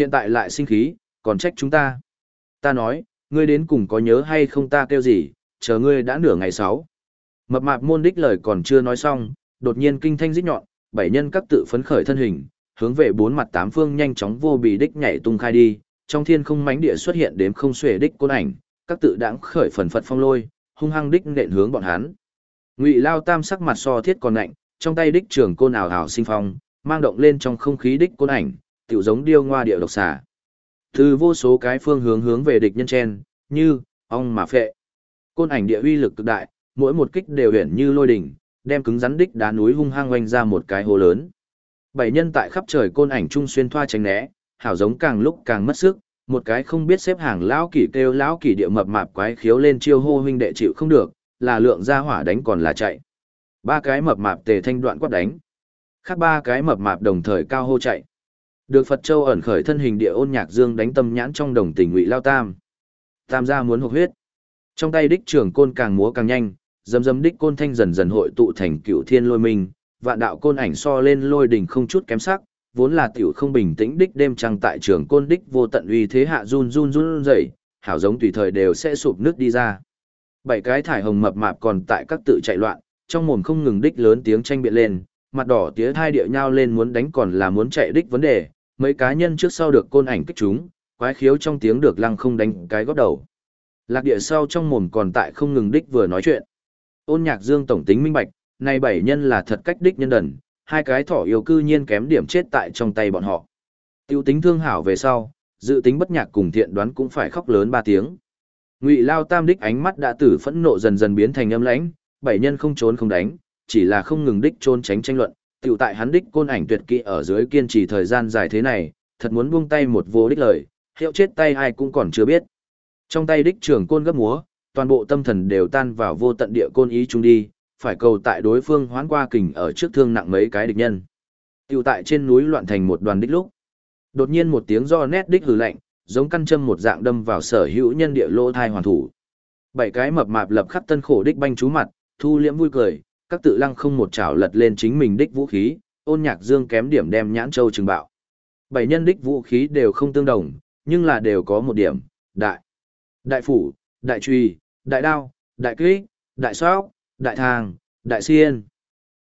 Hiện tại lại sinh khí, còn trách chúng ta. Ta nói, ngươi đến cùng có nhớ hay không ta kêu gì, chờ ngươi đã nửa ngày sáu. Mập mạp môn đích lời còn chưa nói xong, đột nhiên kinh thanh rít nhọn, bảy nhân các tự phấn khởi thân hình, hướng về bốn mặt tám phương nhanh chóng vô bì đích nhảy tung khai đi, trong thiên không mánh địa xuất hiện đếm không xuể đích côn ảnh, các tự đãng khởi phần phật phong lôi, hung hăng đích nện hướng bọn hắn. Ngụy Lao Tam sắc mặt so thiết còn lạnh, trong tay đích trường côn ảo ảo sinh phong, mang động lên trong không khí đích côn ảnh, tiểu giống điêu ngoa địa độc xà. Từ vô số cái phương hướng hướng về địch nhân chen, như ong mà phệ. Côn ảnh địa uy lực cực đại, mỗi một kích đều huyền như lôi đỉnh, đem cứng rắn đích đá núi hung hăng oanh ra một cái hồ lớn. Bảy nhân tại khắp trời côn ảnh trung xuyên thoa tránh né, hảo giống càng lúc càng mất sức, một cái không biết xếp hàng lão kỷ kêu lão kỷ địa mập mạp quái khiếu lên chiêu hô huynh đệ chịu không được, là lượng ra hỏa đánh còn là chạy. Ba cái mập mạp tề thanh đoạn quát đánh. Khác ba cái mập mạp đồng thời cao hô chạy. Được Phật Châu ẩn khởi thân hình địa ôn nhạc dương đánh tâm nhãn trong đồng tình ngụy lao tam. Tam gia muốn hộc huyết. Trong tay đích trưởng côn càng múa càng nhanh, dầm dầm đích côn thanh dần dần hội tụ thành cựu thiên lôi minh, vạn đạo côn ảnh so lên lôi đỉnh không chút kém sắc, vốn là tiểu không bình tĩnh đích đêm trăng tại trường côn đích vô tận uy thế hạ run run run rẩy, hảo giống tùy thời đều sẽ sụp nước đi ra. Bảy cái thải hồng mập mạp còn tại các tự chạy loạn, trong mồm không ngừng đích lớn tiếng tranh biện lên, mặt đỏ tía thai địa nhau lên muốn đánh còn là muốn chạy đích vấn đề, mấy cá nhân trước sau được côn ảnh kích chúng, quái khiếu trong tiếng được lăng không đánh cái góp đầu. Lạc địa sau trong mồm còn tại không ngừng đích vừa nói chuyện. Ôn nhạc dương tổng tính minh bạch, này bảy nhân là thật cách đích nhân đần, hai cái thỏ yêu cư nhiên kém điểm chết tại trong tay bọn họ. Tiêu tính thương hảo về sau, dự tính bất nhạc cùng thiện đoán cũng phải khóc lớn ba tiếng. Ngụy Lao Tam đích ánh mắt đã tử phẫn nộ dần dần biến thành âm lãnh, bảy nhân không trốn không đánh, chỉ là không ngừng đích trôn tránh tranh luận, tiểu tại hắn đích côn ảnh tuyệt kỹ ở dưới kiên trì thời gian dài thế này, thật muốn buông tay một vô đích lời, hiệu chết tay ai cũng còn chưa biết. Trong tay đích trường côn gấp múa, toàn bộ tâm thần đều tan vào vô tận địa côn ý chúng đi, phải cầu tại đối phương hoán qua kình ở trước thương nặng mấy cái địch nhân. Tiểu tại trên núi loạn thành một đoàn đích lúc. Đột nhiên một tiếng do nét đích hừ lạnh, giống căn châm một dạng đâm vào sở hữu nhân địa lô thai hoàn thủ. Bảy cái mập mạp lập khắp tân khổ đích banh chú mặt, thu liễm vui cười, các tự lăng không một chảo lật lên chính mình đích vũ khí, ôn nhạc dương kém điểm đem nhãn châu trừng bạo. Bảy nhân đích vũ khí đều không tương đồng, nhưng là đều có một điểm, đại. Đại phủ, đại truy, đại đao, đại kích, đại sóc, đại thang, đại xiên.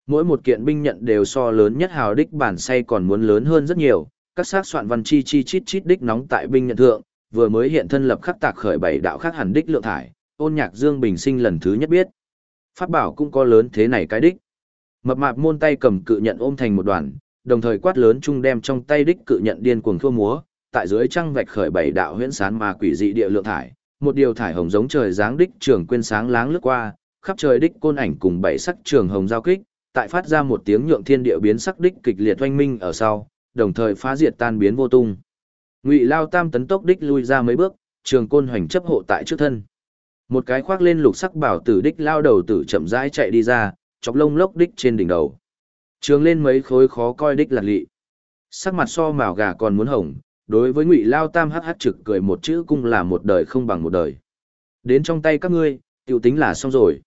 Mỗi một kiện binh nhận đều so lớn nhất hào đích bản say còn muốn lớn hơn rất nhiều, các sát soạn văn chi chi chít chít đích nóng tại binh nhận thượng, vừa mới hiện thân lập khắc tạc khởi bảy đạo khác hẳn đích lượng thải, ôn nhạc dương bình sinh lần thứ nhất biết. Pháp bảo cũng có lớn thế này cái đích. Mập mạp môn tay cầm cự nhận ôm thành một đoàn, đồng thời quát lớn chung đem trong tay đích cự nhận điên cuồng thua múa, tại dưới trăng vạch khởi bảy đạo huyễn sán mà quỷ dị địa lượng thải, một điều thải hồng giống trời dáng đích trường quên sáng láng lướt qua, khắp trời đích côn ảnh cùng bảy sắc trường hồng giao kích, tại phát ra một tiếng nhượng thiên địa biến sắc đích kịch liệt oanh minh ở sau, đồng thời phá diệt tan biến vô tung. Ngụy Lao Tam tấn tốc đích lui ra mấy bước, trường côn hoành chấp hộ tại trước thân. Một cái khoác lên lục sắc bảo tử đích lao đầu tử chậm rãi chạy đi ra, chọc lông lốc đích trên đỉnh đầu. Trường lên mấy khối khó coi đích lạt lị. Sắc mặt so màu gà còn muốn hồng, đối với Ngụy Lao Tam hh trực cười một chữ cung là một đời không bằng một đời. Đến trong tay các ngươi, tiểu tính là xong rồi.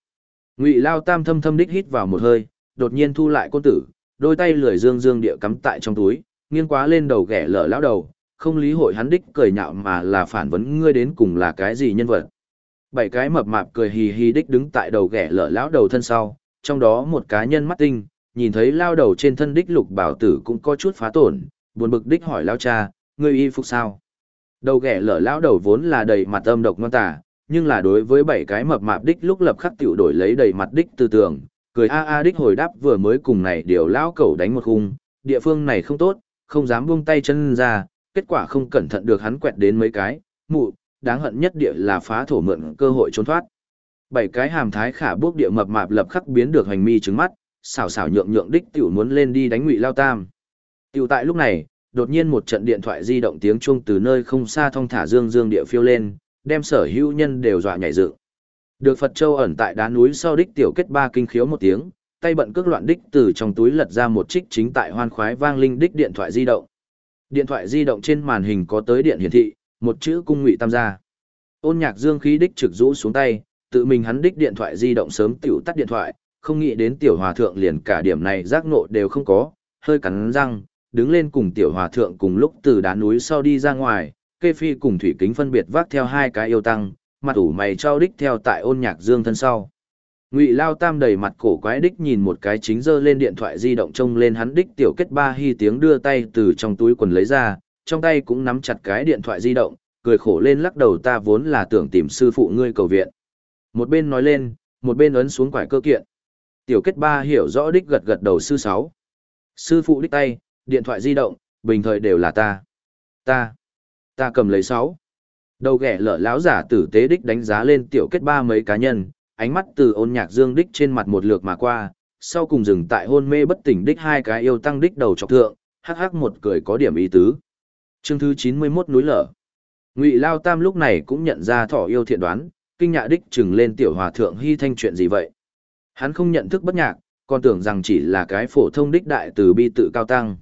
Ngụy Lao Tam thâm thâm đích hít vào một hơi, đột nhiên thu lại côn tử, đôi tay lười dương dương địa cắm tại trong túi, nghiêng quá lên đầu ghẻ lở lão đầu, không lý hội hắn đích cười nhạo mà là phản vấn ngươi đến cùng là cái gì nhân vật. Bảy cái mập mạp cười hì hì đích đứng tại đầu ghẻ lở lão đầu thân sau, trong đó một cá nhân mắt tinh, nhìn thấy lao đầu trên thân đích lục bảo tử cũng có chút phá tổn, buồn bực đích hỏi lao cha, ngươi y phục sao? Đầu ghẻ lở lão đầu vốn là đầy mặt âm độc ngon tả, nhưng là đối với bảy cái mập mạp đích lúc lập khắc tiểu đổi lấy đầy mặt đích tư tưởng, cười a a đích hồi đáp vừa mới cùng này điều lão cẩu đánh một khung, địa phương này không tốt, không dám buông tay chân ra, kết quả không cẩn thận được hắn quẹt đến mấy cái, mụ, đáng hận nhất địa là phá thổ mượn cơ hội trốn thoát. Bảy cái hàm thái khả bước địa mập mạp lập khắc biến được hành mi trứng mắt, xảo xảo nhượng nhượng đích tiểu muốn lên đi đánh ngụy lao tam. Tiểu tại lúc này, đột nhiên một trận điện thoại di động tiếng chuông từ nơi không xa thong thả dương dương địa phiêu lên, đem sở hữu nhân đều dọa nhảy dựng. Được Phật Châu ẩn tại đá núi sau đích tiểu kết ba kinh khiếu một tiếng, tay bận cước loạn đích từ trong túi lật ra một trích chính tại hoan khoái vang linh đích điện thoại di động. Điện thoại di động trên màn hình có tới điện hiển thị, một chữ cung ngụy tam gia. Ôn nhạc dương khí đích trực rũ xuống tay, tự mình hắn đích điện thoại di động sớm tiểu tắt điện thoại, không nghĩ đến tiểu hòa thượng liền cả điểm này giác nộ đều không có, hơi cắn răng, đứng lên cùng tiểu hòa thượng cùng lúc từ đá núi sau đi ra ngoài, kê phi cùng thủy kính phân biệt vác theo hai cái yêu tăng, mặt ủ mày trao đích theo tại ôn nhạc dương thân sau. Ngụy Lao Tam đầy mặt cổ quái đích nhìn một cái chính dơ lên điện thoại di động trông lên hắn đích tiểu kết ba hy tiếng đưa tay từ trong túi quần lấy ra, trong tay cũng nắm chặt cái điện thoại di động, cười khổ lên lắc đầu ta vốn là tưởng tìm sư phụ ngươi cầu viện. Một bên nói lên, một bên ấn xuống quải cơ kiện. Tiểu kết ba hiểu rõ đích gật gật đầu sư sáu. Sư phụ đích tay, điện thoại di động, bình thời đều là ta. Ta, ta cầm lấy sáu. Đầu ghẻ lở láo giả tử tế đích đánh giá lên tiểu kết ba mấy cá nhân, ánh mắt từ ôn nhạc dương đích trên mặt một lượt mà qua, sau cùng dừng tại hôn mê bất tỉnh đích hai cái yêu tăng đích đầu chọc thượng, hắc hắc một cười có điểm ý tứ. Chương thứ 91 núi lở. Ngụy Lao Tam lúc này cũng nhận ra thỏ yêu thiện đoán, kinh nhạ đích chừng lên tiểu hòa thượng hy thanh chuyện gì vậy. Hắn không nhận thức bất nhạc, còn tưởng rằng chỉ là cái phổ thông đích đại từ bi tự cao tăng.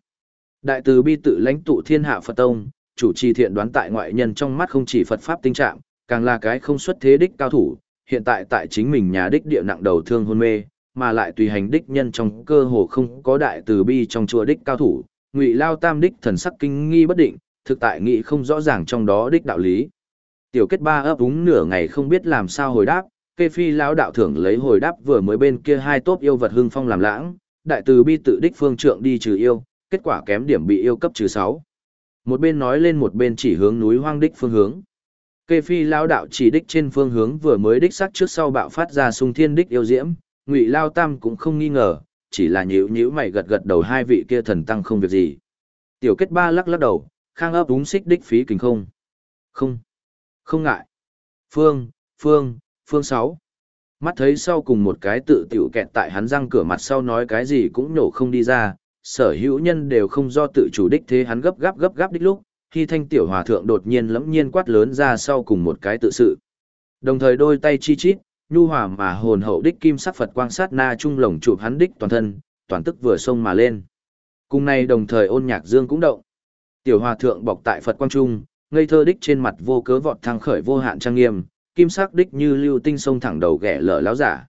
Đại từ bi tự lãnh tụ thiên hạ Phật Tông, chủ trì thiện đoán tại ngoại nhân trong mắt không chỉ Phật Pháp tinh trạng, càng là cái không xuất thế đích cao thủ, hiện tại tại chính mình nhà đích địa nặng đầu thương hôn mê, mà lại tùy hành đích nhân trong cơ hồ không có đại từ bi trong chùa đích cao thủ, ngụy lao tam đích thần sắc kinh nghi bất định, thực tại nghĩ không rõ ràng trong đó đích đạo lý. Tiểu kết ba ấp úng nửa ngày không biết làm sao hồi đáp, kê phi lão đạo thưởng lấy hồi đáp vừa mới bên kia hai tốt yêu vật hưng phong làm lãng, đại từ bi tự đích phương trượng đi trừ yêu, kết quả kém điểm bị yêu cấp trừ 6. Một bên nói lên một bên chỉ hướng núi hoang đích phương hướng. Kê phi lão đạo chỉ đích trên phương hướng vừa mới đích sắc trước sau bạo phát ra sung thiên đích yêu diễm, ngụy lao tam cũng không nghi ngờ, chỉ là nhíu nhíu mày gật gật đầu hai vị kia thần tăng không việc gì. Tiểu kết ba lắc lắc đầu, khang ấp đúng xích đích phí kính không. Không. Không ngại. Phương, Phương, Phương sáu. Mắt thấy sau cùng một cái tự tiểu kẹt tại hắn răng cửa mặt sau nói cái gì cũng nổ không đi ra, sở hữu nhân đều không do tự chủ đích thế hắn gấp gáp gấp gáp đích lúc, khi thanh tiểu hòa thượng đột nhiên lẫm nhiên quát lớn ra sau cùng một cái tự sự. Đồng thời đôi tay chi chít, nhu hòa mà hồn hậu đích kim sắc Phật quang sát na trung lồng chụp hắn đích toàn thân, toàn tức vừa xông mà lên. Cùng nay đồng thời ôn nhạc dương cũng động. Tiểu hòa thượng bọc tại Phật quang trung, ngây thơ đích trên mặt vô cớ vọt thăng khởi vô hạn trang nghiêm, kim sắc đích như lưu tinh sông thẳng đầu ghẻ lở láo giả.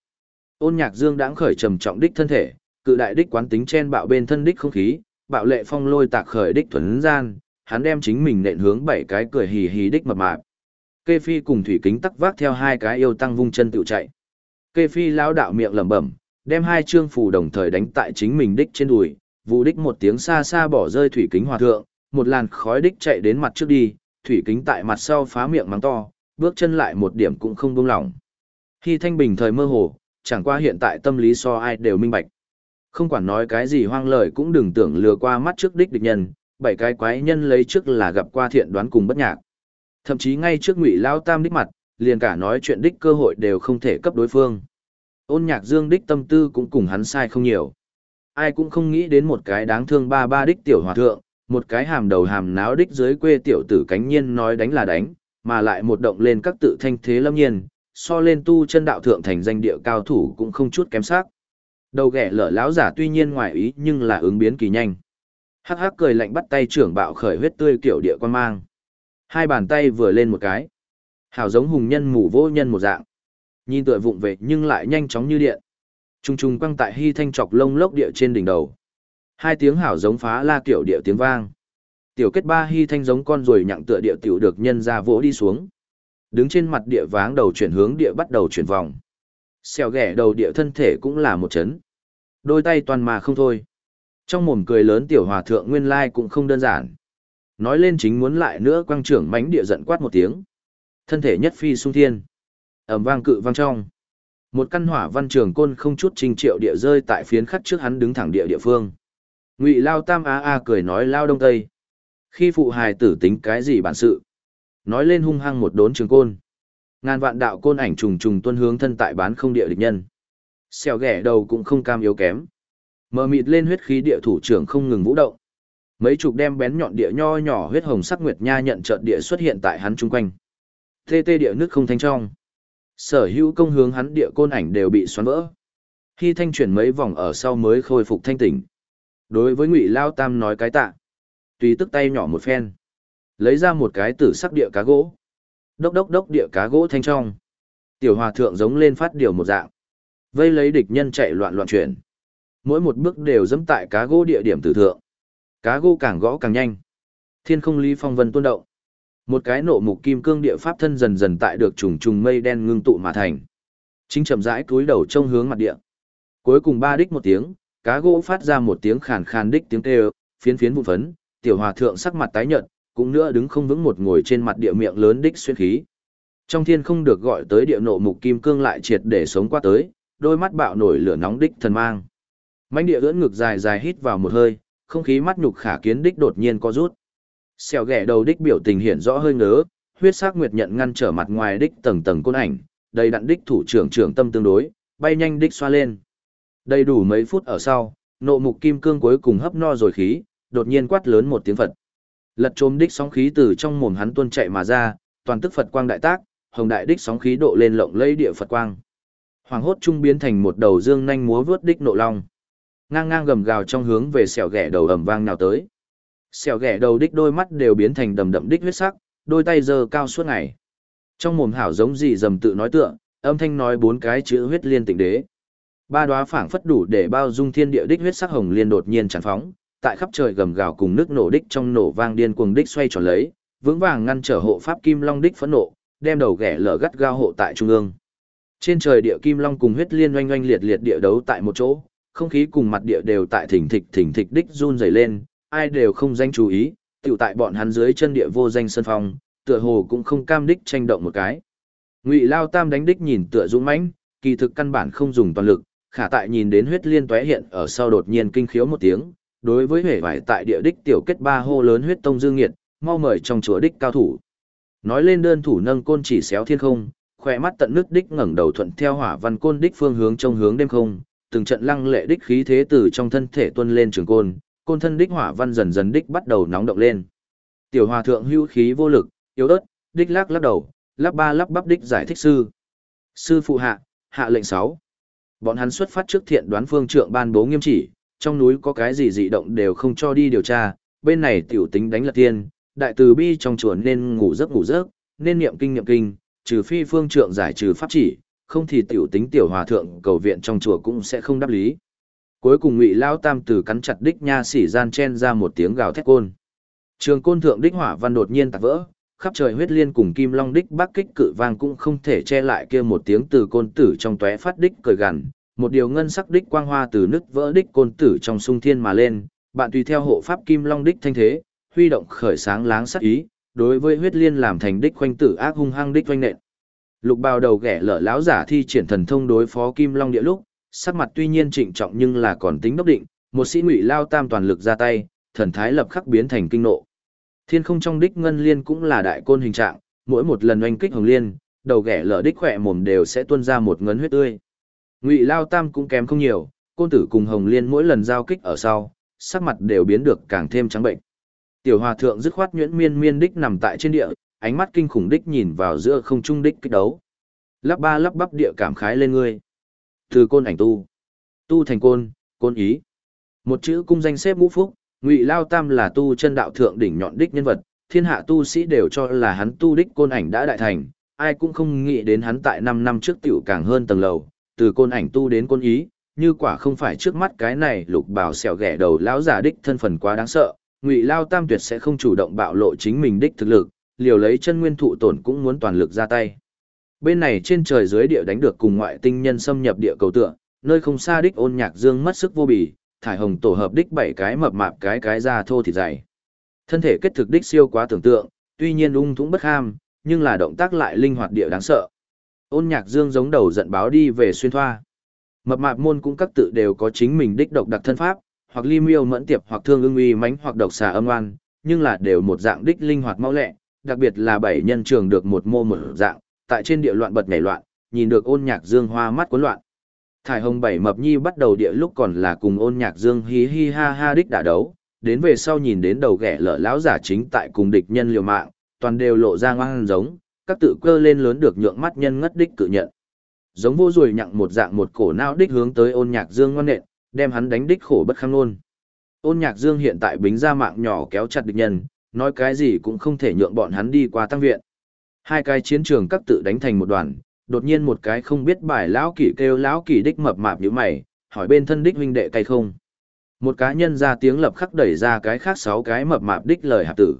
Ôn nhạc dương đãng khởi trầm trọng đích thân thể, cự đại đích quán tính chen bạo bên thân đích không khí, bạo lệ phong lôi tạc khởi đích thuần gian, hắn đem chính mình nện hướng bảy cái cười hì hì đích mập mạp. Kê Phi cùng Thủy Kính tắc vác theo hai cái yêu tăng vung chân tự chạy. Kê Phi lão đạo miệng lẩm bẩm, đem hai trương phù đồng thời đánh tại chính mình đích trên đùi, vụ đích một tiếng xa xa bỏ rơi Thủy Kính hòa thượng, một làn khói đích chạy đến mặt trước đi, Thủy Kính tại mặt sau phá miệng mắng to, bước chân lại một điểm cũng không buông lỏng. Khi thanh bình thời mơ hồ, chẳng qua hiện tại tâm lý so ai đều minh bạch. Không quản nói cái gì hoang lời cũng đừng tưởng lừa qua mắt trước đích địch nhân, bảy cái quái nhân lấy trước là gặp qua thiện đoán cùng bất nhạc. Thậm chí ngay trước ngụy lao tam đích mặt, liền cả nói chuyện đích cơ hội đều không thể cấp đối phương. Ôn nhạc dương đích tâm tư cũng cùng hắn sai không nhiều. Ai cũng không nghĩ đến một cái đáng thương ba ba đích tiểu hòa thượng, một cái hàm đầu hàm náo đích dưới quê tiểu tử cánh nhiên nói đánh là đánh, mà lại một động lên các tự thanh thế lâm nhiên, so lên tu chân đạo thượng thành danh địa cao thủ cũng không chút kém sắc. Đầu ghẻ lở láo giả tuy nhiên ngoài ý nhưng là ứng biến kỳ nhanh. Hắc hắc cười lạnh bắt tay trưởng bạo khởi huyết tươi kiểu địa quan mang. Hai bàn tay vừa lên một cái. Hảo giống hùng nhân mù vô nhân một dạng. Nhìn tựa vụng về nhưng lại nhanh chóng như điện. Trung trung quăng tại hy thanh chọc lông lốc địa trên đỉnh đầu. Hai tiếng hảo giống phá la kiểu địa tiếng vang. Tiểu kết ba hy thanh giống con rồi nhặng tựa địa tiểu được nhân ra vỗ đi xuống. Đứng trên mặt địa váng đầu chuyển hướng địa bắt đầu chuyển vòng. Xèo ghẻ đầu địa thân thể cũng là một chấn. Đôi tay toàn mà không thôi. Trong mồm cười lớn tiểu hòa thượng nguyên lai cũng không đơn giản. Nói lên chính muốn lại nữa quang trưởng mánh địa giận quát một tiếng. Thân thể nhất phi sung thiên. ầm vang cự vang trong. Một căn hỏa văn trường côn không chút trình triệu địa rơi tại phiến khắc trước hắn đứng thẳng địa địa phương. Ngụy Lao Tam a a cười nói Lao Đông Tây. Khi phụ hài tử tính cái gì bản sự? Nói lên hung hăng một đốn trường côn. Ngàn vạn đạo côn ảnh trùng trùng tuân hướng thân tại bán không địa địch nhân. Xèo ghẻ đầu cũng không cam yếu kém. Mờ mịt lên huyết khí địa thủ trưởng không ngừng vũ động. Mấy chục đem bén nhọn địa nho nhỏ huyết hồng sắc nguyệt nha nhận trợn địa xuất hiện tại hắn chung quanh. Tê tê địa nước không thanh trong. Sở hữu công hướng hắn địa côn ảnh đều bị xoắn vỡ. Khi thanh chuyển mấy vòng ở sau mới khôi phục thanh tỉnh. Đối với Ngụy Lao Tam nói cái tạ. Tùy tức tay nhỏ một phen. Lấy ra một cái tử sắc địa cá gỗ. Đốc đốc đốc địa cá gỗ thanh trong. Tiểu hòa thượng giống lên phát điều một dạng. Vây lấy địch nhân chạy loạn loạn chuyển mỗi một bước đều dẫm tại cá gỗ địa điểm tử thượng. Cá gỗ càng gõ càng nhanh. Thiên không lý phong vân tuôn động. Một cái nộ mục kim cương địa pháp thân dần dần tại được trùng trùng mây đen ngưng tụ mà thành. Chính chậm rãi cúi đầu trông hướng mặt địa. Cuối cùng ba đích một tiếng, cá gỗ phát ra một tiếng khàn khàn đích tiếng kêu, phiến phiến vụn phấn, tiểu hòa thượng sắc mặt tái nhợt, cũng nữa đứng không vững một ngồi trên mặt địa miệng lớn đích xuyên khí. Trong thiên không được gọi tới địa nộ mục kim cương lại triệt để sống qua tới, đôi mắt bạo nổi lửa nóng đích thần mang. Mánh địa ưỡn ngực dài dài hít vào một hơi, không khí mắt nhục khả kiến đích đột nhiên có rút. Xèo ghẻ đầu đích biểu tình hiện rõ hơi ngớ, huyết sắc nguyệt nhận ngăn trở mặt ngoài đích tầng tầng côn ảnh, đầy đặn đích thủ trưởng trưởng tâm tương đối, bay nhanh đích xoa lên. Đầy đủ mấy phút ở sau, nộ mục kim cương cuối cùng hấp no rồi khí, đột nhiên quát lớn một tiếng Phật. Lật trôm đích sóng khí từ trong mồm hắn tuôn chạy mà ra, toàn tức Phật quang đại tác, hồng đại đích sóng khí độ lên lộng lẫy địa Phật quang. Hoàng hốt trung biến thành một đầu dương nhanh múa vướt đích nộ long. Ngang ngang gầm gào trong hướng về sẹo ghẻ đầu ầm vang nào tới. Sẹo ghẻ đầu đích đôi mắt đều biến thành đầm đậm đích huyết sắc, đôi tay giơ cao suốt ngày. Trong mồm hảo giống gì dầm tự nói tựa, âm thanh nói bốn cái chữ huyết liên tịnh đế. Ba đóa phảng phất đủ để bao dung thiên địa đích huyết sắc hồng liên đột nhiên tràn phóng, tại khắp trời gầm gào cùng nước nổ đích trong nổ vang điên cuồng đích xoay tròn lấy, vững vàng ngăn trở hộ pháp kim long đích phẫn nộ, đem đầu ghẻ lở gắt gao hộ tại trung ương. Trên trời địa kim long cùng huyết liên oanh oanh liệt liệt địa đấu tại một chỗ, không khí cùng mặt địa đều tại thỉnh thịch thỉnh thịch đích run rẩy lên, ai đều không danh chú ý, tiểu tại bọn hắn dưới chân địa vô danh sân phong, tựa hồ cũng không cam đích tranh động một cái. Ngụy Lao Tam đánh đích nhìn tựa dũng mãnh, kỳ thực căn bản không dùng toàn lực, khả tại nhìn đến huyết liên tóe hiện ở sau đột nhiên kinh khiếu một tiếng, đối với hệ vải tại địa đích tiểu kết ba hô lớn huyết tông dương nghiệt, mau mời trong chùa đích cao thủ. Nói lên đơn thủ nâng côn chỉ xéo thiên không, khỏe mắt tận nước đích ngẩng đầu thuận theo hỏa văn côn đích phương hướng trong hướng đêm không, từng trận lăng lệ đích khí thế từ trong thân thể tuôn lên trường côn, côn thân đích hỏa văn dần dần đích bắt đầu nóng động lên. Tiểu hòa thượng hữu khí vô lực, yếu ớt, đích lắc lắc đầu, lắp ba lắp bắp đích giải thích sư. Sư phụ hạ, hạ lệnh sáu. Bọn hắn xuất phát trước thiện đoán phương trượng ban bố nghiêm chỉ, trong núi có cái gì dị động đều không cho đi điều tra, bên này tiểu tính đánh lật tiên, đại từ bi trong chùa nên ngủ giấc ngủ giấc, nên niệm kinh niệm kinh, trừ phi phương trượng giải trừ pháp chỉ, không thì tiểu tính tiểu hòa thượng cầu viện trong chùa cũng sẽ không đáp lý. Cuối cùng Ngụy Lao Tam từ cắn chặt đích nha xỉ gian chen ra một tiếng gào thét côn. Trường côn thượng đích hỏa văn đột nhiên tạc vỡ, khắp trời huyết liên cùng kim long đích bắc kích cự vang cũng không thể che lại kia một tiếng từ côn tử trong tóe phát đích cười gằn, một điều ngân sắc đích quang hoa từ nứt vỡ đích côn tử trong sung thiên mà lên, bạn tùy theo hộ pháp kim long đích thanh thế, huy động khởi sáng láng sắc ý, đối với huyết liên làm thành đích khoanh tử ác hung hăng đích khoanh nện. Lục bào đầu ghẻ lở lão giả thi triển thần thông đối phó kim long địa lúc, sắc mặt tuy nhiên trịnh trọng nhưng là còn tính đốc định, một sĩ ngụy lao tam toàn lực ra tay, thần thái lập khắc biến thành kinh nộ. Thiên không trong đích ngân liên cũng là đại côn hình trạng, mỗi một lần oanh kích hồng liên, đầu ghẻ lở đích khỏe mồm đều sẽ tuôn ra một ngấn huyết tươi. Ngụy Lao Tam cũng kém không nhiều, côn tử cùng hồng liên mỗi lần giao kích ở sau, sắc mặt đều biến được càng thêm trắng bệnh. Tiểu hòa thượng dứt khoát nhuyễn miên miên đích nằm tại trên địa, ánh mắt kinh khủng đích nhìn vào giữa không trung đích kích đấu. Lắp ba lắp bắp địa cảm khái lên ngươi. Từ côn ảnh tu. Tu thành côn, côn ý. Một chữ cung danh xếp ngũ phúc, Ngụy Lao Tam là tu chân đạo thượng đỉnh nhọn đích nhân vật, thiên hạ tu sĩ đều cho là hắn tu đích côn ảnh đã đại thành, ai cũng không nghĩ đến hắn tại 5 năm trước tiểu càng hơn tầng lầu, từ côn ảnh tu đến côn ý, như quả không phải trước mắt cái này lục bào xẻo ghẻ đầu lão giả đích thân phần quá đáng sợ, Ngụy Lao Tam tuyệt sẽ không chủ động bạo lộ chính mình đích thực lực, liều lấy chân nguyên thụ tổn cũng muốn toàn lực ra tay. Bên này trên trời dưới địa đánh được cùng ngoại tinh nhân xâm nhập địa cầu tựa, nơi không xa đích ôn nhạc dương mất sức vô bì, thải hồng tổ hợp đích bảy cái mập mạp cái cái ra thô thịt dày. Thân thể kết thực đích siêu quá tưởng tượng, tuy nhiên ung thũng bất ham, nhưng là động tác lại linh hoạt địa đáng sợ. Ôn nhạc dương giống đầu giận báo đi về xuyên thoa. Mập mạp môn cũng các tự đều có chính mình đích độc đặc thân pháp, hoặc ly miêu mẫn tiệp hoặc thương ưng uy mánh hoặc độc xà âm oan, nhưng là đều một dạng đích linh hoạt mau lẹ, đặc biệt là bảy nhân trường được một mô một dạng, tại trên địa loạn bật nhảy loạn, nhìn được ôn nhạc dương hoa mắt cuốn loạn. Thải hồng bảy mập nhi bắt đầu địa lúc còn là cùng ôn nhạc dương hí hi ha ha đích đả đấu, đến về sau nhìn đến đầu ghẻ lở lão giả chính tại cùng địch nhân liều mạng, toàn đều lộ ra ngoan giống, các tự cơ lên lớn được nhượng mắt nhân ngất đích cự nhận. Giống vô ruồi nhặng một dạng một cổ não đích hướng tới ôn nhạc dương ngoan nện, đem hắn đánh đích khổ bất kham luôn. Ôn nhạc dương hiện tại bính ra mạng nhỏ kéo chặt địch nhân, nói cái gì cũng không thể nhượng bọn hắn đi qua tăng viện. Hai cái chiến trường các tự đánh thành một đoàn, đột nhiên một cái không biết bài lão kỷ kêu lão kỷ đích mập mạp như mày, hỏi bên thân đích huynh đệ cay không. Một cá nhân ra tiếng lập khắc đẩy ra cái khác sáu cái mập mạp đích lời hạp tử.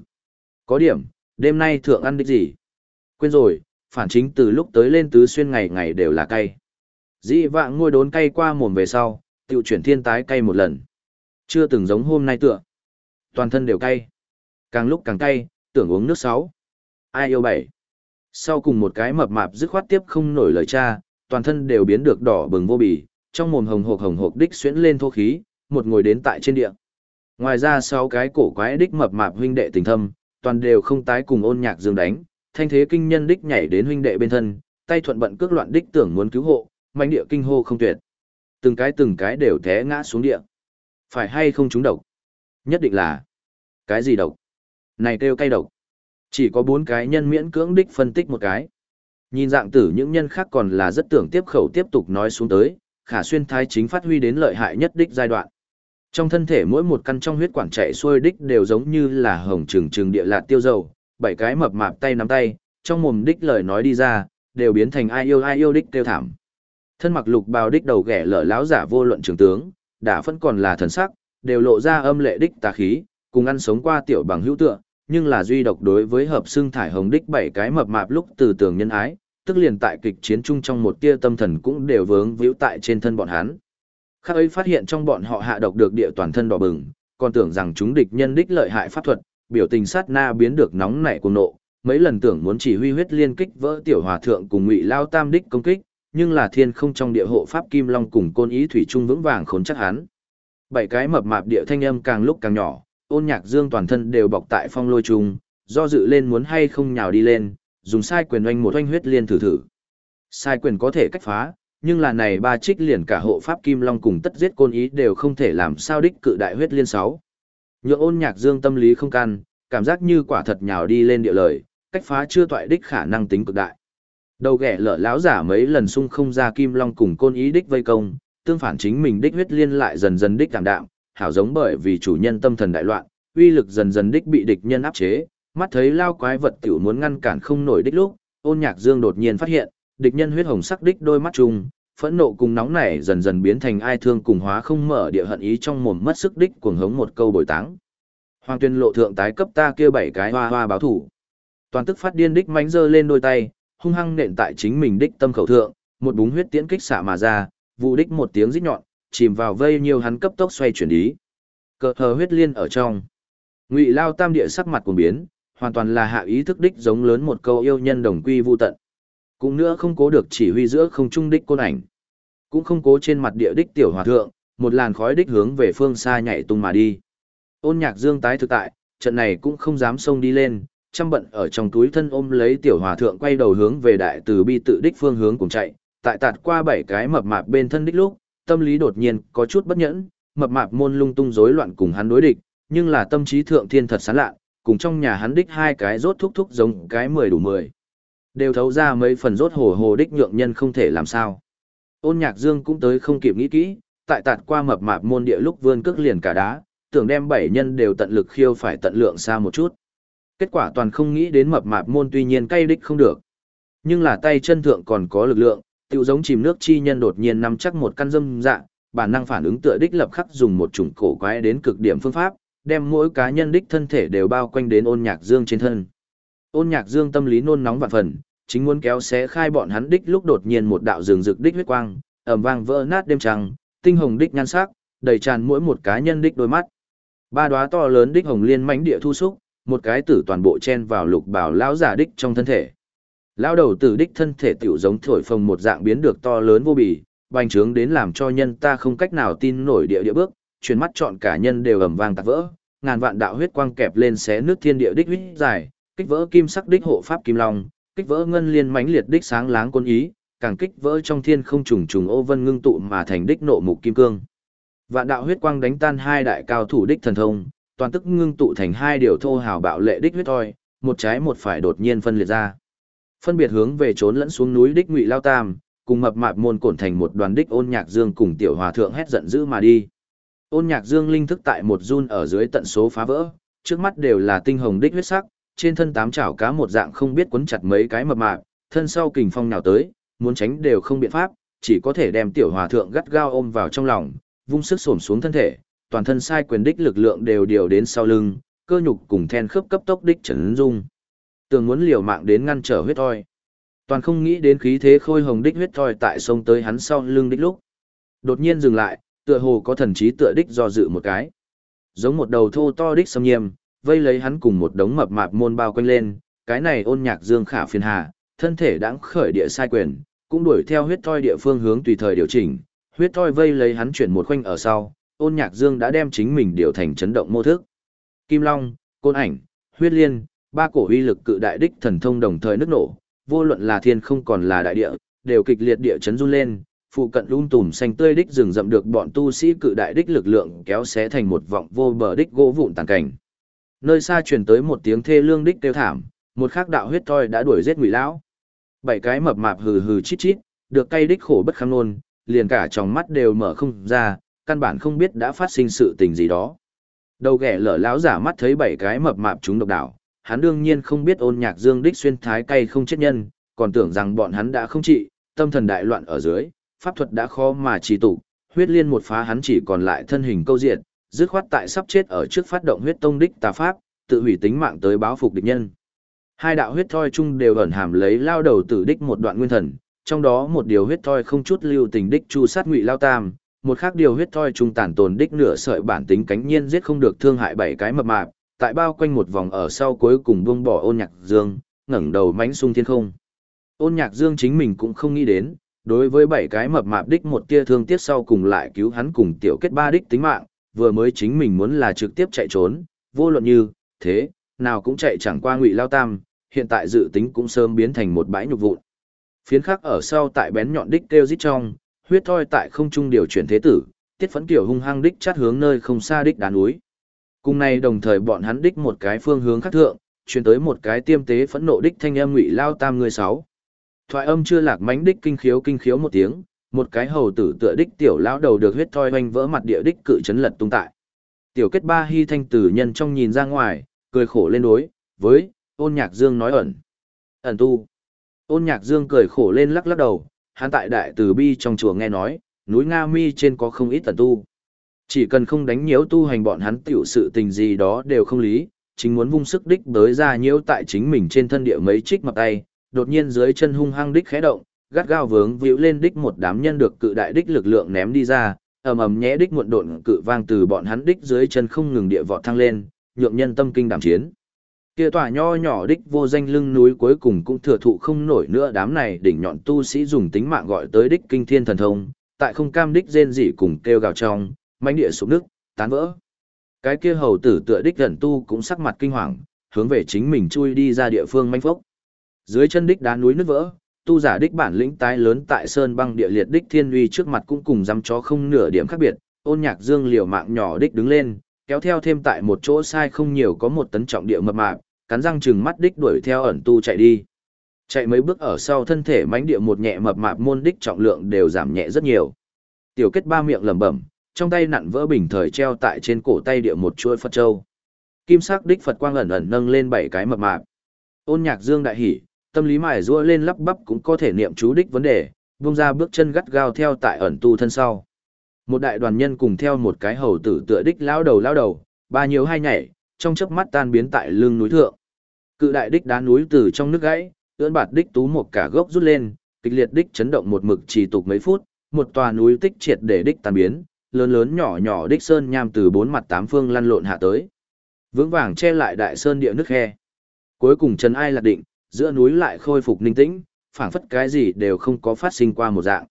Có điểm, đêm nay thượng ăn đích gì? Quên rồi, phản chính từ lúc tới lên tứ xuyên ngày ngày đều là cay. Dĩ vạng ngôi đốn cay qua mồm về sau, tiểu chuyển thiên tái cay một lần. Chưa từng giống hôm nay tựa. Toàn thân đều cay. Càng lúc càng cay, tưởng uống nước sáu. Ai yêu bảy. Sau cùng một cái mập mạp dứt khoát tiếp không nổi lời cha, toàn thân đều biến được đỏ bừng vô bì, trong mồm hồng hộc hồng hộc đích xuyễn lên thô khí, một ngồi đến tại trên địa. Ngoài ra sáu cái cổ quái đích mập mạp huynh đệ tình thâm, toàn đều không tái cùng ôn nhạc dương đánh, thanh thế kinh nhân đích nhảy đến huynh đệ bên thân, tay thuận bận cước loạn đích tưởng muốn cứu hộ, mãnh địa kinh hô không tuyệt. Từng cái từng cái đều té ngã xuống địa. Phải hay không chúng độc? Nhất định là. Cái gì độc? Này kêu cay độc. Chỉ có bốn cái nhân miễn cưỡng đích phân tích một cái. Nhìn dạng tử những nhân khác còn là rất tưởng tiếp khẩu tiếp tục nói xuống tới, khả xuyên thái chính phát huy đến lợi hại nhất đích giai đoạn. Trong thân thể mỗi một căn trong huyết quản chạy xuôi đích đều giống như là hồng trừng trừng địa lạt tiêu dầu, bảy cái mập mạp tay nắm tay, trong mồm đích lời nói đi ra, đều biến thành ai yêu ai yêu đích tiêu thảm. Thân mặc lục bào đích đầu ghẻ lở láo giả vô luận trường tướng, đã vẫn còn là thần sắc, đều lộ ra âm lệ đích tà khí, cùng ăn sống qua tiểu bằng hữu tựa, nhưng là duy độc đối với hợp xương thải hồng đích bảy cái mập mạp lúc từ tường nhân ái, tức liền tại kịch chiến chung trong một tia tâm thần cũng đều vướng víu tại trên thân bọn hắn. Khác ấy phát hiện trong bọn họ hạ độc được địa toàn thân đỏ bừng, còn tưởng rằng chúng địch nhân đích lợi hại pháp thuật, biểu tình sát na biến được nóng nảy cuồng nộ, mấy lần tưởng muốn chỉ huy huyết liên kích vỡ tiểu hòa thượng cùng ngụy lao tam đích công kích, nhưng là thiên không trong địa hộ pháp kim long cùng côn ý thủy trung vững vàng khốn chắc hắn. Bảy cái mập mạp địa thanh âm càng lúc càng nhỏ, ôn nhạc dương toàn thân đều bọc tại phong lôi trùng, do dự lên muốn hay không nhào đi lên, dùng sai quyền oanh một oanh huyết liên thử thử. Sai quyền có thể cách phá, nhưng là này ba trích liền cả hộ pháp kim long cùng tất giết côn ý đều không thể làm sao đích cự đại huyết liên sáu. Nhượng ôn nhạc dương tâm lý không can, cảm giác như quả thật nhào đi lên địa lời, cách phá chưa toại đích khả năng tính cực đại. Đầu ghẻ lở láo giả mấy lần xung không ra kim long cùng côn ý đích vây công, tương phản chính mình đích huyết liên lại dần dần đích cảm đạm, hảo giống bởi vì chủ nhân tâm thần đại loạn, uy lực dần dần đích bị địch nhân áp chế, mắt thấy lao quái vật tiểu muốn ngăn cản không nổi đích lúc, ôn nhạc dương đột nhiên phát hiện, địch nhân huyết hồng sắc đích đôi mắt trùng, phẫn nộ cùng nóng nảy dần dần biến thành ai thương cùng hóa không mở địa hận ý trong mồm mất sức đích cuồng hống một câu bồi táng. Hoàng tuyên lộ thượng tái cấp ta kia bảy cái hoa hoa báo thủ. Toàn tức phát điên đích mánh giơ lên đôi tay, hung hăng nện tại chính mình đích tâm khẩu thượng, một búng huyết tiễn kích xạ mà ra, vụ đích một tiếng rít nhọn, chìm vào vây nhiều hắn cấp tốc xoay chuyển ý, Cờ hờ huyết liên ở trong. Ngụy Lao Tam địa sắc mặt cuồng biến, hoàn toàn là hạ ý thức đích giống lớn một câu yêu nhân đồng quy vu tận. Cũng nữa không cố được chỉ huy giữa không trung đích côn ảnh. Cũng không cố trên mặt địa đích tiểu hòa thượng, một làn khói đích hướng về phương xa nhảy tung mà đi. Ôn nhạc dương tái thực tại, trận này cũng không dám xông đi lên, chăm bận ở trong túi thân ôm lấy tiểu hòa thượng quay đầu hướng về đại từ bi tự đích phương hướng cùng chạy, tại tạt qua bảy cái mập mạp bên thân đích lúc, tâm lý đột nhiên có chút bất nhẫn, mập mạp môn lung tung rối loạn cùng hắn đối địch, nhưng là tâm trí thượng thiên thật sán lạ, cùng trong nhà hắn đích hai cái rốt thúc thúc giống cái mười đủ mười. Đều thấu ra mấy phần rốt hồ hồ đích nhượng nhân không thể làm sao. Ôn nhạc dương cũng tới không kịp nghĩ kỹ, tại tạt qua mập mạp môn địa lúc vươn cước liền cả đá, tưởng đem bảy nhân đều tận lực khiêu phải tận lượng xa một chút. Kết quả toàn không nghĩ đến mập mạp môn tuy nhiên cay đích không được. Nhưng là tay chân thượng còn có lực lượng, Tự giống chìm nước chi nhân đột nhiên nắm chắc một căn dâm dạ, bản năng phản ứng tựa đích lập khắc dùng một chủng cổ quái đến cực điểm phương pháp, đem mỗi cá nhân đích thân thể đều bao quanh đến ôn nhạc dương trên thân. Ôn nhạc dương tâm lý nôn nóng vạn phần, chính muốn kéo xé khai bọn hắn đích lúc đột nhiên một đạo rừng rực đích huyết quang, ầm vang vỡ nát đêm trăng, tinh hồng đích nhan sắc, đầy tràn mỗi một cá nhân đích đôi mắt. Ba đóa to lớn đích hồng liên mãnh địa thu xúc, một cái tử toàn bộ chen vào lục bảo lão giả đích trong thân thể. Lão đầu tử đích thân thể tiểu giống thổi phồng một dạng biến được to lớn vô bì, bành trướng đến làm cho nhân ta không cách nào tin nổi địa địa bước, chuyển mắt chọn cả nhân đều ầm vang tạc vỡ, ngàn vạn đạo huyết quang kẹp lên xé nước thiên địa đích huyết dài, kích vỡ kim sắc đích hộ pháp kim long, kích vỡ ngân liên mãnh liệt đích sáng láng quân ý, càng kích vỡ trong thiên không trùng trùng ô vân ngưng tụ mà thành đích nộ mục kim cương. Vạn đạo huyết quang đánh tan hai đại cao thủ đích thần thông, toàn tức ngưng tụ thành hai điều thô hào bạo lệ đích huyết thoi, một trái một phải đột nhiên phân liệt ra. Phân biệt hướng về trốn lẫn xuống núi đích ngụy lao tam, cùng mập mạp môn cổn thành một đoàn đích ôn nhạc dương cùng tiểu hòa thượng hét giận dữ mà đi. Ôn nhạc dương linh thức tại một run ở dưới tận số phá vỡ, trước mắt đều là tinh hồng đích huyết sắc, trên thân tám chảo cá một dạng không biết quấn chặt mấy cái mập mạp, thân sau kình phong nào tới, muốn tránh đều không biện pháp, chỉ có thể đem tiểu hòa thượng gắt gao ôm vào trong lòng, vung sức xổm xuống thân thể, toàn thân sai quyền đích lực lượng đều điều đến sau lưng, cơ nhục cùng then khớp cấp tốc đích chấn dung tưởng muốn liều mạng đến ngăn trở huyết thoi. Toàn không nghĩ đến khí thế khôi hồng đích huyết thoi tại sông tới hắn sau lưng đích lúc. Đột nhiên dừng lại, tựa hồ có thần trí tựa đích do dự một cái. Giống một đầu thô to đích xâm nghiêm vây lấy hắn cùng một đống mập mạp môn bao quanh lên, cái này ôn nhạc dương khả phiền hà, thân thể đãng khởi địa sai quyền, cũng đuổi theo huyết thoi địa phương hướng tùy thời điều chỉnh, huyết thoi vây lấy hắn chuyển một khoanh ở sau, ôn nhạc dương đã đem chính mình điều thành chấn động mô thức. Kim Long, Côn Ảnh, Huyết Liên, ba cổ uy lực cự đại đích thần thông đồng thời nứt nổ, vô luận là thiên không còn là đại địa, đều kịch liệt địa chấn run lên, phụ cận lung tùm xanh tươi đích rừng rậm được bọn tu sĩ cự đại đích lực lượng kéo xé thành một vọng vô bờ đích gỗ vụn tàn cảnh. Nơi xa truyền tới một tiếng thê lương đích kêu thảm, một khắc đạo huyết thoi đã đuổi giết ngụy lão. Bảy cái mập mạp hừ hừ chít chít, được cay đích khổ bất kham nôn, liền cả trong mắt đều mở không ra, căn bản không biết đã phát sinh sự tình gì đó. Đầu ghẻ lở lão giả mắt thấy bảy cái mập mạp chúng độc đảo, hắn đương nhiên không biết ôn nhạc dương đích xuyên thái cay không chết nhân, còn tưởng rằng bọn hắn đã không trị, tâm thần đại loạn ở dưới, pháp thuật đã khó mà trì tụ, huyết liên một phá hắn chỉ còn lại thân hình câu diện, dứt khoát tại sắp chết ở trước phát động huyết tông đích tà pháp, tự hủy tính mạng tới báo phục địch nhân. Hai đạo huyết thoi chung đều ẩn hàm lấy lao đầu tử đích một đoạn nguyên thần, trong đó một điều huyết thoi không chút lưu tình đích chu sát ngụy lao tam, một khác điều huyết thoi trung tản tồn đích nửa sợi bản tính cánh nhiên giết không được thương hại bảy cái mập mạp, tại bao quanh một vòng ở sau cuối cùng buông bỏ ôn nhạc dương, ngẩng đầu mánh sung thiên không. Ôn nhạc dương chính mình cũng không nghĩ đến, đối với bảy cái mập mạp đích một tia thương tiếc sau cùng lại cứu hắn cùng tiểu kết ba đích tính mạng, vừa mới chính mình muốn là trực tiếp chạy trốn, vô luận như, thế, nào cũng chạy chẳng qua ngụy lao tam, hiện tại dự tính cũng sớm biến thành một bãi nhục vụn. Phiến khác ở sau tại bén nhọn đích kêu rít trong, huyết thoi tại không trung điều chuyển thế tử, tiết phấn kiểu hung hăng đích chát hướng nơi không xa đích đá núi. Cùng này đồng thời bọn hắn đích một cái phương hướng khác thượng, chuyển tới một cái tiêm tế phẫn nộ đích thanh âm ngụy lao tam người sáu. Thoại âm chưa lạc mánh đích kinh khiếu kinh khiếu một tiếng, một cái hầu tử tựa đích tiểu lão đầu được huyết thoi hoành vỡ mặt địa đích cự chấn lật tung tại. Tiểu kết ba hy thanh tử nhân trong nhìn ra ngoài, cười khổ lên đối, với, ôn nhạc dương nói ẩn. Ẩn tu. Ôn nhạc dương cười khổ lên lắc lắc đầu, hắn tại đại từ bi trong chùa nghe nói, núi Nga Mi trên có không ít ẩn tu. Chỉ cần không đánh nhiễu tu hành bọn hắn tiểu sự tình gì đó đều không lý, chính muốn vung sức đích tới ra nhiễu tại chính mình trên thân địa mấy trích mặt tay, đột nhiên dưới chân hung hăng đích khẽ động, gắt gao vướng víu lên đích một đám nhân được cự đại đích lực lượng ném đi ra, ầm ầm nhẽ đích muộn độn cự vang từ bọn hắn đích dưới chân không ngừng địa vọt thăng lên, nhượng nhân tâm kinh đảm chiến. Kia tòa nho nhỏ đích vô danh lưng núi cuối cùng cũng thừa thụ không nổi nữa đám này đỉnh nhọn tu sĩ dùng tính mạng gọi tới đích kinh thiên thần thông, tại không cam đích rên rỉ cùng kêu gào trong, mãnh địa sụp nước, tán vỡ. Cái kia hầu tử tựa đích gần tu cũng sắc mặt kinh hoàng, hướng về chính mình chui đi ra địa phương manh phốc. Dưới chân đích đá núi nứt vỡ, tu giả đích bản lĩnh tái lớn tại sơn băng địa liệt đích thiên uy trước mặt cũng cùng dám chó không nửa điểm khác biệt, ôn nhạc dương liều mạng nhỏ đích đứng lên, kéo theo thêm tại một chỗ sai không nhiều có một tấn trọng địa mập mạp, cắn răng chừng mắt đích đuổi theo ẩn tu chạy đi. Chạy mấy bước ở sau thân thể mãnh địa một nhẹ mập mạp môn đích trọng lượng đều giảm nhẹ rất nhiều. Tiểu kết ba miệng lẩm bẩm, trong tay nặn vỡ bình thời treo tại trên cổ tay địa một chuôi Phật châu. Kim sắc đích Phật quang ẩn ẩn nâng lên bảy cái mập mạp. Ôn Nhạc Dương đại hỉ, tâm lý mài rũa lên lắp bắp cũng có thể niệm chú đích vấn đề, vung ra bước chân gắt gao theo tại ẩn tu thân sau. Một đại đoàn nhân cùng theo một cái hầu tử tựa đích lao đầu lao đầu, ba nhiều hai nhảy, trong chớp mắt tan biến tại lưng núi thượng. Cự đại đích đá núi từ trong nước gãy, ưỡn bạt đích tú một cả gốc rút lên, kịch liệt đích chấn động một mực trì tục mấy phút, một tòa núi tích triệt để đích tan biến, lớn lớn nhỏ nhỏ đích sơn nham từ bốn mặt tám phương lăn lộn hạ tới. Vững vàng che lại đại sơn địa nước khe. Cuối cùng Trần Ai lạc định, giữa núi lại khôi phục ninh tĩnh, phảng phất cái gì đều không có phát sinh qua một dạng.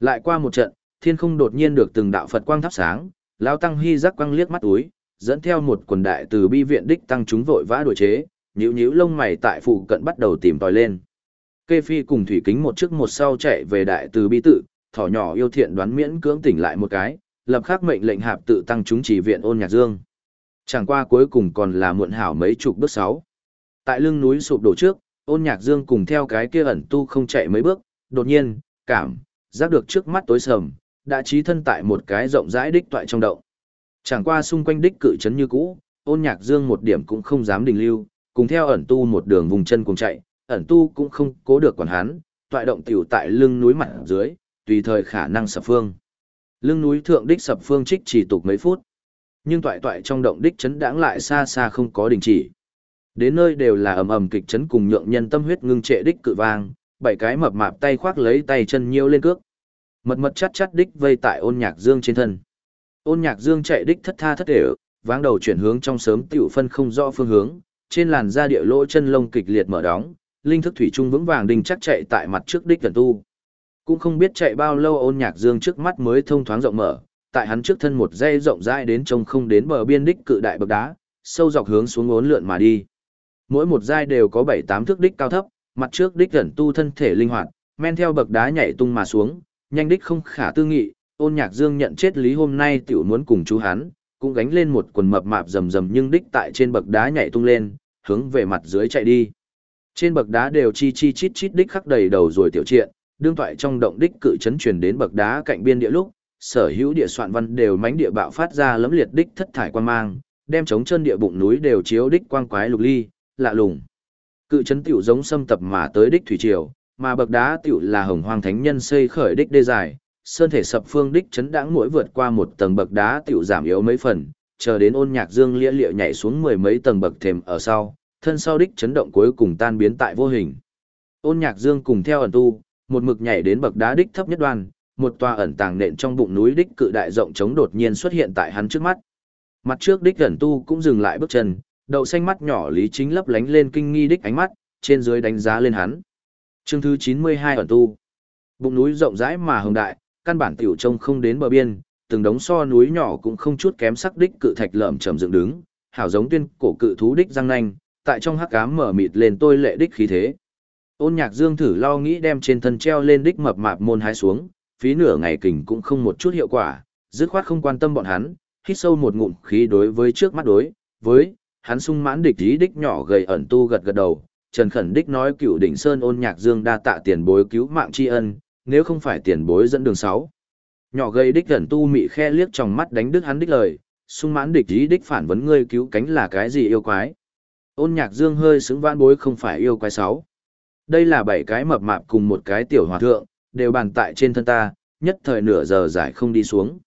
Lại qua một trận, thiên không đột nhiên được từng đạo Phật quang thắp sáng, lão tăng hy giác quang liếc mắt túi, dẫn theo một quần đại từ bi viện đích tăng chúng vội vã đuổi chế, nhíu nhíu lông mày tại phụ cận bắt đầu tìm tòi lên. Kê Phi cùng Thủy Kính một trước một sau chạy về đại từ bi tự, thỏ nhỏ yêu thiện đoán miễn cưỡng tỉnh lại một cái, lập khắc mệnh lệnh hạp tự tăng chúng chỉ viện ôn nhạc dương. Chẳng qua cuối cùng còn là muộn hảo mấy chục bước sáu. Tại lưng núi sụp đổ trước, ôn nhạc dương cùng theo cái kia ẩn tu không chạy mấy bước, đột nhiên, cảm, giác được trước mắt tối sầm, đã trí thân tại một cái rộng rãi đích toại trong động. Chẳng qua xung quanh đích cự chấn như cũ, ôn nhạc dương một điểm cũng không dám đình lưu, cùng theo ẩn tu một đường vùng chân cùng chạy, ẩn tu cũng không cố được quản hắn, toại động tiểu tại lưng núi mặt dưới, tùy thời khả năng sập phương. Lưng núi thượng đích sập phương trích chỉ tục mấy phút. nhưng toại toại trong động đích chấn đãng lại xa xa không có đình chỉ. Đến nơi đều là ầm ầm kịch chấn cùng nhượng nhân tâm huyết ngưng trệ đích cự vang, bảy cái mập mạp tay khoác lấy tay chân nhiêu lên cước. Mật mật chắt chắt đích vây tại ôn nhạc dương trên thân. Ôn nhạc dương chạy đích thất tha thất đều, váng đầu chuyển hướng trong sớm tiểu phân không rõ phương hướng, trên làn da địa lỗ chân lông kịch liệt mở đóng, linh thức thủy trung vững vàng đình chắc chạy tại mặt trước đích gần tu. Cũng không biết chạy bao lâu ôn nhạc dương trước mắt mới thông thoáng rộng mở, tại hắn trước thân một dây rộng rãi đến trông không đến bờ biên đích cự đại bậc đá, sâu dọc hướng xuống uốn lượn mà đi. Mỗi một dây đều có 7-8 thước đích cao thấp, mặt trước đích gần tu thân thể linh hoạt, men theo bậc đá nhảy tung mà xuống, nhanh đích không khả tư nghị, ôn nhạc dương nhận chết lý hôm nay tiểu muốn cùng chú hắn, cũng gánh lên một quần mập mạp rầm rầm nhưng đích tại trên bậc đá nhảy tung lên, hướng về mặt dưới chạy đi. Trên bậc đá đều chi chi chít chít đích khắc đầy đầu rồi tiểu triện, đương thoại trong động đích cự chấn truyền đến bậc đá cạnh biên địa lúc, sở hữu địa soạn văn đều mánh địa bạo phát ra lấm liệt đích thất thải quan mang, đem chống chân địa bụng núi đều chiếu đích quang quái lục ly, lạ lùng. Cự chấn tiểu giống xâm tập mà tới đích thủy triều, mà bậc đá tiểu là hồng hoang thánh nhân xây khởi đích đê dài, sơn thể sập phương đích chấn đãng mỗi vượt qua một tầng bậc đá tiểu giảm yếu mấy phần, chờ đến ôn nhạc dương lia liệu nhảy xuống mười mấy tầng bậc thềm ở sau, thân sau đích chấn động cuối cùng tan biến tại vô hình. Ôn nhạc dương cùng theo ẩn tu, một mực nhảy đến bậc đá đích thấp nhất đoan, một tòa ẩn tàng nện trong bụng núi đích cự đại rộng trống đột nhiên xuất hiện tại hắn trước mắt. Mặt trước đích gần tu cũng dừng lại bước chân, đậu xanh mắt nhỏ lý chính lấp lánh lên kinh nghi đích ánh mắt, trên dưới đánh giá lên hắn. Chương thứ 92 ẩn tu. Bụng núi rộng rãi mà hùng đại, căn bản tiểu trông không đến bờ biên, từng đống so núi nhỏ cũng không chút kém sắc đích cự thạch lởm chởm dựng đứng, hảo giống tuyên cổ cự thú đích răng nanh, tại trong hắc ám mở mịt lên tôi lệ đích khí thế. Ôn Nhạc Dương thử lo nghĩ đem trên thân treo lên đích mập mạp môn hái xuống, phí nửa ngày kình cũng không một chút hiệu quả, dứt khoát không quan tâm bọn hắn, hít sâu một ngụm khí đối với trước mắt đối, với hắn sung mãn địch ý đích nhỏ gầy ẩn tu gật gật đầu, Trần Khẩn Đích nói cựu đỉnh Sơn ôn nhạc dương đa tạ tiền bối cứu mạng tri ân, nếu không phải tiền bối dẫn đường sáu. Nhỏ gầy đích ẩn tu mị khe liếc trong mắt đánh đứt hắn đích lời, sung mãn địch ý đích phản vấn ngươi cứu cánh là cái gì yêu quái. Ôn nhạc dương hơi xứng vãn bối không phải yêu quái sáu. Đây là bảy cái mập mạp cùng một cái tiểu hòa thượng, đều bàn tại trên thân ta, nhất thời nửa giờ giải không đi xuống.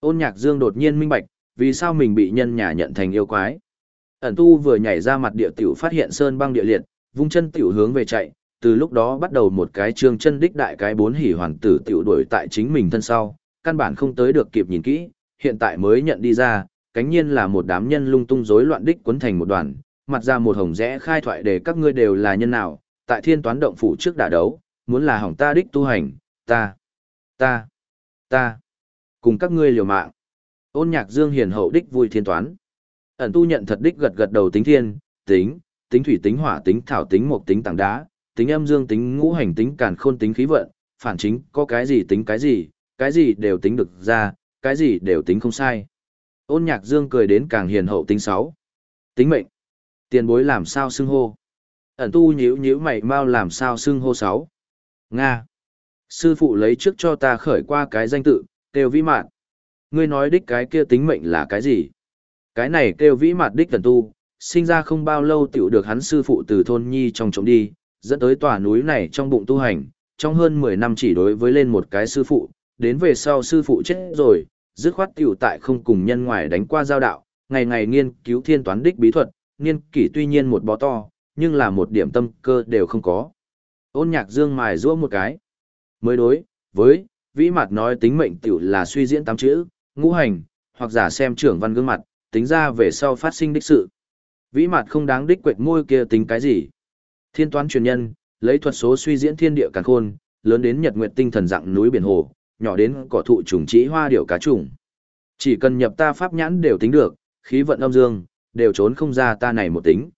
Ôn nhạc dương đột nhiên minh bạch, vì sao mình bị nhân nhà nhận thành yêu quái. Ẩn tu vừa nhảy ra mặt địa tiểu phát hiện sơn băng địa liệt, vung chân tiểu hướng về chạy, từ lúc đó bắt đầu một cái trương chân đích đại cái bốn hỉ hoàn tử tiểu đuổi tại chính mình thân sau, căn bản không tới được kịp nhìn kỹ, hiện tại mới nhận đi ra, cánh nhiên là một đám nhân lung tung rối loạn đích quấn thành một đoàn, mặt ra một hồng rẽ khai thoại để các ngươi đều là nhân nào, tại thiên toán động phủ trước đả đấu, muốn là hỏng ta đích tu hành, ta, ta, ta, cùng các ngươi liều mạng. Ôn nhạc dương hiền hậu đích vui thiên toán. Ẩn tu nhận thật đích gật gật đầu tính thiên, tính, tính thủy tính hỏa tính thảo tính mộc tính tảng đá, tính âm dương tính ngũ hành tính càn khôn tính khí vận, phản chính có cái gì tính cái gì, cái gì đều tính được ra, cái gì đều tính không sai. Ôn nhạc dương cười đến càng hiền hậu tính sáu. Tính mệnh. Tiền bối làm sao xưng hô. Ẩn tu nhíu nhíu mày mau làm sao xưng hô sáu. Nga. Sư phụ lấy trước cho ta khởi qua cái danh tự, kêu vĩ mạn. Ngươi nói đích cái kia tính mệnh là cái gì? Cái này kêu vĩ mạn đích ẩn tu, sinh ra không bao lâu tiểu được hắn sư phụ từ thôn nhi trong trống đi, dẫn tới tòa núi này trong bụng tu hành, trong hơn 10 năm chỉ đối với lên một cái sư phụ, đến về sau sư phụ chết rồi, dứt khoát tiểu tại không cùng nhân ngoài đánh qua giao đạo, ngày ngày nghiên cứu thiên toán đích bí thuật, nghiên kỷ tuy nhiên một bó to, nhưng là một điểm tâm cơ đều không có. Ôn nhạc dương mài rũa một cái. Mới đối, với, vĩ mặt nói tính mệnh tiểu là suy diễn tám chữ, ngũ hành, hoặc giả xem trưởng văn gương mặt, tính ra về sau phát sinh đích sự. Vĩ mặt không đáng đích quệt môi kia tính cái gì. Thiên toán truyền nhân, lấy thuật số suy diễn thiên địa càn khôn, lớn đến nhật nguyệt tinh thần dạng núi biển hồ, nhỏ đến cỏ thụ trùng trĩ hoa điểu cá trùng. Chỉ cần nhập ta pháp nhãn đều tính được, khí vận âm dương, đều trốn không ra ta này một tính.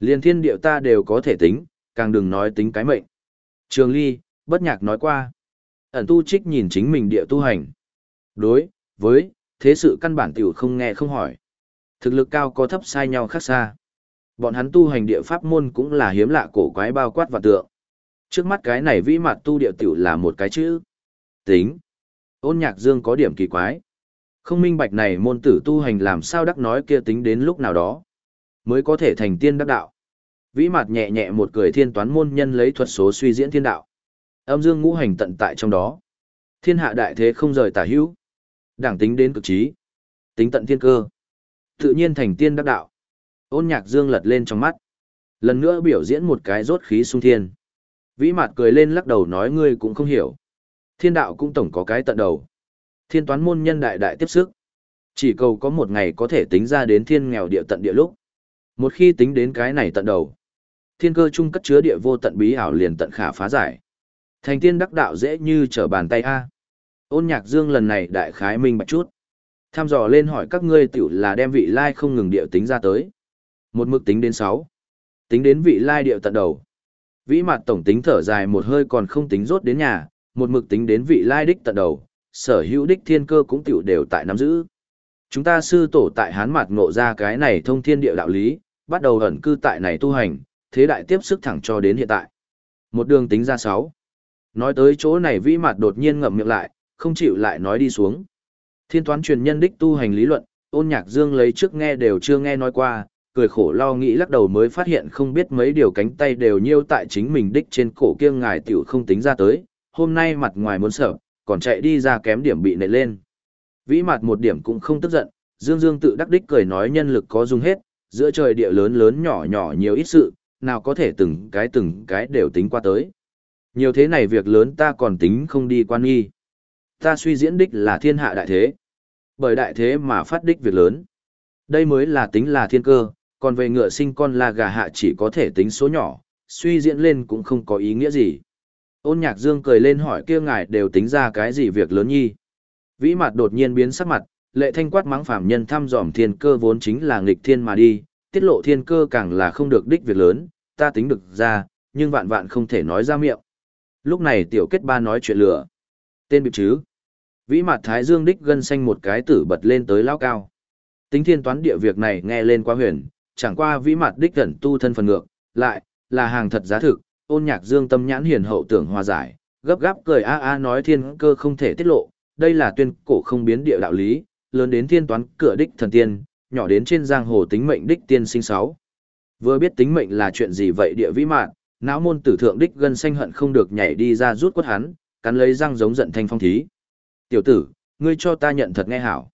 Liên thiên điệu ta đều có thể tính, càng đừng nói tính cái mệnh. Trường Ly, bất nhạc nói qua. Ẩn tu trích nhìn chính mình địa tu hành. Đối, với, thế sự căn bản tiểu không nghe không hỏi. Thực lực cao có thấp sai nhau khác xa. Bọn hắn tu hành địa pháp môn cũng là hiếm lạ cổ quái bao quát và tượng. Trước mắt cái này vĩ mặt tu địa tiểu là một cái chữ. Tính. Ôn nhạc dương có điểm kỳ quái. Không minh bạch này môn tử tu hành làm sao đắc nói kia tính đến lúc nào đó. Mới có thể thành tiên đắc đạo. Vĩ mặt nhẹ nhẹ một cười thiên toán môn nhân lấy thuật số suy diễn thiên đạo. Âm dương ngũ hành tận tại trong đó. Thiên hạ đại thế không rời tả hữu. Đảng tính đến cực trí. Tính tận thiên cơ. Tự nhiên thành tiên đắc đạo. Ôn nhạc dương lật lên trong mắt. Lần nữa biểu diễn một cái rốt khí sung thiên. Vĩ mặt cười lên lắc đầu nói ngươi cũng không hiểu. Thiên đạo cũng tổng có cái tận đầu. Thiên toán môn nhân đại đại tiếp sức. Chỉ cầu có một ngày có thể tính ra đến thiên nghèo địa tận địa lúc. Một khi tính đến cái này tận đầu. Thiên cơ chung cất chứa địa vô tận bí ảo liền tận khả phá giải. Thành tiên đắc đạo dễ như trở bàn tay A. Ôn nhạc dương lần này đại khái minh bạch chút. Tham dò lên hỏi các ngươi tiểu là đem vị lai không ngừng địa tính ra tới. Một mực tính đến 6. Tính đến vị lai điệu tận đầu. Vĩ mặt tổng tính thở dài một hơi còn không tính rốt đến nhà, một mực tính đến vị lai đích tận đầu, sở hữu đích thiên cơ cũng tiểu đều tại nắm giữ. Chúng ta sư tổ tại hán mặt ngộ ra cái này thông thiên địa đạo lý, bắt đầu ẩn cư tại này tu hành, thế đại tiếp sức thẳng cho đến hiện tại. Một đường tính ra 6. Nói tới chỗ này vĩ mặt đột nhiên ngậm miệng lại, không chịu lại nói đi xuống. Thiên toán truyền nhân đích tu hành lý luận, ôn nhạc dương lấy trước nghe đều chưa nghe nói qua, cười khổ lo nghĩ lắc đầu mới phát hiện không biết mấy điều cánh tay đều nhiêu tại chính mình đích trên cổ kia ngài tiểu không tính ra tới, hôm nay mặt ngoài muốn sợ, còn chạy đi ra kém điểm bị nệ lên. Vĩ mặt một điểm cũng không tức giận, dương dương tự đắc đích cười nói nhân lực có dùng hết, giữa trời địa lớn lớn nhỏ nhỏ nhiều ít sự, nào có thể từng cái từng cái đều tính qua tới. Nhiều thế này việc lớn ta còn tính không đi quan nghi. Ta suy diễn đích là thiên hạ đại thế. Bởi đại thế mà phát đích việc lớn. Đây mới là tính là thiên cơ, còn về ngựa sinh con là gà hạ chỉ có thể tính số nhỏ, suy diễn lên cũng không có ý nghĩa gì. Ôn nhạc dương cười lên hỏi kia ngài đều tính ra cái gì việc lớn nhi. Vĩ mặt đột nhiên biến sắc mặt, lệ thanh quát mắng phàm nhân thăm dòm thiên cơ vốn chính là nghịch thiên mà đi, tiết lộ thiên cơ càng là không được đích việc lớn, ta tính được ra, nhưng vạn vạn không thể nói ra miệng. Lúc này tiểu kết ba nói chuyện lửa. Tên bị chứ. Vĩ mặt thái dương đích gân xanh một cái tử bật lên tới lao cao. Tính thiên toán địa việc này nghe lên quá huyền, chẳng qua vĩ mặt đích gần tu thân phần ngược, lại, là hàng thật giá thực, ôn nhạc dương tâm nhãn hiền hậu tưởng hòa giải, gấp gáp cười a a nói thiên cơ không thể tiết lộ, đây là tuyên cổ không biến địa đạo lý, lớn đến thiên toán cửa đích thần tiên, nhỏ đến trên giang hồ tính mệnh đích tiên sinh sáu. Vừa biết tính mệnh là chuyện gì vậy địa vĩ mạn, não môn tử thượng đích gân xanh hận không được nhảy đi ra rút quất hắn, cắn lấy răng giống giận thanh phong thí. Tiểu tử, ngươi cho ta nhận thật nghe hảo.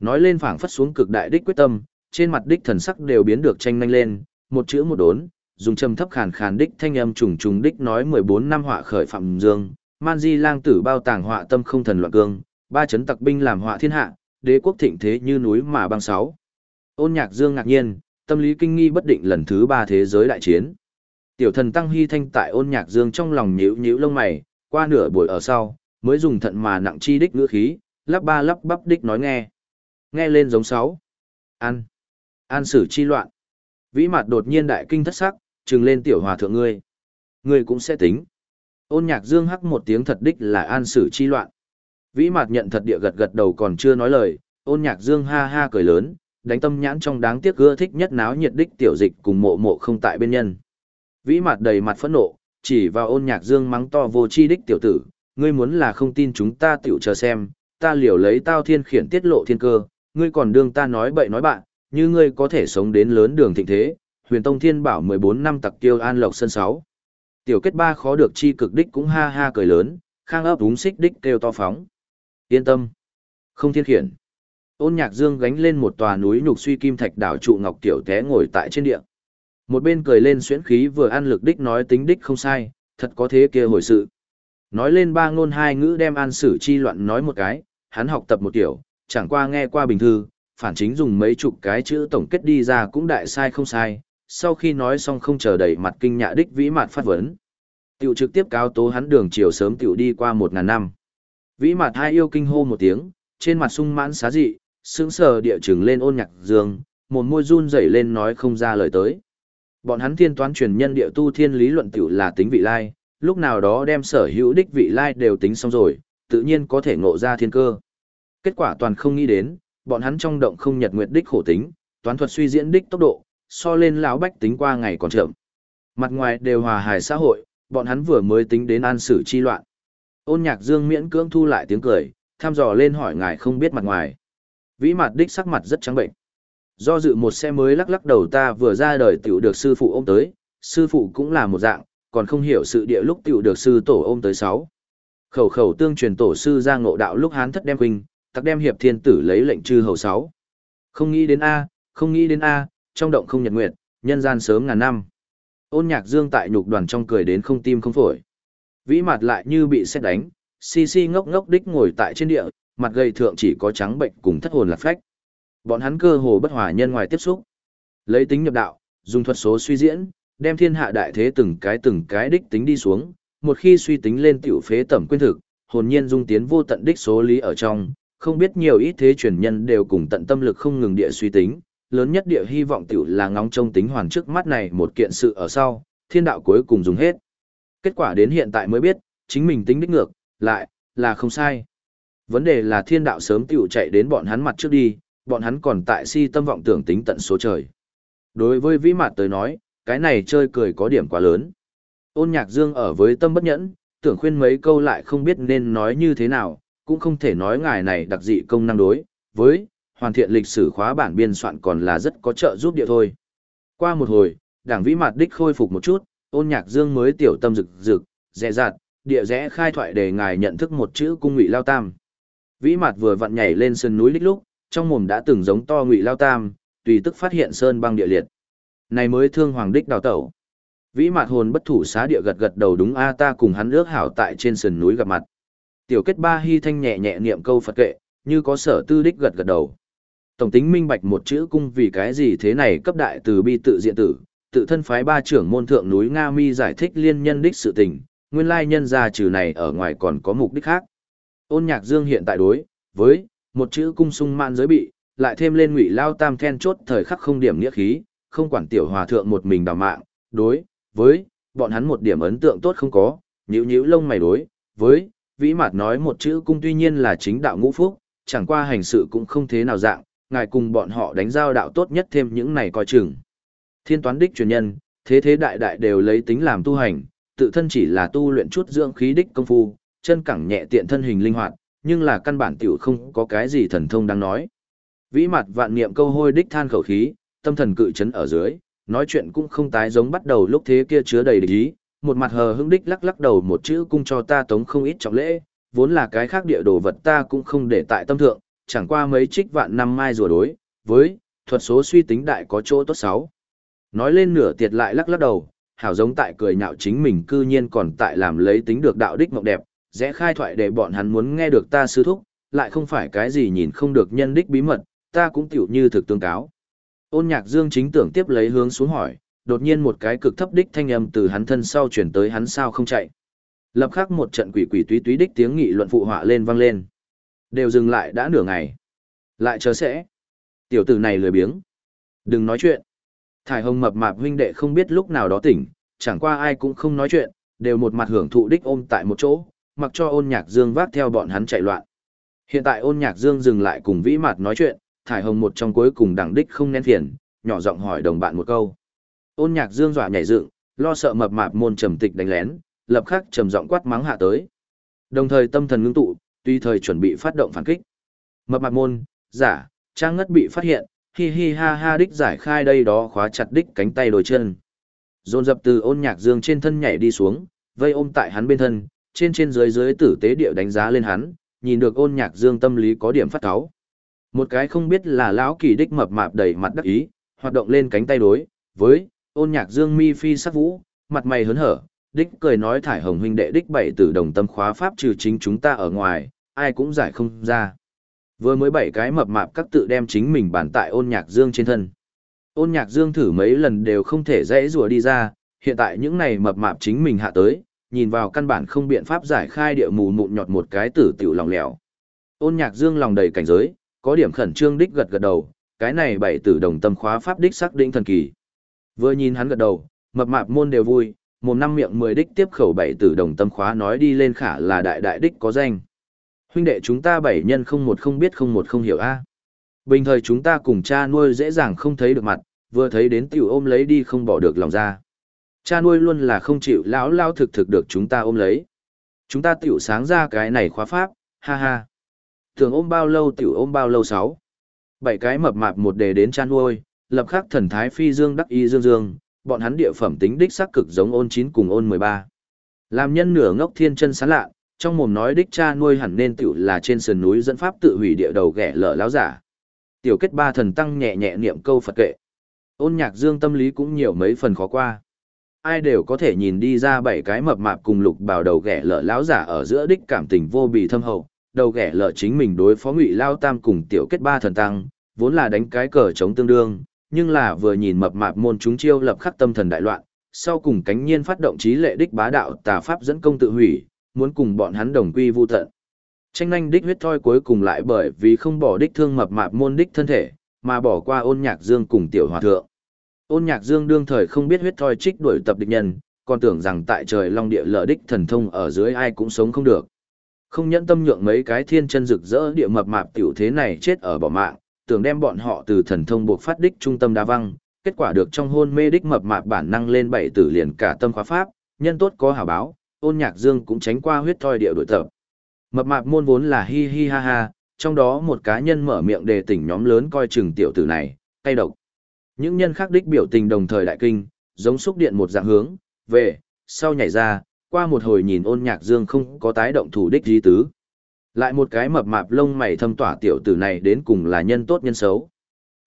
Nói lên phảng phất xuống cực đại đích quyết tâm, trên mặt đích thần sắc đều biến được tranh nhanh lên, một chữ một đốn, dùng trầm thấp khàn khàn đích thanh âm trùng trùng đích nói 14 năm họa khởi phạm dương, man di lang tử bao tàng họa tâm không thần loạn cương, ba chấn tặc binh làm họa thiên hạ, đế quốc thịnh thế như núi mà băng sáu. Ôn nhạc dương ngạc nhiên, tâm lý kinh nghi bất định lần thứ ba thế giới đại chiến. Tiểu thần tăng hy thanh tại ôn nhạc dương trong lòng nhíu nhíu lông mày, qua nửa buổi ở sau, mới dùng thận mà nặng chi đích ngữ khí, lắp ba lắp bắp đích nói nghe. Nghe lên giống sáu. An. An sử chi loạn. Vĩ mặt đột nhiên đại kinh thất sắc, trừng lên tiểu hòa thượng ngươi. Ngươi cũng sẽ tính. Ôn nhạc dương hắc một tiếng thật đích là an sử chi loạn. Vĩ Mạt nhận thật địa gật gật đầu còn chưa nói lời, ôn nhạc dương ha ha cười lớn, đánh tâm nhãn trong đáng tiếc ưa thích nhất náo nhiệt đích tiểu dịch cùng mộ mộ không tại bên nhân. Vĩ Mạt đầy mặt phẫn nộ, chỉ vào ôn nhạc dương mắng to vô chi đích tiểu tử, ngươi muốn là không tin chúng ta tiểu chờ xem, ta liều lấy tao thiên khiển tiết lộ thiên cơ, ngươi còn đương ta nói bậy nói bạn, như ngươi có thể sống đến lớn đường thịnh thế, huyền tông thiên bảo 14 năm tặc tiêu an lộc sân 6. Tiểu kết ba khó được chi cực đích cũng ha ha cười lớn, khang ấp đúng xích đích kêu to phóng. Yên tâm. Không thiên khiển. Ôn nhạc dương gánh lên một tòa núi nhục suy kim thạch đảo trụ ngọc tiểu té ngồi tại trên địa. Một bên cười lên xuyễn khí vừa ăn lực đích nói tính đích không sai, thật có thế kia hồi sự. Nói lên ba ngôn hai ngữ đem an sử chi loạn nói một cái, hắn học tập một tiểu, chẳng qua nghe qua bình thư, phản chính dùng mấy chục cái chữ tổng kết đi ra cũng đại sai không sai, sau khi nói xong không chờ đầy mặt kinh nhạ đích vĩ mạn phát vấn. Tiểu trực tiếp cáo tố hắn đường chiều sớm tiểu đi qua một ngàn năm. Vĩ mặt hai yêu kinh hô một tiếng, trên mặt sung mãn xá dị, sững sờ địa chừng lên ôn nhạc dương, một môi run rẩy lên nói không ra lời tới. Bọn hắn thiên toán truyền nhân địa tu thiên lý luận tiểu là tính vị lai, lúc nào đó đem sở hữu đích vị lai đều tính xong rồi, tự nhiên có thể ngộ ra thiên cơ. Kết quả toàn không nghĩ đến, bọn hắn trong động không nhật nguyệt đích khổ tính, toán thuật suy diễn đích tốc độ, so lên lão bách tính qua ngày còn chậm. Mặt ngoài đều hòa hài xã hội, bọn hắn vừa mới tính đến an xử chi loạn. Ôn nhạc dương miễn cưỡng thu lại tiếng cười, tham dò lên hỏi ngài không biết mặt ngoài. Vĩ mặt đích sắc mặt rất trắng bệnh. Do dự một xe mới lắc lắc đầu ta vừa ra đời tiểu được sư phụ ôm tới, sư phụ cũng là một dạng, còn không hiểu sự địa lúc tiểu được sư tổ ôm tới sáu. Khẩu khẩu tương truyền tổ sư ra ngộ đạo lúc hán thất đem huynh, tắc đem hiệp thiên tử lấy lệnh chư hầu sáu. Không nghĩ đến A, Không nghĩ đến A, trong động không nhật nguyệt, nhân gian sớm ngàn năm. Ôn nhạc dương tại nhục đoàn trong cười đến không tim không phổi. Vĩ mặt lại như bị xét đánh, si si ngốc ngốc đích ngồi tại trên địa, mặt gầy thượng chỉ có trắng bệnh cùng thất hồn lạc phách. Bọn hắn cơ hồ bất hòa nhân ngoài tiếp xúc. Lấy tính nhập đạo, dùng thuật số suy diễn, đem thiên hạ đại thế từng cái từng cái đích tính đi xuống, một khi suy tính lên tiểu phế tẩm quyên thực, hồn nhiên dung tiến vô tận đích số lý ở trong, không biết nhiều ít thế truyền nhân đều cùng tận tâm lực không ngừng địa suy tính, lớn nhất địa hy vọng tiểu là ngóng trông tính hoàn trước mắt này một kiện sự ở sau, thiên đạo cuối cùng dùng hết. Kết quả đến hiện tại mới biết, chính mình tính đích ngược, lại, là không sai. Vấn đề là thiên đạo sớm tiểu chạy đến bọn hắn mặt trước đi, bọn hắn còn tại si tâm vọng tưởng tính tận số trời. Đối với vĩ mặt tới nói, cái này chơi cười có điểm quá lớn. Ôn nhạc dương ở với tâm bất nhẫn, tưởng khuyên mấy câu lại không biết nên nói như thế nào, cũng không thể nói ngài này đặc dị công năng đối, với, hoàn thiện lịch sử khóa bản biên soạn còn là rất có trợ giúp địa thôi. Qua một hồi, đảng vĩ mặt đích khôi phục một chút, ôn nhạc dương mới tiểu tâm rực rực, dẹ dạt, địa rẽ khai thoại để ngài nhận thức một chữ cung ngụy lao tam. Vĩ mặt vừa vặn nhảy lên sân núi đích lúc, trong mồm đã từng giống to ngụy lao tam, tùy tức phát hiện sơn băng địa liệt. Này mới thương hoàng đích đào tẩu. Vĩ mặt hồn bất thủ xá địa gật gật đầu đúng a ta cùng hắn ước hảo tại trên sườn núi gặp mặt. Tiểu kết ba hy thanh nhẹ nhẹ niệm câu Phật kệ, như có sở tư đích gật gật đầu. Tổng tính minh bạch một chữ cung vì cái gì thế này cấp đại từ bi tự diện tử, tự thân phái ba trưởng môn thượng núi Nga Mi giải thích liên nhân đích sự tình, nguyên lai nhân gia trừ này ở ngoài còn có mục đích khác. Ôn nhạc dương hiện tại đối, với, một chữ cung sung mạn giới bị, lại thêm lên ngụy lao tam then chốt thời khắc không điểm nghĩa khí, không quản tiểu hòa thượng một mình đào mạng, đối, với, bọn hắn một điểm ấn tượng tốt không có, nhíu nhíu lông mày đối, với, vĩ mạt nói một chữ cung tuy nhiên là chính đạo ngũ phúc, chẳng qua hành sự cũng không thế nào dạng, ngài cùng bọn họ đánh giao đạo tốt nhất thêm những này coi chừng. Thiên toán đích truyền nhân, thế thế đại đại đều lấy tính làm tu hành, tự thân chỉ là tu luyện chút dưỡng khí đích công phu, chân cẳng nhẹ tiện thân hình linh hoạt, nhưng là căn bản tiểu không có cái gì thần thông đang nói. Vĩ mặt vạn niệm câu hôi đích than khẩu khí, tâm thần cự chấn ở dưới, nói chuyện cũng không tái giống bắt đầu lúc thế kia chứa đầy địch ý, một mặt hờ hững đích lắc lắc đầu một chữ cung cho ta tống không ít trọng lễ, vốn là cái khác địa đồ vật ta cũng không để tại tâm thượng, chẳng qua mấy trích vạn năm mai rùa đối, với, thuật số suy tính đại có chỗ tốt xấu. Nói lên nửa tiệt lại lắc lắc đầu, hảo giống tại cười nhạo chính mình cư nhiên còn tại làm lấy tính được đạo đích mộng đẹp, rẽ khai thoại để bọn hắn muốn nghe được ta sư thúc, lại không phải cái gì nhìn không được nhân đích bí mật, ta cũng tiểu như thực tương cáo. Ôn nhạc dương chính tưởng tiếp lấy hướng xuống hỏi, đột nhiên một cái cực thấp đích thanh âm từ hắn thân sau chuyển tới hắn sao không chạy. Lập khắc một trận quỷ quỷ túy túy đích tiếng nghị luận phụ họa lên vang lên. Đều dừng lại đã nửa ngày. Lại chờ sẽ. Tiểu tử này lười biếng. Đừng nói chuyện. Thải hồng mập mạp huynh đệ không biết lúc nào đó tỉnh, chẳng qua ai cũng không nói chuyện, đều một mặt hưởng thụ đích ôm tại một chỗ, mặc cho ôn nhạc dương vác theo bọn hắn chạy loạn. Hiện tại ôn nhạc dương dừng lại cùng vĩ mặt nói chuyện, thải hồng một trong cuối cùng đẳng đích không nén phiền, nhỏ giọng hỏi đồng bạn một câu. Ôn nhạc dương dọa nhảy dựng, lo sợ mập mạp môn trầm tịch đánh lén, lập khắc trầm giọng quát mắng hạ tới. Đồng thời tâm thần ngưng tụ, tùy thời chuẩn bị phát động phản kích. Mập mạp môn, giả, trang ngất bị phát hiện, hi hi ha ha đích giải khai đây đó khóa chặt đích cánh tay đôi chân. Dồn dập từ ôn nhạc dương trên thân nhảy đi xuống, vây ôm tại hắn bên thân, trên trên dưới dưới tử tế điệu đánh giá lên hắn, nhìn được ôn nhạc dương tâm lý có điểm phát cáo. Một cái không biết là lão kỳ đích mập mạp đầy mặt đắc ý, hoạt động lên cánh tay đối, với, ôn nhạc dương mi phi sắc vũ, mặt mày hớn hở, đích cười nói thải hồng huynh đệ đích bảy tử đồng tâm khóa pháp trừ chính chúng ta ở ngoài, ai cũng giải không ra. Vừa mới bảy cái mập mạp các tự đem chính mình bàn tại ôn nhạc dương trên thân. Ôn nhạc dương thử mấy lần đều không thể dễ rùa đi ra, hiện tại những này mập mạp chính mình hạ tới, nhìn vào căn bản không biện pháp giải khai địa mù mụn nhọt một cái tử tiểu lòng lẻo. Ôn nhạc dương lòng đầy cảnh giới, có điểm khẩn trương đích gật gật đầu, cái này bảy tử đồng tâm khóa pháp đích xác định thần kỳ. Vừa nhìn hắn gật đầu, mập mạp môn đều vui, một năm miệng mười đích tiếp khẩu bảy tử đồng tâm khóa nói đi lên khả là đại đại đích có danh. Huynh đệ chúng ta bảy nhân không một không biết không một không hiểu a. Bình thời chúng ta cùng cha nuôi dễ dàng không thấy được mặt, vừa thấy đến tiểu ôm lấy đi không bỏ được lòng ra. Cha nuôi luôn là không chịu lão lao thực thực được chúng ta ôm lấy. Chúng ta tiểu sáng ra cái này khóa pháp, ha ha. Thường ôm bao lâu tiểu ôm bao lâu sáu. Bảy cái mập mạp một đề đến cha nuôi, lập khắc thần thái phi dương đắc y dương dương, bọn hắn địa phẩm tính đích xác cực giống ôn chín cùng ôn 13. Làm nhân nửa ngốc thiên chân sán lạ, trong mồm nói đích cha nuôi hẳn nên tiểu là trên sườn núi dẫn pháp tự hủy địa đầu ghẻ lở láo giả. Tiểu kết ba thần tăng nhẹ nhẹ niệm câu Phật kệ. Ôn nhạc dương tâm lý cũng nhiều mấy phần khó qua. Ai đều có thể nhìn đi ra bảy cái mập mạp cùng lục bào đầu ghẻ lở lão giả ở giữa đích cảm tình vô bì thâm hậu, đầu ghẻ lở chính mình đối phó ngụy lao tam cùng tiểu kết ba thần tăng, vốn là đánh cái cờ chống tương đương, nhưng là vừa nhìn mập mạp môn chúng chiêu lập khắc tâm thần đại loạn, sau cùng cánh nhiên phát động trí lệ đích bá đạo tà pháp dẫn công tự hủy, muốn cùng bọn hắn đồng quy vu tận. Tranh nhanh đích huyết thoi cuối cùng lại bởi vì không bỏ đích thương mập mạp môn đích thân thể, mà bỏ qua ôn nhạc dương cùng tiểu hòa thượng. Ôn nhạc dương đương thời không biết huyết thoi trích đuổi tập địch nhân, còn tưởng rằng tại trời long địa lở đích thần thông ở dưới ai cũng sống không được. Không nhẫn tâm nhượng mấy cái thiên chân rực rỡ địa mập mạp tiểu thế này chết ở bỏ mạng, tưởng đem bọn họ từ thần thông buộc phát đích trung tâm đa văng, kết quả được trong hôn mê đích mập mạp bản năng lên bảy tử liền cả tâm khóa pháp, nhân tốt có hảo báo, ôn nhạc dương cũng tránh qua huyết thoi địa đội tập. Mập mạp môn vốn là hi hi ha ha, trong đó một cá nhân mở miệng đề tỉnh nhóm lớn coi chừng tiểu tử này, cay độc. Những nhân khác đích biểu tình đồng thời đại kinh, giống xúc điện một dạng hướng, về, sau nhảy ra, qua một hồi nhìn ôn nhạc dương không có tái động thủ đích gì tứ. Lại một cái mập mạp lông mày thâm tỏa tiểu tử này đến cùng là nhân tốt nhân xấu.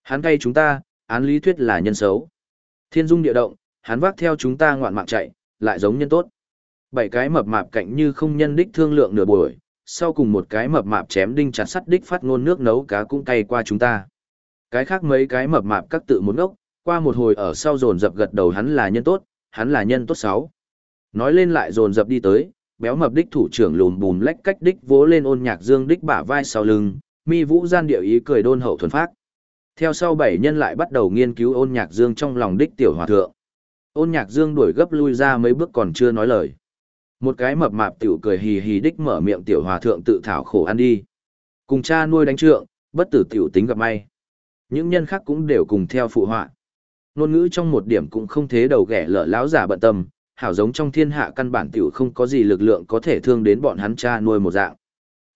Hắn cay chúng ta, án lý thuyết là nhân xấu. Thiên dung địa động, hắn vác theo chúng ta ngoạn mạng chạy, lại giống nhân tốt. Bảy cái mập mạp cạnh như không nhân đích thương lượng nửa buổi, sau cùng một cái mập mạp chém đinh chặt sắt đích phát ngôn nước nấu cá cũng cay qua chúng ta. Cái khác mấy cái mập mạp các tự muốn ngốc, qua một hồi ở sau dồn dập gật đầu hắn là nhân tốt, hắn là nhân tốt sáu. Nói lên lại dồn dập đi tới, béo mập đích thủ trưởng lùm bùm lách cách đích vỗ lên ôn nhạc dương đích bả vai sau lưng, mi vũ gian điệu ý cười đôn hậu thuần phát. Theo sau bảy nhân lại bắt đầu nghiên cứu ôn nhạc dương trong lòng đích tiểu hòa thượng. Ôn nhạc dương đuổi gấp lui ra mấy bước còn chưa nói lời. Một cái mập mạp tiểu cười hì hì đích mở miệng tiểu hòa thượng tự thảo khổ ăn đi. Cùng cha nuôi đánh trượng, bất tử tiểu tính gặp may. Những nhân khác cũng đều cùng theo phụ họa. ngôn ngữ trong một điểm cũng không thế đầu ghẻ lở lão giả bận tâm, hảo giống trong thiên hạ căn bản tiểu không có gì lực lượng có thể thương đến bọn hắn cha nuôi một dạng.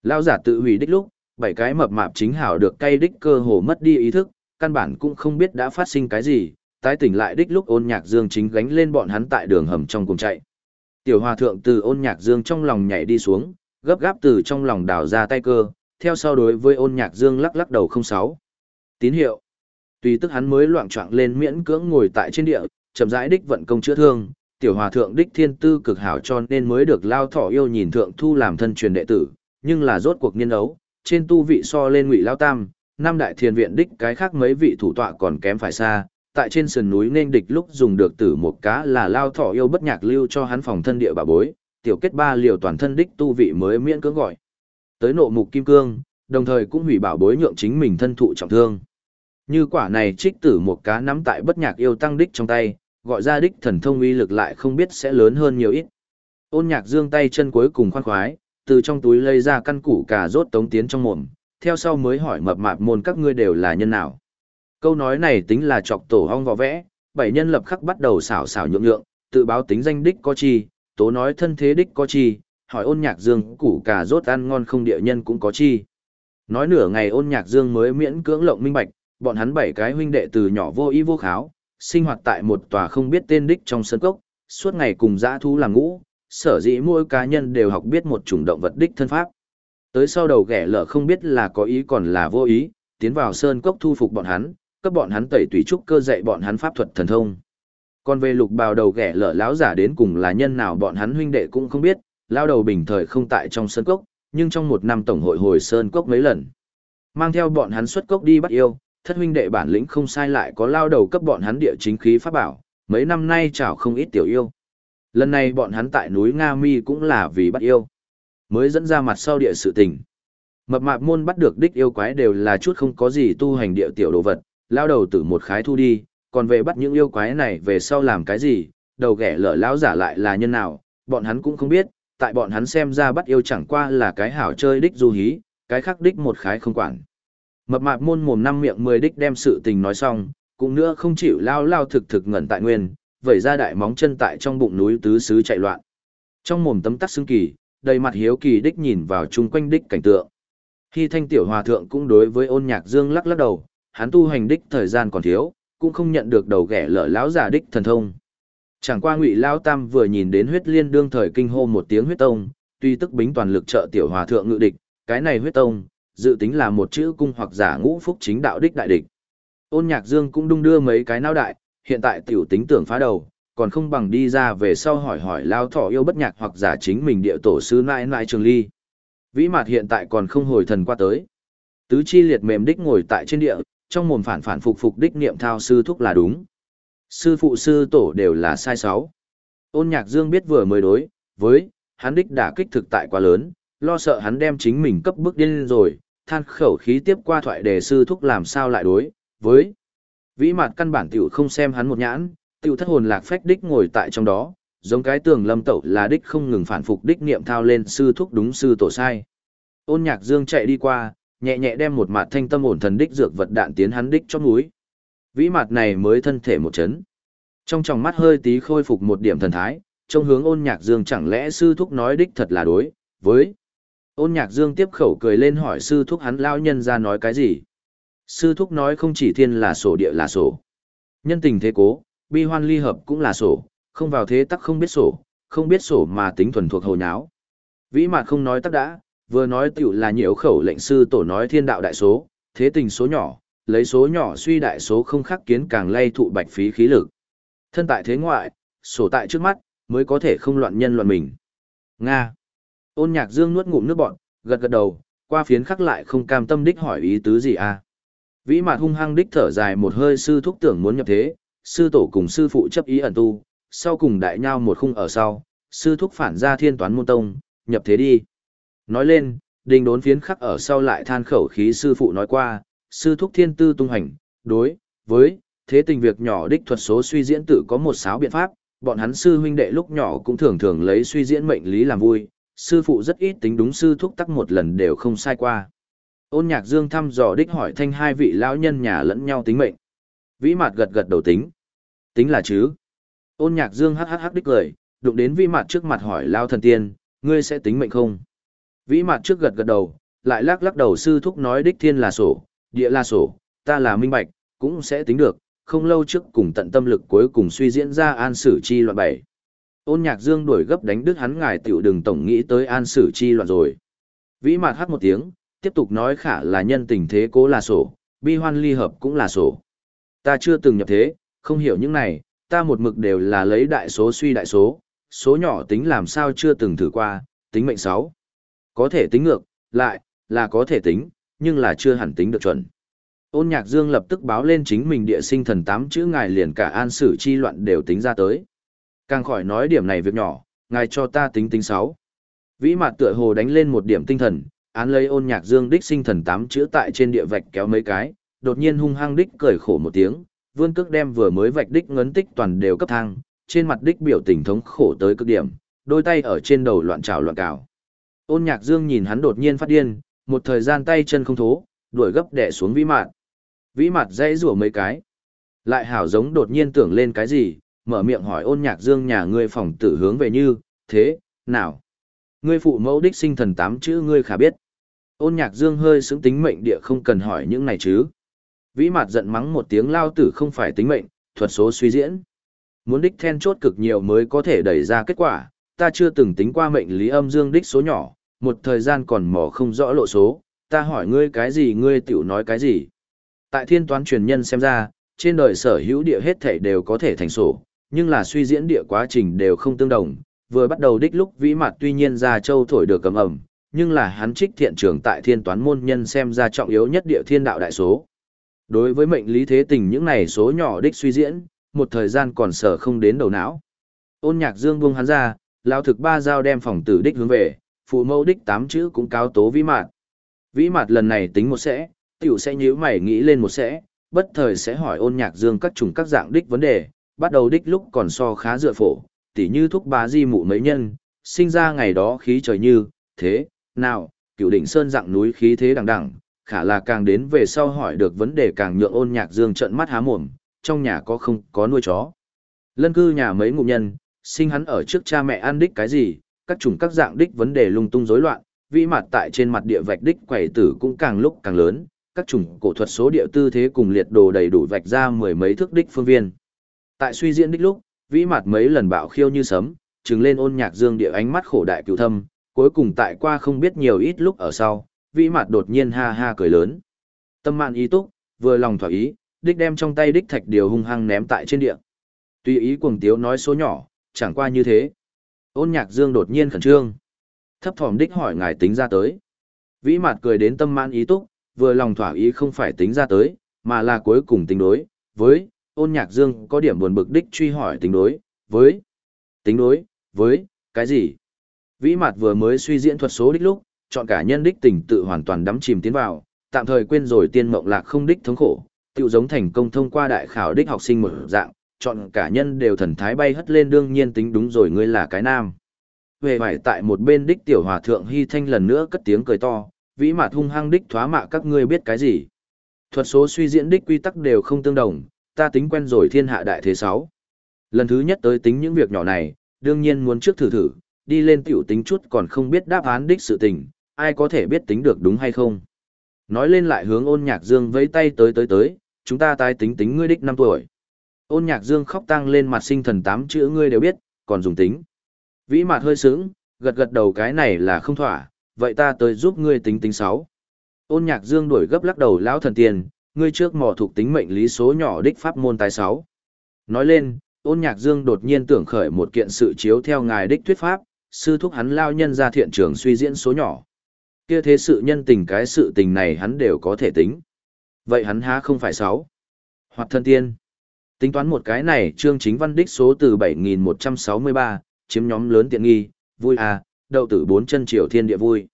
Lão giả tự hủy đích lúc, bảy cái mập mạp chính hảo được cay đích cơ hồ mất đi ý thức, căn bản cũng không biết đã phát sinh cái gì, tái tỉnh lại đích lúc ôn nhạc dương chính gánh lên bọn hắn tại đường hầm trong cùng chạy. Tiểu hòa thượng từ ôn nhạc dương trong lòng nhảy đi xuống, gấp gáp từ trong lòng đào ra tay cơ, theo sau đối với ôn nhạc dương lắc lắc đầu không sáu. Tín hiệu. Tùy tức hắn mới loạn trọng lên miễn cưỡng ngồi tại trên địa, chậm rãi đích vận công chữa thương, tiểu hòa thượng đích thiên tư cực hảo cho nên mới được lao thọ yêu nhìn thượng thu làm thân truyền đệ tử, nhưng là rốt cuộc niên đấu, trên tu vị so lên ngụy lao tam, năm đại thiền viện đích cái khác mấy vị thủ tọa còn kém phải xa, tại trên sườn núi nên địch lúc dùng được tử một cá là lao thọ yêu bất nhạc lưu cho hắn phòng thân địa bà bối, tiểu kết ba liều toàn thân đích tu vị mới miễn cưỡng gọi. Tới nộ mục kim cương, đồng thời cũng hủy bảo bối nhượng chính mình thân thụ trọng thương. Như quả này trích tử một cá nắm tại bất nhạc yêu tăng đích trong tay, gọi ra đích thần thông uy lực lại không biết sẽ lớn hơn nhiều ít. Ôn nhạc dương tay chân cuối cùng khoan khoái, từ trong túi lấy ra căn củ cà rốt tống tiến trong mồm, theo sau mới hỏi mập mạp môn các ngươi đều là nhân nào. Câu nói này tính là chọc tổ hong vò vẽ, bảy nhân lập khắc bắt đầu xảo xảo nhượng nhượng, tự báo tính danh đích có chi, tố nói thân thế đích có chi, hỏi ôn nhạc dương củ cà rốt ăn ngon không địa nhân cũng có chi. Nói nửa ngày ôn nhạc dương mới miễn cưỡng lộng minh bạch, bọn hắn bảy cái huynh đệ từ nhỏ vô ý vô kháo, sinh hoạt tại một tòa không biết tên đích trong sân cốc, suốt ngày cùng dã thú làm ngũ, sở dĩ mỗi cá nhân đều học biết một chủng động vật đích thân pháp. Tới sau đầu ghẻ lở không biết là có ý còn là vô ý, tiến vào sơn cốc thu phục bọn hắn, cấp bọn hắn tẩy tùy trúc cơ dạy bọn hắn pháp thuật thần thông. Còn về lục bào đầu ghẻ lở lão giả đến cùng là nhân nào bọn hắn huynh đệ cũng không biết, lao đầu bình thời không tại trong sơn cốc, nhưng trong một năm tổng hội hồi sơn cốc mấy lần. Mang theo bọn hắn xuất cốc đi bắt yêu, thất huynh đệ bản lĩnh không sai lại có lao đầu cấp bọn hắn địa chính khí pháp bảo, mấy năm nay chảo không ít tiểu yêu. Lần này bọn hắn tại núi Nga Mi cũng là vì bắt yêu. Mới dẫn ra mặt sau địa sự tình. Mập mạp môn bắt được đích yêu quái đều là chút không có gì tu hành địa tiểu đồ vật, lao đầu tử một khái thu đi, còn về bắt những yêu quái này về sau làm cái gì, đầu ghẻ lở lão giả lại là nhân nào, bọn hắn cũng không biết, tại bọn hắn xem ra bắt yêu chẳng qua là cái hảo chơi đích du hí, cái khác đích một khái không quản. Mập mạp môn mồm năm miệng mười đích đem sự tình nói xong, cũng nữa không chịu lao lao thực thực ngẩn tại nguyên, vẩy ra đại móng chân tại trong bụng núi tứ xứ chạy loạn. Trong mồm tấm tắc xương kỳ, đầy mặt hiếu kỳ đích nhìn vào chung quanh đích cảnh tượng. Khi thanh tiểu hòa thượng cũng đối với ôn nhạc dương lắc lắc đầu, hắn tu hành đích thời gian còn thiếu, cũng không nhận được đầu ghẻ lở lão giả đích thần thông. Chẳng qua ngụy lao tam vừa nhìn đến huyết liên đương thời kinh hô một tiếng huyết tông, tuy tức bính toàn lực trợ tiểu hòa thượng ngự địch, cái này huyết tông, dự tính là một chữ cung hoặc giả ngũ phúc chính đạo đích đại địch. Ôn nhạc dương cũng đung đưa mấy cái não đại, hiện tại tiểu tính tưởng phá đầu, còn không bằng đi ra về sau hỏi hỏi lao thỏ yêu bất nhạc hoặc giả chính mình địa tổ sư nãi nãi trường ly. Vĩ mạt hiện tại còn không hồi thần qua tới. Tứ chi liệt mềm đích ngồi tại trên địa, trong mồm phản phản phục phục đích niệm thao sư thúc là đúng. Sư phụ sư tổ đều là sai sáu. Ôn nhạc dương biết vừa mới đối, với, hắn đích đả kích thực tại quá lớn, lo sợ hắn đem chính mình cấp bước điên rồi, than khẩu khí tiếp qua thoại đề sư thúc làm sao lại đối, với. Vĩ mặt căn bản tiểu không xem hắn một nhãn, tiểu thất hồn lạc phách đích ngồi tại trong đó, giống cái tường lâm tẩu là đích không ngừng phản phục đích niệm thao lên sư thúc đúng sư tổ sai. Ôn nhạc dương chạy đi qua, nhẹ nhẹ đem một mạt thanh tâm ổn thần đích dược vật đạn tiến hắn đích chót núi. Vĩ mạt này mới thân thể một chấn. Trong tròng mắt hơi tí khôi phục một điểm thần thái, trong hướng ôn nhạc dương chẳng lẽ sư thúc nói đích thật là đối, với. Ôn nhạc dương tiếp khẩu cười lên hỏi sư thúc hắn lao nhân ra nói cái gì. Sư thúc nói không chỉ thiên là sổ địa là sổ. Nhân tình thế cố, bi hoan ly hợp cũng là sổ, không vào thế tắc không biết sổ, không biết sổ mà tính thuần thuộc hồ nháo. Vĩ mạt không nói tắc đã, vừa nói tiểu là nhiều khẩu lệnh sư tổ nói thiên đạo đại số, thế tình số nhỏ, lấy số nhỏ suy đại số không khắc kiến càng lay thụ bạch phí khí lực. Thân tại thế ngoại, sổ tại trước mắt, mới có thể không loạn nhân loạn mình. Nga. Ôn nhạc dương nuốt ngụm nước bọn, gật gật đầu, qua phiến khắc lại không cam tâm đích hỏi ý tứ gì à. Vĩ mạt hung hăng đích thở dài một hơi sư thúc tưởng muốn nhập thế, sư tổ cùng sư phụ chấp ý ẩn tu, sau cùng đại nhau một khung ở sau, sư thúc phản ra thiên toán môn tông, nhập thế đi. Nói lên, đình đốn phiến khắc ở sau lại than khẩu khí sư phụ nói qua, sư thúc thiên tư tung hành, đối, với, thế tình việc nhỏ đích thuật số suy diễn tự có một sáu biện pháp, bọn hắn sư huynh đệ lúc nhỏ cũng thường thường lấy suy diễn mệnh lý làm vui, sư phụ rất ít tính đúng sư thúc tắc một lần đều không sai qua. Ôn nhạc dương thăm dò đích hỏi thanh hai vị lão nhân nhà lẫn nhau tính mệnh. Vĩ mặt gật gật đầu tính. Tính là chứ. Ôn nhạc dương hắc hắc hắc đích cười, đụng đến vĩ mặt trước mặt hỏi lao thần tiên, ngươi sẽ tính mệnh không? Vĩ mặt trước gật gật đầu, lại lắc lắc đầu sư thúc nói đích thiên là sổ, địa là sổ, ta là minh bạch, cũng sẽ tính được, không lâu trước cùng tận tâm lực cuối cùng suy diễn ra an sử chi loạn bảy. Ôn nhạc dương đuổi gấp đánh đứt hắn ngài tiểu đừng tổng nghĩ tới an sử chi loạn rồi. Vĩ mặt hát một tiếng, tiếp tục nói khả là nhân tình thế cố là sổ, bi hoan ly hợp cũng là sổ. Ta chưa từng nhập thế, không hiểu những này, ta một mực đều là lấy đại số suy đại số, số nhỏ tính làm sao chưa từng thử qua, tính mệnh 6. Có thể tính ngược, lại, là có thể tính, nhưng là chưa hẳn tính được chuẩn. Ôn nhạc dương lập tức báo lên chính mình địa sinh thần tám chữ ngài liền cả an sử chi loạn đều tính ra tới. Càng khỏi nói điểm này việc nhỏ, ngài cho ta tính tính sáu. Vĩ mặt tựa hồ đánh lên một điểm tinh thần, án lấy ôn nhạc dương đích sinh thần tám chữ tại trên địa vạch kéo mấy cái, đột nhiên hung hăng đích cười khổ một tiếng, vươn cước đem vừa mới vạch đích ngấn tích toàn đều cấp thang, trên mặt đích biểu tình thống khổ tới cực điểm, đôi tay ở trên đầu loạn trào loạn cào. Ôn nhạc dương nhìn hắn đột nhiên phát điên, một thời gian tay chân không thố, đuổi gấp đẻ xuống vĩ mạn. Vĩ mạt dãy rủa mấy cái. Lại hảo giống đột nhiên tưởng lên cái gì, mở miệng hỏi ôn nhạc dương nhà ngươi phòng tử hướng về như, thế, nào? Ngươi phụ mẫu đích sinh thần tám chữ ngươi khả biết. Ôn nhạc dương hơi xứng tính mệnh địa không cần hỏi những này chứ. Vĩ mạt giận mắng một tiếng lao tử không phải tính mệnh, thuật số suy diễn. Muốn đích then chốt cực nhiều mới có thể đẩy ra kết quả, ta chưa từng tính qua mệnh lý âm dương đích số nhỏ, một thời gian còn mò không rõ lộ số, ta hỏi ngươi cái gì ngươi tiểu nói cái gì. Tại thiên toán truyền nhân xem ra, trên đời sở hữu địa hết thể đều có thể thành sổ, nhưng là suy diễn địa quá trình đều không tương đồng. Vừa bắt đầu đích lúc vĩ mặt tuy nhiên ra châu thổi được cầm ẩm, nhưng là hắn trích thiện trường tại thiên toán môn nhân xem ra trọng yếu nhất địa thiên đạo đại số. Đối với mệnh lý thế tình những này số nhỏ đích suy diễn, một thời gian còn sở không đến đầu não. Ôn nhạc dương buông hắn ra, lao thực ba giao đem phòng tử đích hướng về, phụ mẫu đích tám chữ cũng cáo tố vĩ mạt. Vĩ mạt lần này tính một sẽ, tiểu sẽ nhíu mày nghĩ lên một sẽ, bất thời sẽ hỏi ôn nhạc dương các chủng các dạng đích vấn đề, bắt đầu đích lúc còn so khá dựa phổ, tỉ như thúc bá di mụ mấy nhân, sinh ra ngày đó khí trời như, thế, nào, cựu đỉnh sơn dạng núi khí thế đằng đằng, khả là càng đến về sau hỏi được vấn đề càng nhượng ôn nhạc dương trận mắt há mồm, trong nhà có không có nuôi chó. Lân cư nhà mấy ngụ nhân, sinh hắn ở trước cha mẹ ăn đích cái gì, các chủng các dạng đích vấn đề lung tung rối loạn, vĩ mặt tại trên mặt địa vạch đích quẩy tử cũng càng lúc càng lớn, các chủng cổ thuật số địa tư thế cùng liệt đồ đầy đủ vạch ra mười mấy thước đích phương viên. Tại suy diễn đích lúc, vĩ mặt mấy lần bạo khiêu như sấm, trừng lên ôn nhạc dương địa ánh mắt khổ đại cửu thâm, cuối cùng tại qua không biết nhiều ít lúc ở sau, vĩ mặt đột nhiên ha ha cười lớn. Tâm mạn ý túc, vừa lòng thỏa ý, đích đem trong tay đích thạch điều hung hăng ném tại trên địa. Tùy ý cuồng tiếu nói số nhỏ, chẳng qua như thế. Ôn nhạc dương đột nhiên khẩn trương. Thấp thỏm đích hỏi ngài tính ra tới. Vĩ mặt cười đến tâm mãn ý túc, vừa lòng thỏa ý không phải tính ra tới, mà là cuối cùng tính đối, với, ôn nhạc dương có điểm buồn bực đích truy hỏi tính đối, với, tính đối, với, cái gì? Vĩ mặt vừa mới suy diễn thuật số đích lúc, chọn cả nhân đích tình tự hoàn toàn đắm chìm tiến vào, tạm thời quên rồi tiên mộng lạc không đích thống khổ, tự giống thành công thông qua đại khảo đích học sinh một dạng, chọn cả nhân đều thần thái bay hất lên đương nhiên tính đúng rồi ngươi là cái nam. Về vải tại một bên đích tiểu hòa thượng hy thanh lần nữa cất tiếng cười to, vĩ mạt hung hăng đích thoá mạ các ngươi biết cái gì. Thuật số suy diễn đích quy tắc đều không tương đồng, ta tính quen rồi thiên hạ đại thế sáu. Lần thứ nhất tới tính những việc nhỏ này, đương nhiên muốn trước thử thử, đi lên tiểu tính chút còn không biết đáp án đích sự tình, ai có thể biết tính được đúng hay không. Nói lên lại hướng ôn nhạc dương vẫy tay tới tới tới, chúng ta tái tính tính ngươi đích năm tuổi. Ôn nhạc dương khóc tăng lên mặt sinh thần tám chữ ngươi đều biết, còn dùng tính. Vĩ mặt hơi sướng, gật gật đầu cái này là không thỏa, vậy ta tới giúp ngươi tính tính sáu. Ôn nhạc dương đuổi gấp lắc đầu lão thần tiền, ngươi trước mò thuộc tính mệnh lý số nhỏ đích pháp môn tài sáu. Nói lên, ôn nhạc dương đột nhiên tưởng khởi một kiện sự chiếu theo ngài đích thuyết pháp, sư thúc hắn lao nhân ra thiện trường suy diễn số nhỏ. Kia thế sự nhân tình cái sự tình này hắn đều có thể tính. Vậy hắn há không phải sáu. Hoặc thân tiên. Tính toán một cái này trương chính văn đích số từ 7163, chiếm nhóm lớn tiện nghi, vui à, đậu tử bốn chân triều thiên địa vui.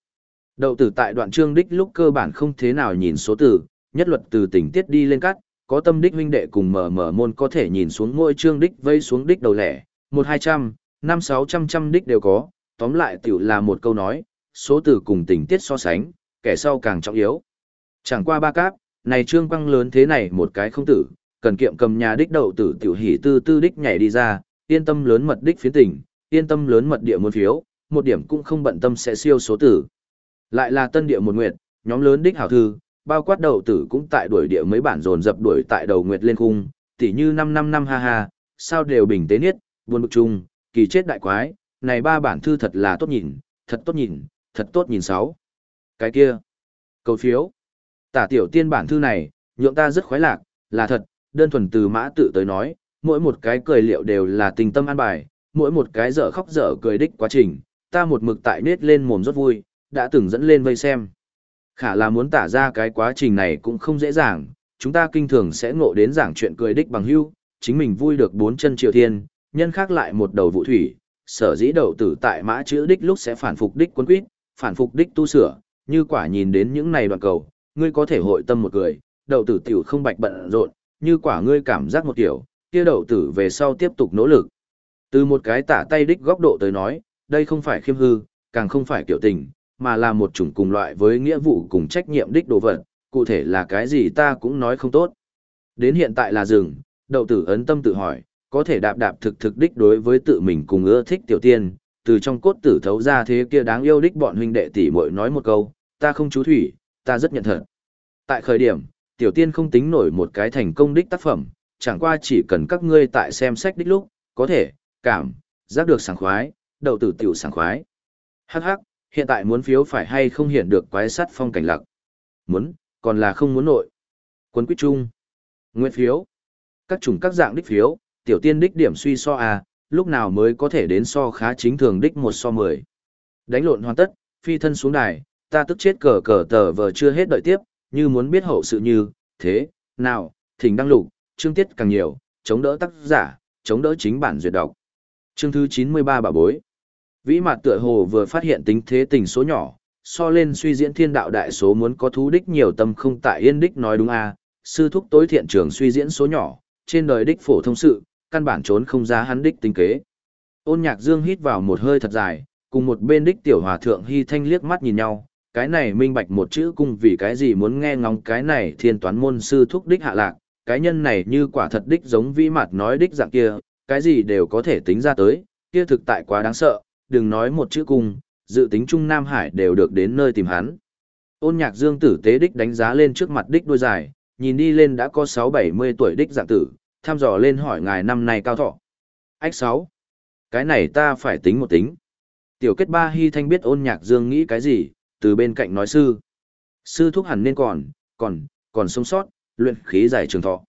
Đậu tử tại đoạn trương đích lúc cơ bản không thế nào nhìn số từ, nhất luật từ tình tiết đi lên cắt, có tâm đích huynh đệ cùng mở mở môn có thể nhìn xuống ngôi trương đích vây xuống đích đầu lẻ, một hai trăm, năm sáu trăm trăm đích đều có, tóm lại tiểu là một câu nói, số từ cùng tình tiết so sánh, kẻ sau càng trọng yếu. Chẳng qua ba cáp, này trương quăng lớn thế này một cái không tử, cần kiệm cầm nhà đích đậu tử tiểu hỉ tư tư đích nhảy đi ra, yên tâm lớn mật đích phiến tỉnh, yên tâm lớn mật địa muôn phiếu, một điểm cũng không bận tâm sẽ siêu số tử. Lại là tân địa một nguyệt, nhóm lớn đích hảo thư, bao quát đầu tử cũng tại đuổi địa mấy bản dồn dập đuổi tại đầu nguyệt lên khung, tỉ như năm năm năm ha ha, sao đều bình tế niết, buồn bực chung, kỳ chết đại quái, này ba bản thư thật là tốt nhìn, thật tốt nhìn, thật tốt nhìn sáu. Cái kia, cầu phiếu, tả tiểu tiên bản thư này, nhượng ta rất khoái lạc, là thật, đơn thuần từ mã tự tới nói, mỗi một cái cười liệu đều là tình tâm an bài, mỗi một cái dở khóc dở cười đích quá trình, ta một mực tại nết lên mồm rất vui, đã từng dẫn lên vây xem. Khả là muốn tả ra cái quá trình này cũng không dễ dàng, chúng ta kinh thường sẽ ngộ đến giảng chuyện cười đích bằng hưu, chính mình vui được bốn chân triều thiên, nhân khác lại một đầu vụ thủy, sở dĩ đầu tử tại mã chữ đích lúc sẽ phản phục đích quân quyết, phản phục đích tu sửa, như quả nhìn đến những này đoạn cầu, ngươi có thể hội tâm một người, đầu tử tiểu không bạch bận rộn, như quả ngươi cảm giác một kiểu, kia đầu tử về sau tiếp tục nỗ lực. Từ một cái tả tay đích góc độ tới nói, đây không phải khiêm hư, càng không phải kiểu tình, mà là một chủng cùng loại với nghĩa vụ cùng trách nhiệm đích đồ vật, cụ thể là cái gì ta cũng nói không tốt. Đến hiện tại là rừng, đậu tử ấn tâm tự hỏi, có thể đạp đạp thực thực đích đối với tự mình cùng ưa thích tiểu tiên, từ trong cốt tử thấu ra thế kia đáng yêu đích bọn huynh đệ tỷ muội nói một câu, ta không chú thủy, ta rất nhận thật. Tại khởi điểm, tiểu tiên không tính nổi một cái thành công đích tác phẩm, chẳng qua chỉ cần các ngươi tại xem sách đích lúc, có thể, cảm, giác được sảng khoái, đầu tử tiểu sảng khoái. Hắc hắc, hiện tại muốn phiếu phải hay không hiện được quái sắt phong cảnh lặc. Muốn, còn là không muốn nội. Quân quyết chung, Nguyện phiếu. Các chủng các dạng đích phiếu, tiểu tiên đích điểm suy so à, lúc nào mới có thể đến so khá chính thường đích một so mười. Đánh lộn hoàn tất, phi thân xuống đài, ta tức chết cờ cờ tờ vờ chưa hết đợi tiếp, như muốn biết hậu sự như, thế, nào, thỉnh đăng lục, chương tiết càng nhiều, chống đỡ tác giả, chống đỡ chính bản duyệt đọc. Chương thứ 93 bà bối. Vĩ mặt tựa hồ vừa phát hiện tính thế tình số nhỏ, so lên suy diễn thiên đạo đại số muốn có thú đích nhiều tâm không tại yên đích nói đúng à, sư thúc tối thiện trường suy diễn số nhỏ, trên đời đích phổ thông sự, căn bản trốn không ra hắn đích tính kế. Ôn nhạc dương hít vào một hơi thật dài, cùng một bên đích tiểu hòa thượng hy thanh liếc mắt nhìn nhau, cái này minh bạch một chữ cung vì cái gì muốn nghe ngóng cái này thiên toán môn sư thúc đích hạ lạc, cái nhân này như quả thật đích giống vĩ mặt nói đích dạng kia, cái gì đều có thể tính ra tới, kia thực tại quá đáng sợ, đừng nói một chữ cung, dự tính Trung Nam Hải đều được đến nơi tìm hắn. Ôn nhạc dương tử tế đích đánh giá lên trước mặt đích đôi dài, nhìn đi lên đã có 6-70 tuổi đích dạng tử, tham dò lên hỏi ngài năm nay cao thọ. Ách 6. Cái này ta phải tính một tính. Tiểu kết ba hy thanh biết ôn nhạc dương nghĩ cái gì, từ bên cạnh nói sư. Sư thúc hẳn nên còn, còn, còn sống sót, luyện khí giải trường thọ.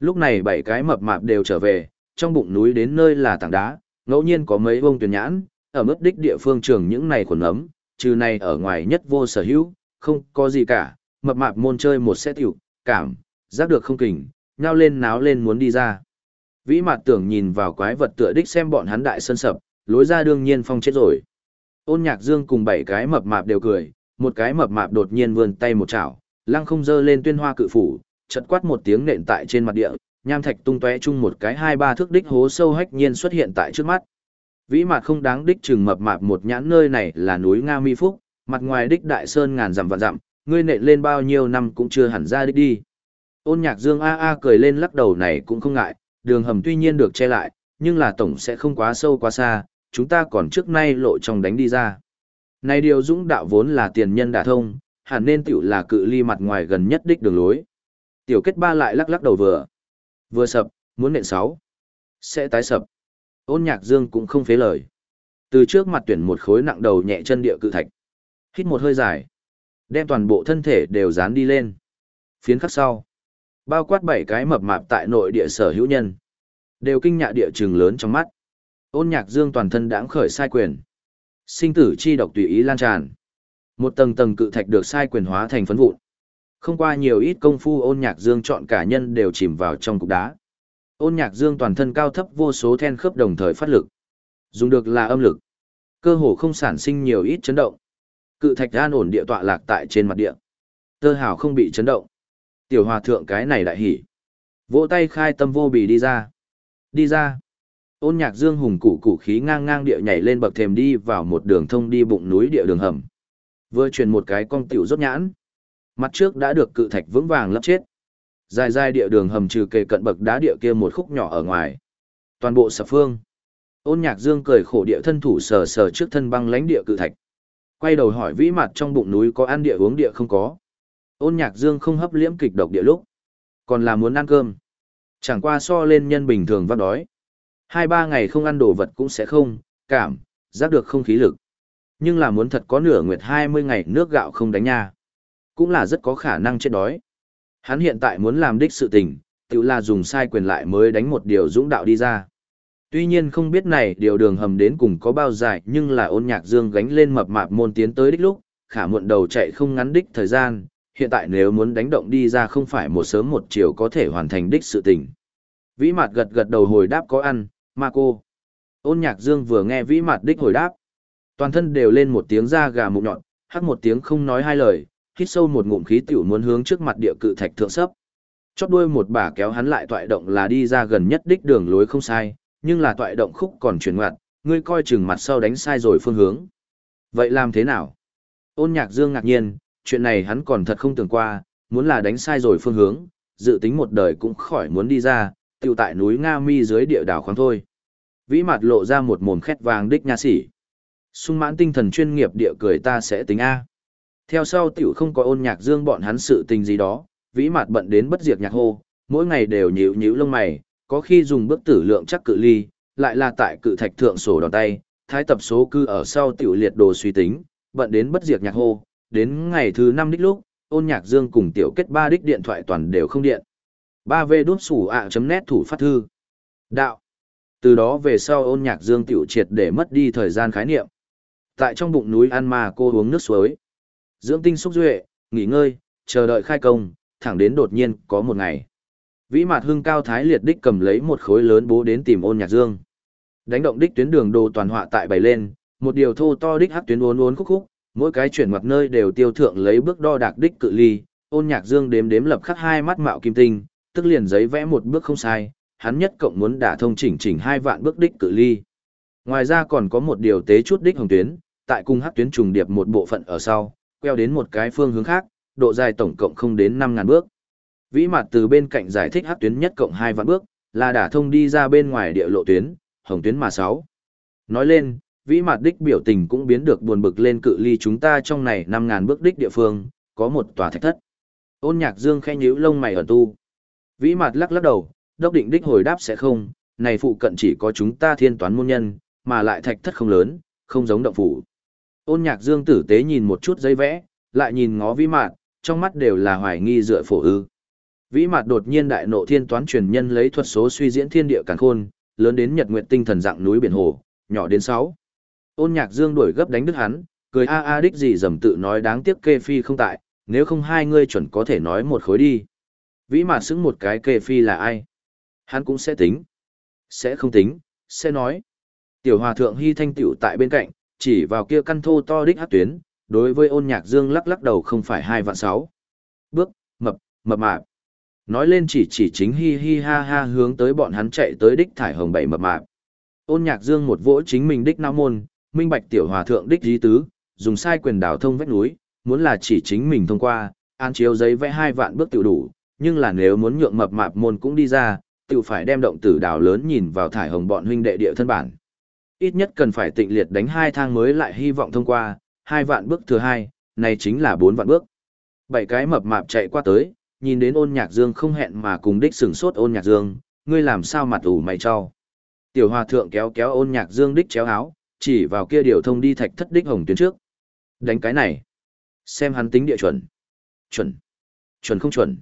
Lúc này bảy cái mập mạp đều trở về, trong bụng núi đến nơi là tảng đá, ngẫu nhiên có mấy bông tuyển nhãn, ở mức đích địa phương trường những này khuẩn ấm, trừ này ở ngoài nhất vô sở hữu, không có gì cả, mập mạp môn chơi một xe tiểu, cảm, giác được không kình, nhao lên náo lên muốn đi ra. Vĩ mặt tưởng nhìn vào quái vật tựa đích xem bọn hắn đại sân sập, lối ra đương nhiên phong chết rồi. Ôn nhạc dương cùng bảy cái mập mạp đều cười, một cái mập mạp đột nhiên vươn tay một chảo, lăng không dơ lên tuyên hoa cự phủ, chật quát một tiếng nện tại trên mặt địa, nham thạch tung tóe chung một cái hai ba thước đích hố sâu hách nhiên xuất hiện tại trước mắt. Vĩ mặt không đáng đích chừng mập mạp một nhãn nơi này là núi Nga Mi Phúc, mặt ngoài đích đại sơn ngàn dặm vạn dặm, ngươi nện lên bao nhiêu năm cũng chưa hẳn ra đích đi. Ôn nhạc dương a a cười lên lắc đầu này cũng không ngại, đường hầm tuy nhiên được che lại, nhưng là tổng sẽ không quá sâu quá xa, chúng ta còn trước nay lộ trong đánh đi ra. Này điều dũng đạo vốn là tiền nhân đả thông, hẳn nên tiểu là cự ly mặt ngoài gần nhất đích đường lối. Tiểu kết ba lại lắc lắc đầu vừa. Vừa sập, muốn nện sáu. Sẽ tái sập. Ôn nhạc dương cũng không phế lời. Từ trước mặt tuyển một khối nặng đầu nhẹ chân địa cự thạch. Hít một hơi dài. Đem toàn bộ thân thể đều dán đi lên. Phiến khắc sau. Bao quát bảy cái mập mạp tại nội địa sở hữu nhân. Đều kinh nhạ địa trường lớn trong mắt. Ôn nhạc dương toàn thân đãng khởi sai quyền. Sinh tử chi độc tùy ý lan tràn. Một tầng tầng cự thạch được sai quyền hóa thành phấn vụn. Không qua nhiều ít công phu ôn nhạc dương chọn cả nhân đều chìm vào trong cục đá. Ôn nhạc dương toàn thân cao thấp vô số then khớp đồng thời phát lực. Dùng được là âm lực. Cơ hồ không sản sinh nhiều ít chấn động. Cự thạch an ổn địa tọa lạc tại trên mặt địa. Tơ hào không bị chấn động. Tiểu hòa thượng cái này đại hỉ. Vỗ tay khai tâm vô bì đi ra. Đi ra. Ôn nhạc dương hùng cụ cụ khí ngang ngang địa nhảy lên bậc thềm đi vào một đường thông đi bụng núi địa đường hầm. Vừa truyền một cái con tiểu rốt nhãn. Mặt trước đã được cự thạch vững vàng lấp chết. Dài dài địa đường hầm trừ kề cận bậc đá địa kia một khúc nhỏ ở ngoài. Toàn bộ sập phương. Ôn nhạc dương cười khổ địa thân thủ sờ sờ trước thân băng lánh địa cự thạch. Quay đầu hỏi vĩ mặt trong bụng núi có ăn địa uống địa không có. Ôn nhạc dương không hấp liễm kịch độc địa lúc. Còn là muốn ăn cơm. Chẳng qua so lên nhân bình thường vắt đói. Hai ba ngày không ăn đồ vật cũng sẽ không, cảm, giác được không khí lực. Nhưng là muốn thật có nửa nguyệt hai mươi ngày nước gạo không đánh nha. Cũng là rất có khả năng chết đói. Hắn hiện tại muốn làm đích sự tình, tự là dùng sai quyền lại mới đánh một điều dũng đạo đi ra. Tuy nhiên không biết này điều đường hầm đến cùng có bao dài nhưng là ôn nhạc dương gánh lên mập mạp môn tiến tới đích lúc, khả muộn đầu chạy không ngắn đích thời gian, hiện tại nếu muốn đánh động đi ra không phải một sớm một chiều có thể hoàn thành đích sự tình. Vĩ mặt gật gật đầu hồi đáp có ăn, ma cô. Ôn nhạc dương vừa nghe vĩ mặt đích hồi đáp. Toàn thân đều lên một tiếng da gà mụn nhọn, hắt một tiếng không nói hai lời, hít sâu một ngụm khí tiểu muốn hướng trước mặt địa cự thạch thượng sấp. Chót đuôi một bà kéo hắn lại toại động là đi ra gần nhất đích đường lối không sai, nhưng là toại động khúc còn chuyển ngoặt, ngươi coi chừng mặt sau đánh sai rồi phương hướng. Vậy làm thế nào? Ôn nhạc dương ngạc nhiên, chuyện này hắn còn thật không tưởng qua, muốn là đánh sai rồi phương hướng, dự tính một đời cũng khỏi muốn đi ra, tiêu tại núi Nga Mi dưới địa đảo khoáng thôi. Vĩ mặt lộ ra một mồm khét vàng đích nha sĩ. Sung mãn tinh thần chuyên nghiệp địa cười ta sẽ tính A. Theo sau tiểu không có ôn nhạc dương bọn hắn sự tình gì đó, vĩ mặt bận đến bất diệt nhạc hô, mỗi ngày đều nhíu nhíu lông mày, có khi dùng bước tử lượng chắc cự ly, lại là tại cự thạch thượng sổ đòn tay, thái tập số cư ở sau tiểu liệt đồ suy tính, bận đến bất diệt nhạc hô, đến ngày thứ năm đích lúc, ôn nhạc dương cùng tiểu kết ba đích điện thoại toàn đều không điện ba v đút sủ ạ chấm nét thủ phát thư. Đạo. Từ đó về sau ôn nhạc dương tiểu triệt để mất đi thời gian khái niệm. Tại trong bụng núi An Ma cô uống nước suối. Dưỡng tinh xúc duệ, nghỉ ngơi, chờ đợi khai công, thẳng đến đột nhiên có một ngày. Vĩ Mạt Hưng cao thái liệt đích cầm lấy một khối lớn bố đến tìm Ôn Nhạc Dương. Đánh động đích tuyến đường đồ toàn họa tại bày lên, một điều thô to đích hắc tuyến uốn uốn khúc khúc, mỗi cái chuyển mặt nơi đều tiêu thượng lấy bước đo đạc đích cự ly, Ôn Nhạc Dương đếm đếm lập khắc hai mắt mạo kim tinh, tức liền giấy vẽ một bước không sai, hắn nhất cộng muốn đả thông chỉnh chỉnh hai vạn bước đích cự ly. Ngoài ra còn có một điều tế chút đích hồng tuyến, tại cung hắc tuyến trùng điệp một bộ phận ở sau, queo đến một cái phương hướng khác, độ dài tổng cộng không đến 5000 bước. Vĩ mặt từ bên cạnh giải thích hắc tuyến nhất cộng 2 vạn bước, là đả thông đi ra bên ngoài địa lộ tuyến, hồng tuyến mà 6. Nói lên, vĩ mặt đích biểu tình cũng biến được buồn bực lên cự ly chúng ta trong này 5000 bước đích địa phương, có một tòa thạch thất. Ôn nhạc dương khẽ nhíu lông mày ở tu. Vĩ mặt lắc lắc đầu, đốc định đích hồi đáp sẽ không, này phụ cận chỉ có chúng ta thiên toán môn nhân, mà lại thạch thất không lớn, không giống động phủ. Ôn nhạc dương tử tế nhìn một chút giấy vẽ, lại nhìn ngó vĩ mạn, trong mắt đều là hoài nghi dựa phổ ư. Vĩ mặt đột nhiên đại nộ thiên toán truyền nhân lấy thuật số suy diễn thiên địa càn khôn, lớn đến nhật nguyệt tinh thần dạng núi biển hồ, nhỏ đến sáu. Ôn nhạc dương đuổi gấp đánh đứt hắn, cười a a đích gì dầm tự nói đáng tiếc kê phi không tại, nếu không hai ngươi chuẩn có thể nói một khối đi. Vĩ mà xứng một cái kê phi là ai? Hắn cũng sẽ tính. Sẽ không tính, sẽ nói. Tiểu hòa thượng hy thanh tiểu tại bên cạnh, chỉ vào kia căn thô to đích hát tuyến, đối với ôn nhạc dương lắc lắc đầu không phải hai vạn sáu. Bước, mập, mập mạp. Nói lên chỉ chỉ chính hi hi ha ha hướng tới bọn hắn chạy tới đích thải hồng bảy mập mạp. Ôn nhạc dương một vỗ chính mình đích não môn, minh bạch tiểu hòa thượng đích dí tứ, dùng sai quyền đảo thông vách núi, muốn là chỉ chính mình thông qua, an chiếu giấy vẽ hai vạn bước tiểu đủ, nhưng là nếu muốn nhượng mập mạp môn cũng đi ra, tiểu phải đem động tử đào lớn nhìn vào thải hồng bọn huynh đệ địa thân bản. Ít nhất cần phải tịnh liệt đánh hai thang mới lại hy vọng thông qua, hai vạn bước thứ hai, này chính là bốn vạn bước. Bảy cái mập mạp chạy qua tới, nhìn đến ôn nhạc dương không hẹn mà cùng đích sừng sốt ôn nhạc dương, ngươi làm sao mặt ủ mày cho. Tiểu hòa thượng kéo kéo ôn nhạc dương đích chéo áo, chỉ vào kia điều thông đi thạch thất đích hồng tuyến trước. Đánh cái này. Xem hắn tính địa chuẩn. Chuẩn. Chuẩn không chuẩn.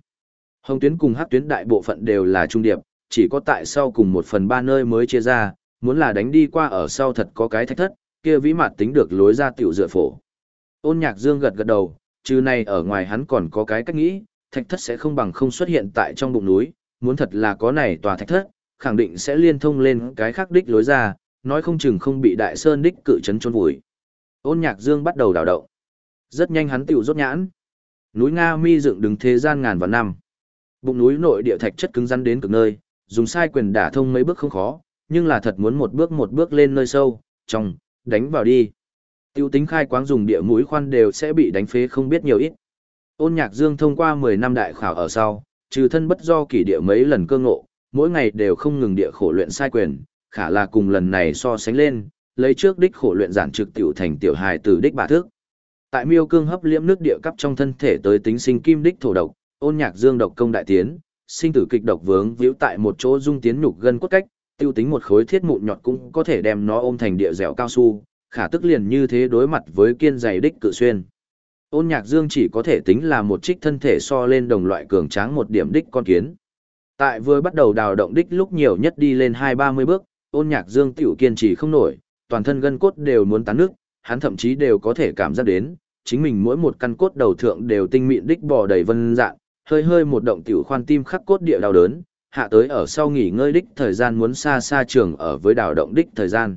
Hồng tuyến cùng hắc tuyến đại bộ phận đều là trung điệp, chỉ có tại sau cùng một phần ba nơi mới chia ra, muốn là đánh đi qua ở sau thật có cái thách thất, kia vĩ mặt tính được lối ra tiểu dựa phổ. Ôn nhạc dương gật gật đầu, trừ này ở ngoài hắn còn có cái cách nghĩ, thạch thất sẽ không bằng không xuất hiện tại trong bụng núi, muốn thật là có này tòa thạch thất, khẳng định sẽ liên thông lên cái khác đích lối ra, nói không chừng không bị đại sơn đích cự chấn trôn vùi. Ôn nhạc dương bắt đầu đào động. Rất nhanh hắn tiểu rốt nhãn. Núi Nga mi dựng đứng thế gian ngàn vạn năm. Bụng núi nội địa thạch chất cứng rắn đến cực nơi, dùng sai quyền đả thông mấy bước không khó, nhưng là thật muốn một bước một bước lên nơi sâu, trong, đánh vào đi. Tiêu tính khai quáng dùng địa mũi khoan đều sẽ bị đánh phế không biết nhiều ít. Ôn nhạc dương thông qua 10 năm đại khảo ở sau, trừ thân bất do kỷ địa mấy lần cơ ngộ, mỗi ngày đều không ngừng địa khổ luyện sai quyền, khả là cùng lần này so sánh lên, lấy trước đích khổ luyện giản trực tiểu thành tiểu hài từ đích bà thước. Tại miêu cương hấp liễm nước địa cấp trong thân thể tới tính sinh kim đích thổ độc, ôn nhạc dương độc công đại tiến, sinh tử kịch độc vướng víu tại một chỗ dung tiến nhục gân cốt cách, tiêu tính một khối thiết mụn nhọt cũng có thể đem nó ôm thành địa dẻo cao su, khả tức liền như thế đối mặt với kiên dày đích cự xuyên. Ôn nhạc dương chỉ có thể tính là một trích thân thể so lên đồng loại cường tráng một điểm đích con kiến. Tại vừa bắt đầu đào động đích lúc nhiều nhất đi lên hai ba mươi bước, ôn nhạc dương tiểu kiên trì không nổi, toàn thân gân cốt đều muốn tán nước, hắn thậm chí đều có thể cảm giác đến, chính mình mỗi một căn cốt đầu thượng đều tinh mịn đích bò đầy vân dạng, hơi hơi một động tiểu khoan tim khắc cốt địa đau đớn, hạ tới ở sau nghỉ ngơi đích thời gian muốn xa xa trường ở với đào động đích thời gian.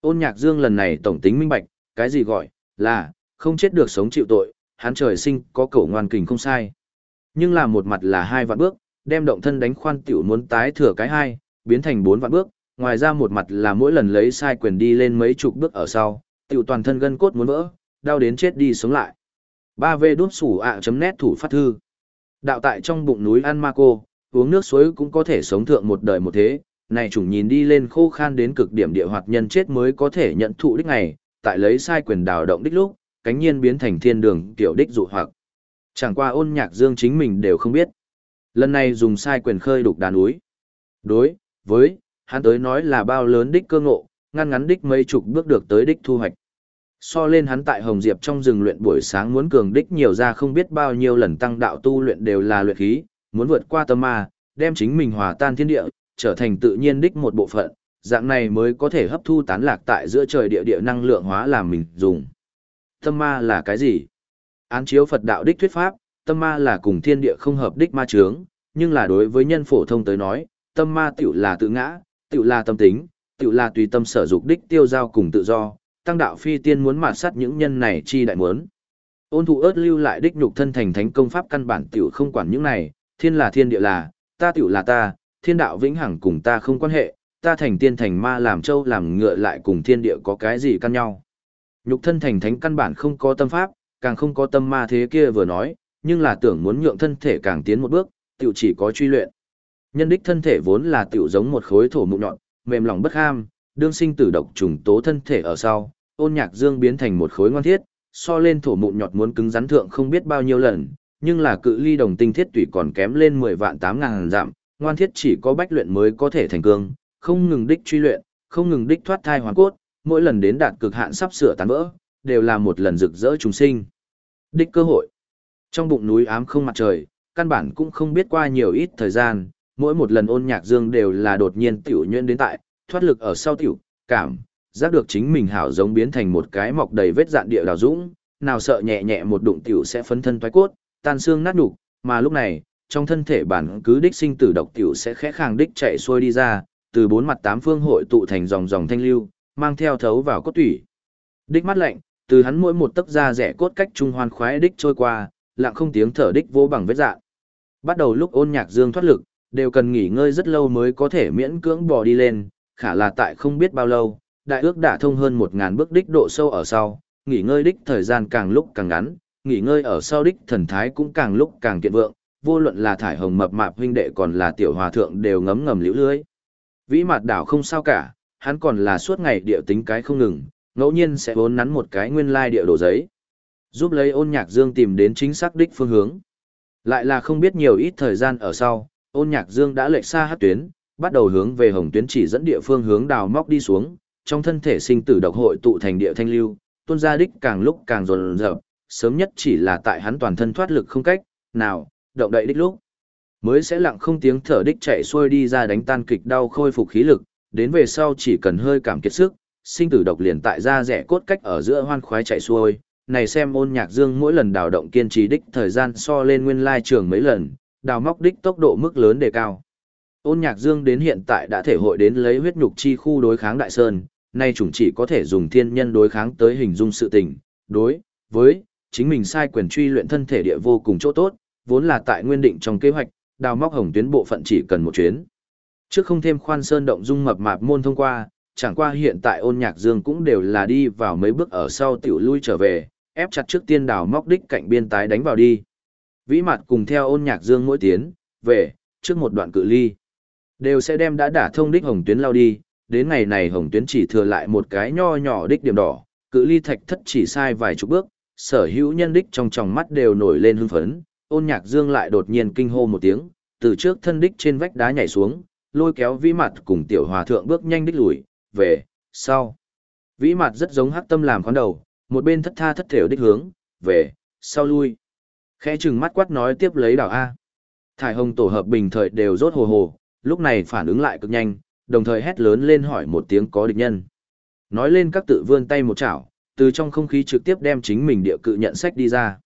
Ôn nhạc dương lần này tổng tính minh bạch, cái gì gọi là, không chết được sống chịu tội, hắn trời sinh có cổ ngoan kình không sai. Nhưng là một mặt là hai vạn bước, đem động thân đánh khoan tiểu muốn tái thừa cái hai, biến thành bốn vạn bước, ngoài ra một mặt là mỗi lần lấy sai quyền đi lên mấy chục bước ở sau, tiểu toàn thân gân cốt muốn vỡ, đau đến chết đi sống lại. 3V đút sủ ạ chấm nét thủ phát thư. Đạo tại trong bụng núi ăn Ma Cô, uống nước suối cũng có thể sống thượng một đời một thế, này chủng nhìn đi lên khô khan đến cực điểm địa hoạt nhân chết mới có thể nhận thụ đích này, tại lấy sai quyền đào động đích lúc, cánh nhiên biến thành thiên đường tiểu đích dụ hoặc. Chẳng qua ôn nhạc dương chính mình đều không biết. Lần này dùng sai quyền khơi đục đàn núi. Đối, với, hắn tới nói là bao lớn đích cơ ngộ, ngăn ngắn đích mấy chục bước được tới đích thu hoạch. So lên hắn tại Hồng Diệp trong rừng luyện buổi sáng muốn cường đích nhiều ra không biết bao nhiêu lần tăng đạo tu luyện đều là luyện khí, muốn vượt qua tâm ma, đem chính mình hòa tan thiên địa, trở thành tự nhiên đích một bộ phận, dạng này mới có thể hấp thu tán lạc tại giữa trời địa địa năng lượng hóa làm mình dùng. Tâm ma là cái gì? Án chiếu Phật đạo đích thuyết pháp, tâm ma là cùng thiên địa không hợp đích ma chướng, nhưng là đối với nhân phổ thông tới nói, tâm ma tiểu là tự ngã, tiểu là tâm tính, tiểu là tùy tâm sở dục đích tiêu giao cùng tự do, tăng đạo phi tiên muốn mạt sát những nhân này chi đại muốn. Ôn thụ ớt lưu lại đích nhục thân thành thánh công pháp căn bản tiểu không quản những này, thiên là thiên địa là, ta tiểu là ta, thiên đạo vĩnh hằng cùng ta không quan hệ, ta thành tiên thành ma làm châu làm ngựa lại cùng thiên địa có cái gì căn nhau. Nhục thân thành thánh căn bản không có tâm pháp, càng không có tâm ma thế kia vừa nói, nhưng là tưởng muốn nhượng thân thể càng tiến một bước, tiểu chỉ có truy luyện. Nhân đích thân thể vốn là tiểu giống một khối thổ mụn nhọn, mềm lòng bất ham, đương sinh tử độc trùng tố thân thể ở sau, ôn nhạc dương biến thành một khối ngoan thiết, so lên thổ mụn nhọt muốn cứng rắn thượng không biết bao nhiêu lần, nhưng là cự ly đồng tinh thiết tủy còn kém lên 10 vạn 8 ngàn giảm, ngoan thiết chỉ có bách luyện mới có thể thành cương, không ngừng đích truy luyện, không ngừng đích thoát thai hoàn cốt, mỗi lần đến đạt cực hạn sắp sửa tán vỡ, đều là một lần rực rỡ trùng sinh. Đích cơ hội. Trong bụng núi ám không mặt trời, căn bản cũng không biết qua nhiều ít thời gian, mỗi một lần ôn nhạc dương đều là đột nhiên tiểu nhuyễn đến tại, thoát lực ở sau tiểu, cảm, giác được chính mình hảo giống biến thành một cái mọc đầy vết dạn địa đào dũng, nào sợ nhẹ nhẹ một đụng tiểu sẽ phấn thân thoái cốt, tan xương nát đục, mà lúc này, trong thân thể bản cứ đích sinh tử độc tiểu sẽ khẽ khàng đích chạy xuôi đi ra, từ bốn mặt tám phương hội tụ thành dòng dòng thanh lưu, mang theo thấu vào cốt tủy. Đích mắt lạnh, từ hắn mỗi một tấc da rẻ cốt cách trung hoan khoái đích trôi qua, lặng không tiếng thở đích vô bằng vết dạn. Bắt đầu lúc ôn nhạc dương thoát lực, đều cần nghỉ ngơi rất lâu mới có thể miễn cưỡng bò đi lên, khả là tại không biết bao lâu, đại ước đã thông hơn một ngàn bước đích độ sâu ở sau, nghỉ ngơi đích thời gian càng lúc càng ngắn, nghỉ ngơi ở sau đích thần thái cũng càng lúc càng kiện vượng, vô luận là thải hồng mập mạp huynh đệ còn là tiểu hòa thượng đều ngấm ngầm liễu lưới. Vĩ mặt đảo không sao cả, hắn còn là suốt ngày địa tính cái không ngừng, ngẫu nhiên sẽ vốn nắn một cái nguyên lai địa đồ giấy. Giúp lấy ôn nhạc dương tìm đến chính xác đích phương hướng. Lại là không biết nhiều ít thời gian ở sau, ôn nhạc dương đã lệch xa hát tuyến, bắt đầu hướng về hồng tuyến chỉ dẫn địa phương hướng đào móc đi xuống, trong thân thể sinh tử độc hội tụ thành địa thanh lưu, tuôn ra đích càng lúc càng dồn dập, sớm nhất chỉ là tại hắn toàn thân thoát lực không cách, nào, động đậy đích lúc. Mới sẽ lặng không tiếng thở đích chạy xuôi đi ra đánh tan kịch đau khôi phục khí lực, đến về sau chỉ cần hơi cảm kiệt sức, sinh tử độc liền tại ra rẻ cốt cách ở giữa hoan khoái chạy xuôi. Này xem ôn nhạc dương mỗi lần đào động kiên trì đích thời gian so lên nguyên lai trường mấy lần, đào móc đích tốc độ mức lớn đề cao. Ôn nhạc dương đến hiện tại đã thể hội đến lấy huyết nhục chi khu đối kháng đại sơn, nay chủng chỉ có thể dùng thiên nhân đối kháng tới hình dung sự tình, đối, với, chính mình sai quyền truy luyện thân thể địa vô cùng chỗ tốt, vốn là tại nguyên định trong kế hoạch, đào móc hồng tuyến bộ phận chỉ cần một chuyến. Trước không thêm khoan sơn động dung mập mạp môn thông qua, chẳng qua hiện tại ôn nhạc dương cũng đều là đi vào mấy bước ở sau tiểu lui trở về, ép chặt trước tiên đào móc đích cạnh biên tái đánh vào đi. Vĩ mặt cùng theo ôn nhạc dương mỗi tiến, về, trước một đoạn cự ly. Đều sẽ đem đã đả thông đích hồng tuyến lao đi, đến ngày này hồng tuyến chỉ thừa lại một cái nho nhỏ đích điểm đỏ, cự ly thạch thất chỉ sai vài chục bước, sở hữu nhân đích trong tròng mắt đều nổi lên hưng phấn, ôn nhạc dương lại đột nhiên kinh hô một tiếng, từ trước thân đích trên vách đá nhảy xuống, lôi kéo vĩ mặt cùng tiểu hòa thượng bước nhanh đích lùi, về, sau. Vĩ mặt rất giống hắc tâm làm khoán đầu, một bên thất tha thất thểu đích hướng, về, sau lui. Khẽ chừng mắt quát nói tiếp lấy đảo A. Thải hồng tổ hợp bình thời đều rốt hồ hồ, lúc này phản ứng lại cực nhanh, đồng thời hét lớn lên hỏi một tiếng có địch nhân. Nói lên các tự vươn tay một chảo, từ trong không khí trực tiếp đem chính mình địa cự nhận sách đi ra.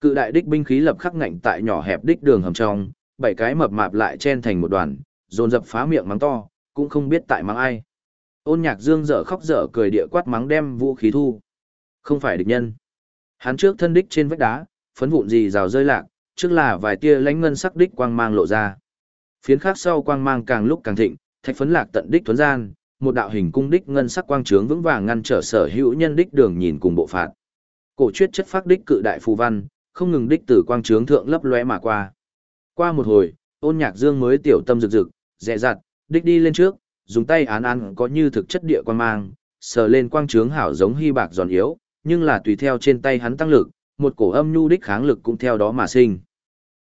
Cự đại đích binh khí lập khắc ngạnh tại nhỏ hẹp đích đường hầm trong, bảy cái mập mạp lại chen thành một đoàn, dồn dập phá miệng mắng to, cũng không biết tại mắng ai. Ôn nhạc dương dở khóc dở cười địa quát mắng đem vũ khí thu. Không phải địch nhân. Hắn trước thân đích trên vách đá, phấn vụn gì rào rơi lạc, trước là vài tia lánh ngân sắc đích quang mang lộ ra. Phiến khác sau quang mang càng lúc càng thịnh, thạch phấn lạc tận đích tuấn gian, một đạo hình cung đích ngân sắc quang trướng vững vàng ngăn trở sở hữu nhân đích đường nhìn cùng bộ phạt. Cổ truyết chất phát đích cự đại phù văn, không ngừng đích từ quang trướng thượng lấp lóe mà qua. Qua một hồi, ôn nhạc dương mới tiểu tâm rực rực, dè dặt, đích đi lên trước, dùng tay án án có như thực chất địa quang mang, sờ lên quang trướng hảo giống hy bạc giòn yếu, nhưng là tùy theo trên tay hắn tăng lực, một cổ âm nhu đích kháng lực cũng theo đó mà sinh.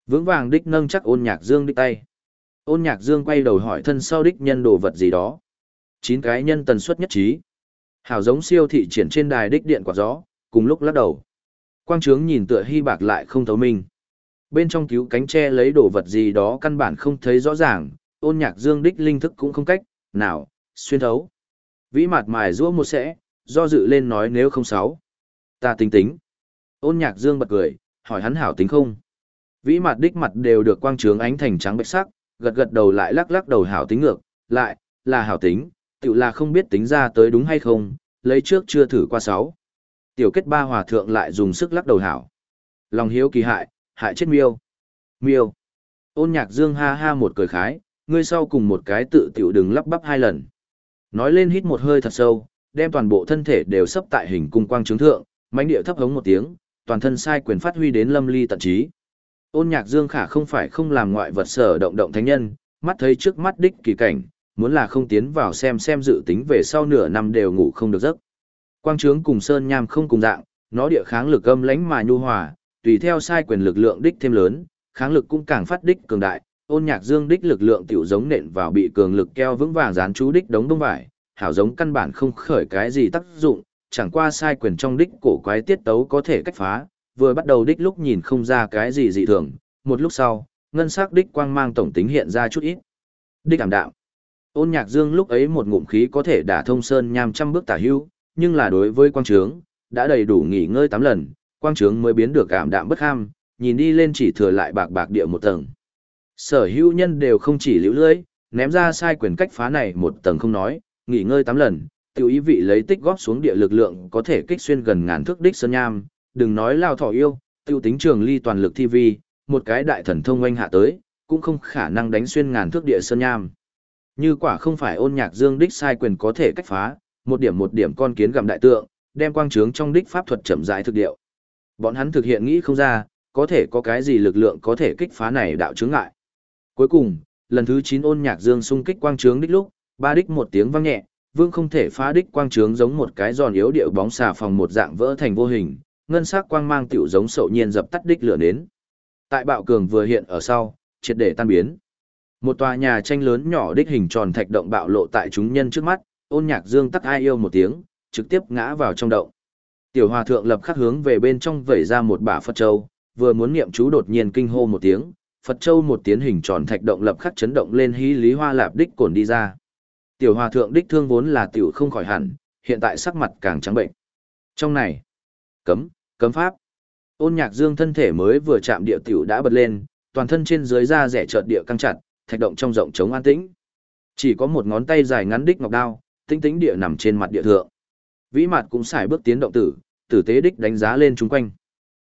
Vững vàng đích nâng chắc ôn nhạc dương đích tay. Ôn nhạc dương quay đầu hỏi thân sau đích nhân đồ vật gì đó. Chín cái nhân tần suất nhất trí. Hảo giống siêu thị triển trên đài đích điện quả gió, cùng lúc lắc đầu. Quang trướng nhìn tựa hy bạc lại không thấu minh. Bên trong cứu cánh tre lấy đồ vật gì đó căn bản không thấy rõ ràng, ôn nhạc dương đích linh thức cũng không cách, nào, xuyên thấu. Vĩ mặt mài rua một sẽ, do dự lên nói nếu không sáu. Ta tính tính. Ôn nhạc dương bật cười, hỏi hắn hảo tính không. Vĩ mặt đích mặt đều được quang trướng ánh thành trắng bạch sắc, gật gật đầu lại lắc lắc đầu hảo tính ngược, lại, là hảo tính, tự là không biết tính ra tới đúng hay không, lấy trước chưa thử qua sáu. Tiểu kết ba hòa thượng lại dùng sức lắc đầu hảo. Lòng hiếu kỳ hại, hại chết miêu. Miêu. Ôn nhạc dương ha ha một cười khái, ngươi sau cùng một cái tự tiểu đừng lắp bắp hai lần. Nói lên hít một hơi thật sâu, đem toàn bộ thân thể đều sấp tại hình cung quang trướng thượng, mãnh địa thấp hống một tiếng, toàn thân sai quyền phát huy đến lâm ly tận trí. Ôn nhạc dương khả không phải không làm ngoại vật sở động động thánh nhân, mắt thấy trước mắt đích kỳ cảnh, muốn là không tiến vào xem xem dự tính về sau nửa năm đều ngủ không được giấc. Quang trướng cùng sơn nham không cùng dạng, nó địa kháng lực âm lãnh mà nhu hòa, tùy theo sai quyền lực lượng đích thêm lớn, kháng lực cũng càng phát đích cường đại, ôn nhạc dương đích lực lượng tiểu giống nện vào bị cường lực keo vững vàng dán chú đích đống đông vải, hảo giống căn bản không khởi cái gì tác dụng, chẳng qua sai quyền trong đích cổ quái tiết tấu có thể cách phá, vừa bắt đầu đích lúc nhìn không ra cái gì dị thường, một lúc sau, ngân sắc đích quang mang tổng tính hiện ra chút ít. Đích cảm đạo Ôn nhạc dương lúc ấy một ngụm khí có thể đả thông sơn nham trăm bước tả hưu, nhưng là đối với quang trướng, đã đầy đủ nghỉ ngơi 8 lần, quang trướng mới biến được cảm đạm bất ham, nhìn đi lên chỉ thừa lại bạc bạc địa một tầng. Sở hữu nhân đều không chỉ liễu lưỡi, ném ra sai quyền cách phá này một tầng không nói, nghỉ ngơi 8 lần, tiểu ý vị lấy tích góp xuống địa lực lượng có thể kích xuyên gần ngàn thước đích sơn nham, đừng nói lao thỏ yêu, tiêu tính trường ly toàn lực thi vi, một cái đại thần thông oanh hạ tới, cũng không khả năng đánh xuyên ngàn thước địa sơn nham. Như quả không phải ôn nhạc dương đích sai quyền có thể cách phá, một điểm một điểm con kiến gặm đại tượng, đem quang trướng trong đích pháp thuật chậm rãi thực điệu. Bọn hắn thực hiện nghĩ không ra, có thể có cái gì lực lượng có thể kích phá này đạo chướng ngại. Cuối cùng, lần thứ 9 ôn nhạc dương xung kích quang trướng đích lúc, ba đích một tiếng vang nhẹ, vương không thể phá đích quang trướng giống một cái giòn yếu điệu bóng xà phòng một dạng vỡ thành vô hình, ngân sắc quang mang tiểu giống sậu nhiên dập tắt đích lửa đến. Tại bạo cường vừa hiện ở sau, triệt để tan biến. Một tòa nhà tranh lớn nhỏ đích hình tròn thạch động bạo lộ tại chúng nhân trước mắt, ôn nhạc dương tắc ai yêu một tiếng, trực tiếp ngã vào trong động. Tiểu hòa thượng lập khắc hướng về bên trong vẩy ra một bả Phật Châu, vừa muốn niệm chú đột nhiên kinh hô một tiếng, Phật Châu một tiếng hình tròn thạch động lập khắc chấn động lên hí lý hoa lạp đích cồn đi ra. Tiểu hòa thượng đích thương vốn là tiểu không khỏi hẳn, hiện tại sắc mặt càng trắng bệnh. Trong này, cấm, cấm pháp. Ôn nhạc dương thân thể mới vừa chạm địa tiểu đã bật lên, toàn thân trên dưới da rẻ chợt địa căng chặt, thạch động trong rộng trống an tĩnh. Chỉ có một ngón tay dài ngắn đích ngọc đao, tinh tĩnh địa nằm trên mặt địa thượng. Vĩ mặt cũng xài bước tiến động tử, tử tế đích đánh giá lên chung quanh.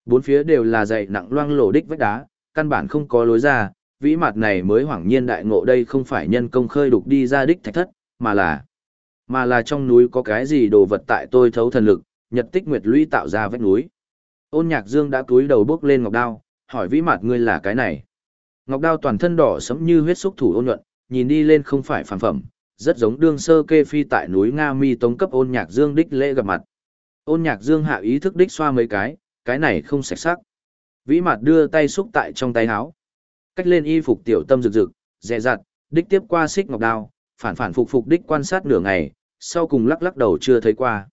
Bốn phía đều là dày nặng loang lổ đích vách đá, căn bản không có lối ra, vĩ mặt này mới hoảng nhiên đại ngộ đây không phải nhân công khơi đục đi ra đích thạch thất, mà là mà là trong núi có cái gì đồ vật tại tôi thấu thần lực, nhật tích nguyệt lũy tạo ra vách núi. Ôn Nhạc Dương đã cúi đầu bước lên ngọc đao, hỏi vĩ mặt ngươi là cái này. Ngọc đao toàn thân đỏ sẫm như huyết xúc thủ ôn nhuận, nhìn đi lên không phải phàm phẩm, rất giống đương sơ kê phi tại núi Nga Mi tống cấp Ôn Nhạc Dương đích lễ gặp mặt. Ôn Nhạc Dương hạ ý thức đích xoa mấy cái, cái này không sạch sắc. Vĩ mặt đưa tay xúc tại trong tay áo. Cách lên y phục tiểu tâm rực rực, dè dặt, đích tiếp qua xích ngọc đao, phản phản phục phục đích quan sát nửa ngày, sau cùng lắc lắc đầu chưa thấy qua.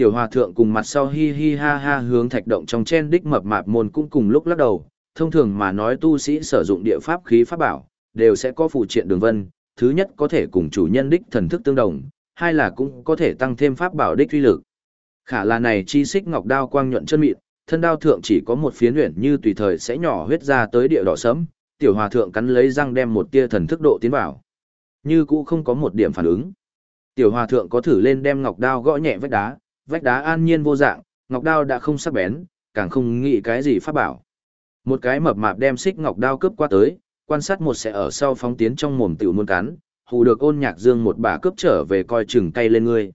Tiểu hòa thượng cùng mặt sau hi hi ha ha hướng thạch động trong chen đích mập mạp môn cũng cùng lúc lắc đầu, thông thường mà nói tu sĩ sử dụng địa pháp khí pháp bảo, đều sẽ có phụ triện đường vân, thứ nhất có thể cùng chủ nhân đích thần thức tương đồng, hai là cũng có thể tăng thêm pháp bảo đích uy lực. Khả là này chi xích ngọc đao quang nhuận chân mịn, thân đao thượng chỉ có một phiến luyện như tùy thời sẽ nhỏ huyết ra tới địa đỏ sẫm, tiểu hòa thượng cắn lấy răng đem một tia thần thức độ tiến vào. Như cũ không có một điểm phản ứng. Tiểu hòa thượng có thử lên đem ngọc đao gõ nhẹ vách đá, vách đá an nhiên vô dạng, ngọc đao đã không sắc bén, càng không nghĩ cái gì pháp bảo. Một cái mập mạp đem xích ngọc đao cướp qua tới, quan sát một sẽ ở sau phóng tiến trong mồm tiểu muôn cắn, hù được ôn nhạc dương một bà cướp trở về coi chừng tay lên ngươi.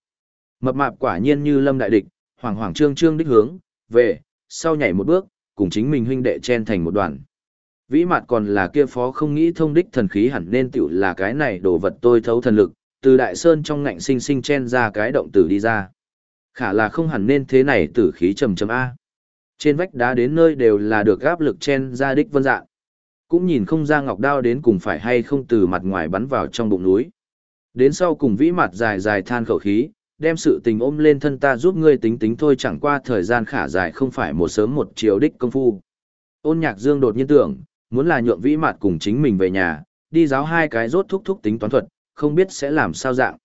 Mập mạp quả nhiên như lâm đại địch, hoàng hoàng trương trương đích hướng, về, sau nhảy một bước, cùng chính mình huynh đệ chen thành một đoàn. Vĩ mặt còn là kia phó không nghĩ thông đích thần khí hẳn nên tiểu là cái này đồ vật tôi thấu thần lực, từ đại sơn trong ngạnh sinh sinh chen ra cái động tử đi ra. Khả là không hẳn nên thế này tử khí trầm trầm A. Trên vách đá đến nơi đều là được áp lực chen ra đích vân dạng. Cũng nhìn không ra ngọc đao đến cùng phải hay không từ mặt ngoài bắn vào trong bụng núi. Đến sau cùng vĩ mặt dài dài than khẩu khí, đem sự tình ôm lên thân ta giúp ngươi tính tính thôi chẳng qua thời gian khả dài không phải một sớm một chiều đích công phu. Ôn nhạc dương đột nhiên tưởng, muốn là nhượng vĩ mặt cùng chính mình về nhà, đi giáo hai cái rốt thúc thúc tính toán thuật, không biết sẽ làm sao dạng.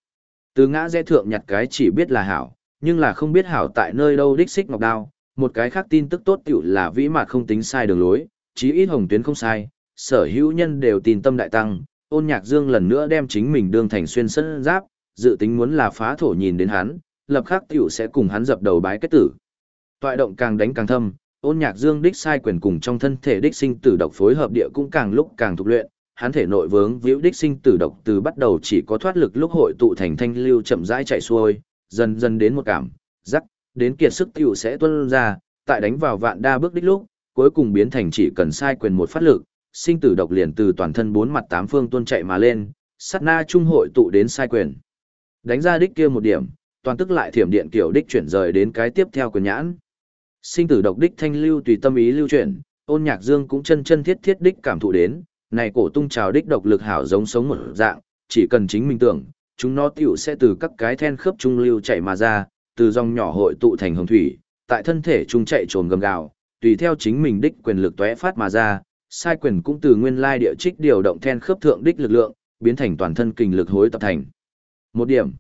Từ ngã rẽ thượng nhặt cái chỉ biết là hảo, nhưng là không biết hảo tại nơi đâu đích xích ngọc đao, một cái khác tin tức tốt tiểu là vĩ mặt không tính sai đường lối, chí ít hồng tuyến không sai, sở hữu nhân đều tin tâm đại tăng, ôn nhạc dương lần nữa đem chính mình đương thành xuyên sân giáp, dự tính muốn là phá thổ nhìn đến hắn, lập khắc tiểu sẽ cùng hắn dập đầu bái kết tử. Toại động càng đánh càng thâm, ôn nhạc dương đích sai quyền cùng trong thân thể đích sinh tử độc phối hợp địa cũng càng lúc càng thục luyện, hắn thể nội vướng víu đích sinh tử độc từ bắt đầu chỉ có thoát lực lúc hội tụ thành thanh lưu chậm rãi chạy xuôi, dần dần đến một cảm, rắc, đến kiệt sức tiểu sẽ tuôn ra, tại đánh vào vạn đa bước đích lúc, cuối cùng biến thành chỉ cần sai quyền một phát lực, sinh tử độc liền từ toàn thân bốn mặt tám phương tuôn chạy mà lên, sát na trung hội tụ đến sai quyền. Đánh ra đích kia một điểm, toàn tức lại thiểm điện kiểu đích chuyển rời đến cái tiếp theo quyền nhãn. Sinh tử độc đích thanh lưu tùy tâm ý lưu chuyển, ôn nhạc dương cũng chân chân thiết thiết đích cảm thụ đến, này cổ tung trào đích độc lực hảo giống sống một dạng, chỉ cần chính mình tưởng, chúng nó tiểu sẽ từ các cái then khớp trung lưu chạy mà ra, từ dòng nhỏ hội tụ thành hồng thủy, tại thân thể trung chạy trồn gầm gào, tùy theo chính mình đích quyền lực tóe phát mà ra, sai quyền cũng từ nguyên lai địa trích điều động then khớp thượng đích lực lượng, biến thành toàn thân kinh lực hối tập thành. Một điểm.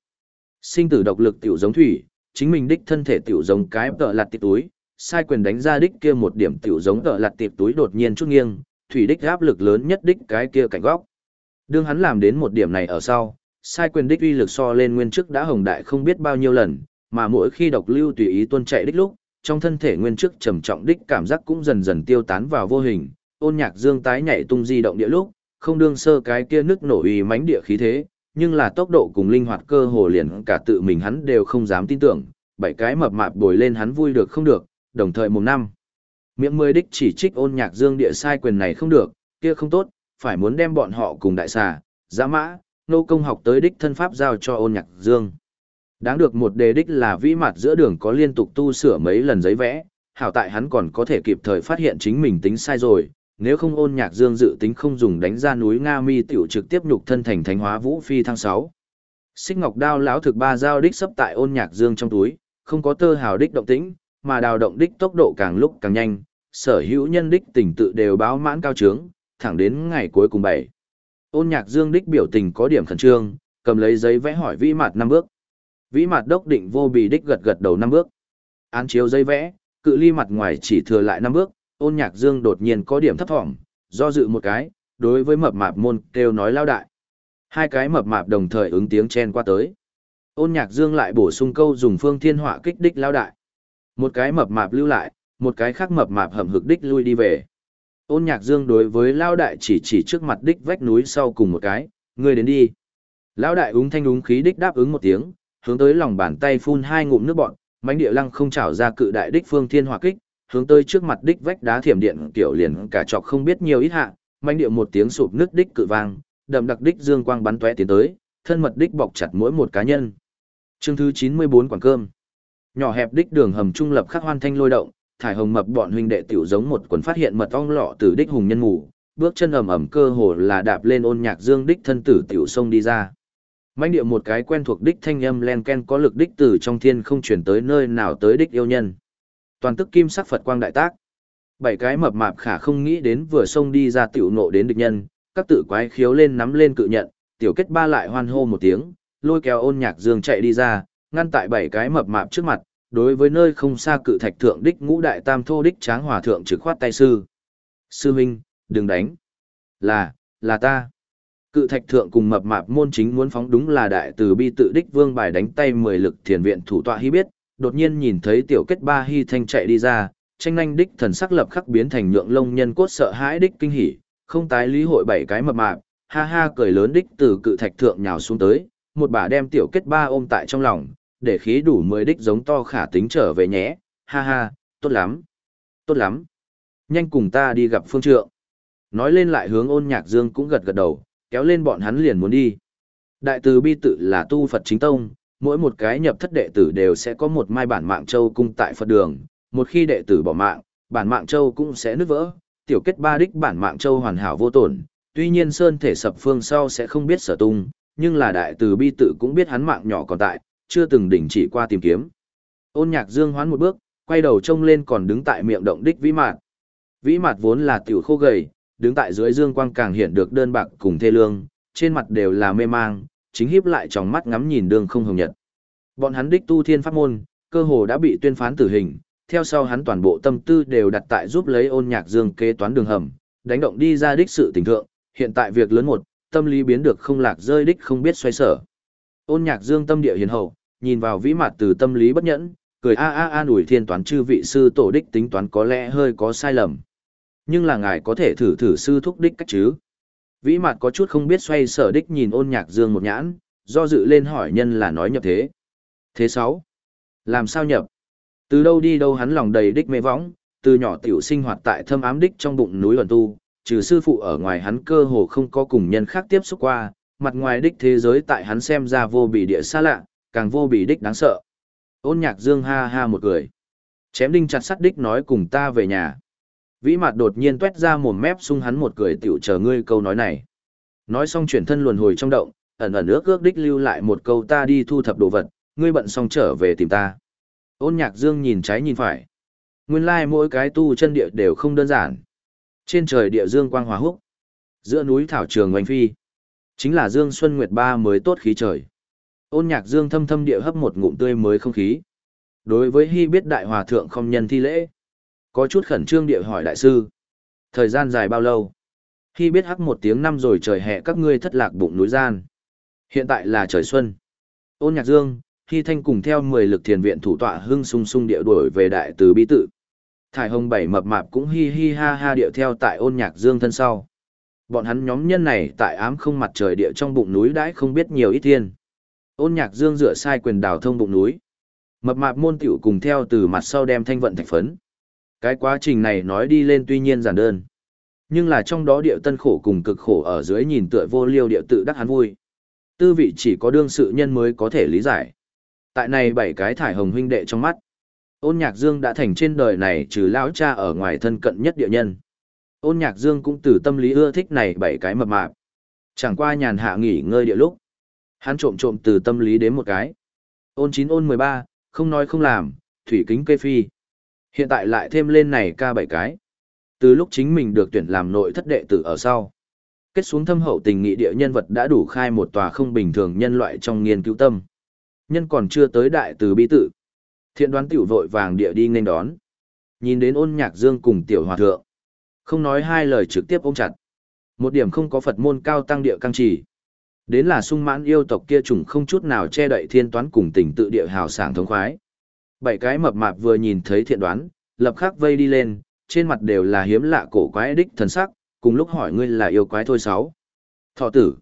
Sinh tử độc lực tiểu giống thủy, chính mình đích thân thể tiểu giống cái tợ lạt tiệp túi, sai quyền đánh ra đích kia một điểm tiểu giống tợ lạt tiệp túi đột nhiên chút nghiêng, thủy đích áp lực lớn nhất đích cái kia cạnh góc. Đương hắn làm đến một điểm này ở sau, sai quyền đích uy lực so lên nguyên trước đã hồng đại không biết bao nhiêu lần, mà mỗi khi độc lưu tùy ý tuôn chạy đích lúc, trong thân thể nguyên trước trầm trọng đích cảm giác cũng dần dần tiêu tán vào vô hình, ôn nhạc dương tái nhảy tung di động địa lúc, không đương sơ cái kia nước nổ uy mãnh địa khí thế, nhưng là tốc độ cùng linh hoạt cơ hồ liền cả tự mình hắn đều không dám tin tưởng, bảy cái mập mạp bồi lên hắn vui được không được, đồng thời mùng năm. Miệng mười đích chỉ trích ôn nhạc dương địa sai quyền này không được, kia không tốt, phải muốn đem bọn họ cùng đại xà, giã mã, nô công học tới đích thân pháp giao cho ôn nhạc dương. Đáng được một đề đích là vĩ mặt giữa đường có liên tục tu sửa mấy lần giấy vẽ, hảo tại hắn còn có thể kịp thời phát hiện chính mình tính sai rồi, nếu không ôn nhạc dương dự tính không dùng đánh ra núi Nga mi tiểu trực tiếp nhục thân thành thánh hóa vũ phi thăng 6. Xích ngọc đao lão thực ba giao đích sắp tại ôn nhạc dương trong túi, không có tơ hào đích động tĩnh, mà đào động đích tốc độ càng lúc càng nhanh, sở hữu nhân đích tình tự đều báo mãn cao trướng, thẳng đến ngày cuối cùng bảy. Ôn nhạc dương đích biểu tình có điểm khẩn trương, cầm lấy giấy vẽ hỏi vĩ mặt năm bước. Vĩ mặt đốc định vô bì đích gật gật đầu năm bước. Án chiếu giấy vẽ, cự ly mặt ngoài chỉ thừa lại năm bước, ôn nhạc dương đột nhiên có điểm thấp thỏm, do dự một cái, đối với mập mạp môn kêu nói lao đại. Hai cái mập mạp đồng thời ứng tiếng chen qua tới. Ôn nhạc dương lại bổ sung câu dùng phương thiên họa kích đích lao đại. Một cái mập mạp lưu lại, một cái khác mập mạp hầm hực đích lui đi về. Ôn nhạc dương đối với lao đại chỉ chỉ trước mặt đích vách núi sau cùng một cái, ngươi đến đi. lao đại úng thanh úng khí đích đáp ứng một tiếng, hướng tới lòng bàn tay phun hai ngụm nước bọn, mánh địa lăng không trảo ra cự đại đích phương thiên hỏa kích, hướng tới trước mặt đích vách đá thiểm điện tiểu liền cả chọc không biết nhiều ít hạ, mánh địa một tiếng sụp nước đích cự vang, đậm đặc đích dương quang bắn tóe tiến tới, thân mật đích bọc chặt mỗi một cá nhân. Chương thứ 94 quản cơm. Nhỏ hẹp đích đường hầm trung lập khắc hoan thanh lôi động, thải hồng mập bọn huynh đệ tiểu giống một quần phát hiện mật ong lọ từ đích hùng nhân ngủ, bước chân ầm ầm cơ hồ là đạp lên ôn nhạc dương đích thân tử tiểu sông đi ra. Mãnh địa một cái quen thuộc đích thanh âm len ken có lực đích từ trong thiên không chuyển tới nơi nào tới đích yêu nhân. Toàn tức kim sắc Phật quang đại tác. Bảy cái mập mạp khả không nghĩ đến vừa sông đi ra tiểu nộ đến địch nhân, các tự quái khiếu lên nắm lên cự nhận, tiểu kết ba lại hoan hô một tiếng, lôi kéo ôn nhạc dương chạy đi ra, ngăn tại bảy cái mập mạp trước mặt, đối với nơi không xa cự thạch thượng đích ngũ đại tam thô đích tráng hòa thượng trực khoát tay sư. Sư Minh, đừng đánh. Là, là ta. Cự thạch thượng cùng mập mạp môn chính muốn phóng đúng là đại từ bi tự đích vương bài đánh tay mười lực thiền viện thủ tọa hy biết, đột nhiên nhìn thấy tiểu kết ba hy thanh chạy đi ra, tranh nhanh đích thần sắc lập khắc biến thành nhượng lông nhân cốt sợ hãi đích kinh hỉ, không tái lý hội bảy cái mập mạp, ha ha cười lớn đích từ cự thạch thượng nhào xuống tới, một bà đem tiểu kết ba ôm tại trong lòng, để khí đủ mười đích giống to khả tính trở về nhé, ha ha, tốt lắm, tốt lắm, nhanh cùng ta đi gặp phương trượng. Nói lên lại hướng ôn nhạc dương cũng gật gật đầu, kéo lên bọn hắn liền muốn đi. Đại từ bi tự là tu Phật chính tông, mỗi một cái nhập thất đệ tử đều sẽ có một mai bản mạng châu cung tại Phật đường, một khi đệ tử bỏ mạng, bản mạng châu cũng sẽ nứt vỡ, tiểu kết ba đích bản mạng châu hoàn hảo vô tổn, tuy nhiên sơn thể sập phương sau sẽ không biết sở tung, nhưng là đại từ bi tự cũng biết hắn mạng nhỏ còn tại, chưa từng đình chỉ qua tìm kiếm. Ôn nhạc dương hoán một bước, quay đầu trông lên còn đứng tại miệng động đích vĩ mạt. Vĩ mạt vốn là tiểu khô gầy, đứng tại dưới dương quang càng hiện được đơn bạc cùng thê lương, trên mặt đều là mê mang, chính híp lại trong mắt ngắm nhìn đường không hồng nhật. Bọn hắn đích tu thiên pháp môn, cơ hồ đã bị tuyên phán tử hình, theo sau hắn toàn bộ tâm tư đều đặt tại giúp lấy ôn nhạc dương kế toán đường hầm, đánh động đi ra đích sự tình thượng, hiện tại việc lớn một, tâm lý biến được không lạc rơi đích không biết xoay sở. Ôn nhạc dương tâm địa hiền hậu, nhìn vào vĩ mặt từ tâm lý bất nhẫn, cười a a a ủi thiên toán chư vị sư tổ đích tính toán có lẽ hơi có sai lầm. Nhưng là ngài có thể thử thử sư thúc đích cách chứ. Vĩ mặt có chút không biết xoay sở đích nhìn ôn nhạc dương một nhãn, do dự lên hỏi nhân là nói nhập thế. Thế sáu, Làm sao nhập? Từ đâu đi đâu hắn lòng đầy đích mê võng, từ nhỏ tiểu sinh hoạt tại thâm ám đích trong bụng núi luận tu, trừ sư phụ ở ngoài hắn cơ hồ không có cùng nhân khác tiếp xúc qua, mặt ngoài đích thế giới tại hắn xem ra vô bị địa xa lạ, càng vô bị đích đáng sợ. Ôn nhạc dương ha ha một cười. Chém đinh chặt sắt đích nói cùng ta về nhà. Vĩ mặt đột nhiên tuét ra mồm mép sung hắn một cười tiểu chờ ngươi câu nói này. Nói xong chuyển thân luồn hồi trong động, ẩn ẩn ước ước đích lưu lại một câu ta đi thu thập đồ vật, ngươi bận xong trở về tìm ta. Ôn nhạc dương nhìn trái nhìn phải. Nguyên lai mỗi cái tu chân địa đều không đơn giản. Trên trời địa dương quang hòa húc, giữa núi thảo trường oanh phi, chính là dương xuân nguyệt ba mới tốt khí trời. Ôn nhạc dương thâm thâm địa hấp một ngụm tươi mới không khí. Đối với hy biết đại hòa thượng không nhân thi lễ, có chút khẩn trương địa hỏi đại sư. Thời gian dài bao lâu? hy biết hắc một tiếng năm rồi trời hè các ngươi thất lạc bụng núi gian. Hiện tại là trời xuân. Ôn nhạc dương, hy thanh cùng theo 10 lực thiền viện thủ tọa hưng sung sung địa đuổi về đại từ bi tự. Thải hồng bảy mập mạp cũng hi hi ha ha điệu theo tại ôn nhạc dương thân sau. Bọn hắn nhóm nhân này tại ám không mặt trời địa trong bụng núi đãi không biết nhiều ít thiên. Ôn nhạc dương rửa sai quyền đào thông bụng núi. Mập mạp môn tiểu cùng theo từ mặt sau đem thanh vận thạch phấn. Cái quá trình này nói đi lên tuy nhiên giản đơn. Nhưng là trong đó điệu tân khổ cùng cực khổ ở dưới nhìn tựa vô liêu điệu tự đắc hắn vui. Tư vị chỉ có đương sự nhân mới có thể lý giải. Tại này bảy cái thải hồng huynh đệ trong mắt. Ôn nhạc dương đã thành trên đời này trừ lão cha ở ngoài thân cận nhất địa nhân. Ôn nhạc dương cũng từ tâm lý ưa thích này bảy cái mập mạp. Chẳng qua nhàn hạ nghỉ ngơi địa lúc. Hắn trộm trộm từ tâm lý đến một cái. Ôn chín ôn mười ba không nói không làm, thủy kính cây phi. Hiện tại lại thêm lên này ca bảy cái. Từ lúc chính mình được tuyển làm nội thất đệ tử ở sau. Kết xuống thâm hậu tình nghị địa nhân vật đã đủ khai một tòa không bình thường nhân loại trong nghiên cứu tâm. Nhân còn chưa tới đại từ bi tự. Thiện đoán tiểu vội vàng địa đi nên đón. Nhìn đến ôn nhạc dương cùng tiểu hòa thượng. Không nói hai lời trực tiếp ôm chặt. Một điểm không có Phật môn cao tăng địa căng trì. Đến là sung mãn yêu tộc kia trùng không chút nào che đậy thiên toán cùng tình tự địa hào sảng thống khoái. Bảy cái mập mạp vừa nhìn thấy thiện đoán, lập khắc vây đi lên, trên mặt đều là hiếm lạ cổ quái đích thần sắc, cùng lúc hỏi ngươi là yêu quái thôi sáu. Thọ tử.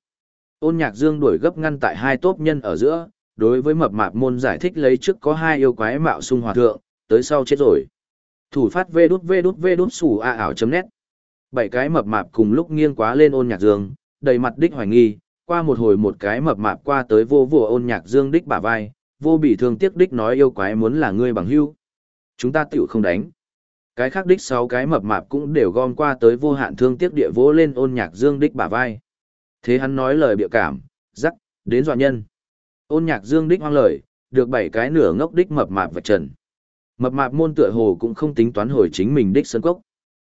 Ôn nhạc dương đuổi gấp ngăn tại hai tốp nhân ở giữa, đối với mập mạp môn giải thích lấy trước có hai yêu quái mạo sung hòa thượng, tới sau chết rồi. Thủ phát vê đút vê đút vê đút sủ a ảo chấm nét. Bảy cái mập mạp cùng lúc nghiêng quá lên ôn nhạc dương, đầy mặt đích hoài nghi, qua một hồi một cái mập mạp qua tới vô vô ôn nhạc dương đích bả vai, vô bị thương tiếc đích nói yêu quái muốn là ngươi bằng hữu Chúng ta tiểu không đánh. Cái khác đích sáu cái mập mạp cũng đều gom qua tới vô hạn thương tiếc địa vỗ lên ôn nhạc dương đích bả vai. Thế hắn nói lời biểu cảm, rắc, đến dọa nhân. Ôn nhạc dương đích hoang lời, được bảy cái nửa ngốc đích mập mạp vạch trần. Mập mạp môn tựa hồ cũng không tính toán hồi chính mình đích sân cốc.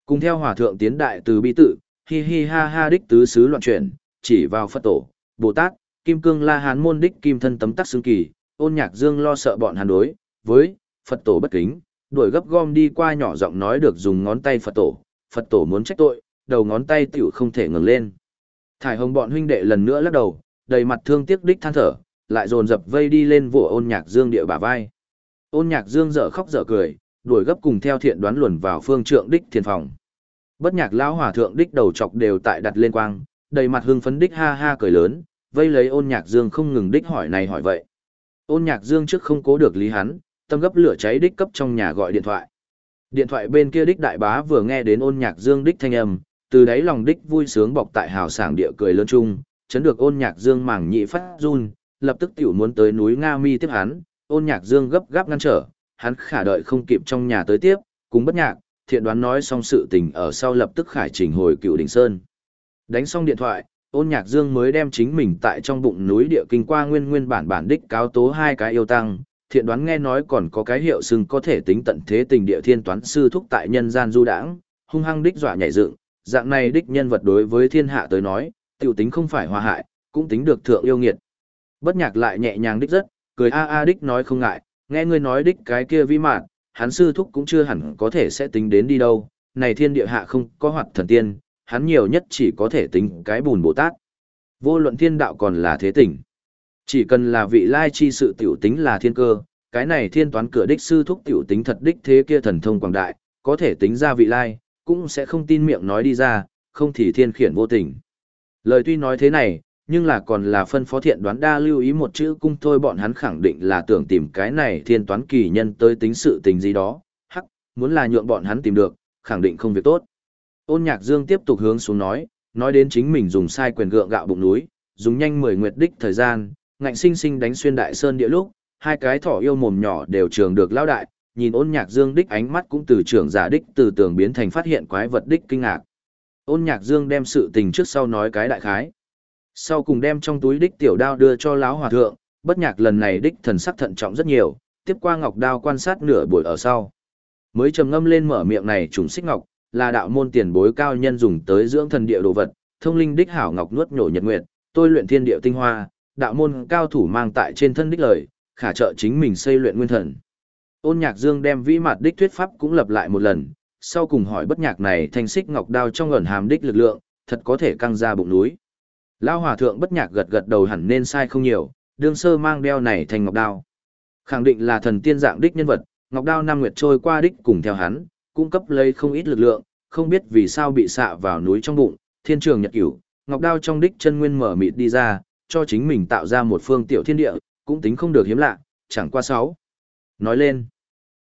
Cùng theo hòa thượng tiến đại từ bi tự, hi hi ha ha đích tứ xứ loạn chuyển, chỉ vào Phật tổ, Bồ Tát, Kim Cương La Hán môn đích kim thân tấm tắc xương kỳ, ôn nhạc dương lo sợ bọn hàn đối, với, Phật tổ bất kính, đuổi gấp gom đi qua nhỏ giọng nói được dùng ngón tay Phật tổ, Phật tổ muốn trách tội, đầu ngón tay tiểu không thể ngừng lên. Thải hồng bọn huynh đệ lần nữa lắc đầu, đầy mặt thương tiếc đích than thở, lại dồn dập vây đi lên vỗ ôn nhạc dương địa bả vai. Ôn nhạc dương dở khóc dở cười, đuổi gấp cùng theo thiện đoán luồn vào phương trượng đích thiền phòng. Bất nhạc lão hòa thượng đích đầu chọc đều tại đặt lên quang, đầy mặt hưng phấn đích ha ha cười lớn, vây lấy ôn nhạc dương không ngừng đích hỏi này hỏi vậy. Ôn nhạc dương trước không cố được lý hắn, tâm gấp lửa cháy đích cấp trong nhà gọi điện thoại. Điện thoại bên kia đích đại bá vừa nghe đến ôn nhạc dương đích thanh âm, từ đáy lòng đích vui sướng bọc tại hào sảng địa cười lớn chung, chấn được ôn nhạc dương mảng nhị phát run, lập tức tiểu muốn tới núi Nga Mi tiếp hắn, ôn nhạc dương gấp gáp ngăn trở, hắn khả đợi không kịp trong nhà tới tiếp, cùng bất nhạc, thiện đoán nói xong sự tình ở sau lập tức khải trình hồi cựu đỉnh sơn. Đánh xong điện thoại, ôn nhạc dương mới đem chính mình tại trong bụng núi địa kinh qua nguyên nguyên bản bản đích cáo tố hai cái yêu tăng, thiện đoán nghe nói còn có cái hiệu xưng có thể tính tận thế tình địa thiên toán sư thúc tại nhân gian du đảng hung hăng đích dọa nhảy dựng, dạng này đích nhân vật đối với thiên hạ tới nói, tiểu tính không phải hòa hại, cũng tính được thượng yêu nghiệt. Bất nhạc lại nhẹ nhàng đích rất, cười a a đích nói không ngại, nghe ngươi nói đích cái kia vi mạn, hắn sư thúc cũng chưa hẳn có thể sẽ tính đến đi đâu, này thiên địa hạ không có hoạt thần tiên, hắn nhiều nhất chỉ có thể tính cái bùn Bồ Tát. Vô luận thiên đạo còn là thế tình. Chỉ cần là vị lai chi sự tiểu tính là thiên cơ, cái này thiên toán cửa đích sư thúc tiểu tính thật đích thế kia thần thông quảng đại, có thể tính ra vị lai, cũng sẽ không tin miệng nói đi ra, không thì thiên khiển vô tình. Lời tuy nói thế này, nhưng là còn là phân phó thiện đoán đa lưu ý một chữ cung thôi bọn hắn khẳng định là tưởng tìm cái này thiên toán kỳ nhân tới tính sự tình gì đó, hắc, muốn là nhượng bọn hắn tìm được, khẳng định không việc tốt. Ôn nhạc dương tiếp tục hướng xuống nói, nói đến chính mình dùng sai quyền gượng gạo bụng núi, dùng nhanh mười nguyệt đích thời gian, ngạnh sinh sinh đánh xuyên đại sơn địa lúc, hai cái thỏ yêu mồm nhỏ đều trường được lao đại, nhìn ôn nhạc dương đích ánh mắt cũng từ trưởng giả đích từ tường biến thành phát hiện quái vật đích kinh ngạc. Ôn nhạc dương đem sự tình trước sau nói cái đại khái. Sau cùng đem trong túi đích tiểu đao đưa cho lão hòa thượng, bất nhạc lần này đích thần sắc thận trọng rất nhiều, tiếp qua ngọc đao quan sát nửa buổi ở sau. Mới trầm ngâm lên mở miệng này trùng xích ngọc, là đạo môn tiền bối cao nhân dùng tới dưỡng thần địa đồ vật, thông linh đích hảo ngọc nuốt nhổ nhật nguyệt, tôi luyện thiên địa tinh hoa, đạo môn cao thủ mang tại trên thân đích lời, khả trợ chính mình xây luyện nguyên thần. Ôn Nhạc Dương đem vĩ mặt đích thuyết pháp cũng lập lại một lần, sau cùng hỏi bất nhạc này thanh xích ngọc đao trong ẩn hàm đích lực lượng, thật có thể căng ra bụng núi. Lão hòa thượng bất nhạc gật gật đầu hẳn nên sai không nhiều, đương sơ mang đeo này thành ngọc đao. Khẳng định là thần tiên dạng đích nhân vật, ngọc đao năm nguyệt trôi qua đích cùng theo hắn, cung cấp lấy không ít lực lượng, không biết vì sao bị xạ vào núi trong bụng, thiên trường nhật cửu, ngọc đao trong đích chân nguyên mở mịt đi ra, cho chính mình tạo ra một phương tiểu thiên địa, cũng tính không được hiếm lạ, chẳng qua sáu. Nói lên,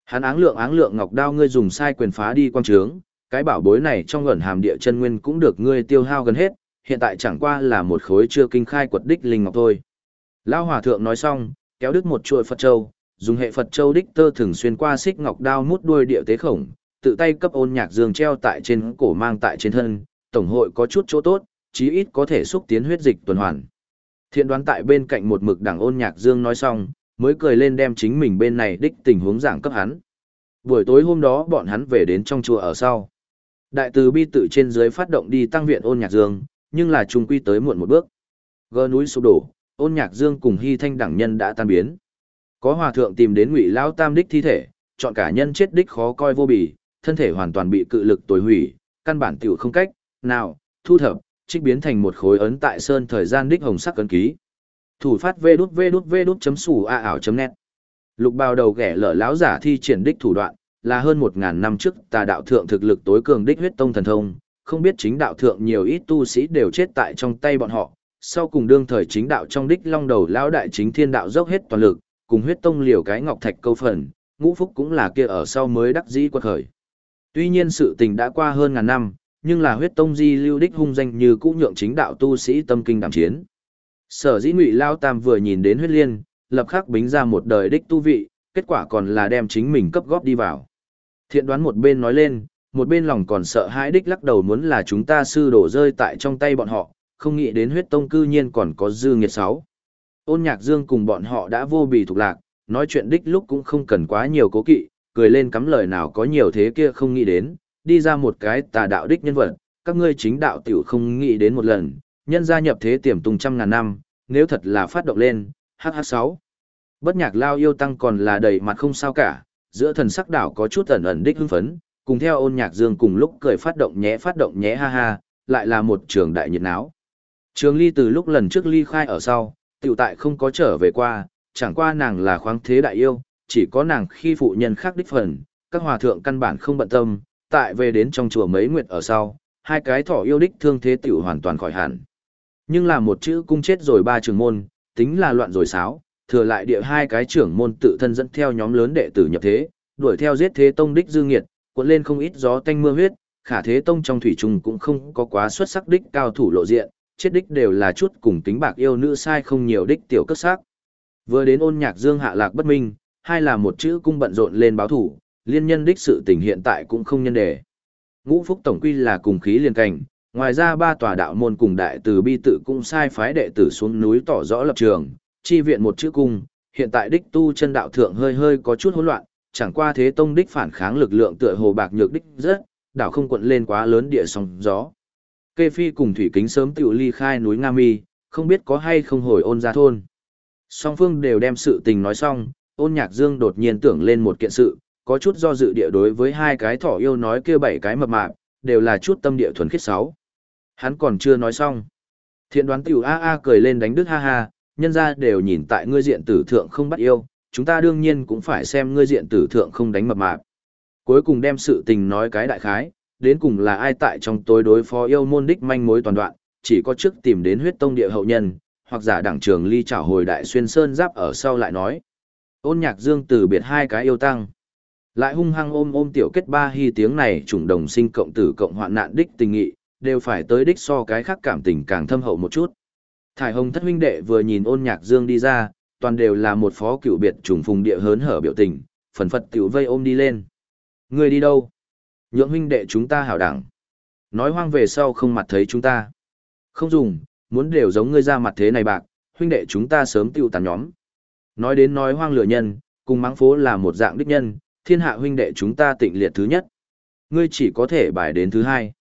hắn áng lượng áng lượng ngọc đao ngươi dùng sai quyền phá đi quang trướng, cái bảo bối này trong ẩn hàm địa chân nguyên cũng được ngươi tiêu hao gần hết, hiện tại chẳng qua là một khối chưa kinh khai quật đích linh ngọc thôi. Lão hòa thượng nói xong, kéo đứt một chuỗi Phật châu, dùng hệ Phật châu đích tơ thường xuyên qua xích ngọc đao mút đuôi địa tế khổng, tự tay cấp ôn nhạc dương treo tại trên cổ mang tại trên thân, tổng hội có chút chỗ tốt, chí ít có thể xúc tiến huyết dịch tuần hoàn. Thiện đoán tại bên cạnh một mực đảng ôn nhạc dương nói xong, mới cười lên đem chính mình bên này đích tình huống giảng cấp hắn. Buổi tối hôm đó bọn hắn về đến trong chùa ở sau. Đại từ bi tự trên dưới phát động đi tăng viện ôn nhạc dương, nhưng là trùng quy tới muộn một bước. Gơ núi sụp đổ, ôn nhạc dương cùng hy thanh đẳng nhân đã tan biến. Có hòa thượng tìm đến ngụy lao tam đích thi thể, chọn cả nhân chết đích khó coi vô bì, thân thể hoàn toàn bị cự lực tối hủy, căn bản tiểu không cách, nào, thu thập, trích biến thành một khối ấn tại sơn thời gian đích hồng sắc ấn ký. Thủ phát vê đút vê đút vê đút chấm sủ a ảo chấm net. Lục bào đầu ghẻ lở lão giả thi triển đích thủ đoạn, là hơn một ngàn năm trước tà đạo thượng thực lực tối cường đích huyết tông thần thông, không biết chính đạo thượng nhiều ít tu sĩ đều chết tại trong tay bọn họ, sau cùng đương thời chính đạo trong đích long đầu lão đại chính thiên đạo dốc hết toàn lực, cùng huyết tông liều cái ngọc thạch câu phần, ngũ phúc cũng là kia ở sau mới đắc dĩ quật khởi. Tuy nhiên sự tình đã qua hơn ngàn năm, nhưng là huyết tông di lưu đích hung danh như cũ nhượng chính đạo tu sĩ tâm kinh đảm chiến. Sở dĩ ngụy lao tam vừa nhìn đến huyết liên, lập khắc bính ra một đời đích tu vị, kết quả còn là đem chính mình cấp góp đi vào. Thiện đoán một bên nói lên, một bên lòng còn sợ hãi đích lắc đầu muốn là chúng ta sư đổ rơi tại trong tay bọn họ, không nghĩ đến huyết tông cư nhiên còn có dư nghiệt sáu. Ôn nhạc dương cùng bọn họ đã vô bì thuộc lạc, nói chuyện đích lúc cũng không cần quá nhiều cố kỵ, cười lên cắm lời nào có nhiều thế kia không nghĩ đến, đi ra một cái tà đạo đích nhân vật, các ngươi chính đạo tiểu không nghĩ đến một lần, nhân gia nhập thế tiềm tùng trăm ngàn năm, nếu thật là phát động lên, HH6. Bất nhạc lao yêu tăng còn là đầy mặt không sao cả, giữa thần sắc đảo có chút ẩn ẩn đích hưng phấn, cùng theo ôn nhạc dương cùng lúc cười phát động nhé phát động nhé ha ha, lại là một trường đại nhiệt náo. Trường ly từ lúc lần trước ly khai ở sau, tiểu tại không có trở về qua, chẳng qua nàng là khoáng thế đại yêu, chỉ có nàng khi phụ nhân khác đích phần, các hòa thượng căn bản không bận tâm, tại về đến trong chùa mấy nguyệt ở sau, hai cái thỏ yêu đích thương thế tiểu hoàn toàn khỏi hẳn. Nhưng là một chữ cung chết rồi ba trường môn, tính là loạn rồi sáo, thừa lại địa hai cái trưởng môn tự thân dẫn theo nhóm lớn đệ tử nhập thế, đuổi theo giết thế tông đích dư nghiệt, cuộn lên không ít gió tanh mưa huyết, khả thế tông trong thủy trùng cũng không có quá xuất sắc đích cao thủ lộ diện, chết đích đều là chút cùng tính bạc yêu nữ sai không nhiều đích tiểu cất xác. Vừa đến ôn nhạc dương hạ lạc bất minh, hai là một chữ cung bận rộn lên báo thủ, liên nhân đích sự tình hiện tại cũng không nhân đề. Ngũ Phúc Tổng Quy là cùng khí liên cảnh, ngoài ra ba tòa đạo môn cùng đại từ bi tự cũng sai phái đệ tử xuống núi tỏ rõ lập trường, chi viện một chữ cung, hiện tại đích tu chân đạo thượng hơi hơi có chút hỗn loạn, chẳng qua thế tông đích phản kháng lực lượng tựa hồ bạc nhược đích rất, đảo không quận lên quá lớn địa sóng gió. Kê Phi cùng Thủy Kính sớm tiểu ly khai núi Nga Mi, không biết có hay không hồi ôn ra thôn. Song phương đều đem sự tình nói xong, ôn nhạc dương đột nhiên tưởng lên một kiện sự, có chút do dự địa đối với hai cái thỏ yêu nói kia bảy cái mập mạp, đều là chút tâm địa thuần khiết sáu. Hắn còn chưa nói xong. Thiện đoán tiểu a a cười lên đánh đức ha ha, nhân ra đều nhìn tại ngươi diện tử thượng không bắt yêu, chúng ta đương nhiên cũng phải xem ngươi diện tử thượng không đánh mập mạp. Cuối cùng đem sự tình nói cái đại khái, đến cùng là ai tại trong tối đối phó yêu môn đích manh mối toàn đoạn, chỉ có trước tìm đến huyết tông địa hậu nhân, hoặc giả đảng trường ly trảo hồi đại xuyên sơn giáp ở sau lại nói. Ôn nhạc dương từ biệt hai cái yêu tăng. Lại hung hăng ôm ôm tiểu kết ba hy tiếng này trùng đồng sinh cộng tử cộng hoạn nạn đích tình nghị, đều phải tới đích so cái khác cảm tình càng thâm hậu một chút. Thải hồng thất huynh đệ vừa nhìn ôn nhạc dương đi ra, toàn đều là một phó cựu biệt trùng phùng địa hớn hở biểu tình, phần phật tiểu vây ôm đi lên. Người đi đâu? Nhượng huynh đệ chúng ta hảo đẳng. Nói hoang về sau không mặt thấy chúng ta. Không dùng, muốn đều giống ngươi ra mặt thế này bạc, huynh đệ chúng ta sớm tiêu tàn nhóm. Nói đến nói hoang lửa nhân, cùng mắng phố là một dạng đích nhân, Thiên hạ huynh đệ chúng ta tịnh liệt thứ nhất. Ngươi chỉ có thể bài đến thứ hai.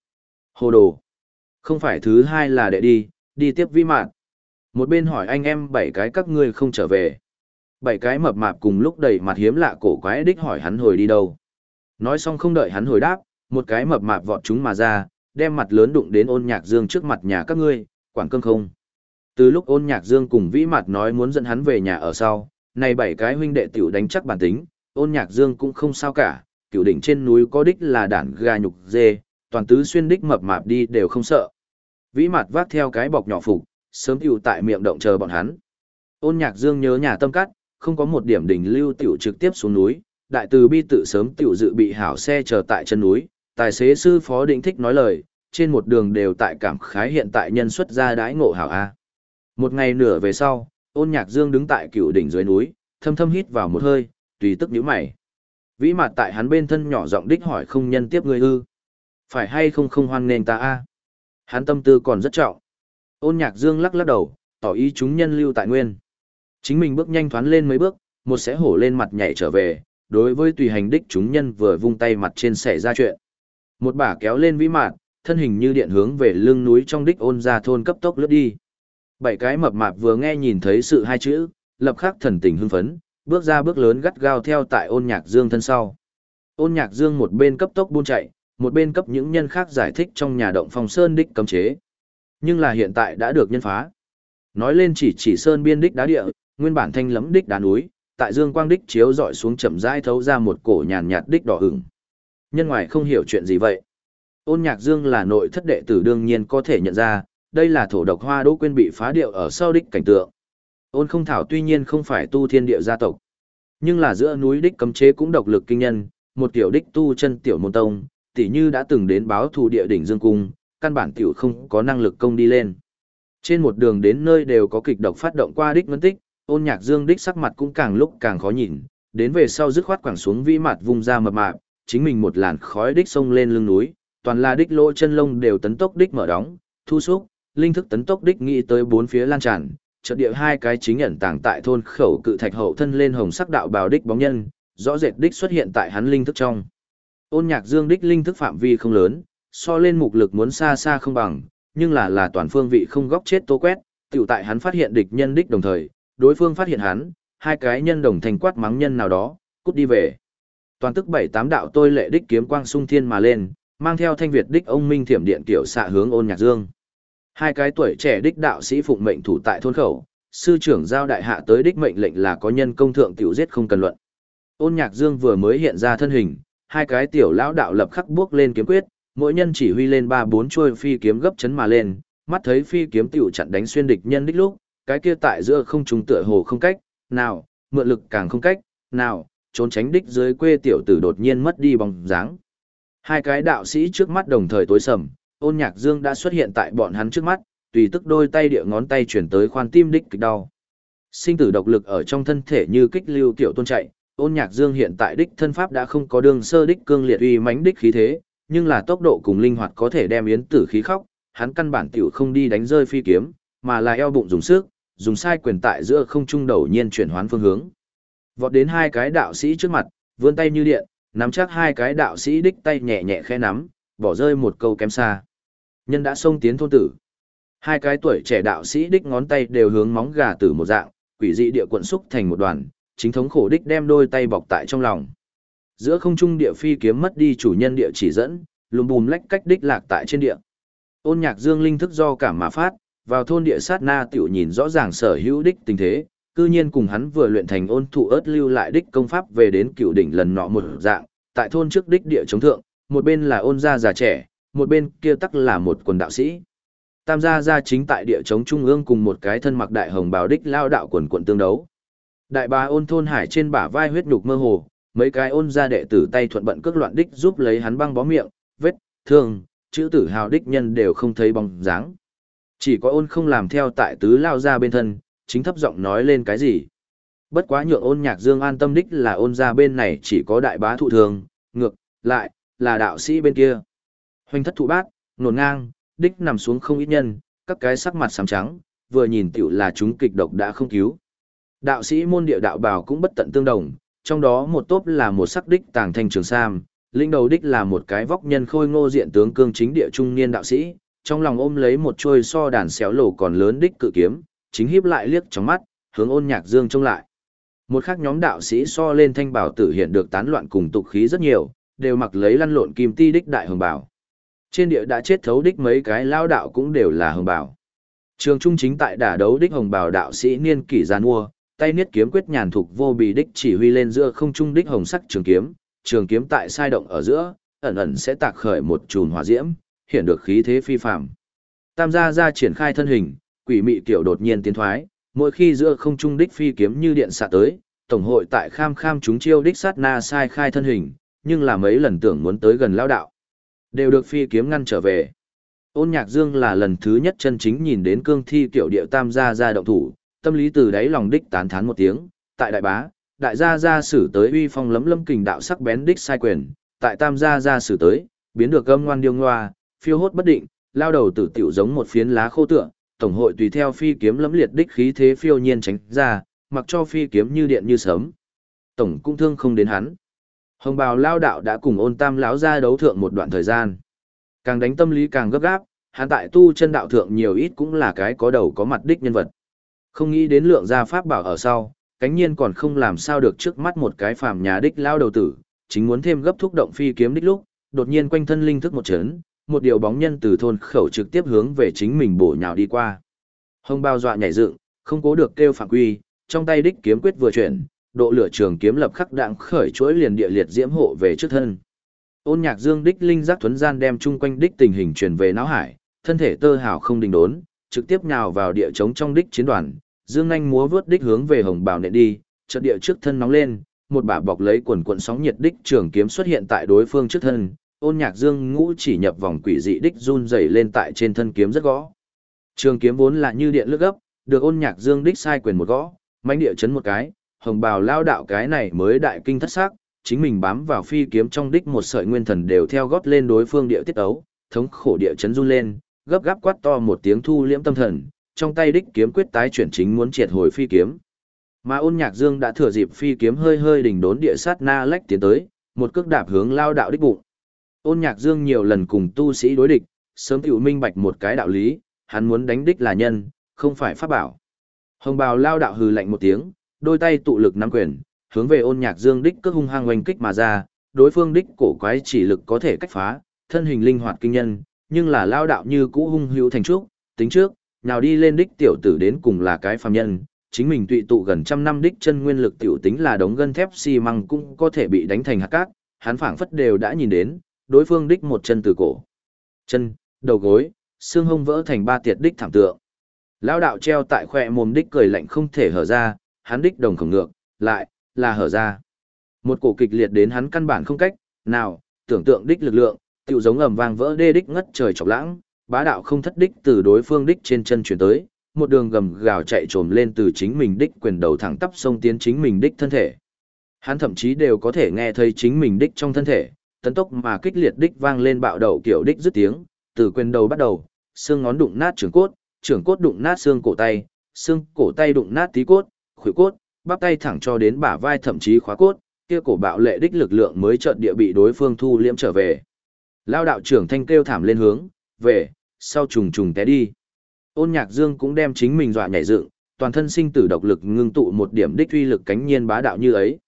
Hồ đồ. Không phải thứ hai là đệ đi, đi tiếp vi mạn. Một bên hỏi anh em bảy cái các ngươi không trở về. Bảy cái mập mạp cùng lúc đầy mặt hiếm lạ cổ quái đích hỏi hắn hồi đi đâu. Nói xong không đợi hắn hồi đáp, một cái mập mạp vọt chúng mà ra, đem mặt lớn đụng đến ôn nhạc dương trước mặt nhà các ngươi, quảng cơm không. Từ lúc ôn nhạc dương cùng vĩ mặt nói muốn dẫn hắn về nhà ở sau, này bảy cái huynh đệ tiểu đánh chắc bản tính, ôn nhạc dương cũng không sao cả, tiểu đỉnh trên núi có đích là đản gà nhục dê, toàn tứ xuyên đích mập mạp đi đều không sợ. Vĩ mặt vác theo cái bọc nhỏ phục, sớm tiểu tại miệng động chờ bọn hắn. Ôn nhạc dương nhớ nhà tâm cắt, không có một điểm đỉnh lưu tiểu trực tiếp xuống núi, đại từ bi tự sớm tiểu dự bị hảo xe chờ tại chân núi, tài xế sư phó định thích nói lời, trên một đường đều tại cảm khái hiện tại nhân xuất ra đãi ngộ hảo A. Một ngày nửa về sau, ôn nhạc dương đứng tại cựu đỉnh dưới núi, thâm thâm hít vào một hơi, tùy tức nhíu mày. Vĩ mặt tại hắn bên thân nhỏ giọng đích hỏi không nhân tiếp người ư. Phải hay không không hoan nên ta a Hắn tâm tư còn rất trọng. Ôn nhạc dương lắc lắc đầu, tỏ ý chúng nhân lưu tại nguyên. Chính mình bước nhanh thoán lên mấy bước, một sẽ hổ lên mặt nhảy trở về, đối với tùy hành đích chúng nhân vừa vung tay mặt trên xảy ra chuyện. Một bả kéo lên vĩ mạn, thân hình như điện hướng về lưng núi trong đích ôn ra thôn cấp tốc lướt đi. Bảy cái mập mạp vừa nghe nhìn thấy sự hai chữ, lập khắc thần tình hưng phấn, bước ra bước lớn gắt gao theo tại ôn nhạc dương thân sau. Ôn nhạc dương một bên cấp tốc buôn chạy, một bên cấp những nhân khác giải thích trong nhà động phòng sơn đích cấm chế. Nhưng là hiện tại đã được nhân phá. Nói lên chỉ chỉ sơn biên đích đá địa, nguyên bản thanh lẫm đích đá núi, tại dương quang đích chiếu dọi xuống chậm rãi thấu ra một cổ nhàn nhạt đích đỏ hửng Nhân ngoài không hiểu chuyện gì vậy. Ôn nhạc dương là nội thất đệ tử đương nhiên có thể nhận ra, đây là thổ độc hoa đỗ quên bị phá điệu ở sau đích cảnh tượng. Ôn không thảo tuy nhiên không phải tu thiên địa gia tộc, nhưng là giữa núi đích cấm chế cũng độc lực kinh nhân, một tiểu đích tu chân tiểu môn tông, tỉ như đã từng đến báo thù địa đỉnh dương cung, căn bản tiểu không có năng lực công đi lên. Trên một đường đến nơi đều có kịch độc phát động qua đích ngân tích, ôn nhạc dương đích sắc mặt cũng càng lúc càng khó nhìn, đến về sau dứt khoát quẳng xuống vĩ mặt vùng ra mập mạp, chính mình một làn khói đích sông lên lưng núi, toàn là đích lỗ chân lông đều tấn tốc đích mở đóng, thu xúc, linh thức tấn tốc đích nghĩ tới bốn phía lan tràn, chợt địa hai cái chính ẩn tàng tại thôn khẩu cự thạch hậu thân lên hồng sắc đạo bào đích bóng nhân, rõ rệt đích xuất hiện tại hắn linh thức trong. Ôn Nhạc Dương đích linh thức phạm vi không lớn, so lên mục lực muốn xa xa không bằng, nhưng là là toàn phương vị không góc chết tô quét, tiểu tại hắn phát hiện địch nhân đích đồng thời, đối phương phát hiện hắn, hai cái nhân đồng thành quát mắng nhân nào đó, cút đi về. Toàn tức bảy tám đạo tôi lệ đích kiếm quang sung thiên mà lên, mang theo thanh việt đích ông minh thiểm điện tiểu xạ hướng ôn nhạc dương. Hai cái tuổi trẻ đích đạo sĩ phụng mệnh thủ tại thôn khẩu, sư trưởng giao đại hạ tới đích mệnh lệnh là có nhân công thượng tiểu giết không cần luận. Ôn Nhạc Dương vừa mới hiện ra thân hình, hai cái tiểu lão đạo lập khắc bước lên kiếm quyết, mỗi nhân chỉ huy lên ba bốn chuôi phi kiếm gấp chấn mà lên, mắt thấy phi kiếm tiểu chặn đánh xuyên địch nhân đích lúc, cái kia tại giữa không trung tựa hồ không cách, nào, mượn lực càng không cách, nào, trốn tránh đích dưới quê tiểu tử đột nhiên mất đi bóng dáng. Hai cái đạo sĩ trước mắt đồng thời tối sầm, ôn nhạc dương đã xuất hiện tại bọn hắn trước mắt, tùy tức đôi tay địa ngón tay chuyển tới khoan tim đích kịch đau. Sinh tử độc lực ở trong thân thể như kích lưu tiểu tôn chạy, ôn nhạc dương hiện tại đích thân pháp đã không có đường sơ đích cương liệt uy mãnh đích khí thế, nhưng là tốc độ cùng linh hoạt có thể đem yến tử khí khóc, hắn căn bản tiểu không đi đánh rơi phi kiếm, mà là eo bụng dùng sức, dùng sai quyền tại giữa không trung đầu nhiên chuyển hoán phương hướng. Vọt đến hai cái đạo sĩ trước mặt, vươn tay như điện, nắm chắc hai cái đạo sĩ đích tay nhẹ nhẹ khẽ nắm, bỏ rơi một câu kém xa. Nhân đã xông tiến thôn tử. Hai cái tuổi trẻ đạo sĩ đích ngón tay đều hướng móng gà tử một dạng, quỷ dị địa quận xúc thành một đoàn, chính thống khổ đích đem đôi tay bọc tại trong lòng. Giữa không trung địa phi kiếm mất đi chủ nhân địa chỉ dẫn, lùm bùm lách cách đích lạc tại trên địa. Ôn nhạc dương linh thức do cảm mà phát, vào thôn địa sát na tiểu nhìn rõ ràng sở hữu đích tình thế, cư nhiên cùng hắn vừa luyện thành ôn thụ ớt lưu lại đích công pháp về đến cựu đỉnh lần nọ một dạng, tại thôn trước đích địa chống thượng, một bên là ôn gia già trẻ, một bên kia tắc là một quần đạo sĩ. Tam gia gia chính tại địa chống trung ương cùng một cái thân mặc đại hồng bào đích lao đạo quần quận tương đấu. Đại bá ôn thôn hải trên bả vai huyết nhục mơ hồ, mấy cái ôn gia đệ tử tay thuận bận cước loạn đích giúp lấy hắn băng bó miệng, vết, thương, chữ tử hào đích nhân đều không thấy bóng dáng. Chỉ có ôn không làm theo tại tứ lao ra bên thân, chính thấp giọng nói lên cái gì. Bất quá nhượng ôn nhạc dương an tâm đích là ôn ra bên này chỉ có đại bá thụ thường, ngược, lại, là đạo sĩ bên kia. Hoành thất thụ bát, nổn ngang, đích nằm xuống không ít nhân, các cái sắc mặt xám trắng, vừa nhìn tiểu là chúng kịch độc đã không cứu. Đạo sĩ môn địa đạo bào cũng bất tận tương đồng, trong đó một tốp là một sắc đích tàng thanh trường sam, linh đầu đích là một cái vóc nhân khôi ngô diện tướng cương chính địa trung niên đạo sĩ, trong lòng ôm lấy một chuôi so đàn xéo lổ còn lớn đích cự kiếm, chính hiếp lại liếc trong mắt, hướng ôn nhạc dương trông lại. Một khác nhóm đạo sĩ so lên thanh bảo tử hiện được tán loạn cùng tục khí rất nhiều, đều mặc lấy lăn lộn kim ti đích đại hồng bảo. Trên địa đã chết thấu đích mấy cái lao đạo cũng đều là hồng bảo. Trường trung chính tại đả đấu đích hồng bảo đạo sĩ niên kỷ gian mua, tay niết kiếm quyết nhàn thục vô bì đích chỉ huy lên giữa không trung đích hồng sắc trường kiếm, trường kiếm tại sai động ở giữa, ẩn ẩn sẽ tạc khởi một chùm hỏa diễm, hiện được khí thế phi phàm. Tam gia ra triển khai thân hình, quỷ mị tiểu đột nhiên tiến thoái, mỗi khi giữa không trung đích phi kiếm như điện xạ tới, tổng hội tại kham kham chúng chiêu đích sát na sai khai thân hình, nhưng là mấy lần tưởng muốn tới gần lao đạo, đều được phi kiếm ngăn trở về. Ôn Nhạc Dương là lần thứ nhất chân chính nhìn đến cương thi tiểu điệu tam gia ra động thủ, tâm lý từ đáy lòng đích tán thán một tiếng, tại đại bá, đại gia gia sử tới uy phong lấm lâm kình đạo sắc bén đích sai quyền, tại tam gia gia sử tới, biến được gâm ngoan điêu ngoa, phiêu hốt bất định, lao đầu tử tiểu giống một phiến lá khô tựa, tổng hội tùy theo phi kiếm lấm liệt đích khí thế phiêu nhiên tránh ra, mặc cho phi kiếm như điện như sớm. Tổng cũng thương không đến hắn. Hồng bào lao đạo đã cùng ôn tam lão ra đấu thượng một đoạn thời gian. Càng đánh tâm lý càng gấp gáp, hắn tại tu chân đạo thượng nhiều ít cũng là cái có đầu có mặt đích nhân vật. Không nghĩ đến lượng gia pháp bảo ở sau, cánh nhiên còn không làm sao được trước mắt một cái phàm nhà đích lao đầu tử, chính muốn thêm gấp thúc động phi kiếm đích lúc, đột nhiên quanh thân linh thức một chấn, một điều bóng nhân từ thôn khẩu trực tiếp hướng về chính mình bổ nhào đi qua. Hồng bao dọa nhảy dựng, không cố được kêu phạm quy, trong tay đích kiếm quyết vừa chuyển, độ lửa trường kiếm lập khắc đặng khởi chuỗi liền địa liệt diễm hộ về trước thân. Ôn Nhạc Dương đích linh giác thuấn gian đem chung quanh đích tình hình truyền về não hải, thân thể tơ hào không đình đốn, trực tiếp nhào vào địa chống trong đích chiến đoàn, Dương nhanh múa vướt đích hướng về Hồng Bảo nện đi, chợt địa trước thân nóng lên, một bả bọc lấy quần cuộn sóng nhiệt đích trường kiếm xuất hiện tại đối phương trước thân, ôn nhạc dương ngũ chỉ nhập vòng quỷ dị đích run rẩy lên tại trên thân kiếm rất gõ. Trường kiếm vốn là như điện lướt gấp, được ôn nhạc dương đích sai quyền một gõ, mãnh địa chấn một cái, hồng bào lao đạo cái này mới đại kinh thất sắc, chính mình bám vào phi kiếm trong đích một sợi nguyên thần đều theo gót lên đối phương địa tiết ấu, thống khổ địa chấn run lên, gấp gáp quát to một tiếng thu liễm tâm thần, trong tay đích kiếm quyết tái chuyển chính muốn triệt hồi phi kiếm. Mà ôn nhạc dương đã thừa dịp phi kiếm hơi hơi đỉnh đốn địa sát na lách tiến tới, một cước đạp hướng lao đạo đích bụng. Ôn nhạc dương nhiều lần cùng tu sĩ đối địch, sớm tiểu minh bạch một cái đạo lý, hắn muốn đánh đích là nhân, không phải pháp bảo. Hồng bào lao đạo hừ lạnh một tiếng, đôi tay tụ lực nắm quyền, hướng về ôn nhạc dương đích cước hung hăng oanh kích mà ra, đối phương đích cổ quái chỉ lực có thể cách phá, thân hình linh hoạt kinh nhân, nhưng là lao đạo như cũ hung hữu thành trúc, tính trước, nào đi lên đích tiểu tử đến cùng là cái phàm nhân, chính mình tụy tụ gần trăm năm đích chân nguyên lực tiểu tính là đống gân thép xi măng cũng có thể bị đánh thành hạt cát, hắn phảng phất đều đã nhìn đến, đối phương đích một chân từ cổ, chân, đầu gối, xương hông vỡ thành ba tiệt đích thảm tượng. Lão đạo treo tại khỏe mồm đích cười lạnh không thể hở ra, hắn đích đồng khổng ngược, lại, là hở ra. Một cổ kịch liệt đến hắn căn bản không cách, nào, tưởng tượng đích lực lượng, tiểu giống ầm vang vỡ đê đích ngất trời chọc lãng, bá đạo không thất đích từ đối phương đích trên chân chuyển tới, một đường gầm gào chạy trồm lên từ chính mình đích quyền đầu thẳng tắp sông tiến chính mình đích thân thể. Hắn thậm chí đều có thể nghe thấy chính mình đích trong thân thể, tấn tốc mà kích liệt đích vang lên bạo đầu kiểu đích dứt tiếng, từ quyền đầu bắt đầu, xương ngón đụng nát trường cốt, trường cốt đụng nát xương cổ tay, xương cổ tay đụng nát tí cốt, khuỷu cốt, bắp tay thẳng cho đến bả vai thậm chí khóa cốt, kia cổ bạo lệ đích lực lượng mới chợt địa bị đối phương thu liễm trở về. Lao đạo trưởng thanh kêu thảm lên hướng, về, sau trùng trùng té đi. Ôn nhạc dương cũng đem chính mình dọa nhảy dựng, toàn thân sinh tử độc lực ngưng tụ một điểm đích uy lực cánh nhiên bá đạo như ấy.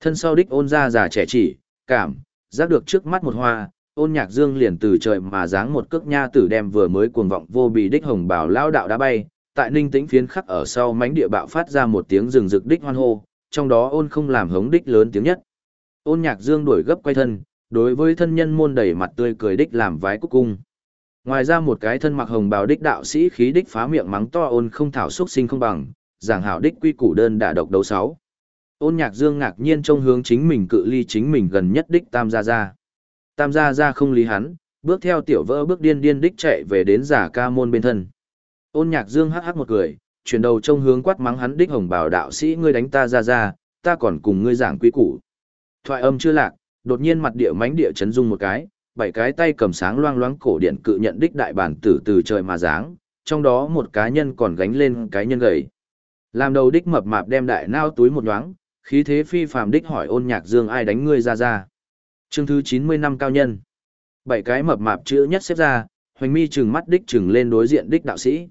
Thân sau đích ôn ra già trẻ chỉ, cảm, giác được trước mắt một hoa, ôn nhạc dương liền từ trời mà giáng một cước nha tử đem vừa mới cuồng vọng vô bì đích hồng bảo lao đạo đã bay, tại ninh tĩnh phiến khắc ở sau mánh địa bạo phát ra một tiếng rừng rực đích hoan hô, trong đó ôn không làm hống đích lớn tiếng nhất. Ôn nhạc dương đổi gấp quay thân, đối với thân nhân môn đầy mặt tươi cười đích làm vái cúc cung. Ngoài ra một cái thân mặc hồng bào đích đạo sĩ khí đích phá miệng mắng to ôn không thảo xuất sinh không bằng, giảng hảo đích quy củ đơn đả độc đấu sáu. Ôn nhạc dương ngạc nhiên trông hướng chính mình cự ly chính mình gần nhất đích tam gia gia. Tam gia gia không lý hắn, bước theo tiểu vỡ bước điên điên đích chạy về đến giả ca môn bên thân. Ôn nhạc dương hắc hắc một cười, chuyển đầu trông hướng quát mắng hắn đích hồng bảo đạo sĩ ngươi đánh ta ra ra, ta còn cùng ngươi giảng quý củ. Thoại âm chưa lạc, đột nhiên mặt địa mánh địa chấn dung một cái, bảy cái tay cầm sáng loang loáng cổ điện cự nhận đích đại bản tử từ trời mà giáng, trong đó một cá nhân còn gánh lên cái nhân gầy. Làm đầu đích mập mạp đem đại nao túi một nhoáng, khí thế phi phàm đích hỏi ôn nhạc dương ai đánh ngươi ra ra. Chương thứ 90 năm cao nhân. Bảy cái mập mạp chữ nhất xếp ra, hoành mi trừng mắt đích trừng lên đối diện đích đạo sĩ.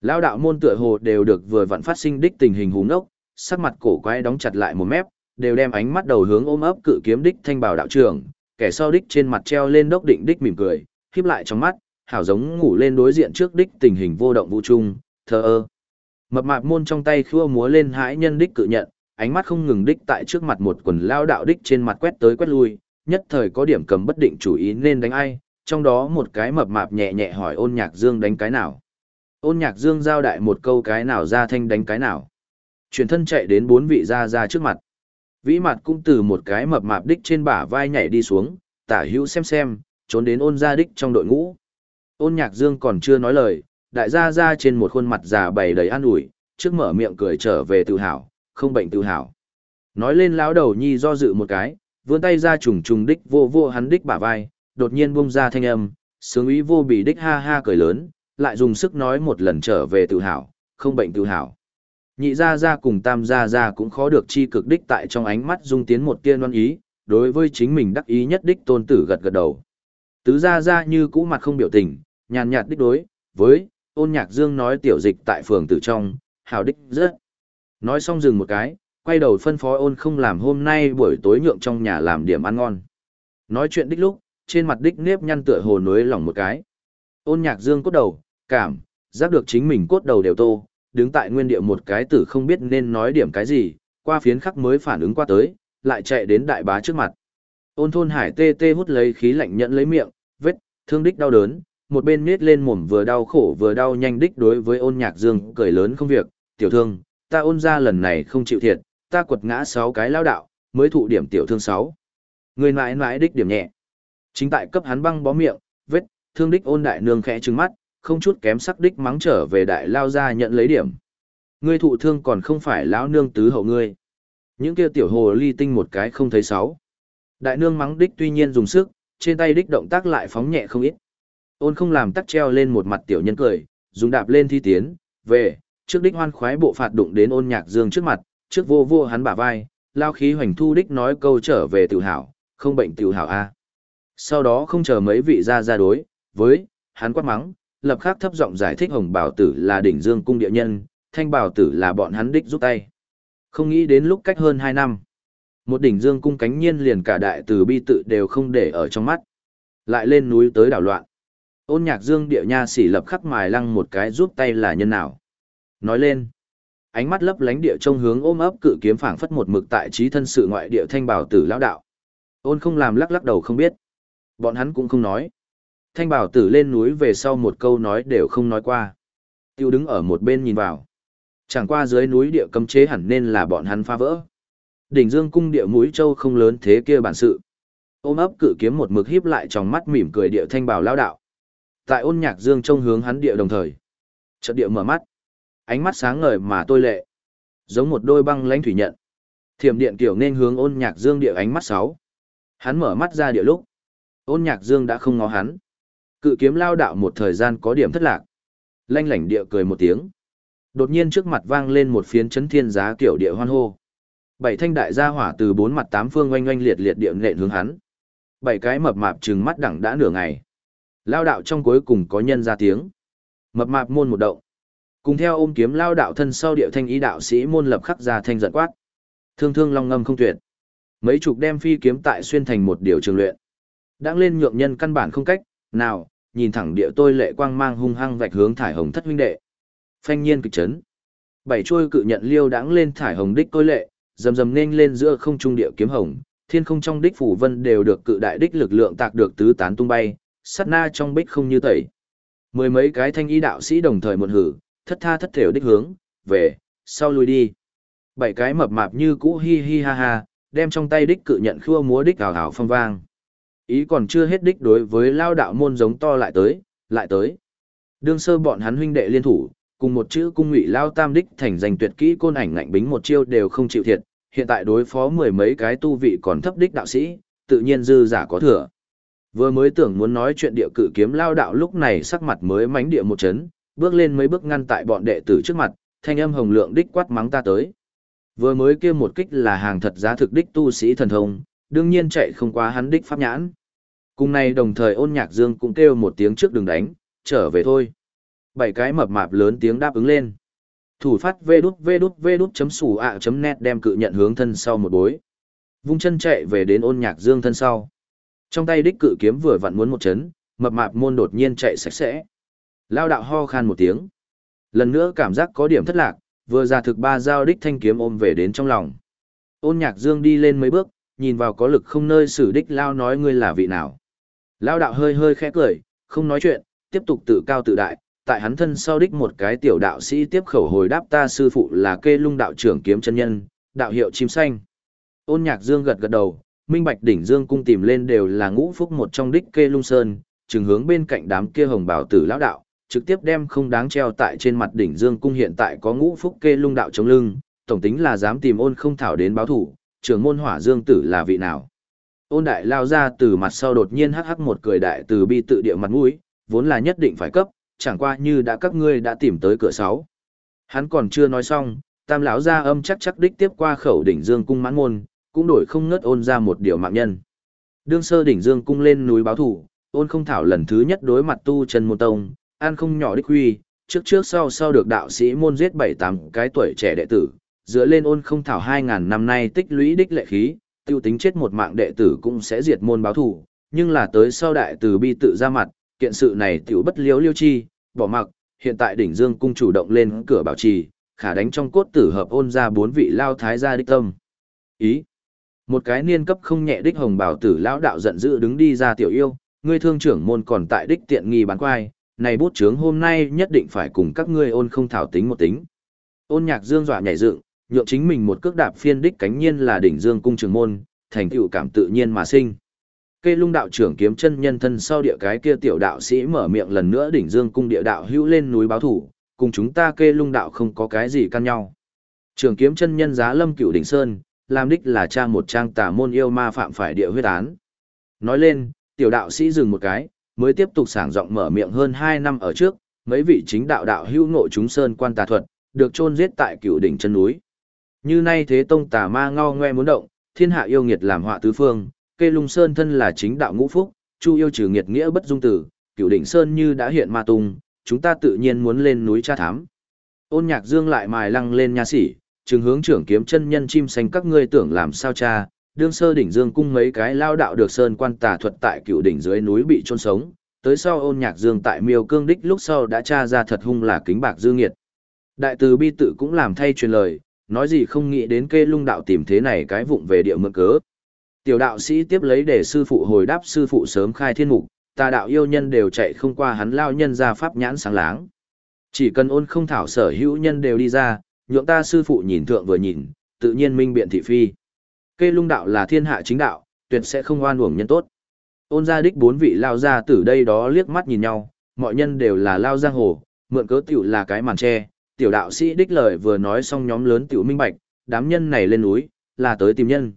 Lao đạo môn tựa hồ đều được vừa vặn phát sinh đích tình hình hùng ốc, sắc mặt cổ quái đóng chặt lại một mép, đều đem ánh mắt đầu hướng ôm ấp cự kiếm đích thanh bảo đạo trưởng, kẻ sau đích trên mặt treo lên đốc định đích mỉm cười, khép lại trong mắt, hảo giống ngủ lên đối diện trước đích tình hình vô động vũ trung, thờ ơ. Mập mạp môn trong tay khua múa lên hãi nhân đích cự nhận, ánh mắt không ngừng đích tại trước mặt một quần lao đạo đích trên mặt quét tới quét lui, nhất thời có điểm cầm bất định chủ ý nên đánh ai, trong đó một cái mập mạp nhẹ nhẹ hỏi ôn nhạc dương đánh cái nào. Ôn nhạc dương giao đại một câu cái nào ra thanh đánh cái nào. Chuyển thân chạy đến bốn vị ra ra trước mặt. Vĩ mặt cũng từ một cái mập mạp đích trên bả vai nhảy đi xuống, tả hữu xem xem, trốn đến ôn gia đích trong đội ngũ. Ôn nhạc dương còn chưa nói lời, đại gia ra trên một khuôn mặt già bày đầy an ủi, trước mở miệng cười trở về tự hào, không bệnh tự hào. Nói lên lão đầu nhi do dự một cái, vươn tay ra trùng trùng đích vô vô hắn đích bả vai, đột nhiên buông ra thanh âm, sướng ý vô bị đích ha ha cười lớn, lại dùng sức nói một lần trở về tự hào, không bệnh tự hào. Nhị gia gia cùng tam gia gia cũng khó được chi cực đích tại trong ánh mắt dung tiến một tia loan ý, đối với chính mình đắc ý nhất đích tôn tử gật gật đầu. Tứ gia gia như cũ mặt không biểu tình, nhàn nhạt đích đối, với, ôn nhạc dương nói tiểu dịch tại phường tử trong, hào đích rất. Nói xong dừng một cái, quay đầu phân phó ôn không làm hôm nay buổi tối nhượng trong nhà làm điểm ăn ngon. Nói chuyện đích lúc, trên mặt đích nếp nhăn tựa hồ nối lỏng một cái. Ôn nhạc dương cốt đầu, cảm, giác được chính mình cốt đầu đều tô, đứng tại nguyên địa một cái tử không biết nên nói điểm cái gì, qua phiến khắc mới phản ứng qua tới, lại chạy đến đại bá trước mặt. Ôn thôn hải tê tê hút lấy khí lạnh nhận lấy miệng, vết, thương đích đau đớn, một bên miết lên mồm vừa đau khổ vừa đau nhanh đích đối với ôn nhạc dương cười lớn không việc, tiểu thương, ta ôn ra lần này không chịu thiệt, ta quật ngã sáu cái lao đạo, mới thụ điểm tiểu thương sáu. Người mãi mãi đích điểm nhẹ. Chính tại cấp hắn băng bó miệng, vết, thương đích ôn đại nương khẽ trừng mắt, không chút kém sắc đích mắng trở về đại lao ra nhận lấy điểm. Ngươi thụ thương còn không phải lão nương tứ hậu ngươi. Những kia tiểu hồ ly tinh một cái không thấy sáu. Đại nương mắng đích tuy nhiên dùng sức, trên tay đích động tác lại phóng nhẹ không ít. Ôn không làm tắc treo lên một mặt tiểu nhân cười, dùng đạp lên thi tiến, về, trước đích hoan khoái bộ phạt đụng đến ôn nhạc dương trước mặt, trước vô vô hắn bả vai, lao khí hoành thu đích nói câu trở về tự hào, không bệnh tự hào a. Sau đó không chờ mấy vị ra ra đối, với, hắn quát mắng, lập khắc thấp giọng giải thích hồng bảo tử là đỉnh dương cung địa nhân, thanh bảo tử là bọn hắn đích giúp tay. Không nghĩ đến lúc cách hơn 2 năm. Một đỉnh dương cung cánh nhiên liền cả đại tử bi tự đều không để ở trong mắt. Lại lên núi tới đảo loạn. Ôn nhạc dương địa nha xỉ lập khắc mài lăng một cái giúp tay là nhân nào. Nói lên. Ánh mắt lấp lánh địa trông hướng ôm ấp cự kiếm phảng phất một mực tại trí thân sự ngoại địa thanh bảo tử lão đạo. Ôn không làm lắc lắc đầu không biết. Bọn hắn cũng không nói. Thanh bảo tử lên núi về sau một câu nói đều không nói qua. Tiêu đứng ở một bên nhìn vào. Chẳng qua dưới núi địa cấm chế hẳn nên là bọn hắn phá vỡ. Đỉnh dương cung địa mũi châu không lớn thế kia bản sự. Ôm ấp cự kiếm một mực híp lại trong mắt mỉm cười địa thanh bảo lao đạo. Tại ôn nhạc dương trông hướng hắn địa đồng thời. Chợt địa mở mắt. Ánh mắt sáng ngời mà tôi lệ. Giống một đôi băng lãnh thủy nhận. Thiểm điện tiểu nên hướng ôn nhạc dương địa ánh mắt sáu. Hắn mở mắt ra địa lúc. Ôn nhạc dương đã không ngó hắn. Cự kiếm lao đạo một thời gian có điểm thất lạc. Lanh lảnh địa cười một tiếng. Đột nhiên trước mặt vang lên một phiến chấn thiên giá kiểu địa hoan hô. Bảy thanh đại gia hỏa từ bốn mặt tám phương oanh oanh liệt liệt địa nện hướng hắn. Bảy cái mập mạp trừng mắt đẳng đã nửa ngày. Lao đạo trong cuối cùng có nhân ra tiếng. Mập mạp môn một động. Cùng theo ôm kiếm lao đạo thân sau địa thanh ý đạo sĩ môn lập khắc ra thanh giận quát. Thương thương long ngâm không tuyệt. Mấy chục đem phi kiếm tại xuyên thành một điều trường luyện. Đang lên nhượng nhân căn bản không cách, nào, nhìn thẳng địa tôi lệ quang mang hung hăng vạch hướng thải hồng thất huynh đệ. Phanh nhiên kịch chấn. Bảy chuôi cự nhận liêu đãng lên thải hồng đích tôi lệ, rầm rầm nên lên giữa không trung địa kiếm hồng, thiên không trong đích phủ vân đều được cự đại đích lực lượng tạc được tứ tán tung bay, sát na trong bích không như tẩy. Mười mấy cái thanh y đạo sĩ đồng thời một hử, thất tha thất thểu đích hướng, về, sau lui đi. Bảy cái mập mạp như cũ hi hi ha ha, đem trong tay đích cự nhận khua múa đích ảo ảo phong vang. Ý còn chưa hết đích đối với lao đạo môn giống to lại tới, lại tới. Đương sơ bọn hắn huynh đệ liên thủ, cùng một chữ cung ngụy lao tam đích thành danh tuyệt kỹ côn ảnh ngạnh bính một chiêu đều không chịu thiệt, hiện tại đối phó mười mấy cái tu vị còn thấp đích đạo sĩ, tự nhiên dư giả có thừa. Vừa mới tưởng muốn nói chuyện địa cử kiếm lao đạo lúc này sắc mặt mới mánh địa một chấn, bước lên mấy bước ngăn tại bọn đệ tử trước mặt, thanh âm hồng lượng đích quát mắng ta tới. Vừa mới kia một kích là hàng thật giá thực đích tu sĩ thần thông, đương nhiên chạy không qua hắn đích pháp nhãn. Cùng này đồng thời ôn nhạc dương cũng kêu một tiếng trước đừng đánh, trở về thôi. Bảy cái mập mạp lớn tiếng đáp ứng lên. Thủ phát vê đút vê đút vê đút chấm sủ ạ chấm net đem cự nhận hướng thân sau một bối. Vung chân chạy về đến ôn nhạc dương thân sau. Trong tay đích cự kiếm vừa vặn muốn một chấn, mập mạp môn đột nhiên chạy sạch sẽ. Lao đạo ho khan một tiếng. Lần nữa cảm giác có điểm thất lạc, vừa ra thực ba giao đích thanh kiếm ôm về đến trong lòng. Ôn nhạc dương đi lên mấy bước, nhìn vào có lực không nơi xử đích lao nói ngươi là vị nào. Lao đạo hơi hơi khẽ cười, không nói chuyện, tiếp tục tự cao tự đại, tại hắn thân sau đích một cái tiểu đạo sĩ tiếp khẩu hồi đáp ta sư phụ là kê lung đạo trưởng kiếm chân nhân, đạo hiệu chim xanh. Ôn nhạc dương gật gật đầu, minh bạch đỉnh dương cung tìm lên đều là ngũ phúc một trong đích kê lung sơn, trừng hướng bên cạnh đám kia hồng bảo tử lão đạo, trực tiếp đem không đáng treo tại trên mặt đỉnh dương cung hiện tại có ngũ phúc kê lung đạo chống lưng, tổng tính là dám tìm ôn không thảo đến báo thủ, trưởng môn hỏa dương tử là vị nào. Ôn đại lao ra từ mặt sau đột nhiên hắc hắc một cười đại từ bi tự địa mặt mũi, vốn là nhất định phải cấp, chẳng qua như đã các ngươi đã tìm tới cửa sáu. Hắn còn chưa nói xong, tam lão ra âm chắc chắc đích tiếp qua khẩu đỉnh dương cung mãn môn, cũng đổi không ngớt ôn ra một điều mạng nhân. Đương sơ đỉnh dương cung lên núi báo thủ, ôn không thảo lần thứ nhất đối mặt tu chân môn tông, an không nhỏ đích huy, trước trước sau sau được đạo sĩ môn giết bảy tám cái tuổi trẻ đệ tử, dựa lên ôn không thảo hai ngàn năm nay tích lũy đích lệ khí, tiêu tính chết một mạng đệ tử cũng sẽ diệt môn báo thủ, nhưng là tới sau đại từ bi tự ra mặt, kiện sự này tiểu bất liếu liêu chi, bỏ mặc, hiện tại đỉnh dương cung chủ động lên cửa bảo trì, khả đánh trong cốt tử hợp ôn ra bốn vị lao thái gia đích tâm. Ý. Một cái niên cấp không nhẹ đích hồng bảo tử lão đạo giận dữ đứng đi ra tiểu yêu, ngươi thương trưởng môn còn tại đích tiện nghi bán quai, này bút chướng hôm nay nhất định phải cùng các ngươi ôn không thảo tính một tính. Ôn nhạc dương dọa nhảy dựng, nhượng chính mình một cước đạp phiên đích cánh nhiên là đỉnh dương cung trường môn, thành tựu cảm tự nhiên mà sinh. Cây lung đạo trưởng kiếm chân nhân thân sau địa cái kia tiểu đạo sĩ mở miệng lần nữa đỉnh dương cung địa đạo hữu lên núi báo thủ, cùng chúng ta kê lung đạo không có cái gì căn nhau. trường kiếm chân nhân giá lâm cửu đỉnh sơn, làm đích là cha một trang tà môn yêu ma phạm phải địa huyết án. Nói lên, tiểu đạo sĩ dừng một cái, mới tiếp tục sảng giọng mở miệng hơn 2 năm ở trước, mấy vị chính đạo đạo hữu ngộ chúng sơn quan tà thuật, được chôn giết tại cửu đỉnh chân núi. Như nay thế tông tà ma ngao ngoe muốn động, thiên hạ yêu nghiệt làm họa tứ phương, kê lung sơn thân là chính đạo ngũ phúc, chu yêu trừ nghiệt nghĩa bất dung tử, cửu đỉnh sơn như đã hiện ma tung, chúng ta tự nhiên muốn lên núi tra thám. Ôn nhạc dương lại mài lăng lên nha sĩ, trường hướng trưởng kiếm chân nhân chim xanh các ngươi tưởng làm sao cha, đương sơ đỉnh dương cung mấy cái lao đạo được sơn quan tà thuật tại cựu đỉnh dưới núi bị chôn sống, tới sau ôn nhạc dương tại miêu cương đích lúc sau đã tra ra thật hung là kính bạc dư nghiệt. Đại từ bi tự cũng làm thay truyền lời, nói gì không nghĩ đến kê lung đạo tìm thế này cái vụng về địa mượn cớ. Tiểu đạo sĩ tiếp lấy để sư phụ hồi đáp sư phụ sớm khai thiên mục, ta đạo yêu nhân đều chạy không qua hắn lao nhân ra pháp nhãn sáng láng. Chỉ cần ôn không thảo sở hữu nhân đều đi ra, nhượng ta sư phụ nhìn thượng vừa nhìn, tự nhiên minh biện thị phi. Kê lung đạo là thiên hạ chính đạo, tuyệt sẽ không oan uổng nhân tốt. Ôn gia đích bốn vị lao ra từ đây đó liếc mắt nhìn nhau, mọi nhân đều là lao giang hồ, mượn cớ tiểu là cái màn tre, tiểu đạo sĩ đích lời vừa nói xong nhóm lớn tiểu minh bạch, đám nhân này lên núi, là tới tìm nhân.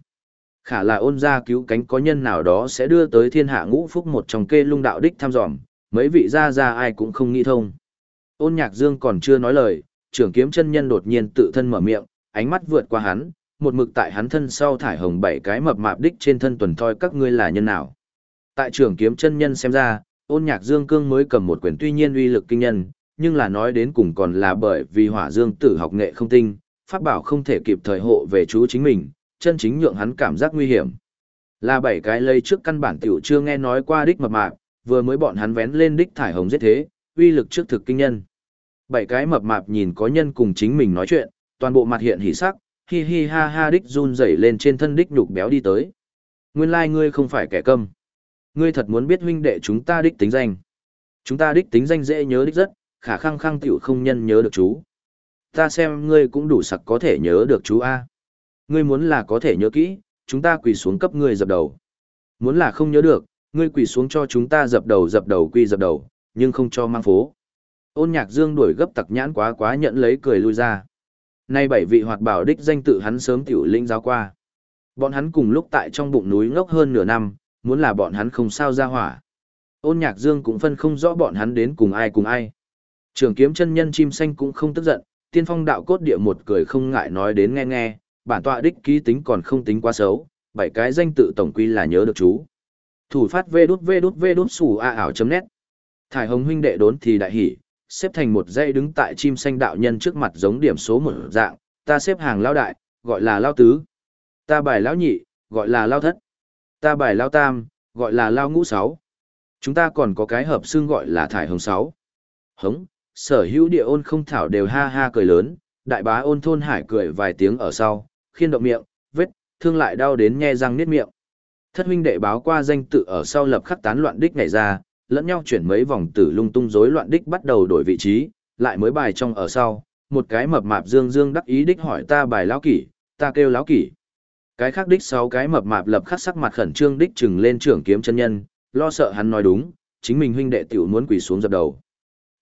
Khả là ôn gia cứu cánh có nhân nào đó sẽ đưa tới thiên hạ ngũ phúc một trong kê lung đạo đích thăm dòm, mấy vị gia gia ai cũng không nghĩ thông. Ôn nhạc dương còn chưa nói lời, trưởng kiếm chân nhân đột nhiên tự thân mở miệng, ánh mắt vượt qua hắn, một mực tại hắn thân sau thải hồng bảy cái mập mạp đích trên thân tuần thoi các ngươi là nhân nào. Tại trưởng kiếm chân nhân xem ra, ôn nhạc dương cương mới cầm một quyển tuy nhiên uy lực kinh nhân, nhưng là nói đến cùng còn là bởi vì hỏa dương tử học nghệ không tinh, pháp bảo không thể kịp thời hộ về chú chính mình, chân chính nhượng hắn cảm giác nguy hiểm. Là bảy cái lây trước căn bản tiểu chưa nghe nói qua đích mập mạp, vừa mới bọn hắn vén lên đích thải hồng giết thế, uy lực trước thực kinh nhân. Bảy cái mập mạp nhìn có nhân cùng chính mình nói chuyện, toàn bộ mặt hiện hỉ sắc, hi hi ha ha đích run rẩy lên trên thân đích nhục béo đi tới. Nguyên lai like ngươi không phải kẻ câm. Ngươi thật muốn biết huynh đệ chúng ta đích tính danh. Chúng ta đích tính danh dễ nhớ đích rất, khả khăng khăng tiểu không nhân nhớ được chú. Ta xem ngươi cũng đủ sặc có thể nhớ được chú A. Ngươi muốn là có thể nhớ kỹ, chúng ta quỳ xuống cấp ngươi dập đầu. Muốn là không nhớ được, ngươi quỳ xuống cho chúng ta dập đầu dập đầu quy dập đầu, nhưng không cho mang phố. Ôn nhạc dương đuổi gấp tặc nhãn quá quá nhận lấy cười lui ra. Nay bảy vị hoạt bảo đích danh tự hắn sớm tiểu linh giáo qua. Bọn hắn cùng lúc tại trong bụng núi ngốc hơn nửa năm, muốn là bọn hắn không sao ra hỏa. Ôn nhạc dương cũng phân không rõ bọn hắn đến cùng ai cùng ai. Trường kiếm chân nhân chim xanh cũng không tức giận, tiên phong đạo cốt địa một cười không ngại nói đến nghe nghe, bản tọa đích ký tính còn không tính quá xấu, bảy cái danh tự tổng quy là nhớ được chú. Thủ phát vê đút vê đút vê đút sủ a ảo chấm nét. Thải hồng huynh đệ đốn thì đại hỉ, xếp thành một dây đứng tại chim xanh đạo nhân trước mặt giống điểm số một dạng, ta xếp hàng lao đại, gọi là lao tứ. Ta bài lao nhị, gọi là lao thất. Ta bài lao tam, gọi là lao ngũ sáu. Chúng ta còn có cái hợp xương gọi là thải hồng sáu. Hống, sở hữu địa ôn không thảo đều ha ha cười lớn, đại bá ôn thôn hải cười vài tiếng ở sau, khiên động miệng, vết, thương lại đau đến nhe răng niết miệng. Thất huynh đệ báo qua danh tự ở sau lập khắc tán loạn đích nhảy ra, lẫn nhau chuyển mấy vòng tử lung tung rối loạn đích bắt đầu đổi vị trí, lại mới bài trong ở sau, một cái mập mạp dương dương đắc ý đích hỏi ta bài lão kỷ, ta kêu lão kỷ. Cái khác đích sáu cái mập mạp lập khắc sắc mặt khẩn trương đích chừng lên trưởng kiếm chân nhân, lo sợ hắn nói đúng, chính mình huynh đệ tiểu muốn quỳ xuống dập đầu.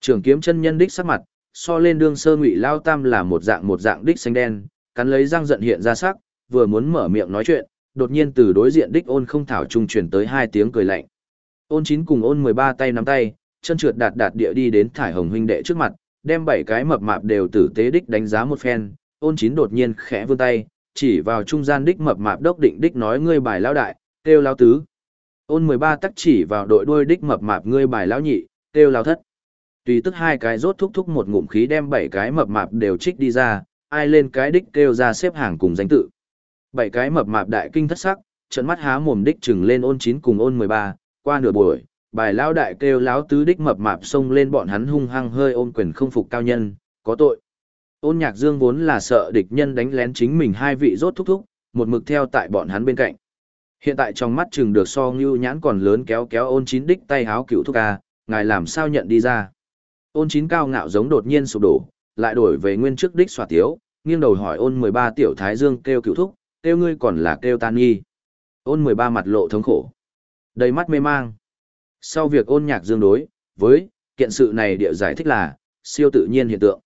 Trường kiếm chân nhân đích sắc mặt, so lên đương sơ ngụy lao tam là một dạng một dạng đích xanh đen, cắn lấy răng giận hiện ra sắc, vừa muốn mở miệng nói chuyện, đột nhiên từ đối diện đích ôn không thảo trung truyền tới hai tiếng cười lạnh. Ôn chín cùng ôn mười ba tay nắm tay, chân trượt đạt đạt địa đi đến thải hồng huynh đệ trước mặt, đem bảy cái mập mạp đều tử tế đích đánh giá một phen, ôn chín đột nhiên khẽ vươn tay, chỉ vào trung gian đích mập mạp đốc định đích nói ngươi bài lao đại, kêu lao tứ. Ôn mười ba tắc chỉ vào đội đuôi đích mập mạp ngươi bài lao nhị, kêu lao thất. Tùy tức hai cái rốt thúc thúc một ngụm khí đem bảy cái mập mạp đều trích đi ra, ai lên cái đích kêu ra xếp hàng cùng danh tự. Bảy cái mập mạp đại kinh thất sắc, trận mắt há mồm đích chừng lên ôn chín cùng ôn mười ba, qua nửa buổi, bài lao đại kêu láo tứ đích mập mạp xông lên bọn hắn hung hăng hơi ôm quyền không phục cao nhân, có tội. Ôn nhạc dương vốn là sợ địch nhân đánh lén chính mình hai vị rốt thúc thúc, một mực theo tại bọn hắn bên cạnh. Hiện tại trong mắt chừng được so như nhãn còn lớn kéo kéo ôn chín đích tay háo cựu thúc ca, ngài làm sao nhận đi ra. Ôn chín cao ngạo giống đột nhiên sụp đổ, lại đổi về nguyên trước đích xoa tiếu, nghiêng đầu hỏi ôn 13 tiểu thái dương kêu cựu thúc, kêu ngươi còn là kêu tan nghi. Ôn 13 mặt lộ thống khổ, đầy mắt mê mang. Sau việc ôn nhạc dương đối, với, kiện sự này địa giải thích là, siêu tự nhiên hiện tượng.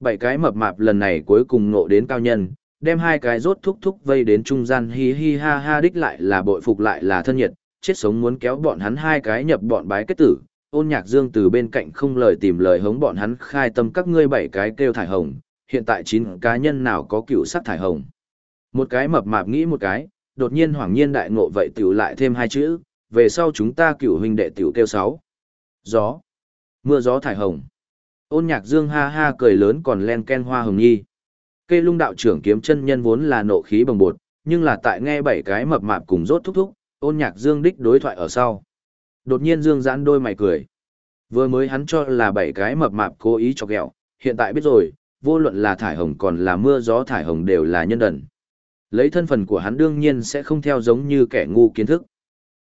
Bảy cái mập mạp lần này cuối cùng ngộ đến cao nhân, đem hai cái rốt thúc thúc vây đến trung gian hi hi ha ha đích lại là bội phục lại là thân nhiệt, chết sống muốn kéo bọn hắn hai cái nhập bọn bái kết tử, ôn nhạc dương từ bên cạnh không lời tìm lời hống bọn hắn khai tâm các ngươi bảy cái kêu thải hồng, hiện tại chín cá nhân nào có cựu sắc thải hồng. Một cái mập mạp nghĩ một cái, đột nhiên hoảng nhiên đại ngộ vậy tiểu lại thêm hai chữ, về sau chúng ta cựu huynh đệ tiểu kêu sáu. Gió. Mưa gió thải hồng. Ôn nhạc dương ha ha cười lớn còn len ken hoa hồng nhi. Cây lung đạo trưởng kiếm chân nhân vốn là nộ khí bồng bột, nhưng là tại nghe bảy cái mập mạp cùng rốt thúc thúc, ôn nhạc dương đích đối thoại ở sau. Đột nhiên Dương giãn đôi mày cười. Vừa mới hắn cho là bảy cái mập mạp cố ý cho ghẹo, hiện tại biết rồi, vô luận là thải hồng còn là mưa gió thải hồng đều là nhân đần. Lấy thân phần của hắn đương nhiên sẽ không theo giống như kẻ ngu kiến thức.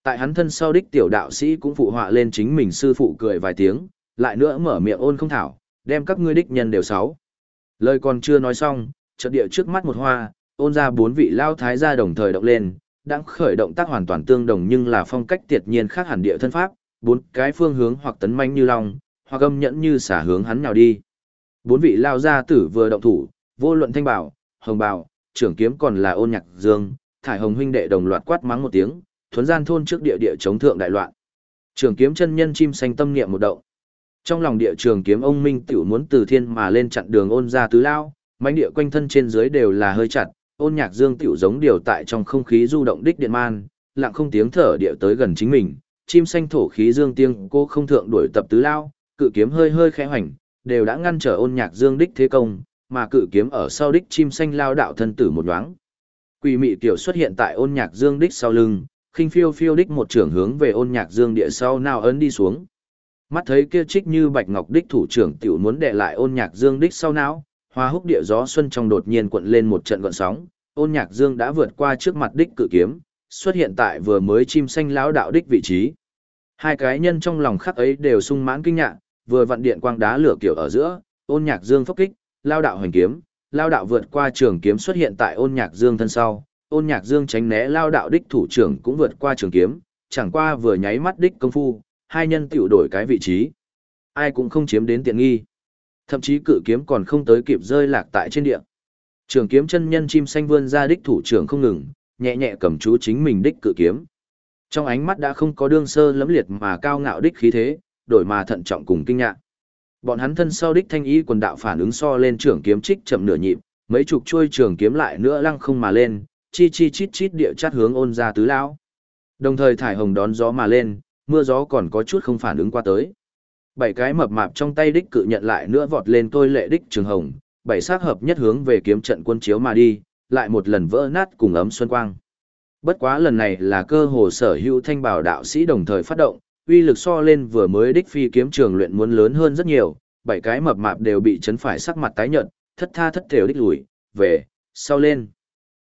Tại hắn thân sau đích tiểu đạo sĩ cũng phụ họa lên chính mình sư phụ cười vài tiếng, lại nữa mở miệng ôn không thảo, đem các ngươi đích nhân đều sáu. Lời còn chưa nói xong, chợt địa trước mắt một hoa, ôn ra bốn vị lao thái gia đồng thời động lên, đang khởi động tác hoàn toàn tương đồng nhưng là phong cách tiệt nhiên khác hẳn địa thân pháp, bốn cái phương hướng hoặc tấn manh như long, hoặc âm nhẫn như xả hướng hắn nhào đi. Bốn vị lao gia tử vừa động thủ, vô luận thanh bảo, hồng bảo, trưởng kiếm còn là ôn nhạc dương, thải hồng huynh đệ đồng loạt quát mắng một tiếng, thuấn gian thôn trước địa địa chống thượng đại loạn. Trưởng kiếm chân nhân chim xanh tâm niệm một động. Trong lòng địa trường kiếm ông Minh tiểu muốn từ thiên mà lên chặn đường ôn ra tứ lao, mãnh địa quanh thân trên dưới đều là hơi chặt, ôn nhạc dương tiểu giống điều tại trong không khí du động đích điện man, lặng không tiếng thở địa tới gần chính mình, chim xanh thổ khí dương tiếng cô không thượng đuổi tập tứ lao, cự kiếm hơi hơi khẽ hoành, đều đã ngăn trở ôn nhạc dương đích thế công, mà cự kiếm ở sau đích chim xanh lao đạo thân tử một nhoáng. Quỷ mị tiểu xuất hiện tại ôn nhạc dương đích sau lưng, khinh phiêu phiêu đích một trưởng hướng về ôn nhạc dương địa sau nào ấn đi xuống. Mắt thấy kia trích như bạch ngọc đích thủ trưởng tiểu muốn đè lại ôn nhạc dương đích sau não, Hoa húc địa gió xuân trong đột nhiên cuộn lên một trận gọn sóng, ôn nhạc dương đã vượt qua trước mặt đích cự kiếm, xuất hiện tại vừa mới chim xanh lão đạo đích vị trí. Hai cái nhân trong lòng khắc ấy đều sung mãn kinh ngạc, vừa vận điện quang đá lửa kiểu ở giữa, ôn nhạc dương phốc kích, lao đạo hoành kiếm, lao đạo vượt qua trường kiếm xuất hiện tại ôn nhạc dương thân sau, ôn nhạc dương tránh né lao đạo đích thủ trưởng cũng vượt qua trường kiếm, chẳng qua vừa nháy mắt đích công phu, hai nhân tiểu đổi cái vị trí. Ai cũng không chiếm đến tiện nghi. Thậm chí cự kiếm còn không tới kịp rơi lạc tại trên địa. Trường kiếm chân nhân chim xanh vươn ra đích thủ trưởng không ngừng, nhẹ nhẹ cầm chú chính mình đích cự kiếm. Trong ánh mắt đã không có đương sơ lẫm liệt mà cao ngạo đích khí thế, đổi mà thận trọng cùng kinh ngạc. Bọn hắn thân sau đích thanh ý quần đạo phản ứng so lên trưởng kiếm trích chậm nửa nhịp, mấy chục chuôi trường kiếm lại nữa lăng không mà lên, chi chi chít chít địa chát hướng ôn ra tứ lão. Đồng thời thải hồng đón gió mà lên, mưa gió còn có chút không phản ứng qua tới. Bảy cái mập mạp trong tay đích cự nhận lại nữa vọt lên tôi lệ đích trường hồng, bảy xác hợp nhất hướng về kiếm trận quân chiếu mà đi, lại một lần vỡ nát cùng ấm xuân quang. Bất quá lần này là cơ hồ sở hữu thanh bảo đạo sĩ đồng thời phát động, uy lực so lên vừa mới đích phi kiếm trường luyện muốn lớn hơn rất nhiều, bảy cái mập mạp đều bị chấn phải sắc mặt tái nhợt, thất tha thất thểu đích lùi, về, sau lên.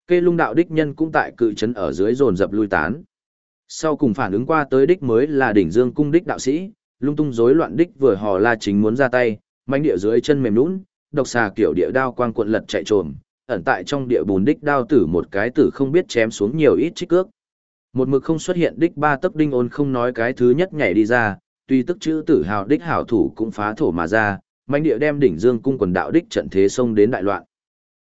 Cây lung đạo đích nhân cũng tại cự chấn ở dưới dồn dập lui tán. Sau cùng phản ứng qua tới đích mới là đỉnh dương cung đích đạo sĩ, lung tung rối loạn đích vừa hò la chính muốn ra tay, manh địa dưới chân mềm nhũn, độc xà kiểu địa đao quang cuộn lật chạy trồm, ẩn tại trong địa bùn đích đao tử một cái tử không biết chém xuống nhiều ít trích cước. Một mực không xuất hiện đích ba tấc đinh ôn không nói cái thứ nhất nhảy đi ra, tuy tức chữ tử hào đích hảo thủ cũng phá thổ mà ra, manh địa đem đỉnh dương cung quần đạo đích trận thế xông đến đại loạn.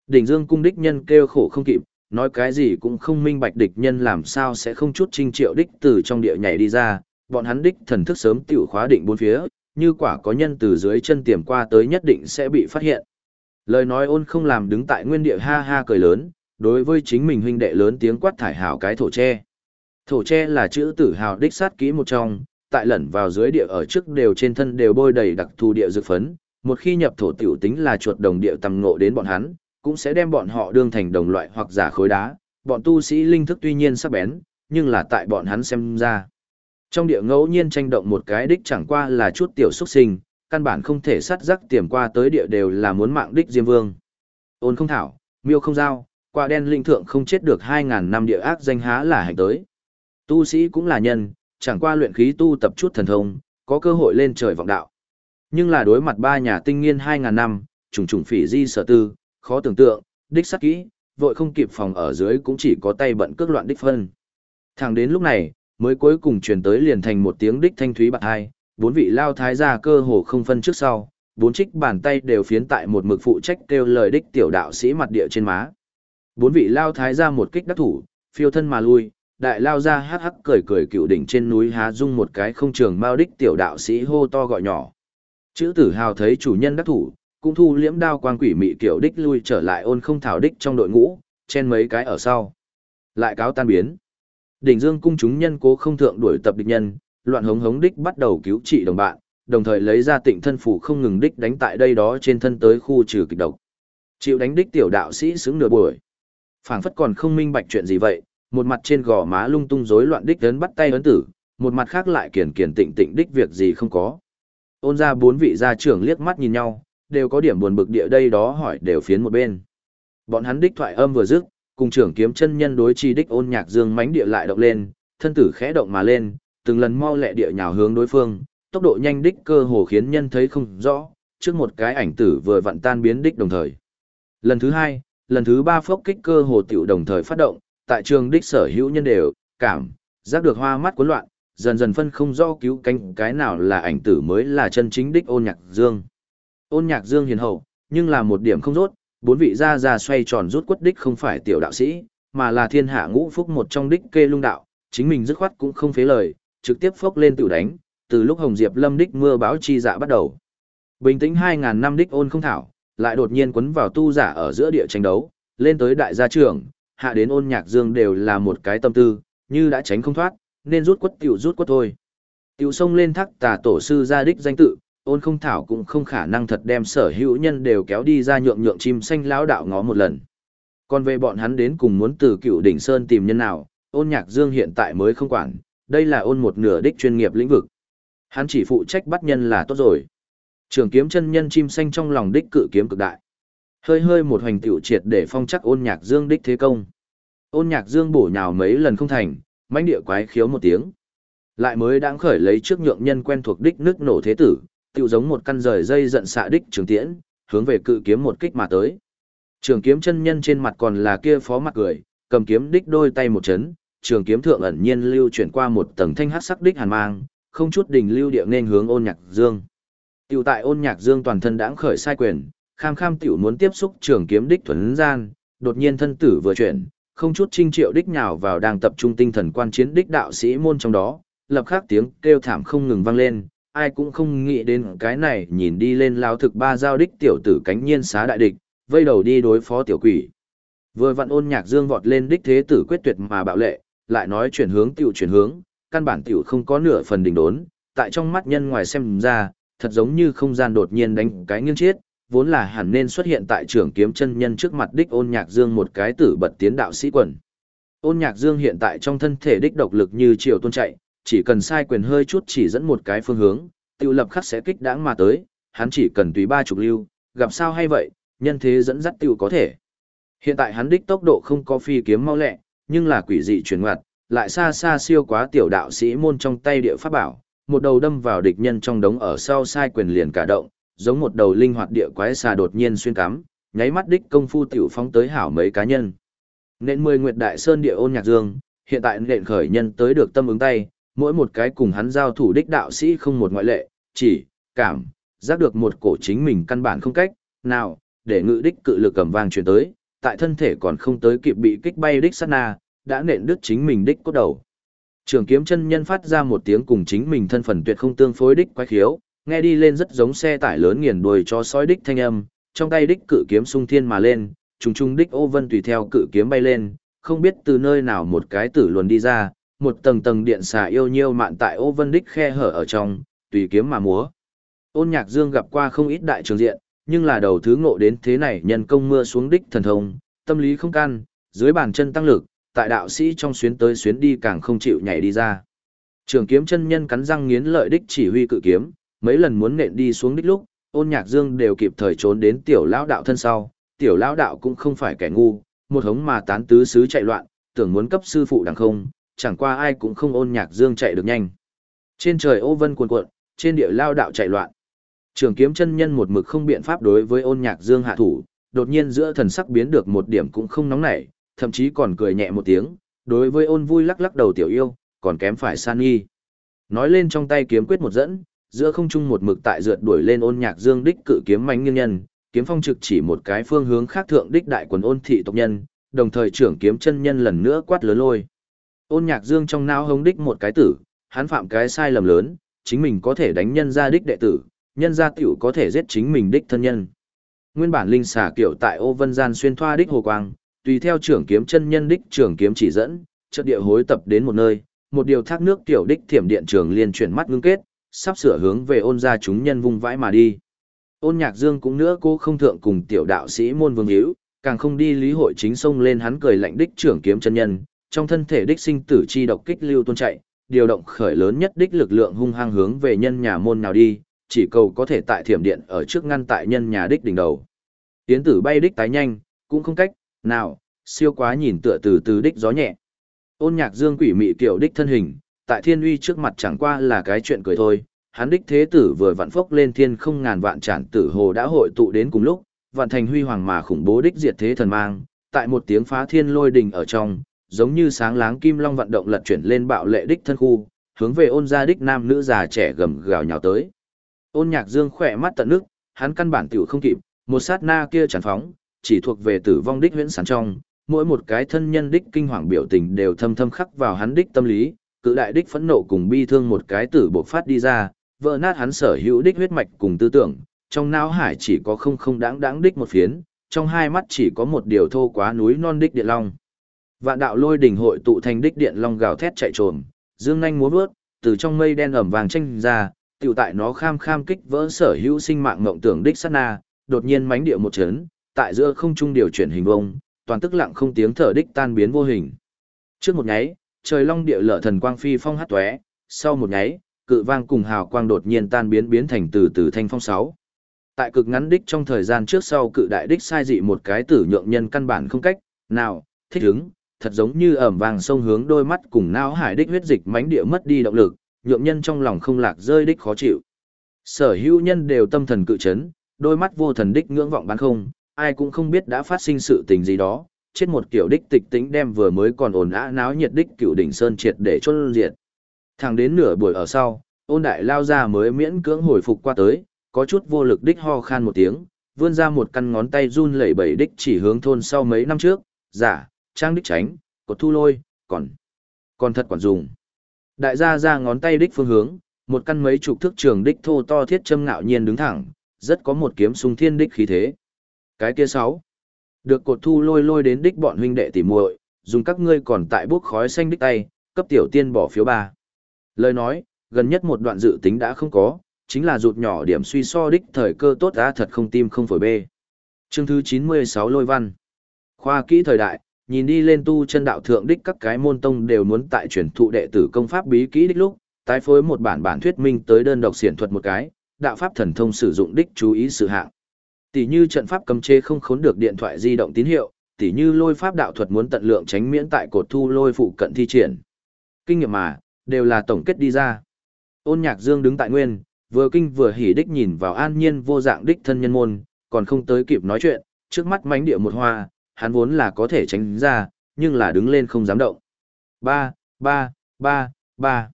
Đỉnh dương cung đích nhân kêu khổ không kịp, nói cái gì cũng không minh bạch địch nhân làm sao sẽ không chút trinh triệu đích từ trong địa nhảy đi ra, bọn hắn đích thần thức sớm tiểu khóa định bốn phía, như quả có nhân từ dưới chân tiềm qua tới nhất định sẽ bị phát hiện. Lời nói ôn không làm đứng tại nguyên địa ha ha cười lớn, đối với chính mình huynh đệ lớn tiếng quát thải hào cái thổ tre. Thổ tre là chữ tử hào đích sát kỹ một trong, tại lẩn vào dưới địa ở trước đều trên thân đều bôi đầy đặc thù địa dược phấn, một khi nhập thổ tiểu tính là chuột đồng địa tầm ngộ đến bọn hắn, cũng sẽ đem bọn họ đương thành đồng loại hoặc giả khối đá. Bọn tu sĩ linh thức tuy nhiên sắc bén, nhưng là tại bọn hắn xem ra. Trong địa ngẫu nhiên tranh động một cái đích chẳng qua là chút tiểu xuất sinh, căn bản không thể sát rắc tiềm qua tới địa đều là muốn mạng đích Diêm Vương. Ôn không thảo, miêu không giao, quả đen linh thượng không chết được 2.000 năm địa ác danh há là hành tới. Tu sĩ cũng là nhân, chẳng qua luyện khí tu tập chút thần thông, có cơ hội lên trời vọng đạo. Nhưng là đối mặt ba nhà tinh nghiên 2.000 năm, trùng trùng phỉ di sở tư, khó tưởng tượng, đích sắc kỹ, vội không kịp phòng ở dưới cũng chỉ có tay bận cước loạn đích phân. Thẳng đến lúc này, mới cuối cùng truyền tới liền thành một tiếng đích thanh thúy bạc hai, bốn vị lao thái gia cơ hồ không phân trước sau, bốn trích bàn tay đều phiến tại một mực phụ trách kêu lời đích tiểu đạo sĩ mặt địa trên má. Bốn vị lao thái gia một kích đắc thủ, phiêu thân mà lui, đại lao ra hắc hắc cười cười cựu đỉnh trên núi há dung một cái không trường mao đích tiểu đạo sĩ hô to gọi nhỏ. Chữ tử hào thấy chủ nhân đắc thủ, cũng thu liễm đao quang quỷ mị kiểu đích lui trở lại ôn không thảo đích trong đội ngũ, chen mấy cái ở sau. Lại cáo tan biến. Đỉnh Dương cung chúng nhân cố không thượng đuổi tập địch nhân, loạn hống hống đích bắt đầu cứu trị đồng bạn, đồng thời lấy ra tịnh thân phủ không ngừng đích đánh tại đây đó trên thân tới khu trừ kịch độc. Chịu đánh đích tiểu đạo sĩ xứng nửa buổi. Phảng phất còn không minh bạch chuyện gì vậy, một mặt trên gò má lung tung rối loạn đích ấn bắt tay ấn tử, một mặt khác lại kiển kiển tịnh tịnh đích việc gì không có. Ôn ra bốn vị gia trưởng liếc mắt nhìn nhau, đều có điểm buồn bực địa đây đó hỏi đều phiến một bên. Bọn hắn đích thoại âm vừa dứt, cùng trưởng kiếm chân nhân đối chi đích ôn nhạc dương mánh địa lại động lên, thân tử khẽ động mà lên, từng lần mau lẹ địa nhào hướng đối phương, tốc độ nhanh đích cơ hồ khiến nhân thấy không rõ, trước một cái ảnh tử vừa vặn tan biến đích đồng thời. Lần thứ hai, lần thứ ba phốc kích cơ hồ tiểu đồng thời phát động, tại trường đích sở hữu nhân đều, cảm, giác được hoa mắt cuốn loạn, dần dần phân không rõ cứu cánh cái nào là ảnh tử mới là chân chính đích ôn nhạc dương. Ôn nhạc dương hiền hậu, nhưng là một điểm không rốt, bốn vị gia gia xoay tròn rút quất đích không phải tiểu đạo sĩ, mà là thiên hạ ngũ phúc một trong đích kê lung đạo, chính mình dứt khoát cũng không phế lời, trực tiếp phốc lên tự đánh, từ lúc Hồng Diệp Lâm đích mưa báo chi dạ bắt đầu. Bình tĩnh 2000 năm đích ôn không thảo, lại đột nhiên quấn vào tu giả ở giữa địa tranh đấu, lên tới đại gia trưởng, hạ đến ôn nhạc dương đều là một cái tâm tư, như đã tránh không thoát, nên rút quất tiểu rút quất thôi. Tiểu sông lên thác tà tổ sư gia đích danh tự, ôn không thảo cũng không khả năng thật đem sở hữu nhân đều kéo đi ra nhượng nhượng chim xanh lão đạo ngó một lần. Còn về bọn hắn đến cùng muốn từ cựu đỉnh sơn tìm nhân nào, ôn nhạc dương hiện tại mới không quản, đây là ôn một nửa đích chuyên nghiệp lĩnh vực. Hắn chỉ phụ trách bắt nhân là tốt rồi. Trường kiếm chân nhân chim xanh trong lòng đích cự kiếm cực đại. Hơi hơi một hoành tiểu triệt để phong chắc ôn nhạc dương đích thế công. Ôn nhạc dương bổ nhào mấy lần không thành, mãnh địa quái khiếu một tiếng. Lại mới đang khởi lấy trước nhượng nhân quen thuộc đích nước nổ thế tử, tựu giống một căn rời dây giận xạ đích trường tiễn, hướng về cự kiếm một kích mà tới. Trường kiếm chân nhân trên mặt còn là kia phó mặt cười, cầm kiếm đích đôi tay một chấn, trường kiếm thượng ẩn nhiên lưu chuyển qua một tầng thanh hắc sắc đích hàn mang, không chút đình lưu địa nên hướng ôn nhạc dương. Tiểu tại ôn nhạc dương toàn thân đãng khởi sai quyền, kham kham tiểu muốn tiếp xúc trường kiếm đích thuần gian, đột nhiên thân tử vừa chuyển, không chút trinh triệu đích nhào vào đang tập trung tinh thần quan chiến đích đạo sĩ môn trong đó, lập khắc tiếng kêu thảm không ngừng vang lên, ai cũng không nghĩ đến cái này nhìn đi lên lao thực ba giao đích tiểu tử cánh nhiên xá đại địch, vây đầu đi đối phó tiểu quỷ. Vừa vặn ôn nhạc dương vọt lên đích thế tử quyết tuyệt mà bạo lệ, lại nói chuyển hướng tiểu chuyển hướng, căn bản tiểu không có nửa phần đỉnh đốn, tại trong mắt nhân ngoài xem ra, thật giống như không gian đột nhiên đánh cái nghiêng chết, vốn là hẳn nên xuất hiện tại trưởng kiếm chân nhân trước mặt đích ôn nhạc dương một cái tử bật tiến đạo sĩ quần. Ôn nhạc dương hiện tại trong thân thể đích độc lực như chiều tôn chạy, chỉ cần sai quyền hơi chút chỉ dẫn một cái phương hướng, tiêu lập khắc sẽ kích đáng mà tới, hắn chỉ cần tùy ba chục lưu, gặp sao hay vậy, nhân thế dẫn dắt tiêu có thể. Hiện tại hắn đích tốc độ không có phi kiếm mau lẹ, nhưng là quỷ dị chuyển ngoặt, lại xa xa siêu quá tiểu đạo sĩ môn trong tay địa pháp bảo, một đầu đâm vào địch nhân trong đống ở sau sai quyền liền cả động, giống một đầu linh hoạt địa quái xà đột nhiên xuyên cắm, nháy mắt đích công phu tiểu phóng tới hảo mấy cá nhân. nên mười nguyệt đại sơn địa ôn nhạc dương, hiện tại nện khởi nhân tới được tâm ứng tay, mỗi một cái cùng hắn giao thủ đích đạo sĩ không một ngoại lệ, chỉ, cảm, giác được một cổ chính mình căn bản không cách, nào, để ngự đích cự lực cầm vang truyền tới, tại thân thể còn không tới kịp bị kích bay đích sát na, đã nện đứt chính mình đích cốt đầu. Trường kiếm chân nhân phát ra một tiếng cùng chính mình thân phần tuyệt không tương phối đích quái khiếu, nghe đi lên rất giống xe tải lớn nghiền đuôi cho sói đích thanh âm, trong tay đích cự kiếm sung thiên mà lên, trùng trùng đích ô vân tùy theo cự kiếm bay lên, không biết từ nơi nào một cái tử luồn đi ra, một tầng tầng điện xà yêu nhiêu mạn tại ô vân đích khe hở ở trong, tùy kiếm mà múa. Ôn nhạc dương gặp qua không ít đại trường diện, nhưng là đầu thứ ngộ đến thế này nhân công mưa xuống đích thần thông, tâm lý không can, dưới bàn chân tăng lực, tại đạo sĩ trong xuyến tới xuyến đi càng không chịu nhảy đi ra. Trường kiếm chân nhân cắn răng nghiến lợi đích chỉ huy cự kiếm, mấy lần muốn nện đi xuống đích lúc, ôn nhạc dương đều kịp thời trốn đến tiểu lão đạo thân sau, tiểu lão đạo cũng không phải kẻ ngu, một hống mà tán tứ xứ chạy loạn, tưởng muốn cấp sư phụ đằng không, chẳng qua ai cũng không ôn nhạc dương chạy được nhanh. Trên trời ô vân cuồn cuộn, trên địa lao đạo chạy loạn. Trường kiếm chân nhân một mực không biện pháp đối với ôn nhạc dương hạ thủ, đột nhiên giữa thần sắc biến được một điểm cũng không nóng nảy, thậm chí còn cười nhẹ một tiếng, đối với ôn vui lắc lắc đầu tiểu yêu, còn kém phải san nghi. Nói lên trong tay kiếm quyết một dẫn, giữa không trung một mực tại rượt đuổi lên ôn nhạc dương đích cự kiếm mánh nghiêng nhân, kiếm phong trực chỉ một cái phương hướng khác thượng đích đại quần ôn thị tộc nhân, đồng thời trưởng kiếm chân nhân lần nữa quát lớn lôi. Ôn nhạc dương trong não hống đích một cái tử, hắn phạm cái sai lầm lớn, chính mình có thể đánh nhân gia đích đệ tử, nhân gia tiểu có thể giết chính mình đích thân nhân. Nguyên bản linh xà kiểu tại ô vân gian xuyên thoa đích hồ quang, tùy theo trưởng kiếm chân nhân đích trưởng kiếm chỉ dẫn, chợt địa hối tập đến một nơi, một điều thác nước tiểu đích thiểm điện trường liên chuyển mắt ngưng kết, sắp sửa hướng về ôn gia chúng nhân vung vãi mà đi. Ôn nhạc dương cũng nữa cô không thượng cùng tiểu đạo sĩ môn vương hữu, càng không đi lý hội chính sông lên hắn cười lạnh đích trưởng kiếm chân nhân, trong thân thể đích sinh tử chi độc kích lưu tuôn chạy, điều động khởi lớn nhất đích lực lượng hung hăng hướng về nhân nhà môn nào đi, chỉ cầu có thể tại thiểm điện ở trước ngăn tại nhân nhà đích đỉnh đầu. Tiến tử bay đích tái nhanh, cũng không cách, nào, siêu quá nhìn tựa từ từ đích gió nhẹ. Ôn nhạc dương quỷ mị kiểu đích thân hình, tại thiên uy trước mặt chẳng qua là cái chuyện cười thôi, hắn đích thế tử vừa vặn phốc lên thiên không ngàn vạn trản tử hồ đã hội tụ đến cùng lúc, vạn thành huy hoàng mà khủng bố đích diệt thế thần mang, tại một tiếng phá thiên lôi đình ở trong, giống như sáng láng kim long vận động lật chuyển lên bạo lệ đích thân khu, hướng về ôn gia đích nam nữ già trẻ gầm gào nhào tới. Ôn nhạc dương khỏe mắt tận nước, hắn căn bản tiểu không kịp, một sát na kia tràn phóng, chỉ thuộc về tử vong đích huyễn sản trong, mỗi một cái thân nhân đích kinh hoàng biểu tình đều thâm thâm khắc vào hắn đích tâm lý, cự đại đích phẫn nộ cùng bi thương một cái tử bộc phát đi ra, vỡ nát hắn sở hữu đích huyết mạch cùng tư tưởng, trong não hải chỉ có không không đáng đáng đích một phiến, trong hai mắt chỉ có một điều thô quá núi non đích địa long. Vạn đạo lôi đỉnh hội tụ thành đích điện long gào thét chạy trồm, dương nhanh múa vớt, từ trong mây đen ẩm vàng tranh ra, tiểu tại nó kham kham kích vỡ sở hữu sinh mạng ngộng tưởng đích sát na, đột nhiên mánh địa một chấn, tại giữa không trung điều chuyển hình vông, toàn tức lặng không tiếng thở đích tan biến vô hình. Trước một nháy, trời long địa lở thần quang phi phong hát tóe, sau một nháy, cự vang cùng hào quang đột nhiên tan biến biến thành từ từ thanh phong sáu. Tại cực ngắn đích trong thời gian trước sau cự đại đích sai dị một cái tử nhượng nhân căn bản không cách, nào, thích ứng, thật giống như ẩm vàng sông hướng đôi mắt cùng não hải đích huyết dịch mánh địa mất đi động lực, nhượng nhân trong lòng không lạc rơi đích khó chịu. Sở hữu nhân đều tâm thần cự chấn, đôi mắt vô thần đích ngưỡng vọng bán không, ai cũng không biết đã phát sinh sự tình gì đó, chết một kiểu đích tịch tính đem vừa mới còn ồn ã náo nhiệt đích cựu đỉnh sơn triệt để chôn diệt. Thẳng đến nửa buổi ở sau, ôn đại lao ra mới miễn cưỡng hồi phục qua tới, có chút vô lực đích ho khan một tiếng, vươn ra một căn ngón tay run lẩy bẩy đích chỉ hướng thôn sau mấy năm trước, giả, trang đích tránh, cột thu lôi, còn, còn thật quản dùng. Đại gia ra ngón tay đích phương hướng, một căn mấy chục thước trường đích thô to thiết châm ngạo nhiên đứng thẳng, rất có một kiếm sung thiên đích khí thế. Cái kia sáu. Được cột thu lôi lôi đến đích bọn huynh đệ tỉ muội, dùng các ngươi còn tại bước khói xanh đích tay, cấp tiểu tiên bỏ phiếu ba. Lời nói, gần nhất một đoạn dự tính đã không có, chính là rụt nhỏ điểm suy so đích thời cơ tốt đã thật không tim không phổi bê. Chương thứ 96 lôi văn. Khoa kỹ thời đại, nhìn đi lên tu chân đạo thượng đích các cái môn tông đều muốn tại truyền thụ đệ tử công pháp bí kỹ đích lúc, tái phối một bản bản thuyết minh tới đơn độc xiển thuật một cái, đạo pháp thần thông sử dụng đích chú ý sự hạng. Tỷ như trận pháp cấm chế không khốn được điện thoại di động tín hiệu, tỷ như lôi pháp đạo thuật muốn tận lượng tránh miễn tại cột thu lôi phụ cận thi triển. Kinh nghiệm mà, đều là tổng kết đi ra. Ôn Nhạc Dương đứng tại nguyên, vừa kinh vừa hỉ đích nhìn vào an nhiên vô dạng đích thân nhân môn, còn không tới kịp nói chuyện, trước mắt mánh địa một hoa, hắn vốn là có thể tránh ra, nhưng là đứng lên không dám động. Ba, ba, ba, ba.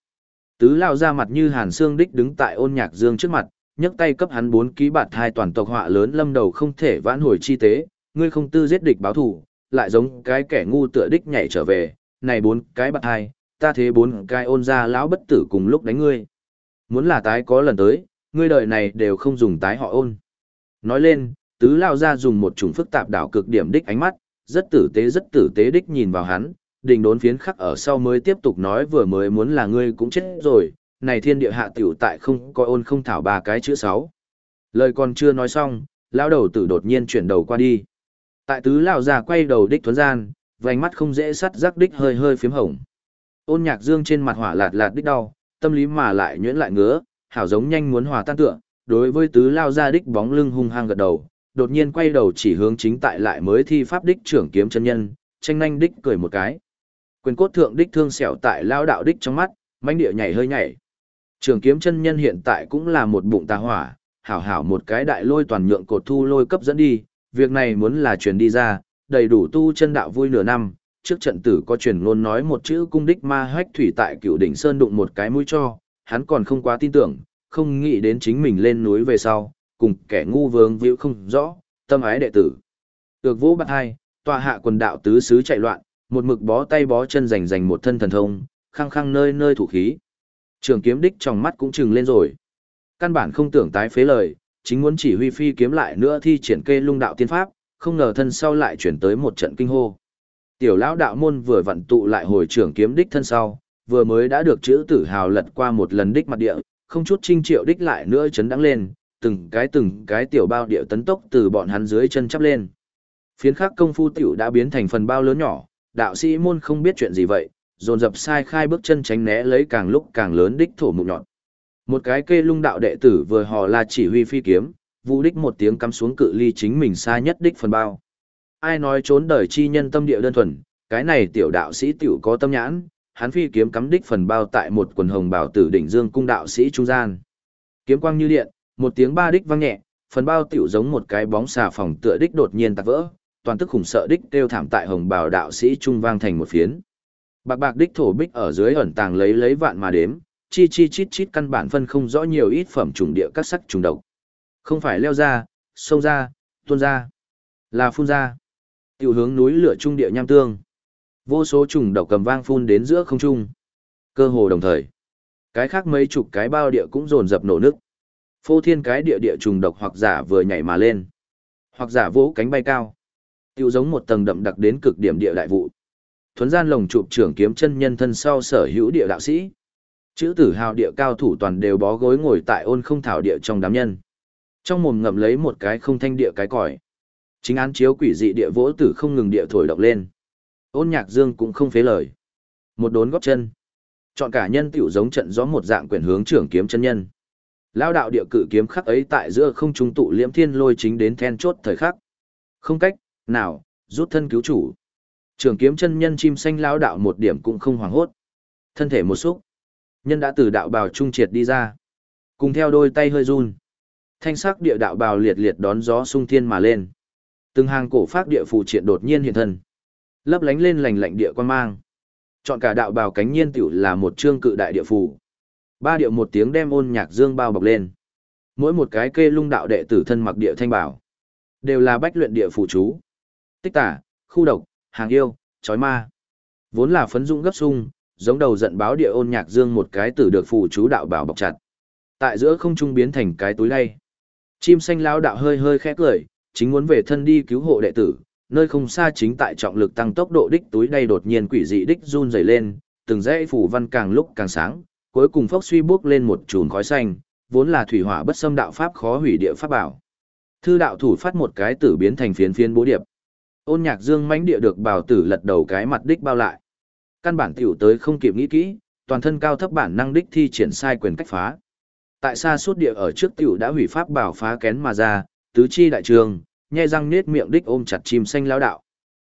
Tứ lao ra mặt như hàn xương đích đứng tại ôn nhạc dương trước mặt, nhấc tay cấp hắn bốn ký bạt hai toàn tộc họa lớn lâm đầu không thể vãn hồi chi tế, ngươi không tư giết địch báo thủ, lại giống cái kẻ ngu tựa đích nhảy trở về, này bốn cái bạt hai, ta thế bốn cái ôn ra lão bất tử cùng lúc đánh ngươi. Muốn là tái có lần tới, ngươi đời này đều không dùng tái họ ôn. Nói lên, tứ lao ra dùng một chủng phức tạp đảo cực điểm đích ánh mắt, rất tử tế rất tử tế đích nhìn vào hắn, đình đốn phiến khắc ở sau mới tiếp tục nói vừa mới muốn là ngươi cũng chết rồi, này thiên địa hạ tiểu tại không coi ôn không thảo ba cái chữ sáu. Lời còn chưa nói xong, lao đầu tử đột nhiên chuyển đầu qua đi. Tại tứ lao ra quay đầu đích thuấn gian, vành mắt không dễ sắt rắc đích hơi hơi phiếm hồng. Ôn nhạc dương trên mặt hỏa lạt lạt đích đau, tâm lý mà lại nhuyễn lại ngứa, hảo giống nhanh muốn hòa tan tựa, đối với tứ lao ra đích bóng lưng hung hăng gật đầu, đột nhiên quay đầu chỉ hướng chính tại lại mới thi pháp đích trưởng kiếm chân nhân, tranh nhanh đích cười một cái. Quyền cốt thượng đích thương sẹo tại lao đạo đích trong mắt, manh địa nhảy hơi nhảy. Trường kiếm chân nhân hiện tại cũng là một bụng tà hỏa, hảo hảo một cái đại lôi toàn nhượng cột thu lôi cấp dẫn đi, việc này muốn là truyền đi ra, đầy đủ tu chân đạo vui nửa năm, trước trận tử có truyền ngôn nói một chữ cung đích ma hách thủy tại cựu đỉnh sơn đụng một cái mũi cho, hắn còn không quá tin tưởng, không nghĩ đến chính mình lên núi về sau, cùng kẻ ngu vướng víu không rõ, tâm ái đệ tử. Được vũ bắt hai, tòa hạ quần đạo tứ xứ chạy loạn, một mực bó tay bó chân rành rành một thân thần thông, khăng khăng nơi nơi thủ khí. Trường kiếm đích trong mắt cũng trừng lên rồi. Căn bản không tưởng tái phế lời, chính muốn chỉ huy phi kiếm lại nữa thi triển kê lung đạo tiên pháp, không ngờ thân sau lại chuyển tới một trận kinh hô. Tiểu lão đạo môn vừa vận tụ lại hồi trưởng kiếm đích thân sau, vừa mới đã được chữ tử hào lật qua một lần đích mặt địa, không chút trinh triệu đích lại nữa chấn đắng lên, từng cái từng cái tiểu bao địa tấn tốc từ bọn hắn dưới chân chắp lên. Phiến khắc công phu tiểu đã biến thành phần bao lớn nhỏ, đạo sĩ môn không biết chuyện gì vậy, dồn dập sai khai bước chân tránh né lấy càng lúc càng lớn đích thổ mục nhọn. Một cái kê lung đạo đệ tử vừa hò là chỉ huy phi kiếm, vũ đích một tiếng cắm xuống cự ly chính mình xa nhất đích phần bao. Ai nói trốn đời chi nhân tâm địa đơn thuần, cái này tiểu đạo sĩ tiểu có tâm nhãn, hắn phi kiếm cắm đích phần bao tại một quần hồng bảo tử đỉnh dương cung đạo sĩ trung gian. Kiếm quang như điện, một tiếng ba đích vang nhẹ, phần bao tiểu giống một cái bóng xà phòng tựa đích đột nhiên tạc vỡ, toàn tức khủng sợ đích kêu thảm tại hồng bào đạo sĩ trung vang thành một phiến. Bạc bạc đích thổ bích ở dưới ẩn tàng lấy lấy vạn mà đếm, chi chi chít chít căn bản phân không rõ nhiều ít phẩm trùng địa các sắc trùng độc. Không phải leo ra, sông ra, tuôn ra, là phun ra. Tiểu hướng núi lửa trung địa nham tương. Vô số trùng độc cầm vang phun đến giữa không trung. Cơ hồ đồng thời. Cái khác mấy chục cái bao địa cũng dồn dập nổ nước. Phô thiên cái địa địa trùng độc hoặc giả vừa nhảy mà lên. Hoặc giả vỗ cánh bay cao. Tiêu giống một tầng đậm đặc đến cực điểm địa đại vụ. Thuấn gian lồng chụp trưởng kiếm chân nhân thân sau sở hữu địa đạo sĩ. Chữ tử hào địa cao thủ toàn đều bó gối ngồi tại ôn không thảo địa trong đám nhân. Trong mồm ngậm lấy một cái không thanh địa cái còi. Chính án chiếu quỷ dị địa vỗ tử không ngừng địa thổi động lên. Ôn nhạc dương cũng không phế lời. Một đốn góp chân. Chọn cả nhân tiểu giống trận gió một dạng quyền hướng trưởng kiếm chân nhân. Lao đạo địa cử kiếm khắc ấy tại giữa không trung tụ liễm thiên lôi chính đến then chốt thời khắc. Không cách, nào, rút thân cứu chủ. Trường kiếm chân nhân chim xanh lao đạo một điểm cũng không hoảng hốt. Thân thể một xúc. Nhân đã từ đạo bào trung triệt đi ra. Cùng theo đôi tay hơi run. Thanh sắc địa đạo bào liệt liệt đón gió sung thiên mà lên. Từng hàng cổ phát địa phù triệt đột nhiên hiện thân. Lấp lánh lên lành lạnh địa quan mang. Chọn cả đạo bào cánh nhiên tiểu là một trương cự đại địa phù. Ba điệu một tiếng đem ôn nhạc dương bao bọc lên. Mỗi một cái kê lung đạo đệ tử thân mặc địa thanh bảo. Đều là bách luyện địa phụ chú. Tích tả, khu độc, hàng yêu, chói ma. Vốn là phấn dũng gấp sung, giống đầu giận báo địa ôn nhạc dương một cái tử được phụ chú đạo bảo bọc chặt. Tại giữa không trung biến thành cái túi lay. Chim xanh lão đạo hơi hơi khẽ cười, chính muốn về thân đi cứu hộ đệ tử, nơi không xa chính tại trọng lực tăng tốc độ đích túi đây đột nhiên quỷ dị đích run rẩy lên, từng dãy phủ văn càng lúc càng sáng, cuối cùng phốc suy bước lên một chùm khói xanh, vốn là thủy hỏa bất xâm đạo pháp khó hủy địa pháp bảo. Thư đạo thủ phát một cái tử biến thành phiến phiến bố điệp. Ôn Nhạc Dương mãnh địa được bảo tử lật đầu cái mặt đích bao lại. Căn bản tiểu tới không kịp nghĩ kỹ, toàn thân cao thấp bản năng đích thi triển sai quyền cách phá. Tại xa suốt địa ở trước tiểu đã hủy pháp bảo phá kén mà ra, tứ chi đại trường, nhai răng nết miệng đích ôm chặt chim xanh lão đạo.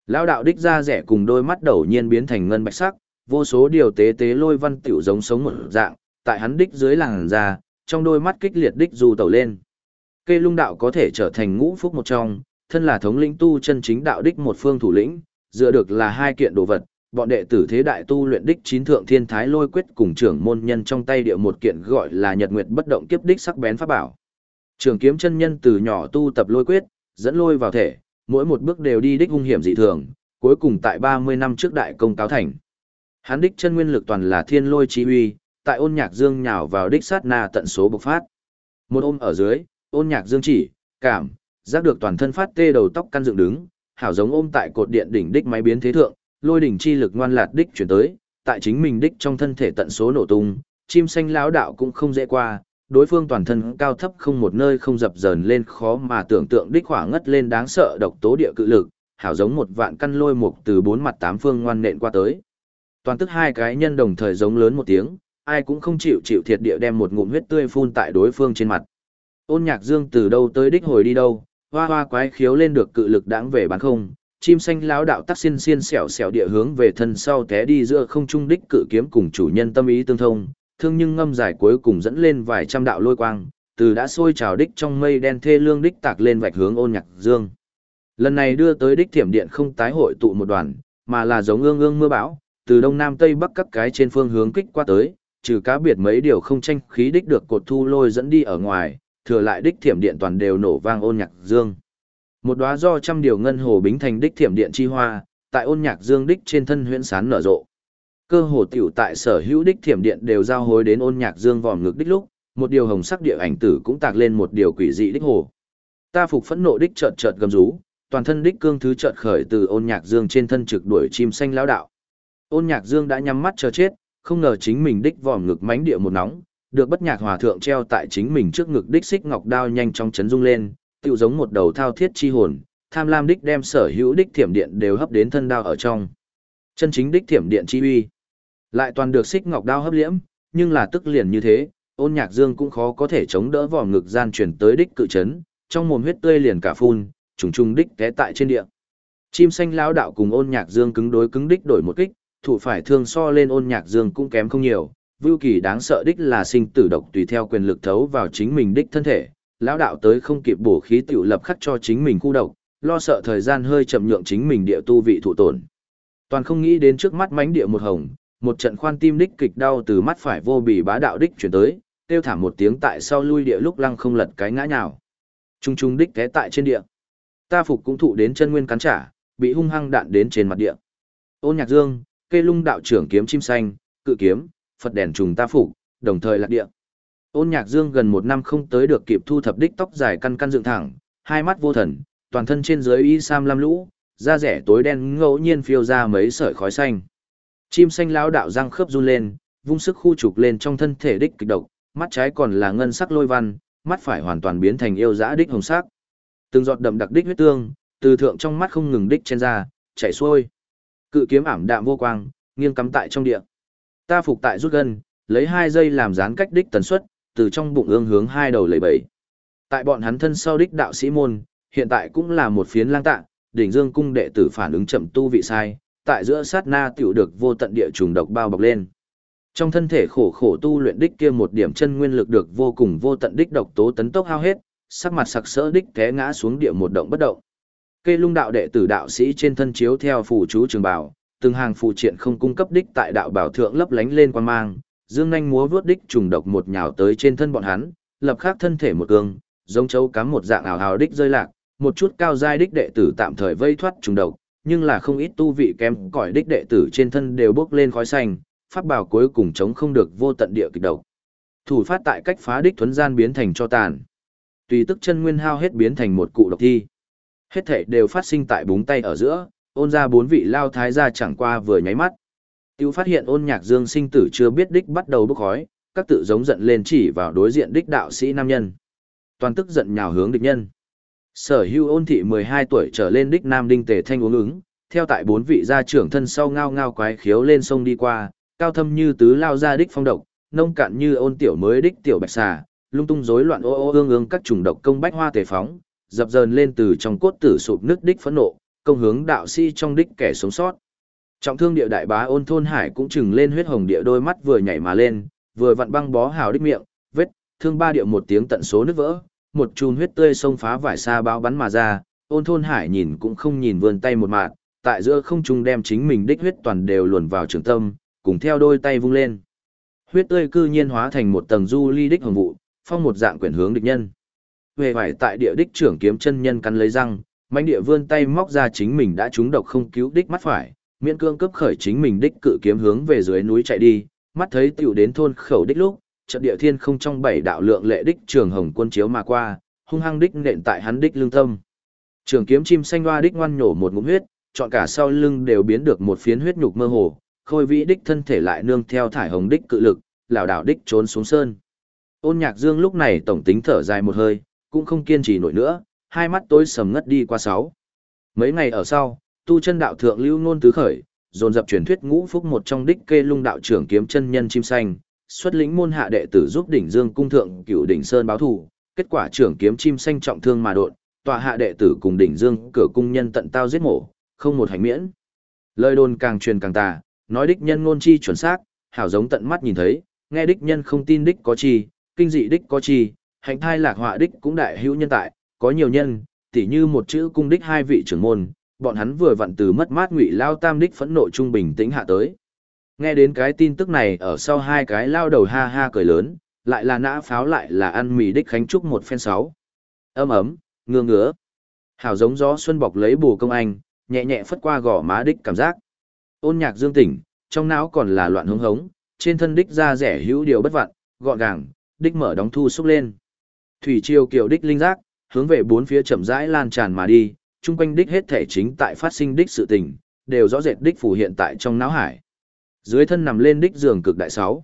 Lão đạo đích ra rẻ cùng đôi mắt đầu nhiên biến thành ngân bạch sắc, vô số điều tế tế lôi văn tiểu giống sống một dạng, tại hắn đích dưới làng ra, trong đôi mắt kích liệt đích dù tẩu lên. Cây lung đạo có thể trở thành ngũ phúc một trong, thân là thống lĩnh tu chân chính đạo đích một phương thủ lĩnh, dựa được là hai kiện đồ vật, bọn đệ tử thế đại tu luyện đích chín thượng thiên thái lôi quyết cùng trưởng môn nhân trong tay địa một kiện gọi là nhật nguyệt bất động kiếp đích sắc bén pháp bảo. Trường kiếm chân nhân từ nhỏ tu tập lôi quyết, dẫn lôi vào thể, mỗi một bước đều đi đích hung hiểm dị thường, cuối cùng tại 30 năm trước đại công cáo thành. Hắn đích chân nguyên lực toàn là thiên lôi chi uy, tại ôn nhạc dương nhào vào đích sát na tận số bộc phát. Một ôm ở dưới, ôn nhạc dương chỉ, cảm, giác được toàn thân phát tê đầu tóc căn dựng đứng, hảo giống ôm tại cột điện đỉnh đích máy biến thế thượng, lôi đỉnh chi lực ngoan lạt đích chuyển tới, tại chính mình đích trong thân thể tận số nổ tung, chim xanh lão đạo cũng không dễ qua, đối phương toàn thân cao thấp không một nơi không dập dờn lên khó mà tưởng tượng đích hỏa ngất lên đáng sợ độc tố địa cự lực, hảo giống một vạn căn lôi mục từ bốn mặt tám phương ngoan nện qua tới. Toàn tức hai cái nhân đồng thời giống lớn một tiếng, ai cũng không chịu chịu thiệt địa đem một ngụm huyết tươi phun tại đối phương trên mặt. Ôn nhạc dương từ đâu tới đích hồi đi đâu, hoa hoa quái khiếu lên được cự lực đáng về bán không, chim xanh lão đạo tắc xiên xiên xẻo xẻo địa hướng về thân sau té đi giữa không trung đích cự kiếm cùng chủ nhân tâm ý tương thông, thương nhưng ngâm dài cuối cùng dẫn lên vài trăm đạo lôi quang, từ đã sôi trào đích trong mây đen thê lương đích tạc lên vạch hướng ôn nhạc dương. Lần này đưa tới đích thiểm điện không tái hội tụ một đoàn, mà là giống ương ương mưa bão, từ đông nam tây bắc các cái trên phương hướng kích qua tới, trừ cá biệt mấy điều không tranh khí đích được cột thu lôi dẫn đi ở ngoài, thừa lại đích thiểm điện toàn đều nổ vang ôn nhạc dương. Một đóa do trăm điều ngân hồ bính thành đích thiểm điện chi hoa, tại ôn nhạc dương đích trên thân huyễn sán nở rộ. Cơ hồ tiểu tại sở hữu đích thiểm điện đều giao hối đến ôn nhạc dương vòm ngực đích lúc, một điều hồng sắc địa ảnh tử cũng tạc lên một điều quỷ dị đích hồ. Ta phục phẫn nộ đích chợt chợt gầm rú, toàn thân đích cương thứ chợt khởi từ ôn nhạc dương trên thân trực đuổi chim xanh lão đạo. Ôn nhạc dương đã nhắm mắt chờ chết, không ngờ chính mình đích vòm ngực mánh địa một nóng, được bất nhạc hòa thượng treo tại chính mình trước ngực đích xích ngọc đao nhanh chóng chấn rung lên, tựu giống một đầu thao thiết chi hồn, tham lam đích đem sở hữu đích thiểm điện đều hấp đến thân đao ở trong. Chân chính đích thiểm điện chi uy, lại toàn được xích ngọc đao hấp liễm, nhưng là tức liền như thế, ôn nhạc dương cũng khó có thể chống đỡ vòm ngực gian chuyển tới đích cự chấn, trong mồm huyết tươi liền cả phun, trùng trùng đích té tại trên địa. Chim xanh lão đạo cùng ôn nhạc dương cứng đối cứng đích đổi một kích, thủ phải thương so lên ôn nhạc dương cũng kém không nhiều, vưu kỳ đáng sợ đích là sinh tử độc tùy theo quyền lực thấu vào chính mình đích thân thể, lão đạo tới không kịp bổ khí tiểu lập khắc cho chính mình khu độc, lo sợ thời gian hơi chậm nhượng chính mình địa tu vị thụ tổn. Toàn không nghĩ đến trước mắt mánh địa một hồng, một trận khoan tim đích kịch đau từ mắt phải vô bì bá đạo đích chuyển tới, kêu thảm một tiếng tại sau lui địa lúc lăng không lật cái ngã nhào. Trung trung đích té tại trên địa. Ta phục cũng thụ đến chân nguyên cắn trả, bị hung hăng đạn đến trên mặt địa. Ôn Nhạc Dương, kê lung đạo trưởng kiếm chim xanh, cự kiếm, Phật đèn trùng ta phục, đồng thời lạc địa. Ôn Nhạc Dương gần một năm không tới được kịp thu thập đích tóc dài căn căn dựng thẳng, hai mắt vô thần, toàn thân trên dưới y sam lam lũ, da rẻ tối đen ngẫu nhiên phiêu ra mấy sợi khói xanh. Chim xanh lão đạo răng khớp run lên, vung sức khu trục lên trong thân thể đích kịch độc, mắt trái còn là ngân sắc lôi văn, mắt phải hoàn toàn biến thành yêu dã đích hồng sắc. Từng giọt đậm đặc đích huyết tương, từ thượng trong mắt không ngừng đích trên ra, chảy xuôi. Cự kiếm ảm đạm vô quang, nghiêng cắm tại trong địa. Ta phục tại rút gân, lấy hai giây làm dán cách đích tần suất, từ trong bụng ương hướng hai đầu lẩy bẩy. Tại bọn hắn thân sau đích đạo sĩ môn, hiện tại cũng là một phiến lang tạ, đỉnh dương cung đệ tử phản ứng chậm tu vị sai, tại giữa sát na tiểu được vô tận địa trùng độc bao bọc lên. Trong thân thể khổ khổ tu luyện đích kia một điểm chân nguyên lực được vô cùng vô tận đích độc tố tấn tốc hao hết, sắc mặt sặc sỡ đích té ngã xuống địa một động bất động. Cây lung đạo đệ tử đạo sĩ trên thân chiếu theo phù chú trường bảo, từng hàng phù triện không cung cấp đích tại đạo bảo thượng lấp lánh lên quan mang, dương nhanh múa vướt đích trùng độc một nhào tới trên thân bọn hắn, lập khắc thân thể một cương, giống châu cắm một dạng ảo hào đích rơi lạc, một chút cao giai đích đệ tử tạm thời vây thoát trùng độc, nhưng là không ít tu vị kém cỏi đích đệ tử trên thân đều bốc lên khói xanh, pháp bảo cuối cùng chống không được vô tận địa kịch độc. Thủ phát tại cách phá đích thuấn gian biến thành cho tàn. Tùy tức chân nguyên hao hết biến thành một cụ độc thi. Hết thảy đều phát sinh tại búng tay ở giữa, ôn ra bốn vị lao thái gia chẳng qua vừa nháy mắt. Tiêu phát hiện ôn nhạc dương sinh tử chưa biết đích bắt đầu bốc khói, các tự giống giận lên chỉ vào đối diện đích đạo sĩ nam nhân. Toàn tức giận nhào hướng địch nhân. Sở hưu ôn thị 12 tuổi trở lên đích nam đinh tề thanh uống ứng, theo tại bốn vị gia trưởng thân sau ngao ngao quái khiếu lên sông đi qua, cao thâm như tứ lao ra đích phong độc, nông cạn như ôn tiểu mới đích tiểu bạch xà, lung tung rối loạn ô ô ương ương các trùng độc công bách hoa tề phóng, dập dờn lên từ trong cốt tử sụp nước đích phẫn nộ, công hướng đạo sĩ trong đích kẻ sống sót. Trọng thương địa đại bá ôn thôn hải cũng chừng lên huyết hồng địa đôi mắt vừa nhảy mà lên, vừa vặn băng bó hào đích miệng, vết, thương ba địa một tiếng tận số nước vỡ, một chùm huyết tươi xông phá vải xa bao bắn mà ra, ôn thôn hải nhìn cũng không nhìn vươn tay một mạng, tại giữa không trung đem chính mình đích huyết toàn đều luồn vào trường tâm, cùng theo đôi tay vung lên. Huyết tươi cư nhiên hóa thành một tầng du ly đích hồng vụ, phong một dạng quyển hướng địch nhân. Về vải tại địa đích trưởng kiếm chân nhân cắn lấy răng, mãnh địa vươn tay móc ra chính mình đã trúng độc không cứu đích mắt phải, miễn cương cấp khởi chính mình đích cự kiếm hướng về dưới núi chạy đi, mắt thấy tiểu đến thôn khẩu đích lúc, trận địa thiên không trong bảy đạo lượng lệ đích trường hồng quân chiếu mà qua, hung hăng đích nện tại hắn đích lương tâm. Trường kiếm chim xanh hoa đích ngoan nhổ một ngụm huyết, chọn cả sau lưng đều biến được một phiến huyết nhục mơ hồ, khôi vĩ đích thân thể lại nương theo thải hồng đích cự lực, lảo đảo đích trốn xuống sơn. Ôn Nhạc Dương lúc này tổng tính thở dài một hơi, cũng không kiên trì nổi nữa, hai mắt tối sầm ngất đi qua sáu. Mấy ngày ở sau, tu chân đạo thượng lưu ngôn tứ khởi, dồn dập truyền thuyết ngũ phúc một trong đích kê lung đạo trưởng kiếm chân nhân chim xanh, xuất lĩnh môn hạ đệ tử giúp đỉnh Dương cung thượng cửu đỉnh sơn báo thù, kết quả trưởng kiếm chim xanh trọng thương mà đột, tòa hạ đệ tử cùng đỉnh Dương cửa cung nhân tận tao giết mổ, không một hành miễn. Lời đồn càng truyền càng tà, nói đích nhân ngôn chi chuẩn xác, hảo giống tận mắt nhìn thấy, nghe đích nhân không tin đích có chi, kinh dị đích có chi, Hạnh thai lạc họa đích cũng đại hữu nhân tại, có nhiều nhân, tỉ như một chữ cung đích hai vị trưởng môn, bọn hắn vừa vặn từ mất mát ngụy lao tam đích phẫn nộ trung bình tĩnh hạ tới. Nghe đến cái tin tức này ở sau hai cái lao đầu ha ha cười lớn, lại là nã pháo lại là ăn mì đích khánh trúc một phen sáu. Ấm ấm, ngưa ngứa. Hảo giống gió xuân bọc lấy bù công anh, nhẹ nhẹ phất qua gò má đích cảm giác. Ôn nhạc dương tỉnh, trong não còn là loạn hống hống, trên thân đích da rẻ hữu điều bất vặn, gọn gàng, đích mở đóng thu xúc lên. Thủy triều kiểu đích linh giác, hướng về bốn phía chậm rãi lan tràn mà đi, chung quanh đích hết thể chính tại phát sinh đích sự tình, đều rõ rệt đích phủ hiện tại trong não hải. Dưới thân nằm lên đích giường cực đại sáu,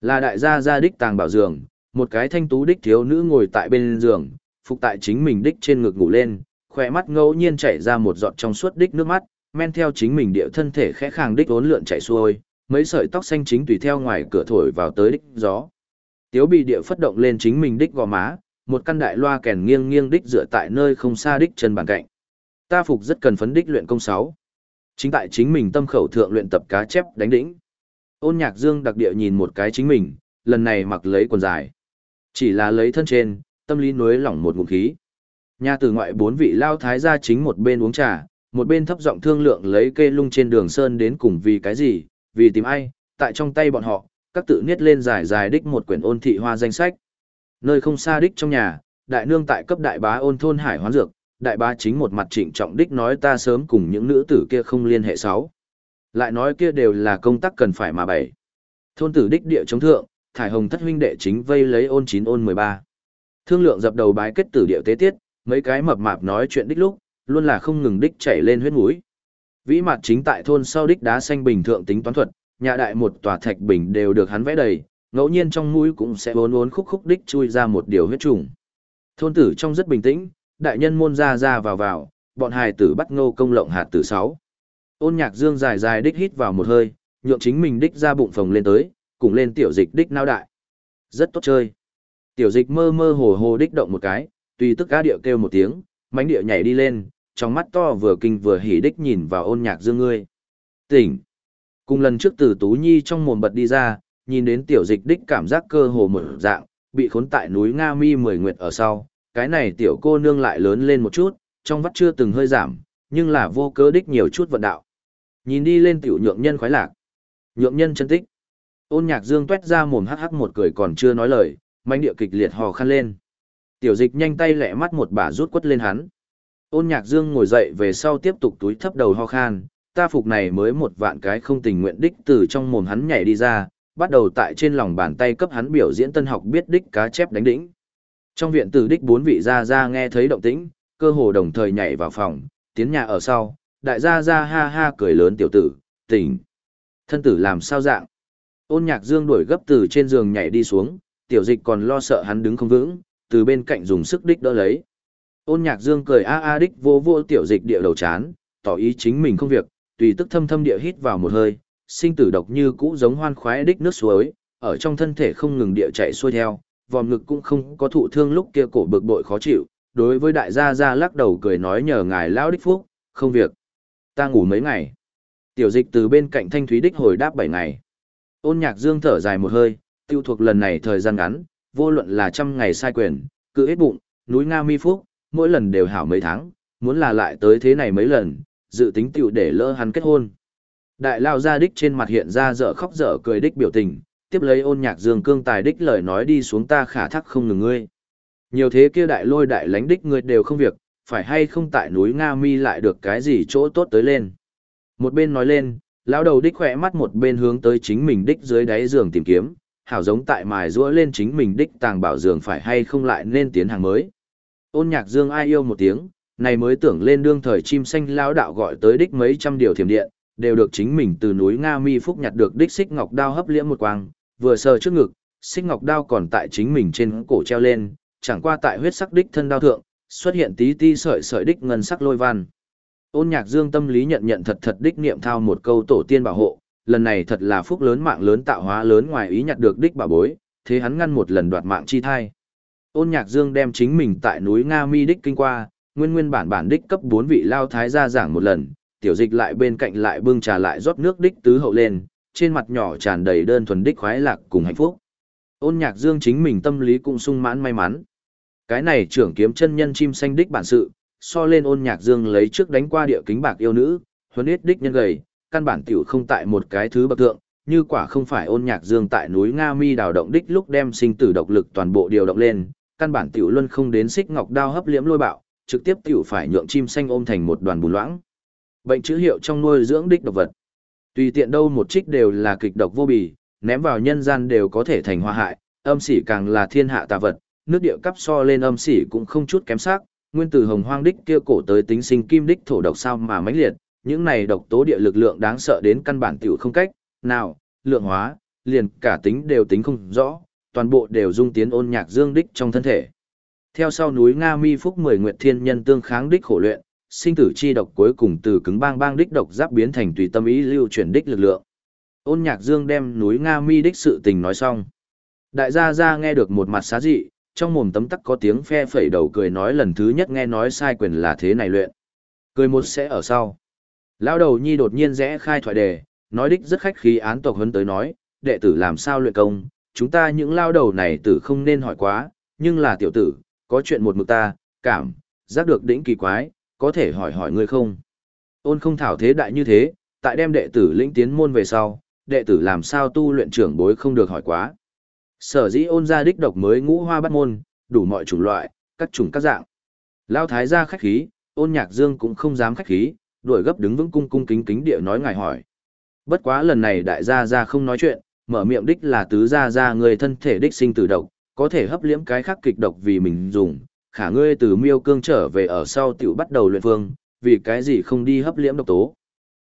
là đại gia gia đích tàng bảo giường, một cái thanh tú đích thiếu nữ ngồi tại bên giường, phục tại chính mình đích trên ngực ngủ lên, khỏe mắt ngẫu nhiên chảy ra một giọt trong suốt đích nước mắt, men theo chính mình địa thân thể khẽ khàng đích uốn lượn chảy xuôi, mấy sợi tóc xanh chính tùy theo ngoài cửa thổi vào tới đích gió. Tiếu bị địa phất động lên chính mình đích gò má, một căn đại loa kèn nghiêng nghiêng đích dựa tại nơi không xa đích chân bàn cạnh. Ta phục rất cần phấn đích luyện công sáu. Chính tại chính mình tâm khẩu thượng luyện tập cá chép đánh đỉnh. Ôn Nhạc Dương đặc địa nhìn một cái chính mình, lần này mặc lấy quần dài. Chỉ là lấy thân trên, tâm lý nuối lỏng một ngụm khí. Nhà từ ngoại bốn vị lao thái gia chính một bên uống trà, một bên thấp giọng thương lượng lấy kê lung trên đường sơn đến cùng vì cái gì, vì tìm ai, tại trong tay bọn họ, các tự niết lên dài dài đích một quyển ôn thị hoa danh sách. Nơi không xa đích trong nhà, đại nương tại cấp đại bá ôn thôn hải hoán dược, đại bá chính một mặt trịnh trọng đích nói ta sớm cùng những nữ tử kia không liên hệ sáu. Lại nói kia đều là công tác cần phải mà bảy. Thôn tử đích địa chống thượng, thải hồng thất huynh đệ chính vây lấy ôn chín ôn mười ba. Thương lượng dập đầu bái kết tử địa tế tiết, mấy cái mập mạp nói chuyện đích lúc, luôn là không ngừng đích chảy lên huyết mũi. Vĩ mặt chính tại thôn sau đích đá xanh bình thượng tính toán thuật, nhà đại một tòa thạch bình đều được hắn vẽ đầy, ngẫu nhiên trong mũi cũng sẽ vốn vốn khúc khúc đích chui ra một điều huyết trùng. Thôn tử trong rất bình tĩnh, đại nhân môn ra ra vào vào, bọn hài tử bắt ngô công lộng hạt tử sáu. Ôn nhạc dương dài dài đích hít vào một hơi, nhượng chính mình đích ra bụng phồng lên tới, cùng lên tiểu dịch đích nao đại. Rất tốt chơi. Tiểu dịch mơ mơ hồ hồ đích động một cái, tùy tức cá điệu kêu một tiếng, mánh địa nhảy đi lên, trong mắt to vừa kinh vừa hỉ đích nhìn vào ôn nhạc dương ngươi. Tỉnh. Cùng lần trước từ Tú Nhi trong mồm bật đi ra, nhìn đến tiểu dịch đích cảm giác cơ hồ mở dạng, bị khốn tại núi Nga Mi mười nguyệt ở sau, cái này tiểu cô nương lại lớn lên một chút, trong vắt chưa từng hơi giảm, nhưng là vô cớ đích nhiều chút vận đạo. Nhìn đi lên tiểu nhượng nhân khoái lạc. Nhượng nhân chân tích. Ôn nhạc dương tuét ra mồm hắc hắc một cười còn chưa nói lời, manh địa kịch liệt hò khăn lên. Tiểu dịch nhanh tay lẹ mắt một bà rút quất lên hắn. Ôn nhạc dương ngồi dậy về sau tiếp tục túi thấp đầu ho khan, ta phục này mới một vạn cái không tình nguyện đích từ trong mồm hắn nhảy đi ra, bắt đầu tại trên lòng bàn tay cấp hắn biểu diễn tân học biết đích cá chép đánh đỉnh. Trong viện tử đích bốn vị gia gia nghe thấy động tĩnh, cơ hồ đồng thời nhảy vào phòng, tiến nhà ở sau, đại gia gia ha ha cười lớn tiểu tử, tỉnh. Thân tử làm sao dạng? Ôn nhạc dương đuổi gấp từ trên giường nhảy đi xuống, tiểu dịch còn lo sợ hắn đứng không vững, từ bên cạnh dùng sức đích đỡ lấy. Ôn nhạc dương cười a a đích vô vô tiểu dịch địa đầu chán, tỏ ý chính mình không việc, tùy tức thâm thâm địa hít vào một hơi, sinh tử độc như cũ giống hoan khoái đích nước suối, ở trong thân thể không ngừng địa chạy xuôi theo, vòm ngực cũng không có thụ thương lúc kia cổ bực bội khó chịu, đối với đại gia gia lắc đầu cười nói nhờ ngài lão đích phúc, không việc. Ta ngủ mấy ngày. Tiểu dịch từ bên cạnh thanh thúy đích hồi đáp bảy ngày. Ôn nhạc dương thở dài một hơi, tiêu thuộc lần này thời gian ngắn, vô luận là trăm ngày sai quyền, cứ hết bụng, núi Nga mi phúc, mỗi lần đều hảo mấy tháng, muốn là lại tới thế này mấy lần, dự tính tiểu để lỡ hắn kết hôn. Đại lao ra đích trên mặt hiện ra dở khóc dở cười đích biểu tình, tiếp lấy ôn nhạc dương cương tài đích lời nói đi xuống ta khả thắc không ngừng ngươi. Nhiều thế kia đại lôi đại lánh đích ngươi đều không việc, phải hay không tại núi Nga Mi lại được cái gì chỗ tốt tới lên. Một bên nói lên, lão đầu đích khỏe mắt một bên hướng tới chính mình đích dưới đáy giường tìm kiếm, hảo giống tại mài rũa lên chính mình đích tàng bảo giường phải hay không lại nên tiến hàng mới. Ôn nhạc dương ai yêu một tiếng, này mới tưởng lên đương thời chim xanh lão đạo gọi tới đích mấy trăm điều thiểm điện, đều được chính mình từ núi Nga Mi Phúc nhặt được đích xích ngọc đao hấp liễm một quang, vừa sờ trước ngực, xích ngọc đao còn tại chính mình trên cổ treo lên, chẳng qua tại huyết sắc đích thân đao thượng, xuất hiện tí ti sợi sợi đích ngân sắc lôi văn. Ôn Nhạc Dương tâm lý nhận nhận thật thật đích niệm thao một câu tổ tiên bảo hộ, lần này thật là phúc lớn mạng lớn tạo hóa lớn ngoài ý nhặt được đích bảo bối, thế hắn ngăn một lần đoạt mạng chi thai. Ôn Nhạc Dương đem chính mình tại núi Nga Mi đích kinh qua, nguyên nguyên bản bản đích cấp 4 vị lao thái gia giảng một lần, tiểu dịch lại bên cạnh lại bưng trà lại rót nước đích tứ hậu lên, trên mặt nhỏ tràn đầy đơn thuần đích khoái lạc cùng hạnh phúc. Ôn nhạc dương chính mình tâm lý cũng sung mãn may mắn. Cái này trưởng kiếm chân nhân chim xanh đích bản sự, so lên ôn nhạc dương lấy trước đánh qua địa kính bạc yêu nữ, huấn ít đích nhân gầy, căn bản tiểu không tại một cái thứ bậc thượng, như quả không phải ôn nhạc dương tại núi Nga Mi đào động đích lúc đem sinh tử độc lực toàn bộ điều động lên, căn bản tiểu luân không đến xích ngọc đao hấp liễm lôi bạo, trực tiếp tiểu phải nhượng chim xanh ôm thành một đoàn bùn loãng. Bệnh chữ hiệu trong nuôi dưỡng đích độc vật. Tùy tiện đâu một trích đều là kịch độc vô bì, ném vào nhân gian đều có thể thành hoa hại, âm sỉ càng là thiên hạ tà vật, nước địa cấp so lên âm sỉ cũng không chút kém sắc, nguyên tử hồng hoang đích kia cổ tới tính sinh kim đích thổ độc sao mà mãnh liệt, những này độc tố địa lực lượng đáng sợ đến căn bản tiểu không cách, nào, lượng hóa, liền cả tính đều tính không rõ, toàn bộ đều dung tiến ôn nhạc dương đích trong thân thể. Theo sau núi Nga Mi Phúc mười nguyệt thiên nhân tương kháng đích khổ luyện, sinh tử chi độc cuối cùng từ cứng bang bang đích độc giáp biến thành tùy tâm ý lưu chuyển đích lực lượng. Ôn Nhạc Dương đem núi Nga Mi đích sự tình nói xong. Đại gia gia nghe được một mặt xá dị, trong mồm tấm tắc có tiếng phe phẩy đầu cười nói lần thứ nhất nghe nói sai quyền là thế này luyện. Cười một sẽ ở sau. Lão đầu nhi đột nhiên rẽ khai thoại đề, nói đích rất khách khí án tộc hấn tới nói, đệ tử làm sao luyện công, chúng ta những lao đầu này tử không nên hỏi quá, nhưng là tiểu tử, có chuyện một mực ta, cảm, giác được đỉnh kỳ quái, có thể hỏi hỏi ngươi không? Ôn không thảo thế đại như thế, tại đem đệ tử lĩnh tiến môn về sau, đệ tử làm sao tu luyện trưởng bối không được hỏi quá. Sở dĩ ôn ra đích độc mới ngũ hoa bắt môn, đủ mọi chủng loại, các chủng các dạng. Lao thái gia khách khí, ôn nhạc dương cũng không dám khách khí, đuổi gấp đứng vững cung cung kính kính địa nói ngài hỏi. Bất quá lần này đại gia gia không nói chuyện, mở miệng đích là tứ gia gia người thân thể đích sinh tử độc, có thể hấp liễm cái khác kịch độc vì mình dùng, khả ngươi từ miêu cương trở về ở sau tiểu bắt đầu luyện phương, vì cái gì không đi hấp liễm độc tố.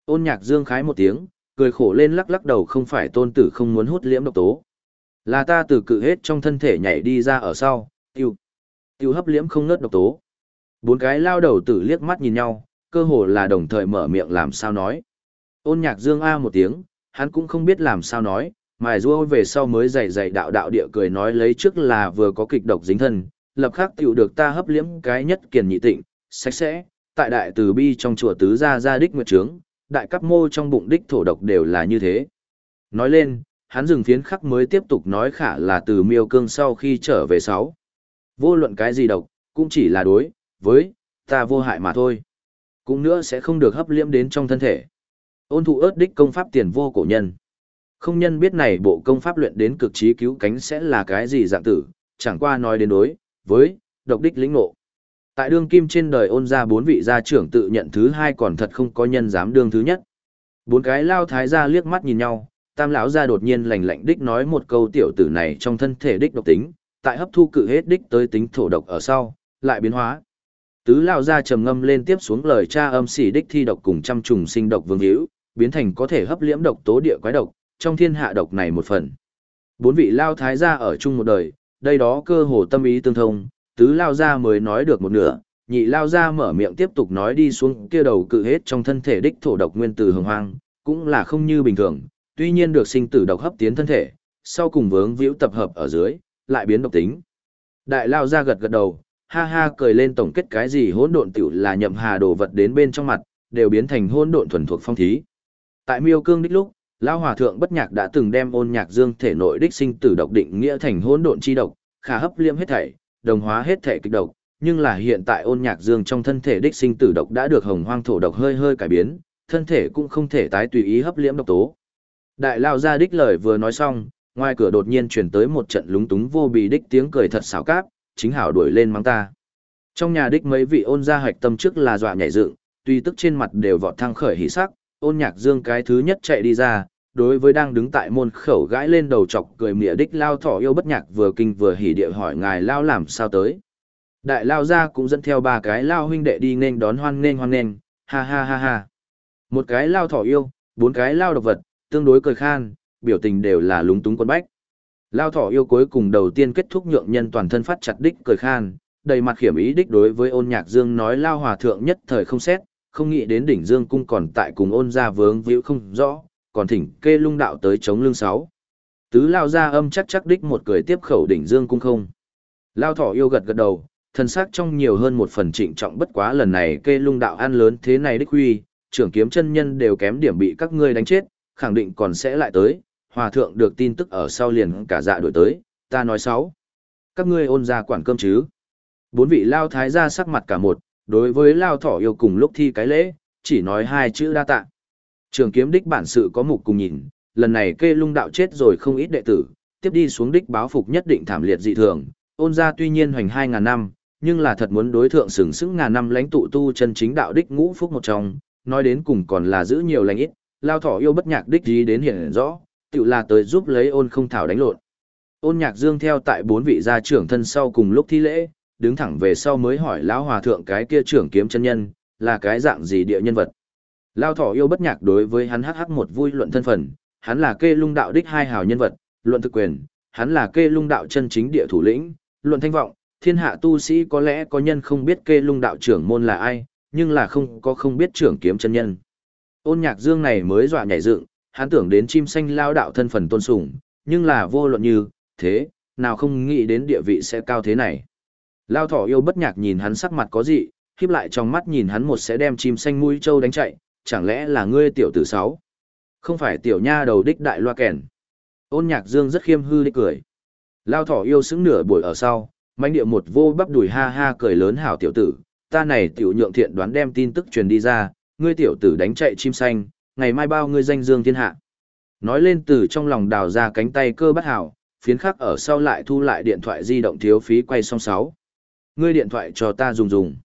Ôn nhạc dương khái một tiếng, cười khổ lên lắc lắc đầu không phải tôn tử không muốn hút liễm độc tố. Là ta từ cự hết trong thân thể nhảy đi ra ở sau, tiêu, tiêu hấp liễm không ngớt độc tố. Bốn cái lao đầu tử liếc mắt nhìn nhau, cơ hồ là đồng thời mở miệng làm sao nói. Ôn nhạc dương A một tiếng, hắn cũng không biết làm sao nói, mài rua về sau mới dày dày đạo đạo địa cười nói lấy trước là vừa có kịch độc dính thân, lập khắc tiểu được ta hấp liễm cái nhất kiền nhị tịnh, sạch sẽ, tại đại từ bi trong chùa tứ gia gia đích nguyệt trướng, đại cấp mô trong bụng đích thổ độc đều là như thế. Nói lên, hắn dừng phiến khắc mới tiếp tục nói khả là từ miêu cương sau khi trở về sáu. Vô luận cái gì độc, cũng chỉ là đối, với, ta vô hại mà thôi. Cũng nữa sẽ không được hấp liễm đến trong thân thể. Ôn thụ ớt đích công pháp tiền vô cổ nhân. Không nhân biết này bộ công pháp luyện đến cực trí cứu cánh sẽ là cái gì dạng tử, chẳng qua nói đến đối, với độc đích lĩnh ngộ. Tại đương kim trên đời ôn ra bốn vị gia trưởng tự nhận thứ hai còn thật không có nhân dám đương thứ nhất. Bốn cái lao thái gia liếc mắt nhìn nhau, tam lão gia đột nhiên lành lạnh đích nói một câu tiểu tử này trong thân thể đích độc tính, tại hấp thu cự hết đích tới tính thổ độc ở sau, lại biến hóa. Tứ lao gia trầm ngâm lên tiếp xuống lời cha âm xỉ đích thi độc cùng trăm trùng sinh độc vương hữu, biến thành có thể hấp liễm độc tố địa quái độc, trong thiên hạ độc này một phần. Bốn vị lao thái gia ở chung một đời, đây đó cơ hồ tâm ý tương thông, tứ lao ra mới nói được một nửa, nhị lao ra mở miệng tiếp tục nói đi xuống kia đầu cự hết trong thân thể đích thổ độc nguyên từ hồng hoang, cũng là không như bình thường, tuy nhiên được sinh tử độc hấp tiến thân thể, sau cùng vướng víu tập hợp ở dưới, lại biến độc tính. Đại lao ra gật gật đầu, ha ha cười lên tổng kết cái gì hỗn độn tiểu là nhậm hà đồ vật đến bên trong mặt, đều biến thành hỗn độn thuần thuộc phong thí. Tại Miêu Cương đích lúc, lão hòa thượng bất nhạc đã từng đem ôn nhạc dương thể nội đích sinh tử độc định nghĩa thành hỗn độn chi độc, khả hấp liêm hết thảy, đồng hóa hết thể kịch độc, nhưng là hiện tại ôn nhạc dương trong thân thể đích sinh tử độc đã được hồng hoang thổ độc hơi hơi cải biến, thân thể cũng không thể tái tùy ý hấp liễm độc tố. Đại lao ra đích lời vừa nói xong, ngoài cửa đột nhiên truyền tới một trận lúng túng vô bì đích tiếng cười thật xảo cáp, chính hảo đuổi lên mắng ta. Trong nhà đích mấy vị ôn gia hoạch tâm trước là dọa nhảy dựng, tuy tức trên mặt đều vọt thăng khởi hỉ sắc, ôn nhạc dương cái thứ nhất chạy đi ra, đối với đang đứng tại môn khẩu gãi lên đầu chọc cười mỉa đích lao thỏ yêu bất nhạc vừa kinh vừa hỉ địa hỏi ngài lao làm sao tới. Đại lao ra cũng dẫn theo ba cái lao huynh đệ đi nên đón hoan nên hoan nên, ha ha ha ha. Một cái lao thỏ yêu, bốn cái lao độc vật, tương đối cười khan, biểu tình đều là lúng túng quân bách. Lao thỏ yêu cuối cùng đầu tiên kết thúc nhượng nhân toàn thân phát chặt đích cười khan, đầy mặt khiểm ý đích đối với ôn nhạc dương nói lao hòa thượng nhất thời không xét, không nghĩ đến đỉnh dương cung còn tại cùng ôn ra vướng víu không rõ, còn thỉnh kê lung đạo tới chống lưng sáu. Tứ lao ra âm chắc chắc đích một cười tiếp khẩu đỉnh dương cung không. Lao thỏ yêu gật gật đầu, thân xác trong nhiều hơn một phần trịnh trọng bất quá lần này kê lung đạo ăn lớn thế này đích huy, trưởng kiếm chân nhân đều kém điểm bị các ngươi đánh chết, khẳng định còn sẽ lại tới, hòa thượng được tin tức ở sau liền cả dạ đổi tới, ta nói sáu. Các ngươi ôn ra quản cơm chứ. Bốn vị lao thái ra sắc mặt cả một, đối với lao thỏ yêu cùng lúc thi cái lễ, chỉ nói hai chữ đa tạ. Trường kiếm đích bản sự có mục cùng nhìn, lần này kê lung đạo chết rồi không ít đệ tử, tiếp đi xuống đích báo phục nhất định thảm liệt dị thường, ôn ra tuy nhiên hoành hai ngàn năm, nhưng là thật muốn đối thượng sừng sững ngàn năm lãnh tụ tu chân chính đạo đích ngũ phúc một trong, nói đến cùng còn là giữ nhiều lãnh ít, lao thỏ yêu bất nhạc đích gì đến hiện rõ, tự là tới giúp lấy ôn không thảo đánh lộn. Ôn nhạc dương theo tại bốn vị gia trưởng thân sau cùng lúc thi lễ, đứng thẳng về sau mới hỏi lão hòa thượng cái kia trưởng kiếm chân nhân, là cái dạng gì địa nhân vật. Lao thỏ yêu bất nhạc đối với hắn hắc hắc một vui luận thân phận, hắn là kê lung đạo đích hai hào nhân vật, luận thực quyền, hắn là kê lung đạo chân chính địa thủ lĩnh, luận thanh vọng, thiên hạ tu sĩ có lẽ có nhân không biết kê lung đạo trưởng môn là ai, nhưng là không có không biết trưởng kiếm chân nhân. Ôn nhạc dương này mới dọa nhảy dựng, hắn tưởng đến chim xanh lao đạo thân phần tôn sủng, nhưng là vô luận như, thế, nào không nghĩ đến địa vị sẽ cao thế này. Lao thỏ yêu bất nhạc nhìn hắn sắc mặt có gì, khiếp lại trong mắt nhìn hắn một sẽ đem chim xanh mũi trâu đánh chạy, chẳng lẽ là ngươi tiểu tử sáu? Không phải tiểu nha đầu đích đại loa kèn. Ôn nhạc dương rất khiêm hư đích cười. Lao thỏ yêu xứng nửa buổi ở sau, manh địa một vô bắp đùi ha ha cười lớn hảo tiểu tử, ta này tiểu nhượng thiện đoán đem tin tức truyền đi ra, ngươi tiểu tử đánh chạy chim xanh, ngày mai bao ngươi danh dương thiên hạ. Nói lên từ trong lòng đào ra cánh tay cơ bắt hảo, phiến khắc ở sau lại thu lại điện thoại di động thiếu phí quay xong sáu. Ngươi điện thoại cho ta dùng dùng.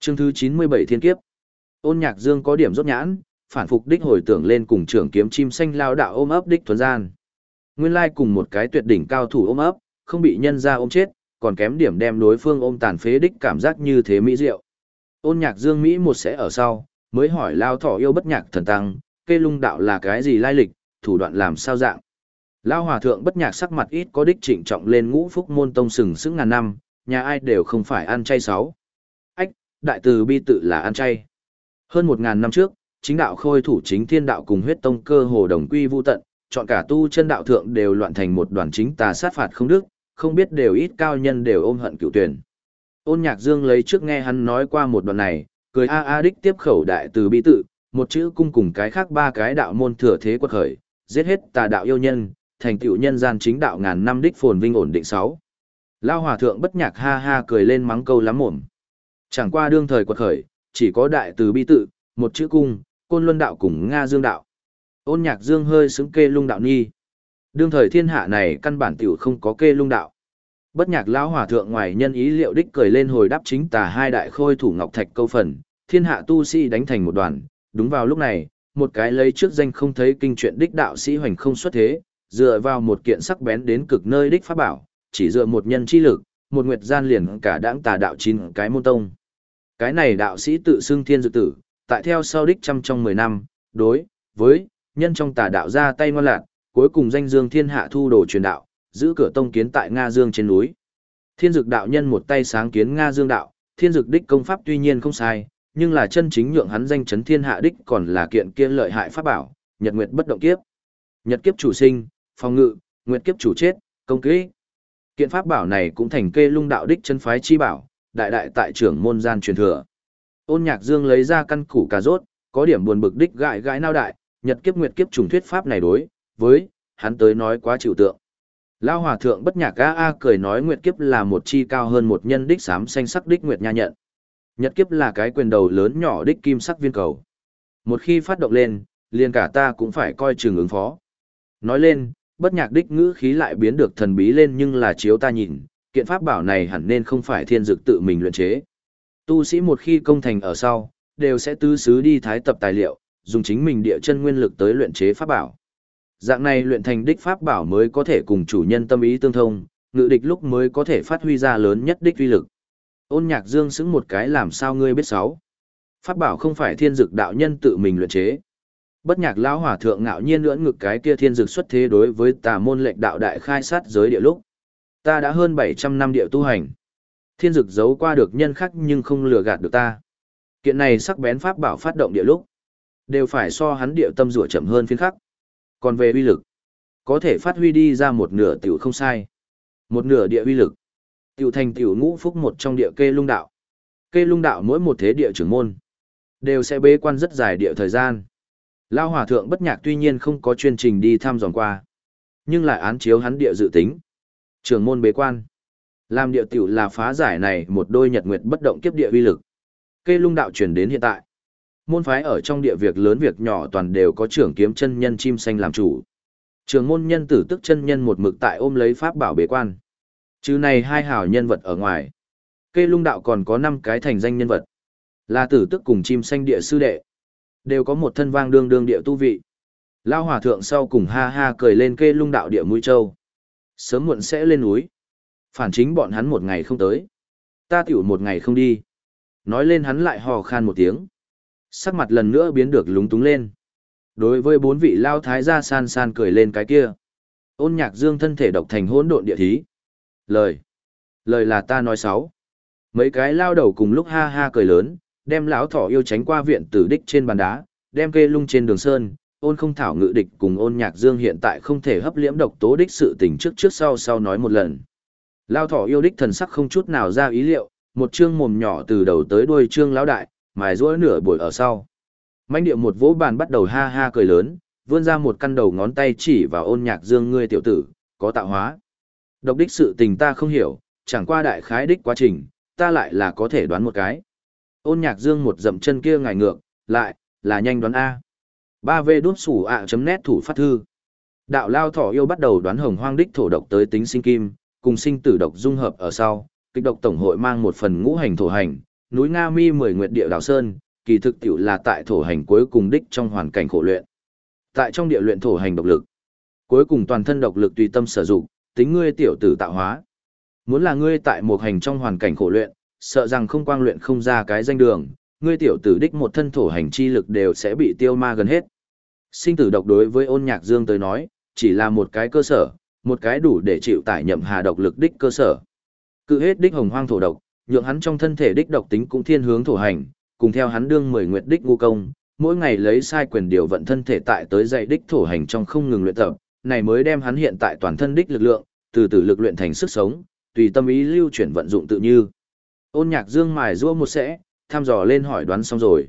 Chương thứ 97 thiên kiếp. Ôn nhạc dương có điểm rốt nhãn, phản phục đích hồi tưởng lên cùng trưởng kiếm chim xanh lao đạo ôm ấp đích thuần gian. Nguyên lai cùng một cái tuyệt đỉnh cao thủ ôm ấp, không bị nhân ra ôm chết, còn kém điểm đem đối phương ôm tàn phế đích cảm giác như thế mỹ diệu. Ôn nhạc dương Mỹ một sẽ ở sau, mới hỏi lao thỏ yêu bất nhạc thần tăng, kê lung đạo là cái gì lai lịch, thủ đoạn làm sao dạng. Lao hòa thượng bất nhạc sắc mặt ít có đích trịnh trọng lên ngũ phúc môn tông sừng sững ngàn năm, nhà ai đều không phải ăn chay sáu. Ách, đại từ bi tự là ăn chay. Hơn một ngàn năm trước, chính đạo khôi thủ chính thiên đạo cùng huyết tông cơ hồ đồng quy vu tận, chọn cả tu chân đạo thượng đều loạn thành một đoàn chính tà sát phạt không đức, không biết đều ít cao nhân đều ôm hận cựu tuyển. Ôn nhạc dương lấy trước nghe hắn nói qua một đoạn này, cười a a đích tiếp khẩu đại từ bi tự, một chữ cung cùng cái khác ba cái đạo môn thừa thế quật khởi, giết hết tà đạo yêu nhân, thành tựu nhân gian chính đạo ngàn năm đích phồn vinh ổn định sáu. Lao hòa thượng bất nhạc ha ha cười lên mắng câu lắm mồm. Chẳng qua đương thời quật khởi, chỉ có đại từ bi tự, một chữ cung, côn luân đạo cùng Nga dương đạo. Ôn nhạc dương hơi xứng kê lung đạo nhi. Đương thời thiên hạ này căn bản tiểu không có kê lung đạo. Bất nhạc lão hòa thượng ngoài nhân ý liệu đích cười lên hồi đáp chính tà hai đại khôi thủ ngọc thạch câu phần, thiên hạ tu sĩ đánh thành một đoàn. Đúng vào lúc này, một cái lấy trước danh không thấy kinh chuyện đích đạo sĩ hoành không xuất thế, dựa vào một kiện sắc bén đến cực nơi đích pháp bảo, chỉ dựa một nhân chi lực, một nguyệt gian liền cả đãng tà đạo chín cái môn tông. Cái này đạo sĩ tự xưng thiên dự tử, tại theo sau đích trăm trong 10 năm, đối, với, nhân trong tà đạo ra tay ngoan lạc, cuối cùng danh dương thiên hạ thu đồ truyền đạo, giữ cửa tông kiến tại Nga Dương trên núi. Thiên dực đạo nhân một tay sáng kiến Nga Dương đạo, thiên dực đích công pháp tuy nhiên không sai, nhưng là chân chính nhượng hắn danh chấn thiên hạ đích còn là kiện kia lợi hại pháp bảo, nhật nguyệt bất động kiếp. Nhật kiếp chủ sinh, phòng ngự, nguyệt kiếp chủ chết, công kỹ. Kiện pháp bảo này cũng thành kê lung đạo đích chân phái chi bảo, đại đại tại trưởng môn gian truyền thừa. Ôn Nhạc Dương lấy ra căn củ cà rốt, có điểm buồn bực đích gãi gãi nao đại, nhật kiếp nguyệt kiếp trùng thuyết pháp này đối với hắn tới nói quá chịu tượng. Lao hòa thượng bất nhạc a a cười nói nguyệt kiếp là một chi cao hơn một nhân đích sám xanh sắc đích nguyệt nha nhận. Nhật kiếp là cái quyền đầu lớn nhỏ đích kim sắc viên cầu. Một khi phát động lên, liền cả ta cũng phải coi chừng ứng phó. Nói lên, bất nhạc đích ngữ khí lại biến được thần bí lên nhưng là chiếu ta nhìn, kiện pháp bảo này hẳn nên không phải thiên dực tự mình luyện chế. Tu sĩ một khi công thành ở sau, đều sẽ tư xứ đi thái tập tài liệu, dùng chính mình địa chân nguyên lực tới luyện chế pháp bảo. Dạng này luyện thành đích pháp bảo mới có thể cùng chủ nhân tâm ý tương thông, ngự địch lúc mới có thể phát huy ra lớn nhất đích uy lực. Ôn nhạc dương xứng một cái làm sao ngươi biết sáu. Pháp bảo không phải thiên dực đạo nhân tự mình luyện chế. Bất nhạc lão hòa thượng ngạo nhiên lưỡn ngực cái kia thiên dực xuất thế đối với tà môn lệnh đạo đại khai sát giới địa lúc. Ta đã hơn 700 năm địa tu hành. Thiên dực giấu qua được nhân khắc nhưng không lừa gạt được ta. Kiện này sắc bén pháp bảo phát động địa lúc. Đều phải so hắn địa tâm rủa chậm hơn phiên khắc. Còn về uy lực, có thể phát huy đi ra một nửa tiểu không sai. Một nửa địa uy lực. Tiểu thành tiểu ngũ phúc một trong địa kê lung đạo. Kê lung đạo mỗi một thế địa trưởng môn. Đều sẽ bế quan rất dài địa thời gian. Lao hòa thượng bất nhạc tuy nhiên không có chuyên trình đi thăm dòng qua. Nhưng lại án chiếu hắn địa dự tính. Trường môn bế quan. Làm địa tiểu là phá giải này một đôi nhật nguyệt bất động kiếp địa uy lực. Kê lung đạo truyền đến hiện tại. Môn phái ở trong địa việc lớn việc nhỏ toàn đều có trưởng kiếm chân nhân chim xanh làm chủ. Trường môn nhân tử tức chân nhân một mực tại ôm lấy pháp bảo bế quan. Chứ này hai hảo nhân vật ở ngoài. Kê lung đạo còn có năm cái thành danh nhân vật. Là tử tức cùng chim xanh địa sư đệ. Đều có một thân vang đương đương địa tu vị. Lao hòa thượng sau cùng ha ha cười lên kê lung đạo địa mũi châu. Sớm muộn sẽ lên núi. Phản chính bọn hắn một ngày không tới. Ta tiểu một ngày không đi. Nói lên hắn lại hò khan một tiếng. Sắc mặt lần nữa biến được lúng túng lên. Đối với bốn vị lao thái gia san san cười lên cái kia. Ôn nhạc dương thân thể độc thành hỗn độn địa thí. Lời. Lời là ta nói xấu. Mấy cái lao đầu cùng lúc ha ha cười lớn, đem lão thỏ yêu tránh qua viện tử đích trên bàn đá, đem kê lung trên đường sơn, ôn không thảo ngự địch cùng ôn nhạc dương hiện tại không thể hấp liễm độc tố đích sự tình trước trước sau sau nói một lần. Lao thỏ yêu đích thần sắc không chút nào ra ý liệu, một chương mồm nhỏ từ đầu tới đuôi chương lão đại, mài rũa nửa buổi ở sau. Manh điệu một vỗ bàn bắt đầu ha ha cười lớn, vươn ra một căn đầu ngón tay chỉ vào ôn nhạc dương ngươi tiểu tử, có tạo hóa. Độc đích sự tình ta không hiểu, chẳng qua đại khái đích quá trình, ta lại là có thể đoán một cái. Ôn nhạc dương một dậm chân kia ngài ngược, lại, là nhanh đoán A. 3V đút sủ ạ chấm nét thủ phát thư. Đạo lao thỏ yêu bắt đầu đoán hồng hoang đích thổ độc tới tính sinh kim, cùng sinh tử độc dung hợp ở sau, kịch độc tổng hội mang một phần ngũ hành thổ hành, núi Nga Mi mười nguyệt địa đào sơn, kỳ thực tiểu là tại thổ hành cuối cùng đích trong hoàn cảnh khổ luyện. Tại trong địa luyện thổ hành độc lực, cuối cùng toàn thân độc lực tùy tâm sử dụng, tính ngươi tiểu tử tạo hóa. Muốn là ngươi tại một hành trong hoàn cảnh khổ luyện, sợ rằng không quang luyện không ra cái danh đường, ngươi tiểu tử đích một thân thổ hành chi lực đều sẽ bị tiêu ma gần hết. Sinh tử độc đối với ôn nhạc dương tới nói, chỉ là một cái cơ sở, một cái đủ để chịu tải nhậm hà độc lực đích cơ sở. Cự hết đích hồng hoang thổ độc, nhượng hắn trong thân thể đích độc tính cũng thiên hướng thổ hành, cùng theo hắn đương mười nguyệt đích ngu công, mỗi ngày lấy sai quyền điều vận thân thể tại tới dạy đích thổ hành trong không ngừng luyện tập, này mới đem hắn hiện tại toàn thân đích lực lượng, từ từ lực luyện thành sức sống, tùy tâm ý lưu chuyển vận dụng tự như. Ôn Nhạc Dương mài rua một sẽ, tham dò lên hỏi đoán xong rồi.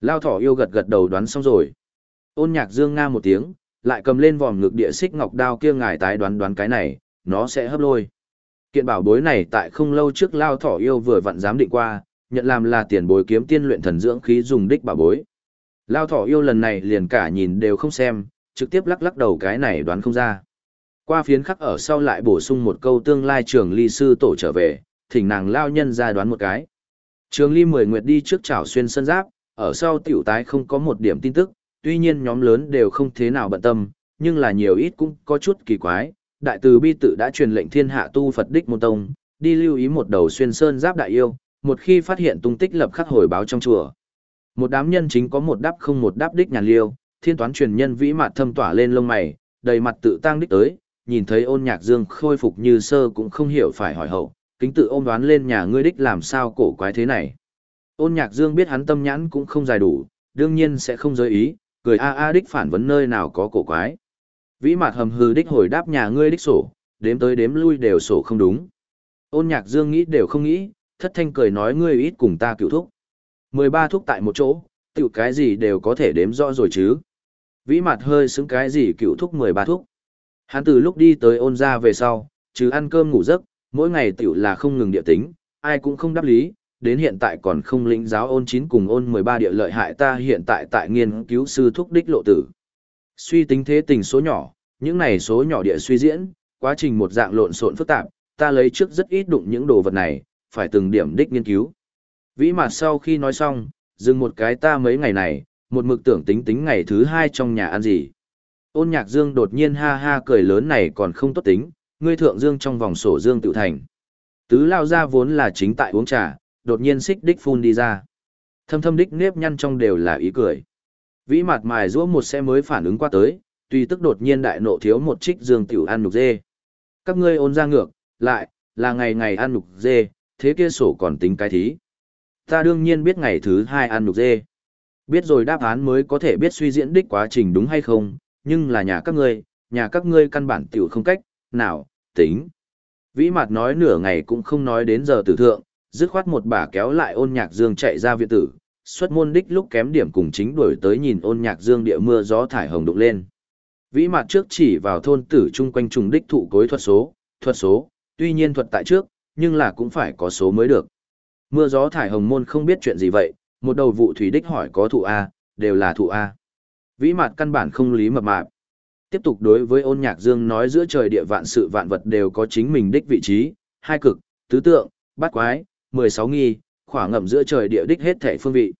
Lao thỏ yêu gật gật đầu đoán xong rồi. Ôn Nhạc Dương nga một tiếng, lại cầm lên vòm ngực địa xích ngọc đao kia ngài tái đoán đoán cái này, nó sẽ hấp lôi. Kiện bảo bối này tại không lâu trước Lao thỏ yêu vừa vặn dám định qua, nhận làm là tiền bối kiếm tiên luyện thần dưỡng khí dùng đích bảo bối. Lao thỏ yêu lần này liền cả nhìn đều không xem, trực tiếp lắc lắc đầu cái này đoán không ra. Qua phiến khắc ở sau lại bổ sung một câu tương lai trường ly sư tổ trở về, thỉnh nàng lao nhân ra đoán một cái. Trường ly mười nguyệt đi trước chảo xuyên sân giáp, ở sau tiểu tái không có một điểm tin tức, tuy nhiên nhóm lớn đều không thế nào bận tâm, nhưng là nhiều ít cũng có chút kỳ quái. Đại từ bi tự đã truyền lệnh thiên hạ tu Phật đích môn tông, đi lưu ý một đầu xuyên sơn giáp đại yêu, một khi phát hiện tung tích lập khắc hồi báo trong chùa. Một đám nhân chính có một đáp không một đáp đích nhàn liêu, thiên toán truyền nhân vĩ mạt thâm tỏa lên lông mày, đầy mặt tự tăng đích tới, nhìn thấy ôn nhạc dương khôi phục như sơ cũng không hiểu phải hỏi hậu, kính tự ôm đoán lên nhà ngươi đích làm sao cổ quái thế này. Ôn nhạc dương biết hắn tâm nhãn cũng không dài đủ, đương nhiên sẽ không giới ý, cười a a đích phản vấn nơi nào có cổ quái. Vĩ mạt hầm hừ đích hồi đáp nhà ngươi đích sổ, đếm tới đếm lui đều sổ không đúng. Ôn nhạc dương nghĩ đều không nghĩ, thất thanh cười nói ngươi ít cùng ta cựu thúc. 13 thúc tại một chỗ, tiểu cái gì đều có thể đếm rõ rồi chứ. Vĩ mặt hơi xứng cái gì cựu thúc 13 thúc. Hắn từ lúc đi tới ôn ra về sau, chứ ăn cơm ngủ giấc, mỗi ngày tiểu là không ngừng địa tính, ai cũng không đáp lý, đến hiện tại còn không lĩnh giáo ôn 9 cùng ôn 13 địa lợi hại ta hiện tại tại nghiên cứu sư thúc đích lộ tử. Suy tính thế tình số nhỏ, những này số nhỏ địa suy diễn, quá trình một dạng lộn xộn phức tạp, ta lấy trước rất ít đụng những đồ vật này, phải từng điểm đích nghiên cứu. Vĩ mặt sau khi nói xong, dừng một cái ta mấy ngày này, một mực tưởng tính tính ngày thứ hai trong nhà ăn gì. Ôn nhạc dương đột nhiên ha ha cười lớn này còn không tốt tính, ngươi thượng dương trong vòng sổ dương tự thành. Tứ lao ra vốn là chính tại uống trà, đột nhiên xích đích phun đi ra. Thâm thâm đích nếp nhăn trong đều là ý cười. Vĩ mặt mài rũa một xe mới phản ứng qua tới, tuy tức đột nhiên đại nộ thiếu một trích dương tiểu ăn nục dê. Các ngươi ôn ra ngược, lại, là ngày ngày ăn nục dê, thế kia sổ còn tính cái thí. Ta đương nhiên biết ngày thứ hai ăn nục dê. Biết rồi đáp án mới có thể biết suy diễn đích quá trình đúng hay không, nhưng là nhà các ngươi, nhà các ngươi căn bản tiểu không cách, nào, tính. Vĩ mặt nói nửa ngày cũng không nói đến giờ tử thượng, dứt khoát một bà kéo lại ôn nhạc dương chạy ra viện tử, xuất môn đích lúc kém điểm cùng chính đuổi tới nhìn ôn nhạc dương địa mưa gió thải hồng đụng lên. Vĩ mặt trước chỉ vào thôn tử chung quanh trùng đích thụ cối thuật số, thuật số, tuy nhiên thuật tại trước, nhưng là cũng phải có số mới được. Mưa gió thải hồng môn không biết chuyện gì vậy, một đầu vụ thủy đích hỏi có thụ A, đều là thụ A. Vĩ mặt căn bản không lý mập mạp. Tiếp tục đối với ôn nhạc dương nói giữa trời địa vạn sự vạn vật đều có chính mình đích vị trí, hai cực, tứ tượng, bát quái, mười sáu nghi, khỏa ngậm giữa trời địa đích hết thể phương vị.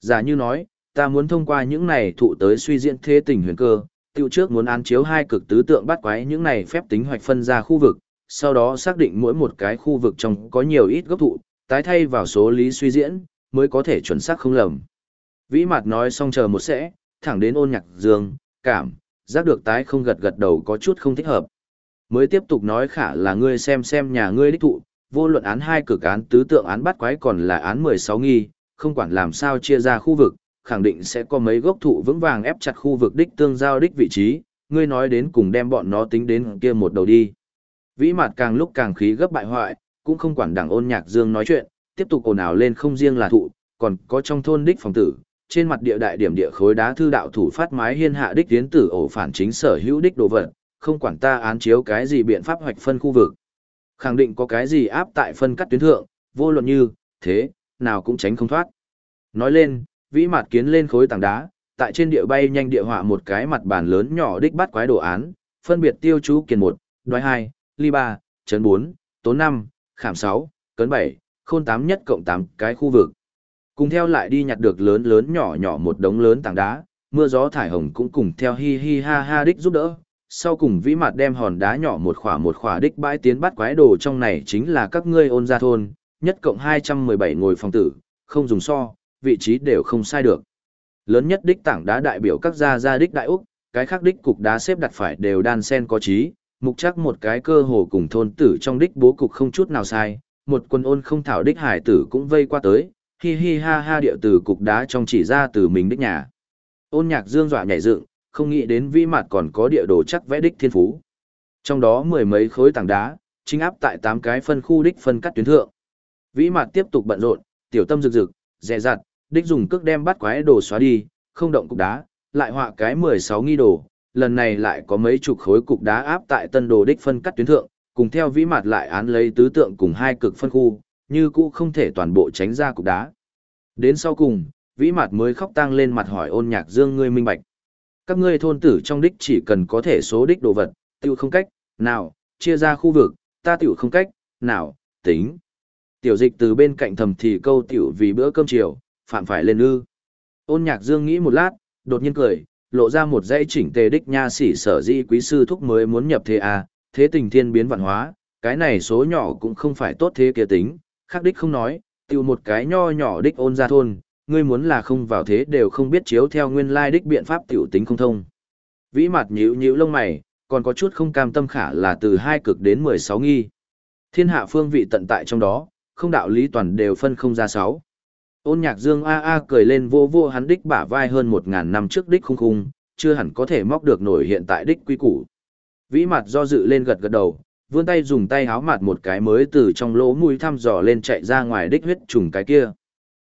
Giả như nói, ta muốn thông qua những này thụ tới suy diễn thế tình huyền cơ, tiêu trước muốn án chiếu hai cực tứ tượng bát quái những này phép tính hoạch phân ra khu vực, sau đó xác định mỗi một cái khu vực trong có nhiều ít gốc thụ, tái thay vào số lý suy diễn, mới có thể chuẩn xác không lầm. Vĩ mặt nói xong chờ một sẽ, thẳng đến ôn nhạc dương, cảm, giác được tái không gật gật đầu có chút không thích hợp. Mới tiếp tục nói khả là ngươi xem xem nhà ngươi đích thụ, vô luận án hai cực án tứ tượng án bắt quái còn là án 16 nghi, không quản làm sao chia ra khu vực, khẳng định sẽ có mấy gốc thụ vững vàng ép chặt khu vực đích tương giao đích vị trí, ngươi nói đến cùng đem bọn nó tính đến kia một đầu đi. Vĩ mặt càng lúc càng khí gấp bại hoại, cũng không quản đảng ôn nhạc dương nói chuyện, tiếp tục ồn ào lên không riêng là thụ, còn có trong thôn đích phòng tử, trên mặt địa đại điểm địa khối đá thư đạo thủ phát mái hiên hạ đích tiến tử ổ phản chính sở hữu đích đồ vật, không quản ta án chiếu cái gì biện pháp hoạch phân khu vực. Khẳng định có cái gì áp tại phân cắt tuyến thượng, vô luận như, thế, nào cũng tránh không thoát. Nói lên, vĩ mặt kiến lên khối tảng đá, tại trên địa bay nhanh địa họa một cái mặt bàn lớn nhỏ đích bắt quái đồ án, phân biệt tiêu chú kiền một, đoái hai, ly ba, chấn bốn, tố năm, khảm sáu, cấn bảy, khôn tám nhất cộng tám cái khu vực. Cùng theo lại đi nhặt được lớn lớn nhỏ nhỏ một đống lớn tảng đá, mưa gió thải hồng cũng cùng theo hi hi ha ha đích giúp đỡ. Sau cùng vĩ mặt đem hòn đá nhỏ một khỏa một khỏa đích bãi tiến bắt quái đồ trong này chính là các ngươi ôn gia thôn, nhất cộng 217 ngồi phòng tử, không dùng so, vị trí đều không sai được. Lớn nhất đích tảng đá đại biểu các gia gia đích đại úc, cái khác đích cục đá xếp đặt phải đều đan sen có trí, mục chắc một cái cơ hồ cùng thôn tử trong đích bố cục không chút nào sai, một quân ôn không thảo đích hải tử cũng vây qua tới, hi hi ha ha điệu từ cục đá trong chỉ ra từ mình đích nhà. Ôn nhạc dương dọa nhảy dựng, không nghĩ đến vĩ mặt còn có địa đồ chắc vẽ đích thiên phú. Trong đó mười mấy khối tảng đá, chính áp tại tám cái phân khu đích phân cắt tuyến thượng. Vĩ mặt tiếp tục bận rộn, tiểu tâm rực rực, dè dặt, đích dùng cước đem bắt quái đồ xóa đi, không động cục đá, lại họa cái 16 nghi đồ, lần này lại có mấy chục khối cục đá áp tại tân đồ đích phân cắt tuyến thượng, cùng theo vĩ mặt lại án lấy tứ tượng cùng hai cực phân khu, như cũ không thể toàn bộ tránh ra cục đá. Đến sau cùng, vĩ mặt mới khóc tang lên mặt hỏi ôn nhạc dương ngươi minh bạch. Các ngươi thôn tử trong đích chỉ cần có thể số đích đồ vật, tiêu không cách, nào, chia ra khu vực, ta tiểu không cách, nào, tính. Tiểu dịch từ bên cạnh thầm thì câu tiểu vì bữa cơm chiều, phạm phải lên ư. Ôn nhạc dương nghĩ một lát, đột nhiên cười, lộ ra một dãy chỉnh tề đích nha sĩ sở di quý sư thúc mới muốn nhập thế à, thế tình thiên biến vạn hóa, cái này số nhỏ cũng không phải tốt thế kia tính, khác đích không nói, Tiêu một cái nho nhỏ đích ôn ra thôn, ngươi muốn là không vào thế đều không biết chiếu theo nguyên lai đích biện pháp tiểu tính không thông. Vĩ mặt nhíu nhíu lông mày, còn có chút không cam tâm khả là từ hai cực đến 16 nghi. Thiên hạ phương vị tận tại trong đó, không đạo lý toàn đều phân không ra sáu. Ôn nhạc dương a a cười lên vô vô hắn đích bả vai hơn một ngàn năm trước đích khung khung, chưa hẳn có thể móc được nổi hiện tại đích quy củ. Vĩ mặt do dự lên gật gật đầu, vươn tay dùng tay háo mặt một cái mới từ trong lỗ mũi thăm dò lên chạy ra ngoài đích huyết trùng cái kia.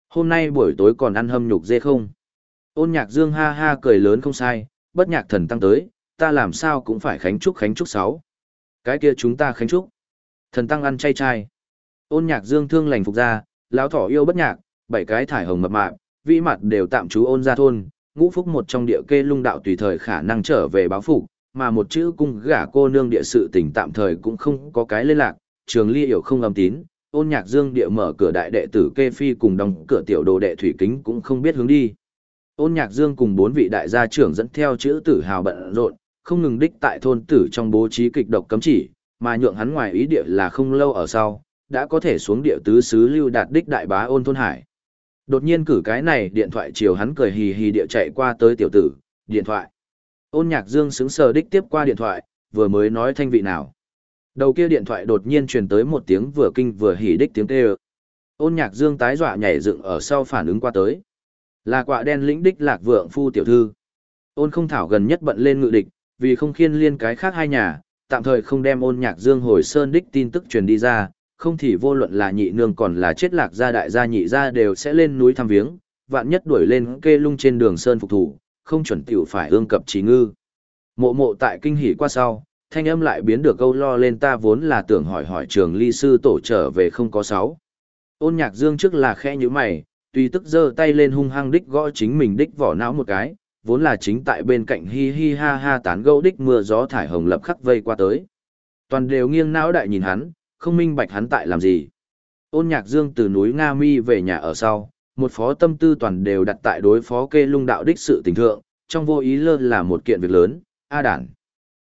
Hôm nay buổi tối còn ăn hâm nhục dê không? Ôn nhạc dương ha ha cười lớn không sai, bất nhạc thần tăng tới, ta làm sao cũng phải khánh trúc khánh trúc sáu. Cái kia chúng ta khánh trúc. Thần tăng ăn chay chay. Ôn nhạc dương thương lành phục ra, lão thỏ yêu bất nhạc, bảy cái thải hồng mập mạp, vĩ mặt đều tạm trú ôn ra thôn, ngũ phúc một trong địa kê lung đạo tùy thời khả năng trở về báo phục, mà một chữ cung gả cô nương địa sự tình tạm thời cũng không có cái liên lạc, trường ly hiểu không âm tín, ôn nhạc dương địa mở cửa đại đệ tử kê phi cùng đóng cửa tiểu đồ đệ thủy kính cũng không biết hướng đi. Ôn nhạc dương cùng bốn vị đại gia trưởng dẫn theo chữ tử hào bận rộn, không ngừng đích tại thôn tử trong bố trí kịch độc cấm chỉ, mà nhượng hắn ngoài ý địa là không lâu ở sau, đã có thể xuống địa tứ xứ lưu đạt đích đại bá ôn thôn hải. Đột nhiên cử cái này điện thoại chiều hắn cười hì hì địa chạy qua tới tiểu tử, điện thoại. Ôn nhạc dương xứng sờ đích tiếp qua điện thoại, vừa mới nói thanh vị nào. Đầu kia điện thoại đột nhiên truyền tới một tiếng vừa kinh vừa hỉ đích tiếng kêu. Ôn nhạc dương tái dọa nhảy dựng ở sau phản ứng qua tới. Là quạ đen lĩnh đích lạc vượng phu tiểu thư. Ôn không thảo gần nhất bận lên ngự địch, vì không khiên liên cái khác hai nhà, tạm thời không đem ôn nhạc dương hồi sơn đích tin tức truyền đi ra, không thì vô luận là nhị nương còn là chết lạc gia đại gia nhị gia đều sẽ lên núi thăm viếng, vạn nhất đuổi lên kê lung trên đường sơn phục thủ, không chuẩn tiểu phải ương cập trí ngư. Mộ mộ tại kinh hỉ qua sau, thanh âm lại biến được câu lo lên ta vốn là tưởng hỏi hỏi trường ly sư tổ trở về không có sáu. Ôn nhạc dương trước là khẽ như mày, tuy tức giơ tay lên hung hăng đích gõ chính mình đích vỏ não một cái, vốn là chính tại bên cạnh hi hi ha ha tán gẫu đích mưa gió thải hồng lập khắc vây qua tới. Toàn đều nghiêng não đại nhìn hắn, không minh bạch hắn tại làm gì. Ôn nhạc dương từ núi Nga Mi về nhà ở sau, một phó tâm tư toàn đều đặt tại đối phó kê lung đạo đích sự tình thượng, trong vô ý lơ là một kiện việc lớn, A đản.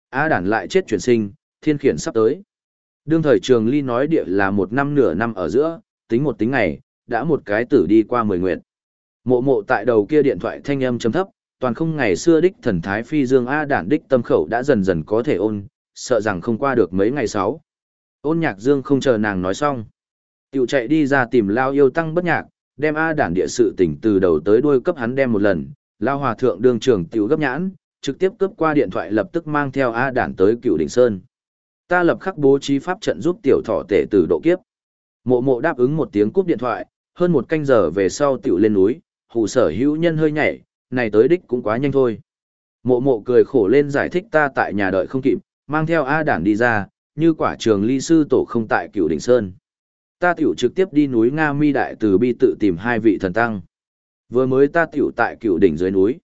A đản lại chết chuyển sinh, thiên khiển sắp tới. Đương thời trường ly nói địa là một năm nửa năm ở giữa, tính một tính ngày, đã một cái tử đi qua mười nguyện. Mộ mộ tại đầu kia điện thoại thanh âm chấm thấp, toàn không ngày xưa đích thần thái phi dương A đản đích tâm khẩu đã dần dần có thể ôn, sợ rằng không qua được mấy ngày sáu. Ôn nhạc dương không chờ nàng nói xong. Tiểu chạy đi ra tìm lao yêu tăng bất nhạc, đem A đản địa sự tỉnh từ đầu tới đuôi cấp hắn đem một lần, lao hòa thượng đương trưởng tiểu gấp nhãn, trực tiếp cướp qua điện thoại lập tức mang theo A đản tới cựu đỉnh sơn. Ta lập khắc bố trí pháp trận giúp tiểu thọ tể từ độ kiếp. Mộ mộ đáp ứng một tiếng cúp điện thoại, hơn một canh giờ về sau tiểu lên núi, hù sở hữu nhân hơi nhảy, này tới đích cũng quá nhanh thôi. Mộ mộ cười khổ lên giải thích ta tại nhà đợi không kịp, mang theo A đản đi ra, như quả trường ly sư tổ không tại cựu đỉnh sơn. Ta tiểu trực tiếp đi núi Nga Mi Đại từ bi tự tìm hai vị thần tăng. Vừa mới ta tiểu tại cựu đỉnh dưới núi.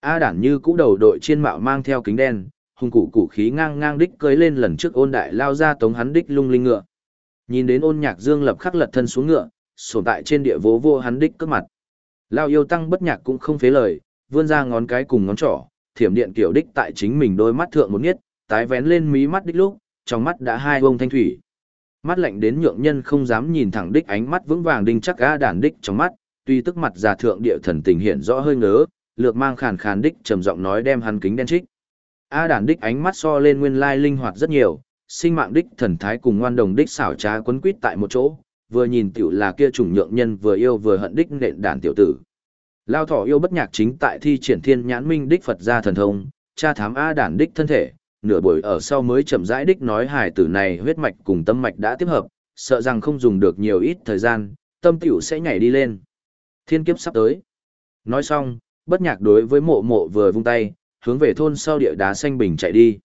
A đản như cũ đầu đội trên mạo mang theo kính đen, hung cụ cụ khí ngang ngang đích cưới lên lần trước ôn đại lao ra tống hắn đích lung linh ngựa. Nhìn đến ôn nhạc dương lập khắc lật thân xuống ngựa, sổn tại trên địa vố vô hắn đích cất mặt. Lao yêu tăng bất nhạc cũng không phế lời, vươn ra ngón cái cùng ngón trỏ, thiểm điện kiểu đích tại chính mình đôi mắt thượng một nghiết, tái vén lên mí mắt đích lúc, trong mắt đã hai bông thanh thủy. Mắt lạnh đến nhượng nhân không dám nhìn thẳng đích ánh mắt vững vàng đinh chắc gã đàn đích trong mắt, tuy tức mặt già thượng địa thần tình hiện rõ hơi ngớ, lược mang khàn khàn đích trầm giọng nói đem hắn kính đen trích. A đàn đích ánh mắt so lên nguyên lai linh hoạt rất nhiều, sinh mạng đích thần thái cùng ngoan đồng đích xảo trá quấn quýt tại một chỗ, vừa nhìn tiểu là kia chủng nhượng nhân vừa yêu vừa hận đích nện đàn tiểu tử. Lao thỏ yêu bất nhạc chính tại thi triển thiên nhãn minh đích Phật gia thần thông, cha thám A đàn đích thân thể, nửa buổi ở sau mới chậm rãi đích nói hài tử này huyết mạch cùng tâm mạch đã tiếp hợp, sợ rằng không dùng được nhiều ít thời gian, tâm tiểu sẽ nhảy đi lên. Thiên kiếp sắp tới. Nói xong, bất nhạc đối với mộ mộ vừa vung tay, hướng về thôn sau địa đá xanh bình chạy đi.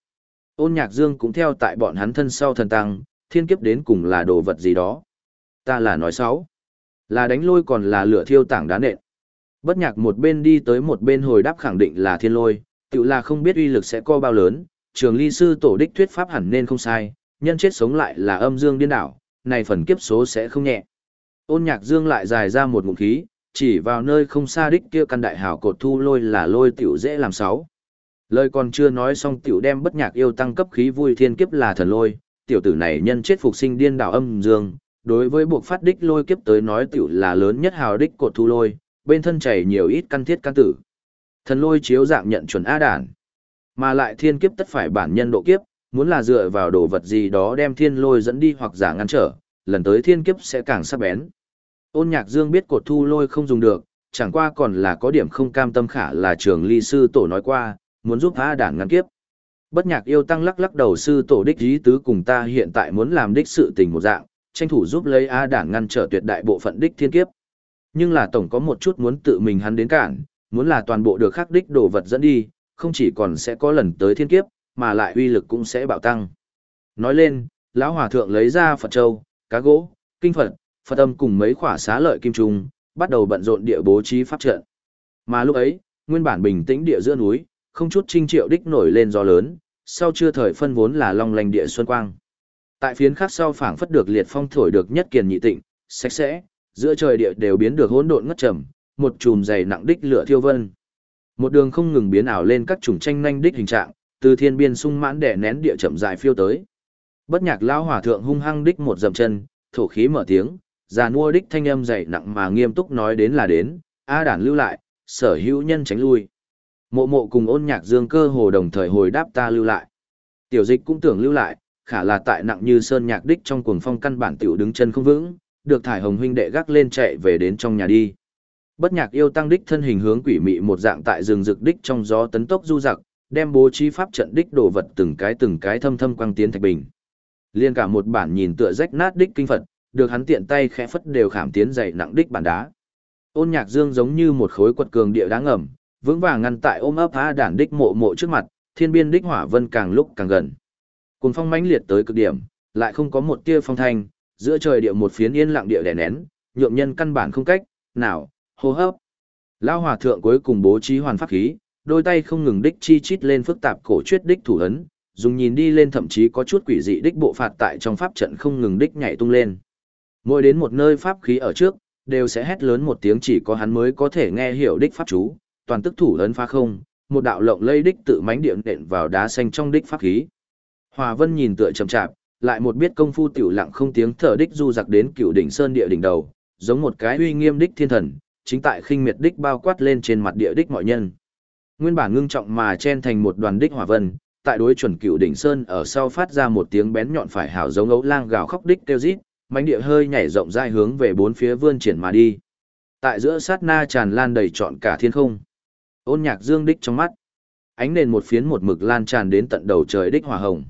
Ôn nhạc dương cũng theo tại bọn hắn thân sau thần tăng, thiên kiếp đến cùng là đồ vật gì đó. Ta là nói xấu. Là đánh lôi còn là lửa thiêu tảng đá nện. Bất nhạc một bên đi tới một bên hồi đáp khẳng định là thiên lôi, tự là không biết uy lực sẽ co bao lớn, trường ly sư tổ đích thuyết pháp hẳn nên không sai, nhân chết sống lại là âm dương điên đảo, này phần kiếp số sẽ không nhẹ. Ôn nhạc dương lại dài ra một ngụm khí, chỉ vào nơi không xa đích kia căn đại hảo cột thu lôi là lôi tiểu dễ làm sáu. Lời còn chưa nói xong tiểu đem bất nhạc yêu tăng cấp khí vui thiên kiếp là thần lôi, tiểu tử này nhân chết phục sinh điên đảo âm dương, đối với buộc phát đích lôi kiếp tới nói tiểu là lớn nhất hào đích cột thu lôi, bên thân chảy nhiều ít căn thiết căn tử. Thần lôi chiếu dạng nhận chuẩn A đản. Mà lại thiên kiếp tất phải bản nhân độ kiếp, muốn là dựa vào đồ vật gì đó đem thiên lôi dẫn đi hoặc giả ngăn trở, lần tới thiên kiếp sẽ càng sắc bén. Ôn nhạc dương biết cột thu lôi không dùng được, chẳng qua còn là có điểm không cam tâm khả là trường ly sư tổ nói qua, muốn giúp A đản ngăn kiếp. Bất nhạc yêu tăng lắc lắc đầu sư tổ đích ý tứ cùng ta hiện tại muốn làm đích sự tình một dạng, tranh thủ giúp lấy A đản ngăn trở tuyệt đại bộ phận đích thiên kiếp. Nhưng là tổng có một chút muốn tự mình hắn đến cản, muốn là toàn bộ được khắc đích đồ vật dẫn đi, không chỉ còn sẽ có lần tới thiên kiếp, mà lại uy lực cũng sẽ bạo tăng. Nói lên, lão hòa thượng lấy ra Phật châu, cá gỗ, kinh Phật, Phật âm cùng mấy khỏa xá lợi kim trùng, bắt đầu bận rộn địa bố trí pháp trận. Mà lúc ấy, nguyên bản bình tĩnh địa giữa núi, không chút trinh triệu đích nổi lên gió lớn, sau chưa thời phân vốn là long lành địa xuân quang. Tại phiến khác sau phảng phất được liệt phong thổi được nhất kiền nhị tịnh, sạch sẽ, giữa trời địa đều biến được hỗn độn ngất trầm, một chùm dày nặng đích lửa thiêu vân. Một đường không ngừng biến ảo lên các chủng tranh nhanh đích hình trạng, từ thiên biên sung mãn đẻ nén địa chậm dài phiêu tới. Bất nhạc lão hỏa thượng hung hăng đích một dầm chân, thổ khí mở tiếng, già nua đích thanh âm dày nặng mà nghiêm túc nói đến là đến, a đản lưu lại, sở hữu nhân tránh lui. Mộ mộ cùng ôn nhạc dương cơ hồ đồng thời hồi đáp ta lưu lại. Tiểu dịch cũng tưởng lưu lại, khả là tại nặng như sơn nhạc đích trong cuồng phong căn bản tiểu đứng chân không vững, được thải hồng huynh đệ gác lên chạy về đến trong nhà đi. Bất nhạc yêu tăng đích thân hình hướng quỷ mị một dạng tại rừng rực đích trong gió tấn tốc du dặc, đem bố trí pháp trận đích đồ vật từng cái từng cái thâm thâm quang tiến thạch bình. Liên cả một bản nhìn tựa rách nát đích kinh Phật, được hắn tiện tay khẽ phất đều khảm tiến dày nặng đích bản đá. Ôn Nhạc Dương giống như một khối quật cường địa đá ngầm, vững vàng ngăn tại ôm ấp há đản đích mộ mộ trước mặt, thiên biên đích hỏa vân càng lúc càng gần. Cuồng phong mãnh liệt tới cực điểm, lại không có một tia phong thanh, giữa trời địa một phiến yên lặng địa đè nén, nhượng nhân căn bản không cách nào hô hấp. lao hòa thượng cuối cùng bố trí hoàn pháp khí, đôi tay không ngừng đích chi chít lên phức tạp cổ chuyết đích thủ ấn, dùng nhìn đi lên thậm chí có chút quỷ dị đích bộ phạt tại trong pháp trận không ngừng đích nhảy tung lên. Mỗi đến một nơi pháp khí ở trước, đều sẽ hét lớn một tiếng chỉ có hắn mới có thể nghe hiểu đích pháp chú, toàn tức thủ ấn phá không, một đạo lộng lây đích tự mánh điện đện vào đá xanh trong đích pháp khí. Hòa Vân nhìn tựa chậm chạp, lại một biết công phu tiểu lặng không tiếng thở đích du giặc đến cựu đỉnh sơn địa đỉnh đầu, giống một cái uy nghiêm đích thiên thần, chính tại khinh miệt đích bao quát lên trên mặt địa đích mọi nhân. Nguyên bản ngưng trọng mà chen thành một đoàn đích hỏa vân, tại đối chuẩn cựu đỉnh sơn ở sau phát ra một tiếng bén nhọn phải hảo giống ấu lang gào khóc đích kêu rít, mảnh địa hơi nhảy rộng dài hướng về bốn phía vươn triển mà đi. Tại giữa sát na tràn lan đầy trọn cả thiên không. Ôn nhạc dương đích trong mắt. Ánh nền một phiến một mực lan tràn đến tận đầu trời đích hỏa hồng.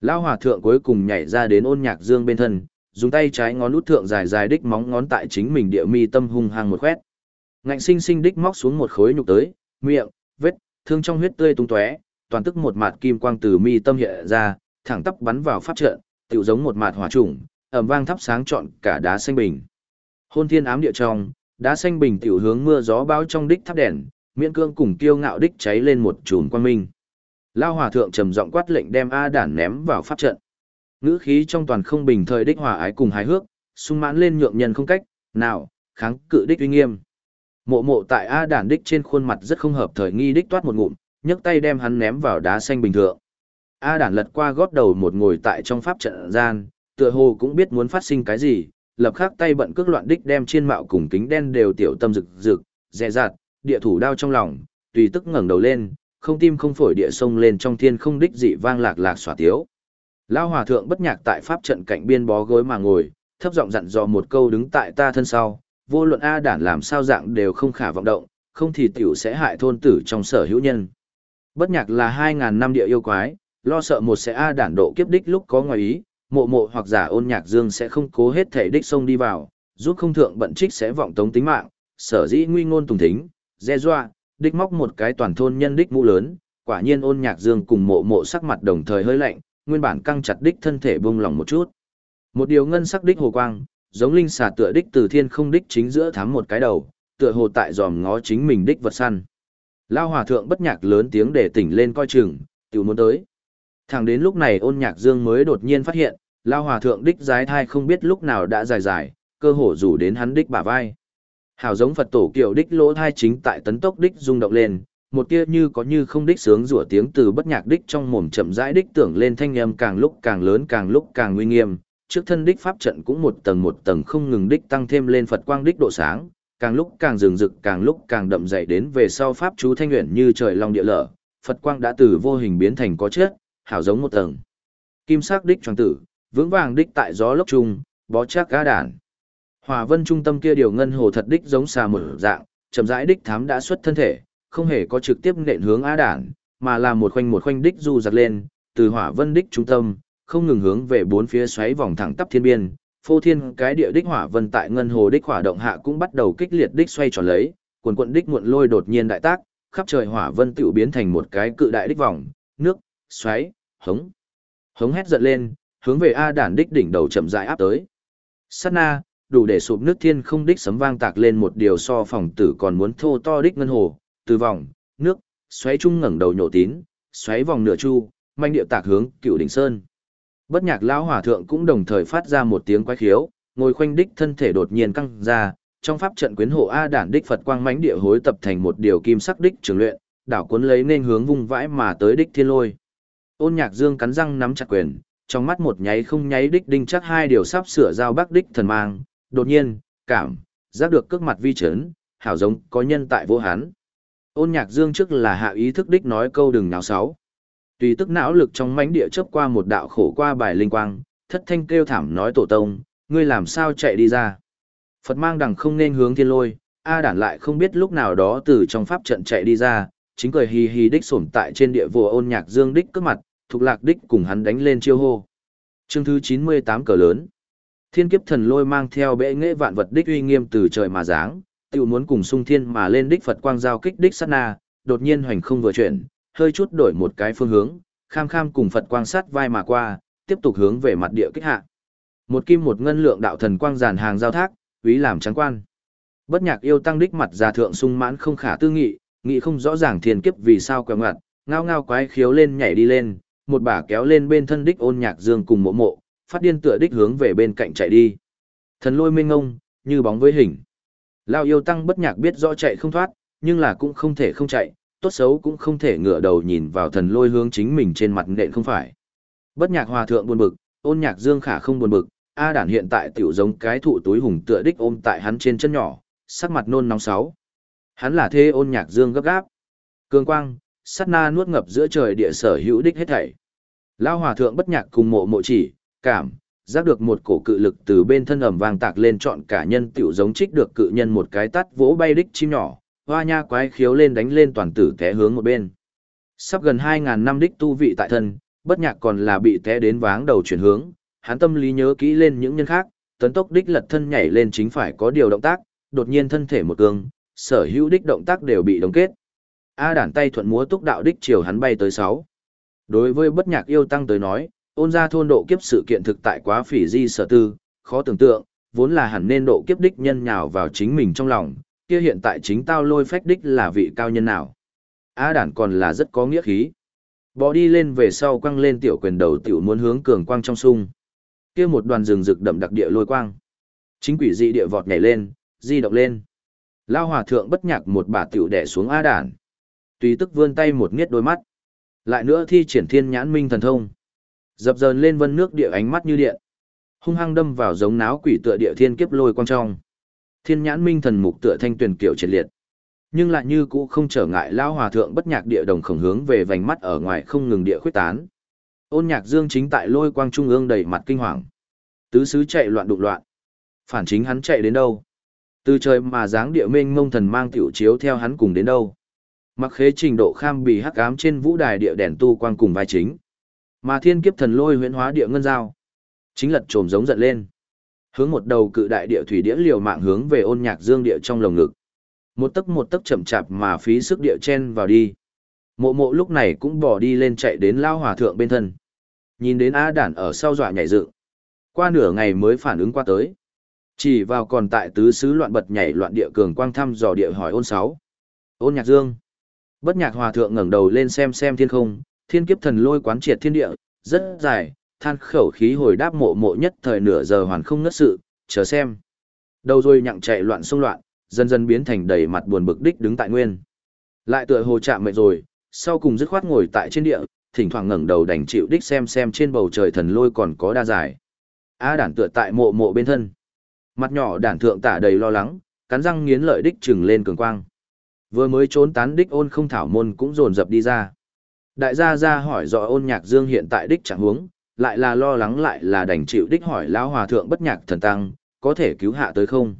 Lão hòa thượng cuối cùng nhảy ra đến ôn nhạc dương bên thân, dùng tay trái ngón út thượng dài dài đích móng ngón tại chính mình địa mi tâm hung hăng một khoét. Ngạnh sinh sinh đích móc xuống một khối nhục tới, miệng, vết, thương trong huyết tươi tung tóe, toàn tức một mạt kim quang từ mi tâm hiện ra, thẳng tắp bắn vào pháp trận, tựu giống một mạt hỏa trùng, ầm vang thắp sáng trọn cả đá xanh bình. Hôn thiên ám địa trong, đá xanh bình tiểu hướng mưa gió bão trong đích thắp đèn, miễn cương cùng kiêu ngạo đích cháy lên một chùm quang minh. Lao hòa thượng trầm giọng quát lệnh đem A đản ném vào pháp trận. Ngữ khí trong toàn không bình thời đích hòa ái cùng hài hước, sung mãn lên nhượng nhân không cách, nào, kháng cự đích uy nghiêm. Mộ mộ tại A đản đích trên khuôn mặt rất không hợp thời nghi đích toát một ngụm, nhấc tay đem hắn ném vào đá xanh bình thường. A đản lật qua gót đầu một ngồi tại trong pháp trận gian, tựa hồ cũng biết muốn phát sinh cái gì, lập khắc tay bận cước loạn đích đem trên mạo cùng kính đen đều tiểu tâm rực rực, dè dạt, địa thủ đao trong lòng, tùy tức ngẩng đầu lên, không tim không phổi địa sông lên trong thiên không đích dị vang lạc lạc xỏa tiếu. Lao hòa thượng bất nhạc tại pháp trận cạnh biên bó gối mà ngồi, thấp giọng dặn dò một câu đứng tại ta thân sau, vô luận A đản làm sao dạng đều không khả vọng động, không thì tiểu sẽ hại thôn tử trong sở hữu nhân. Bất nhạc là 2.000 năm địa yêu quái, lo sợ một sẽ A đản độ kiếp đích lúc có ngoài ý, mộ mộ hoặc giả ôn nhạc dương sẽ không cố hết thể đích sông đi vào, giúp không thượng bận trích sẽ vọng tống tính mạng, sở dĩ nguy ngôn tùng thính, dè dọa, đích móc một cái toàn thôn nhân đích mũ lớn, quả nhiên ôn nhạc dương cùng mộ mộ sắc mặt đồng thời hơi lạnh, nguyên bản căng chặt đích thân thể buông lỏng một chút. Một điều ngân sắc đích hồ quang, giống linh xà tựa đích từ thiên không đích chính giữa thắm một cái đầu, tựa hồ tại dòm ngó chính mình đích vật săn. Lao hòa thượng bất nhạc lớn tiếng để tỉnh lên coi chừng, tiểu muốn tới. Thẳng đến lúc này ôn nhạc dương mới đột nhiên phát hiện, Lao hòa thượng đích giái thai không biết lúc nào đã dài dài, cơ hồ rủ đến hắn đích bả vai. Hảo giống Phật tổ kiểu đích lỗ thai chính tại tấn tốc đích rung động lên, một tia như có như không đích sướng rủa tiếng từ bất nhạc đích trong mồm chậm rãi đích tưởng lên thanh âm càng lúc càng lớn càng lúc càng nguy nghiêm, trước thân đích pháp trận cũng một tầng một tầng không ngừng đích tăng thêm lên Phật quang đích độ sáng, càng lúc càng rừng rực càng lúc càng đậm dậy đến về sau pháp chú thanh nguyện như trời long địa lở, Phật quang đã từ vô hình biến thành có chất, hảo giống một tầng. Kim sắc đích tròn tử, vững vàng đích tại gió lốc trung, bó chắc gã đàn. Hòa vân trung tâm kia điều ngân hồ thật đích giống xà một dạng, chậm rãi đích thám đã xuất thân thể, không hề có trực tiếp nện hướng a đản, mà là một khoanh một khoanh đích du giặc lên, từ hỏa vân đích trung tâm, không ngừng hướng về bốn phía xoáy vòng thẳng tắp thiên biên, phô thiên cái địa đích hỏa vân tại ngân hồ đích hỏa động hạ cũng bắt đầu kích liệt đích xoay tròn lấy, quần quận đích muộn lôi đột nhiên đại tác, khắp trời hỏa vân tiểu biến thành một cái cự đại đích vòng, nước, xoáy, hống. Hống hét giận lên, hướng về A đản đích đỉnh đầu chậm rãi áp tới. Sát na, đủ để sụp nước thiên không đích sấm vang tạc lên một điều so phòng tử còn muốn thô to đích ngân hồ, từ vòng, nước, xoáy trung ngẩng đầu nhổ tín, xoáy vòng nửa chu, manh điệu tạc hướng cựu đỉnh sơn. Bất nhạc lão hòa thượng cũng đồng thời phát ra một tiếng quái khiếu, ngồi khoanh đích thân thể đột nhiên căng ra, trong pháp trận quyến hộ A đản đích Phật quang mãnh địa hối tập thành một điều kim sắc đích trường luyện, đảo cuốn lấy nên hướng vung vãi mà tới đích thiên lôi. Ôn Nhạc Dương cắn răng nắm chặt quyền, trong mắt một nháy không nháy đích đinh chắc hai điều sắp sửa giao bắc đích thần mang, đột nhiên, cảm, giác được cước mặt vi chấn, hảo giống có nhân tại vô hán. Ôn Nhạc Dương trước là hạ ý thức đích nói câu đừng náo sáu. Tùy tức não lực trong mãnh địa chớp qua một đạo khổ qua bài linh quang, thất thanh kêu thảm nói tổ tông, ngươi làm sao chạy đi ra. Phật mang đằng không nên hướng thiên lôi, A đản lại không biết lúc nào đó từ trong pháp trận chạy đi ra, chính cười hì hì đích sổm tại trên địa vua ôn nhạc dương đích cướp mặt, thuộc lạc đích cùng hắn đánh lên chiêu hô. Chương thứ 98 cờ lớn. Thiên kiếp thần lôi mang theo bệ nghệ vạn vật đích uy nghiêm từ trời mà giáng, tự muốn cùng sung thiên mà lên đích Phật quang giao kích đích sát na, đột nhiên hoành không vừa chuyển, hơi chút đổi một cái phương hướng, kham kham cùng Phật quang sát vai mà qua, tiếp tục hướng về mặt địa kích hạ. Một kim một ngân lượng đạo thần quang giàn hàng giao thác, quý làm trắng quan. Bất nhạc yêu tăng đích mặt già thượng sung mãn không khả tư nghị, nghị không rõ ràng thiên kiếp vì sao quẹo ngặt, ngao ngao quái khiếu lên nhảy đi lên, một bà kéo lên bên thân đích ôn nhạc dương cùng mộ mộ, phát điên tựa đích hướng về bên cạnh chạy đi. Thần lôi mênh ngông, như bóng với hình. Lao yêu tăng bất nhạc biết rõ chạy không thoát, nhưng là cũng không thể không chạy, tốt xấu cũng không thể ngửa đầu nhìn vào thần lôi hướng chính mình trên mặt nện không phải. Bất nhạc hòa thượng buồn bực, ôn nhạc dương khả không buồn bực, A đản hiện tại tiểu giống cái thụ túi hùng tựa đích ôm tại hắn trên chân nhỏ, sắc mặt nôn nóng sáu. Hắn là thê ôn nhạc dương gấp gáp. Cương quang, sát na nuốt ngập giữa trời địa sở hữu đích hết thảy. Lao hòa thượng bất nhạc cùng mộ mộ chỉ, cảm, giác được một cổ cự lực từ bên thân ẩm vàng tạc lên trọn cả nhân tiểu giống trích được cự nhân một cái tắt vỗ bay đích chim nhỏ, hoa nha quái khiếu lên đánh lên toàn tử té hướng một bên. Sắp gần 2.000 năm đích tu vị tại thân, bất nhạc còn là bị té đến váng đầu chuyển hướng, hắn tâm lý nhớ kỹ lên những nhân khác, tấn tốc đích lật thân nhảy lên chính phải có điều động tác, đột nhiên thân thể một cương, sở hữu đích động tác đều bị đóng kết. A đản tay thuận múa túc đạo đích chiều hắn bay tới 6. Đối với bất nhạc yêu tăng tới nói, ôn ra thôn độ kiếp sự kiện thực tại quá phỉ di sở tư, khó tưởng tượng, vốn là hẳn nên độ kiếp đích nhân nhào vào chính mình trong lòng, kia hiện tại chính tao lôi phách đích là vị cao nhân nào. A đản còn là rất có nghĩa khí. Bỏ đi lên về sau quăng lên tiểu quyền đầu tiểu muốn hướng cường quang trong sung. Kia một đoàn rừng rực đậm đặc địa lôi quang. Chính quỷ dị địa vọt nhảy lên, di động lên. Lao hòa thượng bất nhạc một bà tiểu đẻ xuống A đản. Tùy tức vươn tay một nghiết đôi mắt. Lại nữa thi triển thiên nhãn minh thần thông. Dập dờn lên vân nước địa ánh mắt như điện. Hung hăng đâm vào giống náo quỷ tựa địa thiên kiếp lôi quang trong. Thiên nhãn minh thần mục tựa thanh tuyển kiểu triệt liệt. Nhưng lại như cũ không trở ngại lao hòa thượng bất nhạc địa đồng khổng hướng về vành mắt ở ngoài không ngừng địa khuyết tán. Ôn nhạc dương chính tại lôi quang trung ương đầy mặt kinh hoàng. Tứ sứ chạy loạn đụng loạn. Phản chính hắn chạy đến đâu? Từ trời mà dáng địa minh mông thần mang tiểu chiếu theo hắn cùng đến đâu? Mặc khế trình độ kham bì hắc ám trên vũ đài địa đèn tu quang cùng vai chính. Mà thiên kiếp thần lôi huyễn hóa địa ngân giao. Chính lật trồm giống giận lên. Hướng một đầu cự đại địa thủy đĩa liều mạng hướng về ôn nhạc dương địa trong lồng ngực. Một tấc một tấc chậm chạp mà phí sức địa chen vào đi. Mộ mộ lúc này cũng bỏ đi lên chạy đến lao hòa thượng bên thân. Nhìn đến A đản ở sau dọa nhảy dựng. Qua nửa ngày mới phản ứng qua tới. Chỉ vào còn tại tứ xứ loạn bật nhảy loạn địa cường quang thăm dò địa hỏi ôn sáu. Ôn nhạc dương. Bất nhạc hòa thượng ngẩng đầu lên xem xem thiên không, thiên kiếp thần lôi quán triệt thiên địa, rất dài, than khẩu khí hồi đáp mộ mộ nhất thời nửa giờ hoàn không ngất sự, chờ xem. Đầu rồi nhặng chạy loạn xung loạn, dần dần biến thành đầy mặt buồn bực đích đứng tại nguyên. Lại tựa hồ chạm mệt rồi, sau cùng dứt khoát ngồi tại trên địa, thỉnh thoảng ngẩng đầu đành chịu đích xem xem trên bầu trời thần lôi còn có đa dài. A đản tựa tại mộ mộ bên thân. Mặt nhỏ đản thượng tả đầy lo lắng, cắn răng nghiến lợi đích trừng lên cường quang. Vừa mới trốn tán đích ôn không thảo môn cũng dồn dập đi ra. Đại gia ra hỏi rõ ôn nhạc dương hiện tại đích chẳng huống, lại là lo lắng lại là đành chịu đích hỏi lão hòa thượng bất nhạc thần tăng, có thể cứu hạ tới không.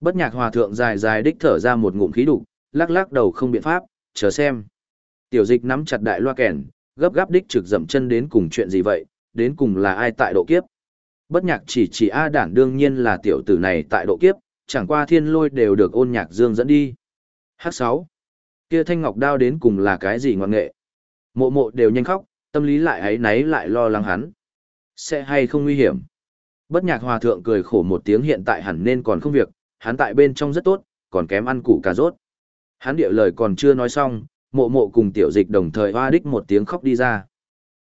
Bất nhạc hòa thượng dài dài đích thở ra một ngụm khí đục, lắc lắc đầu không biện pháp, chờ xem. Tiểu dịch nắm chặt đại loa kèn, gấp gáp đích trực dậm chân đến cùng chuyện gì vậy, đến cùng là ai tại độ kiếp. Bất nhạc chỉ chỉ A đản đương nhiên là tiểu tử này tại độ kiếp, chẳng qua thiên lôi đều được ôn nhạc dương dẫn đi. H6. Kia thanh ngọc đao đến cùng là cái gì ngoan nghệ? Mộ mộ đều nhanh khóc, tâm lý lại ấy náy lại lo lắng hắn. Sẽ hay không nguy hiểm? Bất nhạc hòa thượng cười khổ một tiếng hiện tại hẳn nên còn không việc, hắn tại bên trong rất tốt, còn kém ăn củ cà rốt. Hắn điệu lời còn chưa nói xong, mộ mộ cùng tiểu dịch đồng thời hoa đích một tiếng khóc đi ra.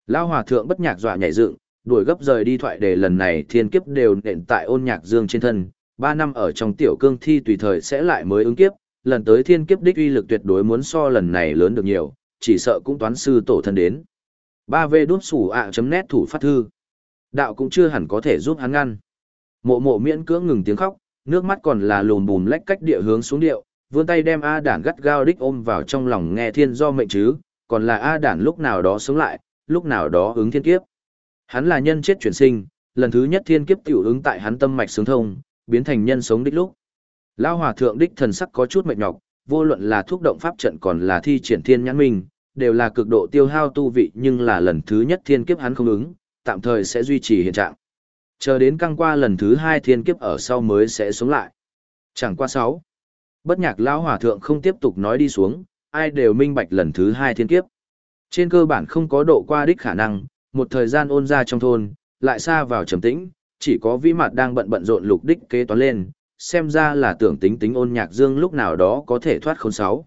Lao hòa thượng bất nhạc dọa nhảy dựng, đuổi gấp rời đi thoại để lần này thiên kiếp đều nện tại ôn nhạc dương trên thân. Ba năm ở trong tiểu cương thi tùy thời sẽ lại mới ứng kiếp, lần tới thiên kiếp đích uy lực tuyệt đối muốn so lần này lớn được nhiều, chỉ sợ cũng toán sư tổ thân đến. Ba v đút sủ ạ chấm nét thủ phát thư. Đạo cũng chưa hẳn có thể giúp hắn ngăn. Mộ mộ miễn cưỡng ngừng tiếng khóc, nước mắt còn là lùm bùm lách cách địa hướng xuống điệu, vươn tay đem A đản gắt gao đích ôm vào trong lòng nghe thiên do mệnh chứ, còn là A đản lúc nào đó sống lại, lúc nào đó ứng thiên kiếp. Hắn là nhân chết chuyển sinh, lần thứ nhất thiên kiếp tiểu ứng tại hắn tâm mạch sướng thông, biến thành nhân sống đích lúc. Lao hòa thượng đích thần sắc có chút mệt nhọc, vô luận là thúc động pháp trận còn là thi triển thiên nhãn minh, đều là cực độ tiêu hao tu vị nhưng là lần thứ nhất thiên kiếp hắn không ứng, tạm thời sẽ duy trì hiện trạng. Chờ đến căng qua lần thứ hai thiên kiếp ở sau mới sẽ xuống lại. Chẳng qua sáu. Bất nhạc lão hòa thượng không tiếp tục nói đi xuống, ai đều minh bạch lần thứ hai thiên kiếp. Trên cơ bản không có độ qua đích khả năng, một thời gian ôn ra trong thôn, lại xa vào trầm tĩnh, chỉ có vĩ mặt đang bận bận rộn lục đích kế toán lên, xem ra là tưởng tính tính ôn nhạc dương lúc nào đó có thể thoát khôn sáu.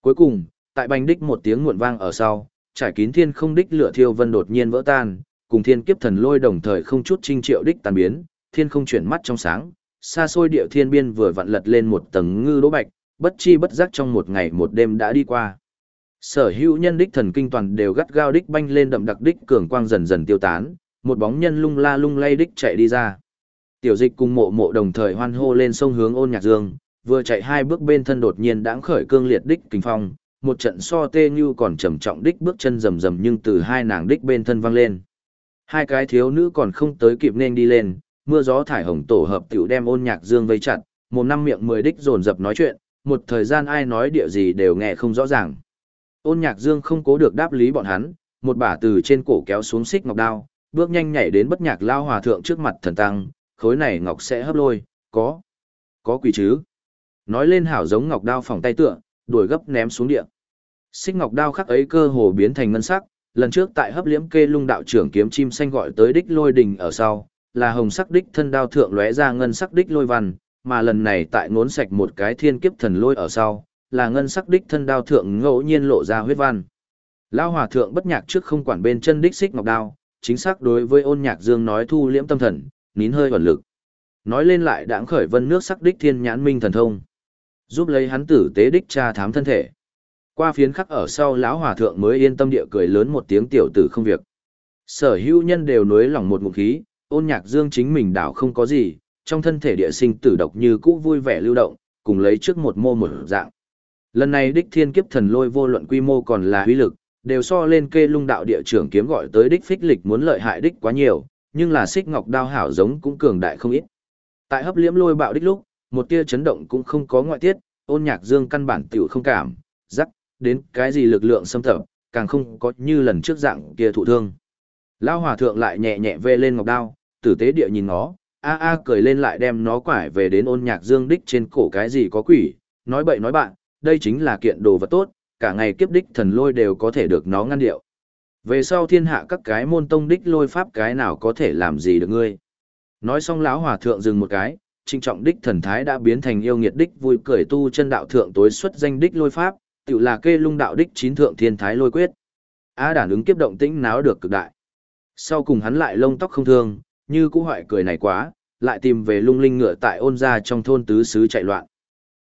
Cuối cùng, tại bành đích một tiếng muộn vang ở sau, trải kín thiên không đích lửa thiêu vân đột nhiên vỡ tan, cùng thiên kiếp thần lôi đồng thời không chút trinh triệu đích tàn biến, thiên không chuyển mắt trong sáng, xa xôi địa thiên biên vừa vặn lật lên một tầng ngư đỗ bạch, bất chi bất giác trong một ngày một đêm đã đi qua. Sở hữu nhân đích thần kinh toàn đều gắt gao đích banh lên đậm đặc đích cường quang dần dần tiêu tán, một bóng nhân lung la lung lay đích chạy đi ra. Tiểu dịch cùng mộ mộ đồng thời hoan hô lên sông hướng ôn nhạc dương, vừa chạy hai bước bên thân đột nhiên đãng khởi cương liệt đích kinh phong, một trận so tê như còn trầm trọng đích bước chân rầm rầm nhưng từ hai nàng đích bên thân văng lên. Hai cái thiếu nữ còn không tới kịp nên đi lên, mưa gió thải hồng tổ hợp tiểu đem ôn nhạc dương vây chặt, một năm miệng mười đích dồn dập nói chuyện, một thời gian ai nói địa gì đều nghe không rõ ràng. Ôn nhạc dương không cố được đáp lý bọn hắn, một bả từ trên cổ kéo xuống xích ngọc đao, bước nhanh nhảy đến bất nhạc lao hòa thượng trước mặt thần tăng, khối này ngọc sẽ hấp lôi, có, có quỷ chứ. Nói lên hảo giống ngọc đao phòng tay tựa, đuổi gấp ném xuống địa. Xích ngọc đao khắc ấy cơ hồ biến thành ngân sắc, lần trước tại hấp liễm kê lung đạo trưởng kiếm chim xanh gọi tới đích lôi đình ở sau, là hồng sắc đích thân đao thượng lóe ra ngân sắc đích lôi văn, mà lần này tại ngốn sạch một cái thiên kiếp thần lôi ở sau, là ngân sắc đích thân đao thượng ngẫu nhiên lộ ra huyết văn. Lao hòa thượng bất nhạc trước không quản bên chân đích xích ngọc đao, chính xác đối với ôn nhạc dương nói thu liễm tâm thần, nín hơi ẩn lực. Nói lên lại đãng khởi vân nước sắc đích thiên nhãn minh thần thông. Giúp lấy hắn tử tế đích tra thám thân thể. Qua phiến khắc ở sau lão hòa thượng mới yên tâm địa cười lớn một tiếng tiểu tử không việc. Sở hữu nhân đều nuối lòng một ngụm khí, ôn nhạc dương chính mình đảo không có gì, trong thân thể địa sinh tử độc như cũ vui vẻ lưu động, cùng lấy trước một mô một dạng. Lần này đích thiên kiếp thần lôi vô luận quy mô còn là uy lực, đều so lên kê lung đạo địa trưởng kiếm gọi tới đích phích lịch muốn lợi hại đích quá nhiều, nhưng là xích ngọc đao hảo giống cũng cường đại không ít. Tại hấp liễm lôi bạo đích lúc, một tia chấn động cũng không có ngoại tiết, ôn nhạc dương căn bản tiểu không cảm, rắc, đến cái gì lực lượng xâm thập, càng không có như lần trước dạng kia thụ thương. Lao hòa thượng lại nhẹ nhẹ vê lên ngọc đao, tử tế địa nhìn nó, a a cười lên lại đem nó quải về đến ôn nhạc dương đích trên cổ cái gì có quỷ, nói bậy nói bạn, đây chính là kiện đồ vật tốt, cả ngày kiếp đích thần lôi đều có thể được nó ngăn điệu. Về sau thiên hạ các cái môn tông đích lôi pháp cái nào có thể làm gì được ngươi. Nói xong lão hòa thượng dừng một cái, trinh trọng đích thần thái đã biến thành yêu nghiệt đích vui cười tu chân đạo thượng tối xuất danh đích lôi pháp, tự là kê lung đạo đích chín thượng thiên thái lôi quyết. A đản ứng kiếp động tĩnh náo được cực đại. Sau cùng hắn lại lông tóc không thương, như cũ hoại cười này quá, lại tìm về lung linh ngựa tại ôn gia trong thôn tứ xứ chạy loạn.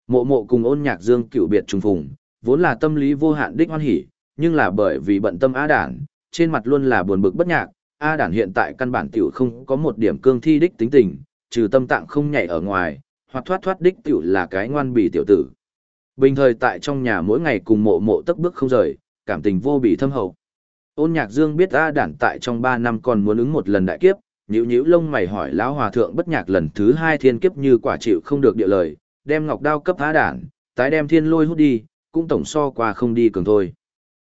Mộ mộ cùng ôn nhạc dương cựu biệt trùng phùng, vốn là tâm lý vô hạn đích hoan hỉ, nhưng là bởi vì bận tâm a đản, trên mặt luôn là buồn bực bất nhạc, A đản hiện tại căn bản tiểu không có một điểm cương thi đích tính tình, trừ tâm tạng không nhảy ở ngoài, hoặc thoát thoát đích tiểu là cái ngoan bì tiểu tử. Bình thời tại trong nhà mỗi ngày cùng mộ mộ tất bước không rời, cảm tình vô bì thâm hậu. Ôn nhạc dương biết A đản tại trong 3 năm còn muốn ứng một lần đại kiếp, nhíu nhíu lông mày hỏi lão hòa thượng bất nhạc lần thứ hai thiên kiếp như quả chịu không được địa lời, đem ngọc đao cấp A đản, tái đem thiên lôi hút đi, cũng tổng so qua không đi cường thôi.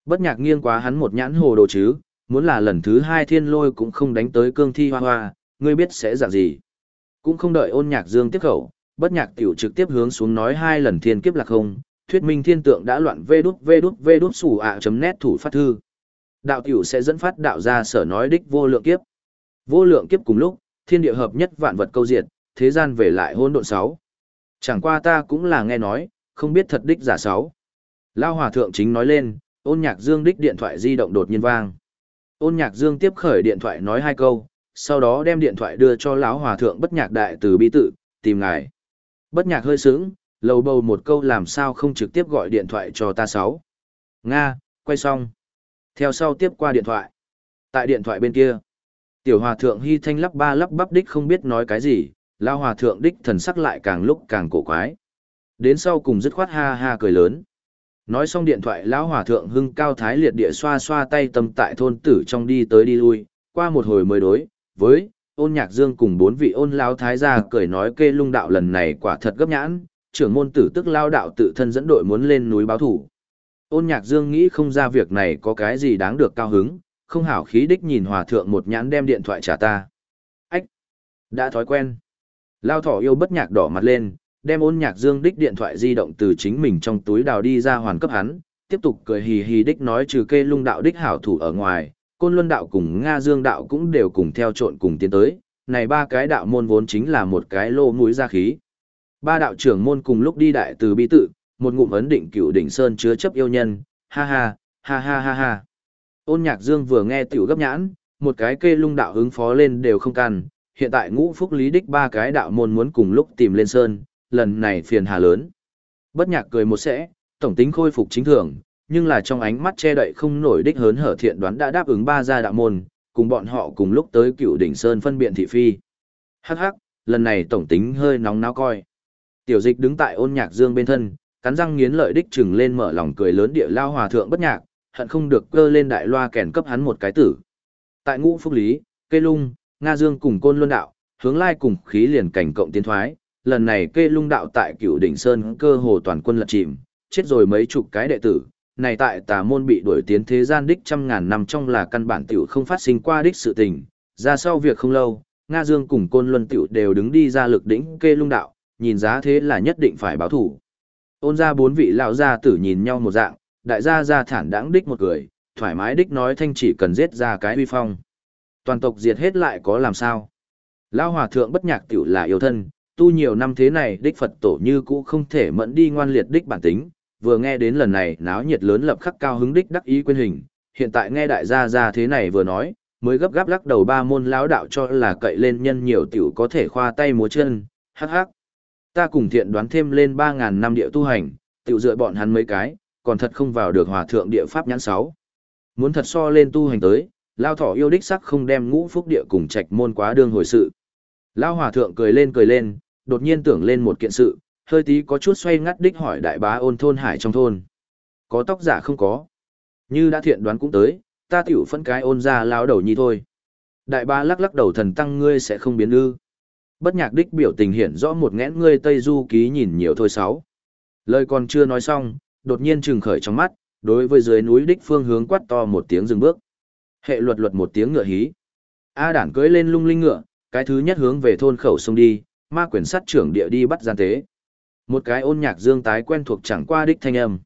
Bất nhạc nghiêng quá hắn một nhãn hồ đồ chứ, muốn là lần thứ hai thiên lôi cũng không đánh tới cương thi hoa hoa, ngươi biết sẽ dạng gì. Cũng không đợi ôn nhạc dương tiếp khẩu, bất nhạc tiểu trực tiếp hướng xuống nói hai lần thiên kiếp là không, thuyết minh thiên tượng đã loạn vê đút vê đút vê đút sủ ạ chấm nét thủ phát thư. Đạo tiểu sẽ dẫn phát đạo ra sở nói đích vô lượng kiếp. Vô lượng kiếp cùng lúc, thiên địa hợp nhất vạn vật câu diệt, thế gian về lại hôn độn sáu. Chẳng qua ta cũng là nghe nói, không biết thật đích giả sáu. Lao hòa thượng chính nói lên, ôn nhạc dương đích điện thoại di động đột nhiên vang. Ôn nhạc dương tiếp khởi điện thoại nói hai câu, sau đó đem điện thoại đưa cho lão hòa thượng bất nhạc đại từ bi tự, tìm ngài. Bất nhạc hơi sướng, lầu bầu một câu làm sao không trực tiếp gọi điện thoại cho ta sáu. Nga, quay xong. Theo sau tiếp qua điện thoại. Tại điện thoại bên kia, tiểu hòa thượng hy thanh lắp ba lắp bắp đích không biết nói cái gì, lao hòa thượng đích thần sắc lại càng lúc càng cổ quái. Đến sau cùng dứt khoát ha ha cười lớn. Nói xong điện thoại lão hòa thượng hưng cao thái liệt địa xoa xoa tay tâm tại thôn tử trong đi tới đi lui, qua một hồi mới đối, với, ôn nhạc dương cùng bốn vị ôn lão thái gia cười nói kê lung đạo lần này quả thật gấp nhãn, trưởng môn tử tức lao đạo tự thân dẫn đội muốn lên núi báo thủ. Ôn nhạc dương nghĩ không ra việc này có cái gì đáng được cao hứng, không hảo khí đích nhìn hòa thượng một nhãn đem điện thoại trả ta. Ách! Đã thói quen. Lao thỏ yêu bất nhạc đỏ mặt lên, đem ôn nhạc dương đích điện thoại di động từ chính mình trong túi đào đi ra hoàn cấp hắn, tiếp tục cười hì hì đích nói trừ kê lung đạo đích hảo thủ ở ngoài, côn luân đạo cùng Nga dương đạo cũng đều cùng theo trộn cùng tiến tới, này ba cái đạo môn vốn chính là một cái lô mũi ra khí. Ba đạo trưởng môn cùng lúc đi đại từ bi tự, một ngụm ấn định cựu đỉnh sơn chứa chấp yêu nhân, ha ha, ha ha ha ha. Ôn nhạc dương vừa nghe tiểu gấp nhãn, một cái kê lung đạo hứng phó lên đều không can, hiện tại ngũ phúc lý đích ba cái đạo môn muốn cùng lúc tìm lên sơn, lần này phiền hà lớn. Bất nhạc cười một sẽ, tổng tính khôi phục chính thường, nhưng là trong ánh mắt che đậy không nổi đích hớn hở thiện đoán đã đáp ứng ba gia đạo môn, cùng bọn họ cùng lúc tới cựu đỉnh sơn phân biện thị phi. Hắc hắc, lần này tổng tính hơi nóng náo coi. Tiểu dịch đứng tại ôn nhạc dương bên thân, cắn răng nghiến lợi đích chừng lên mở lòng cười lớn địa lao hòa thượng bất nhạc, hận không được cơ lên đại loa kèn cấp hắn một cái tử. Tại ngũ phúc lý, cây lung, Nga Dương cùng côn luân đạo, hướng lai cùng khí liền cảnh cộng tiến thoái, lần này kê lung đạo tại cựu đỉnh sơn cơ hồ toàn quân lật chìm, chết rồi mấy chục cái đệ tử, này tại tà môn bị đuổi tiến thế gian đích trăm ngàn năm trong là căn bản tiểu không phát sinh qua đích sự tình, ra sau việc không lâu, Nga Dương cùng côn luân tiểu đều đứng đi ra lực đỉnh kê lung đạo, nhìn giá thế là nhất định phải báo thủ. Ôn ra bốn vị lão gia tử nhìn nhau một dạng, đại gia gia thản đãng đích một người, thoải mái đích nói thanh chỉ cần giết ra cái uy phong. Toàn tộc diệt hết lại có làm sao? Lão hòa thượng bất nhạc tiểu là yêu thân, tu nhiều năm thế này đích Phật tổ như cũ không thể mẫn đi ngoan liệt đích bản tính, vừa nghe đến lần này náo nhiệt lớn lập khắc cao hứng đích đắc ý quên hình, hiện tại nghe đại gia gia thế này vừa nói, mới gấp gáp lắc đầu ba môn lão đạo cho là cậy lên nhân nhiều tiểu có thể khoa tay múa chân, hắc hắc. Ta cùng thiện đoán thêm lên 3.000 năm địa tu hành, tiểu dựa bọn hắn mấy cái, còn thật không vào được hòa thượng địa pháp nhãn sáu. Muốn thật so lên tu hành tới, lao thỏ yêu đích sắc không đem ngũ phúc địa cùng trạch môn quá đương hồi sự. Lao hòa thượng cười lên cười lên, đột nhiên tưởng lên một kiện sự, hơi tí có chút xoay ngắt đích hỏi đại bá ôn thôn hải trong thôn. Có tóc giả không có. Như đã thiện đoán cũng tới, ta tiểu phân cái ôn ra lao đầu nhi thôi. Đại bá lắc lắc đầu thần tăng ngươi sẽ không biến ư. Bất nhạc đích biểu tình hiện rõ một nghẽn ngươi Tây Du ký nhìn nhiều thôi sáu. Lời còn chưa nói xong, đột nhiên trừng khởi trong mắt, đối với dưới núi đích phương hướng quát to một tiếng dừng bước. Hệ luật luật một tiếng ngựa hí. A đản cưỡi lên lung linh ngựa, cái thứ nhất hướng về thôn khẩu sông đi, ma quyển sát trưởng địa đi bắt gian tế. Một cái ôn nhạc dương tái quen thuộc chẳng qua đích thanh âm.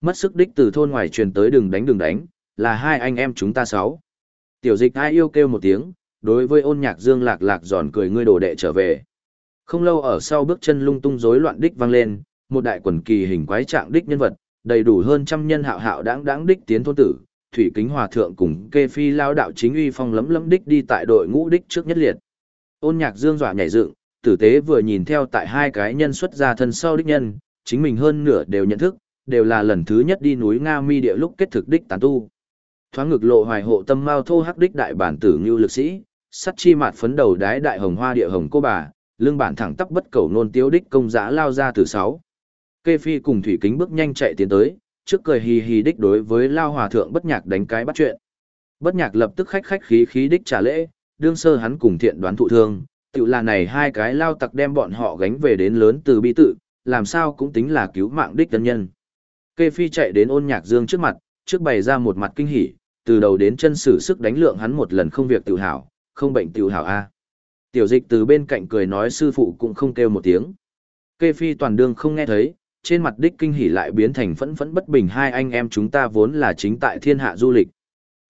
Mất sức đích từ thôn ngoài truyền tới đừng đánh đừng đánh, là hai anh em chúng ta sáu. Tiểu dịch ai yêu kêu một tiếng, đối với ôn nhạc dương lạc lạc giòn cười ngươi đồ đệ trở về. Không lâu ở sau bước chân lung tung rối loạn đích vang lên, một đại quần kỳ hình quái trạng đích nhân vật, đầy đủ hơn trăm nhân hạo hạo đáng đáng đích tiến thôn tử, thủy kính hòa thượng cùng kê phi lao đạo chính uy phong lấm lấm đích đi tại đội ngũ đích trước nhất liệt. Ôn nhạc dương dọa nhảy dựng, tử tế vừa nhìn theo tại hai cái nhân xuất ra thân sau đích nhân, chính mình hơn nửa đều nhận thức, đều là lần thứ nhất đi núi Nga Mi địa lúc kết thực đích tán tu. Thoáng ngực lộ hoài hộ tâm mao thô hắc đích đại bản tử như lực sĩ, sắt chi mạt phấn đầu đái đại hồng hoa địa hồng cô bà, lưng bản thẳng tắp bất cầu nôn tiếu đích công giã lao ra từ sáu. Kê phi cùng thủy kính bước nhanh chạy tiến tới, trước cười hì hì đích đối với lao hòa thượng bất nhạc đánh cái bắt chuyện. Bất nhạc lập tức khách khách khí khí đích trả lễ, đương sơ hắn cùng thiện đoán thụ thương, tự là này hai cái lao tặc đem bọn họ gánh về đến lớn từ bi tự, làm sao cũng tính là cứu mạng đích tân nhân. Kê phi chạy đến ôn nhạc dương trước mặt, trước bày ra một mặt kinh hỉ, từ đầu đến chân sử sức đánh lượng hắn một lần không việc tự hào, không bệnh tự hào a. Tiểu dịch từ bên cạnh cười nói sư phụ cũng không kêu một tiếng. Kê phi toàn đương không nghe thấy, trên mặt đích kinh hỉ lại biến thành phẫn phẫn bất bình hai anh em chúng ta vốn là chính tại thiên hạ du lịch.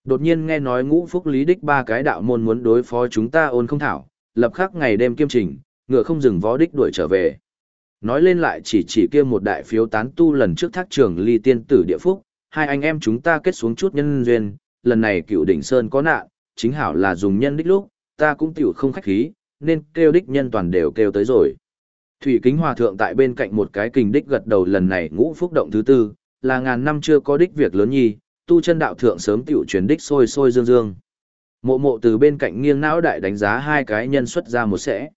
Đột nhiên nghe nói ngũ phúc lý đích ba cái đạo môn muốn đối phó chúng ta ôn không thảo, lập khắc ngày đêm kiêm trình, ngựa không dừng vó đích đuổi trở về. Nói lên lại chỉ chỉ kia một đại phiếu tán tu lần trước thác trường ly tiên tử địa phúc, hai anh em chúng ta kết xuống chút nhân duyên, lần này cựu đỉnh sơn có nạn, chính hảo là dùng nhân đích lúc, ta cũng tiểu không khách khí, nên kêu đích nhân toàn đều kêu tới rồi. Thủy kính hòa thượng tại bên cạnh một cái kình đích gật đầu lần này ngũ phúc động thứ tư, là ngàn năm chưa có đích việc lớn nhi, tu chân đạo thượng sớm tiểu truyền đích sôi sôi dương dương. Mộ mộ từ bên cạnh nghiêng não đại đánh giá hai cái nhân xuất ra một sẽ.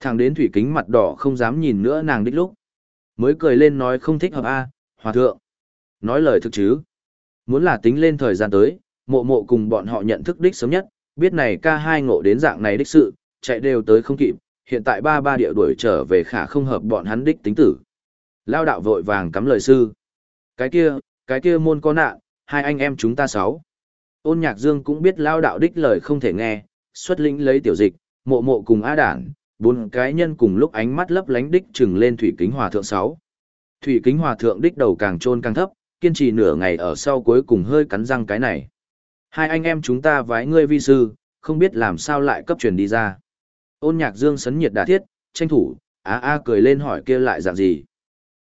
Thằng đến thủy kính mặt đỏ không dám nhìn nữa nàng đích lúc. Mới cười lên nói không thích hợp a hòa thượng. Nói lời thực chứ. Muốn là tính lên thời gian tới, mộ mộ cùng bọn họ nhận thức đích sớm nhất, biết này ca hai ngộ đến dạng này đích sự, chạy đều tới không kịp, hiện tại ba ba địa đuổi trở về khả không hợp bọn hắn đích tính tử. Lao đạo vội vàng cắm lời sư. Cái kia, cái kia môn có nạn, hai anh em chúng ta sáu. Ôn nhạc dương cũng biết lao đạo đích lời không thể nghe, xuất lĩnh lấy tiểu dịch, mộ mộ cùng á đản, bốn cái nhân cùng lúc ánh mắt lấp lánh đích trừng lên thủy kính hòa thượng sáu. Thủy kính hòa thượng đích đầu càng trôn càng thấp, kiên trì nửa ngày ở sau cuối cùng hơi cắn răng cái này. Hai anh em chúng ta vái ngươi vi sư, không biết làm sao lại cấp truyền đi ra. Ôn nhạc dương sấn nhiệt đả thiết, tranh thủ, á a cười lên hỏi kia lại dạng gì.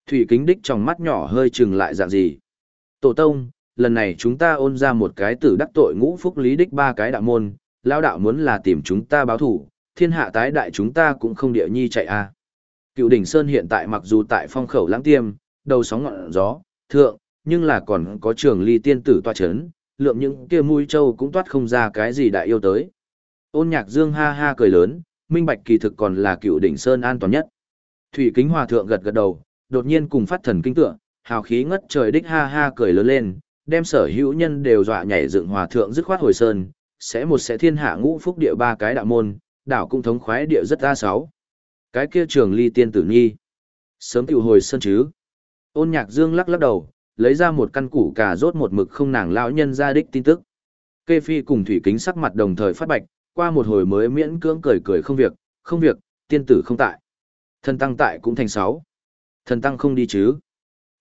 Thủy kính đích trong mắt nhỏ hơi trừng lại dạng gì. Tổ tông, lần này chúng ta ôn ra một cái tử đắc tội ngũ phúc lý đích ba cái đạo môn, lao đạo muốn là tìm chúng ta báo thủ, thiên hạ tái đại chúng ta cũng không địa nhi chạy a. Cựu đỉnh Sơn hiện tại mặc dù tại phong khẩu lãng tiêm, đầu sóng ngọn gió, thượng, nhưng là còn có trường ly tiên tử toa chấn, lượng những kia mũi châu cũng toát không ra cái gì đại yêu tới. Ôn nhạc dương ha ha cười lớn, minh bạch kỳ thực còn là cựu đỉnh Sơn an toàn nhất. Thủy kính hòa thượng gật gật đầu, đột nhiên cùng phát thần kinh tượng, hào khí ngất trời đích ha ha cười lớn lên, đem sở hữu nhân đều dọa nhảy dựng hòa thượng dứt khoát hồi sơn, sẽ một sẽ thiên hạ ngũ phúc địa ba cái đạo môn, đảo cũng thống khoái địa rất ra sáu. Cái kia trường ly tiên tử nhi. Sớm tiểu hồi sơn chứ. Ôn nhạc dương lắc lắc đầu, lấy ra một căn củ cà rốt một mực không nàng lão nhân ra đích tin tức. Kê phi cùng thủy kính sắc mặt đồng thời phát bạch, qua một hồi mới miễn cưỡng cười cười không việc, không việc, tiên tử không tại. Thần tăng tại cũng thành sáu. Thần tăng không đi chứ.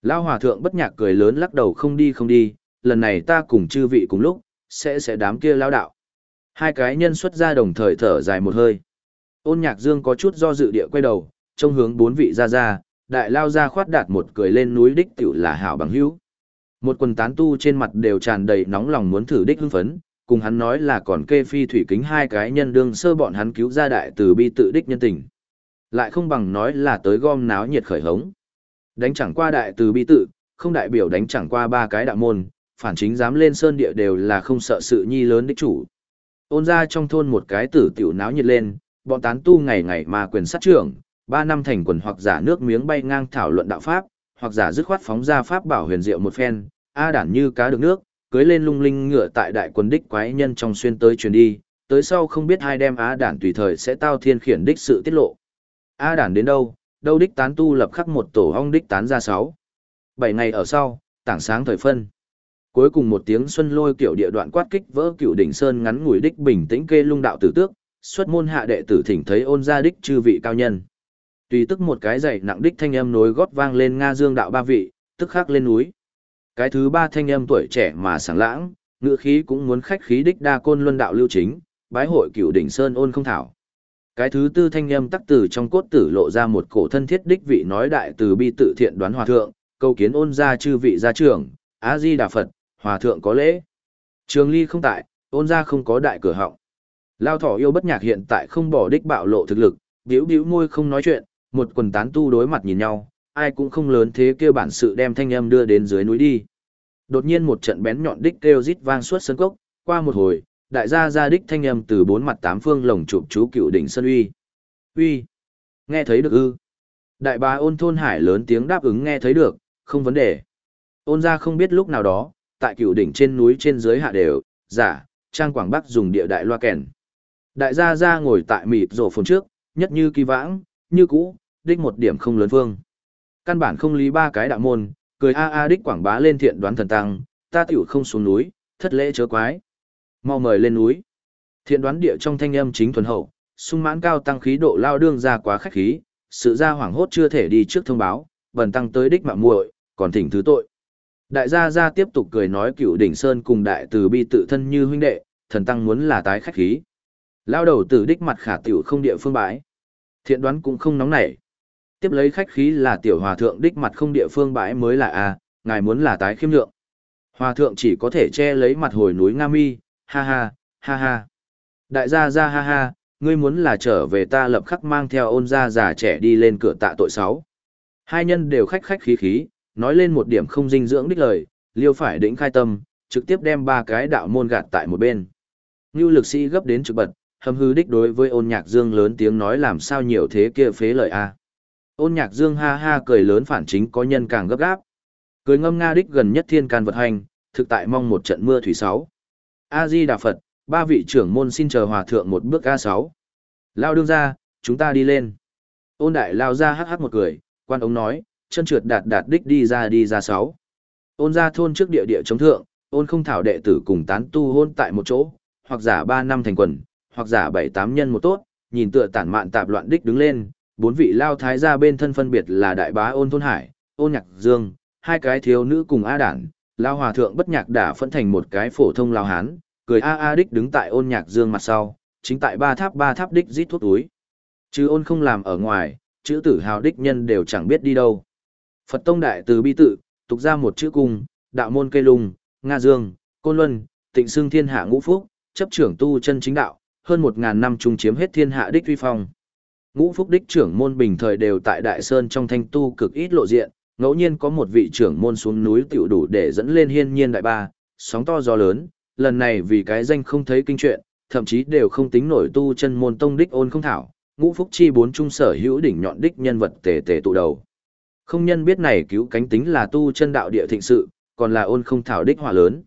Lão hòa thượng bất nhạc cười lớn lắc đầu không đi không đi, lần này ta cùng chư vị cùng lúc, sẽ sẽ đám kia lão đạo. Hai cái nhân xuất ra đồng thời thở dài một hơi. Ôn nhạc dương có chút do dự địa quay đầu, trông hướng bốn vị ra ra, đại lao ra khoát đạt một cười lên núi đích tiểu là hảo bằng hữu. Một quần tán tu trên mặt đều tràn đầy nóng lòng muốn thử đích hưng phấn, cùng hắn nói là còn kê phi thủy kính hai cái nhân đương sơ bọn hắn cứu ra đại từ bi tự đích nhân tình. Lại không bằng nói là tới gom náo nhiệt khởi hống. Đánh chẳng qua đại từ bi tự, không đại biểu đánh chẳng qua ba cái đạo môn, phản chính dám lên sơn địa đều là không sợ sự nhi lớn đích chủ. Ôn ra trong thôn một cái tử tiểu náo nhiệt lên, bọn tán tu ngày ngày mà quyền sát trưởng, ba năm thành quần hoặc giả nước miếng bay ngang thảo luận đạo pháp, hoặc giả dứt khoát phóng ra pháp bảo huyền diệu một phen, a đản như cá được nước, cưới lên lung linh ngựa tại đại quân đích quái nhân trong xuyên tới truyền đi, tới sau không biết hai đem á đản tùy thời sẽ tao thiên khiển đích sự tiết lộ. A đản đến đâu, đâu đích tán tu lập khắc một tổ hong đích tán ra sáu. Bảy ngày ở sau, tảng sáng thời phân. Cuối cùng một tiếng xuân lôi kiểu địa đoạn quát kích vỡ cựu đỉnh sơn ngắn ngủi đích bình tĩnh kê lung đạo tử tước, xuất môn hạ đệ tử thỉnh thấy ôn gia đích chư vị cao nhân. Tùy tức một cái dậy nặng đích thanh âm nối gót vang lên Nga Dương đạo ba vị, tức khắc lên núi. Cái thứ ba thanh âm tuổi trẻ mà sáng lãng, ngựa khí cũng muốn khách khí đích đa côn luân đạo lưu chính, bái hội cựu đỉnh sơn ôn không thảo. Cái thứ tư thanh âm tắc tử trong cốt tử lộ ra một cổ thân thiết đích vị nói đại từ bi tự thiện đoán hòa thượng, câu kiến ôn gia chư vị gia trưởng, A Di Đà Phật, hòa thượng có lễ. Trường Ly không tại, ôn gia không có đại cửa họng. Lao thỏ yêu bất nhạc hiện tại không bỏ đích bạo lộ thực lực, biểu biểu môi không nói chuyện, một quần tán tu đối mặt nhìn nhau, ai cũng không lớn thế kêu bản sự đem thanh âm đưa đến dưới núi đi. Đột nhiên một trận bén nhọn đích kêu rít vang suốt sân cốc, qua một hồi, đại gia gia đích thanh âm từ bốn mặt tám phương lồng chụp chú cựu đỉnh sân uy. Uy, nghe thấy được ư? Đại bá ôn thôn hải lớn tiếng đáp ứng nghe thấy được, không vấn đề. Ôn ra không biết lúc nào đó, tại cựu đỉnh trên núi trên dưới hạ đều, giả, trang quảng bắc dùng địa đại loa kèn. Đại gia gia ngồi tại mịt rổ phồn trước, nhất như kỳ vãng, như cũ, đích một điểm không lớn phương. Căn bản không lý ba cái đạo môn, cười a a đích quảng bá lên thiện đoán thần tăng, ta tiểu không xuống núi, thất lễ chớ quái. Mau mời lên núi. Thiện đoán địa trong thanh âm chính thuần hậu, sung mãn cao tăng khí độ lao đương ra quá khách khí, sự ra hoảng hốt chưa thể đi trước thông báo, bần tăng tới đích mạng muội, còn thỉnh thứ tội. Đại gia gia tiếp tục cười nói cựu đỉnh sơn cùng đại từ bi tự thân như huynh đệ, thần tăng muốn là tái khách khí. Lao đầu tử đích mặt khả tiểu không địa phương bãi. Thiện đoán cũng không nóng nảy. Tiếp lấy khách khí là tiểu hòa thượng đích mặt không địa phương bãi mới là a, ngài muốn là tái khiêm lượng. Hòa thượng chỉ có thể che lấy mặt hồi núi Nga Mi, ha ha, ha ha. Đại gia gia ha ha, ngươi muốn là trở về ta lập khắc mang theo ôn gia già trẻ đi lên cửa tạ tội sáu. Hai nhân đều khách khách khí khí, nói lên một điểm không dinh dưỡng đích lời, liêu phải đỉnh khai tâm, trực tiếp đem ba cái đạo môn gạt tại một bên. Ngưu lực sĩ gấp đến trực bật, hầm hư đích đối với ôn nhạc dương lớn tiếng nói làm sao nhiều thế kia phế lời a. Ôn nhạc dương ha ha cười lớn phản chính có nhân càng gấp gáp. Cười ngâm nga đích gần nhất thiên can vật hành, thực tại mong một trận mưa thủy sáu. A-di Đà Phật, ba vị trưởng môn xin chờ hòa thượng một bước A sáu. Lao đương ra, chúng ta đi lên. Ôn đại lao ra hắc hắc một cười, quan ống nói, chân trượt đạt đạt đích đi ra đi ra sáu. Ôn ra thôn trước địa địa chống thượng, ôn không thảo đệ tử cùng tán tu hôn tại một chỗ, hoặc giả ba năm thành quần, hoặc giả bảy tám nhân một tốt, nhìn tựa tản mạn tạp loạn đích đứng lên, bốn vị lao thái ra bên thân phân biệt là đại bá ôn thôn hải, ôn nhạc dương, hai cái thiếu nữ cùng A đản, lao hòa thượng bất nhạc đả phân thành một cái phổ thông lao hán, cười A A đích đứng tại ôn nhạc dương mặt sau, chính tại ba tháp ba tháp đích rít thuốc túi. Chứ ôn không làm ở ngoài, chữ tử hào đích nhân đều chẳng biết đi đâu. Phật tông đại từ bi tự, tục ra một chữ cung, đạo môn cây lùng Nga Dương, Côn Luân, tịnh xương thiên hạ ngũ phúc, chấp trưởng tu chân chính đạo, hơn một ngàn năm chung chiếm hết thiên hạ đích uy phong. Ngũ phúc đích trưởng môn bình thời đều tại Đại Sơn trong thanh tu cực ít lộ diện, ngẫu nhiên có một vị trưởng môn xuống núi tiểu đủ để dẫn lên hiên nhiên đại ba, sóng to gió lớn, lần này vì cái danh không thấy kinh chuyện, thậm chí đều không tính nổi tu chân môn tông đích ôn không thảo, ngũ phúc chi bốn trung sở hữu đỉnh nhọn đích nhân vật tề tề tụ đầu. Không nhân biết này cứu cánh tính là tu chân đạo địa thịnh sự, còn là ôn không thảo đích hỏa lớn.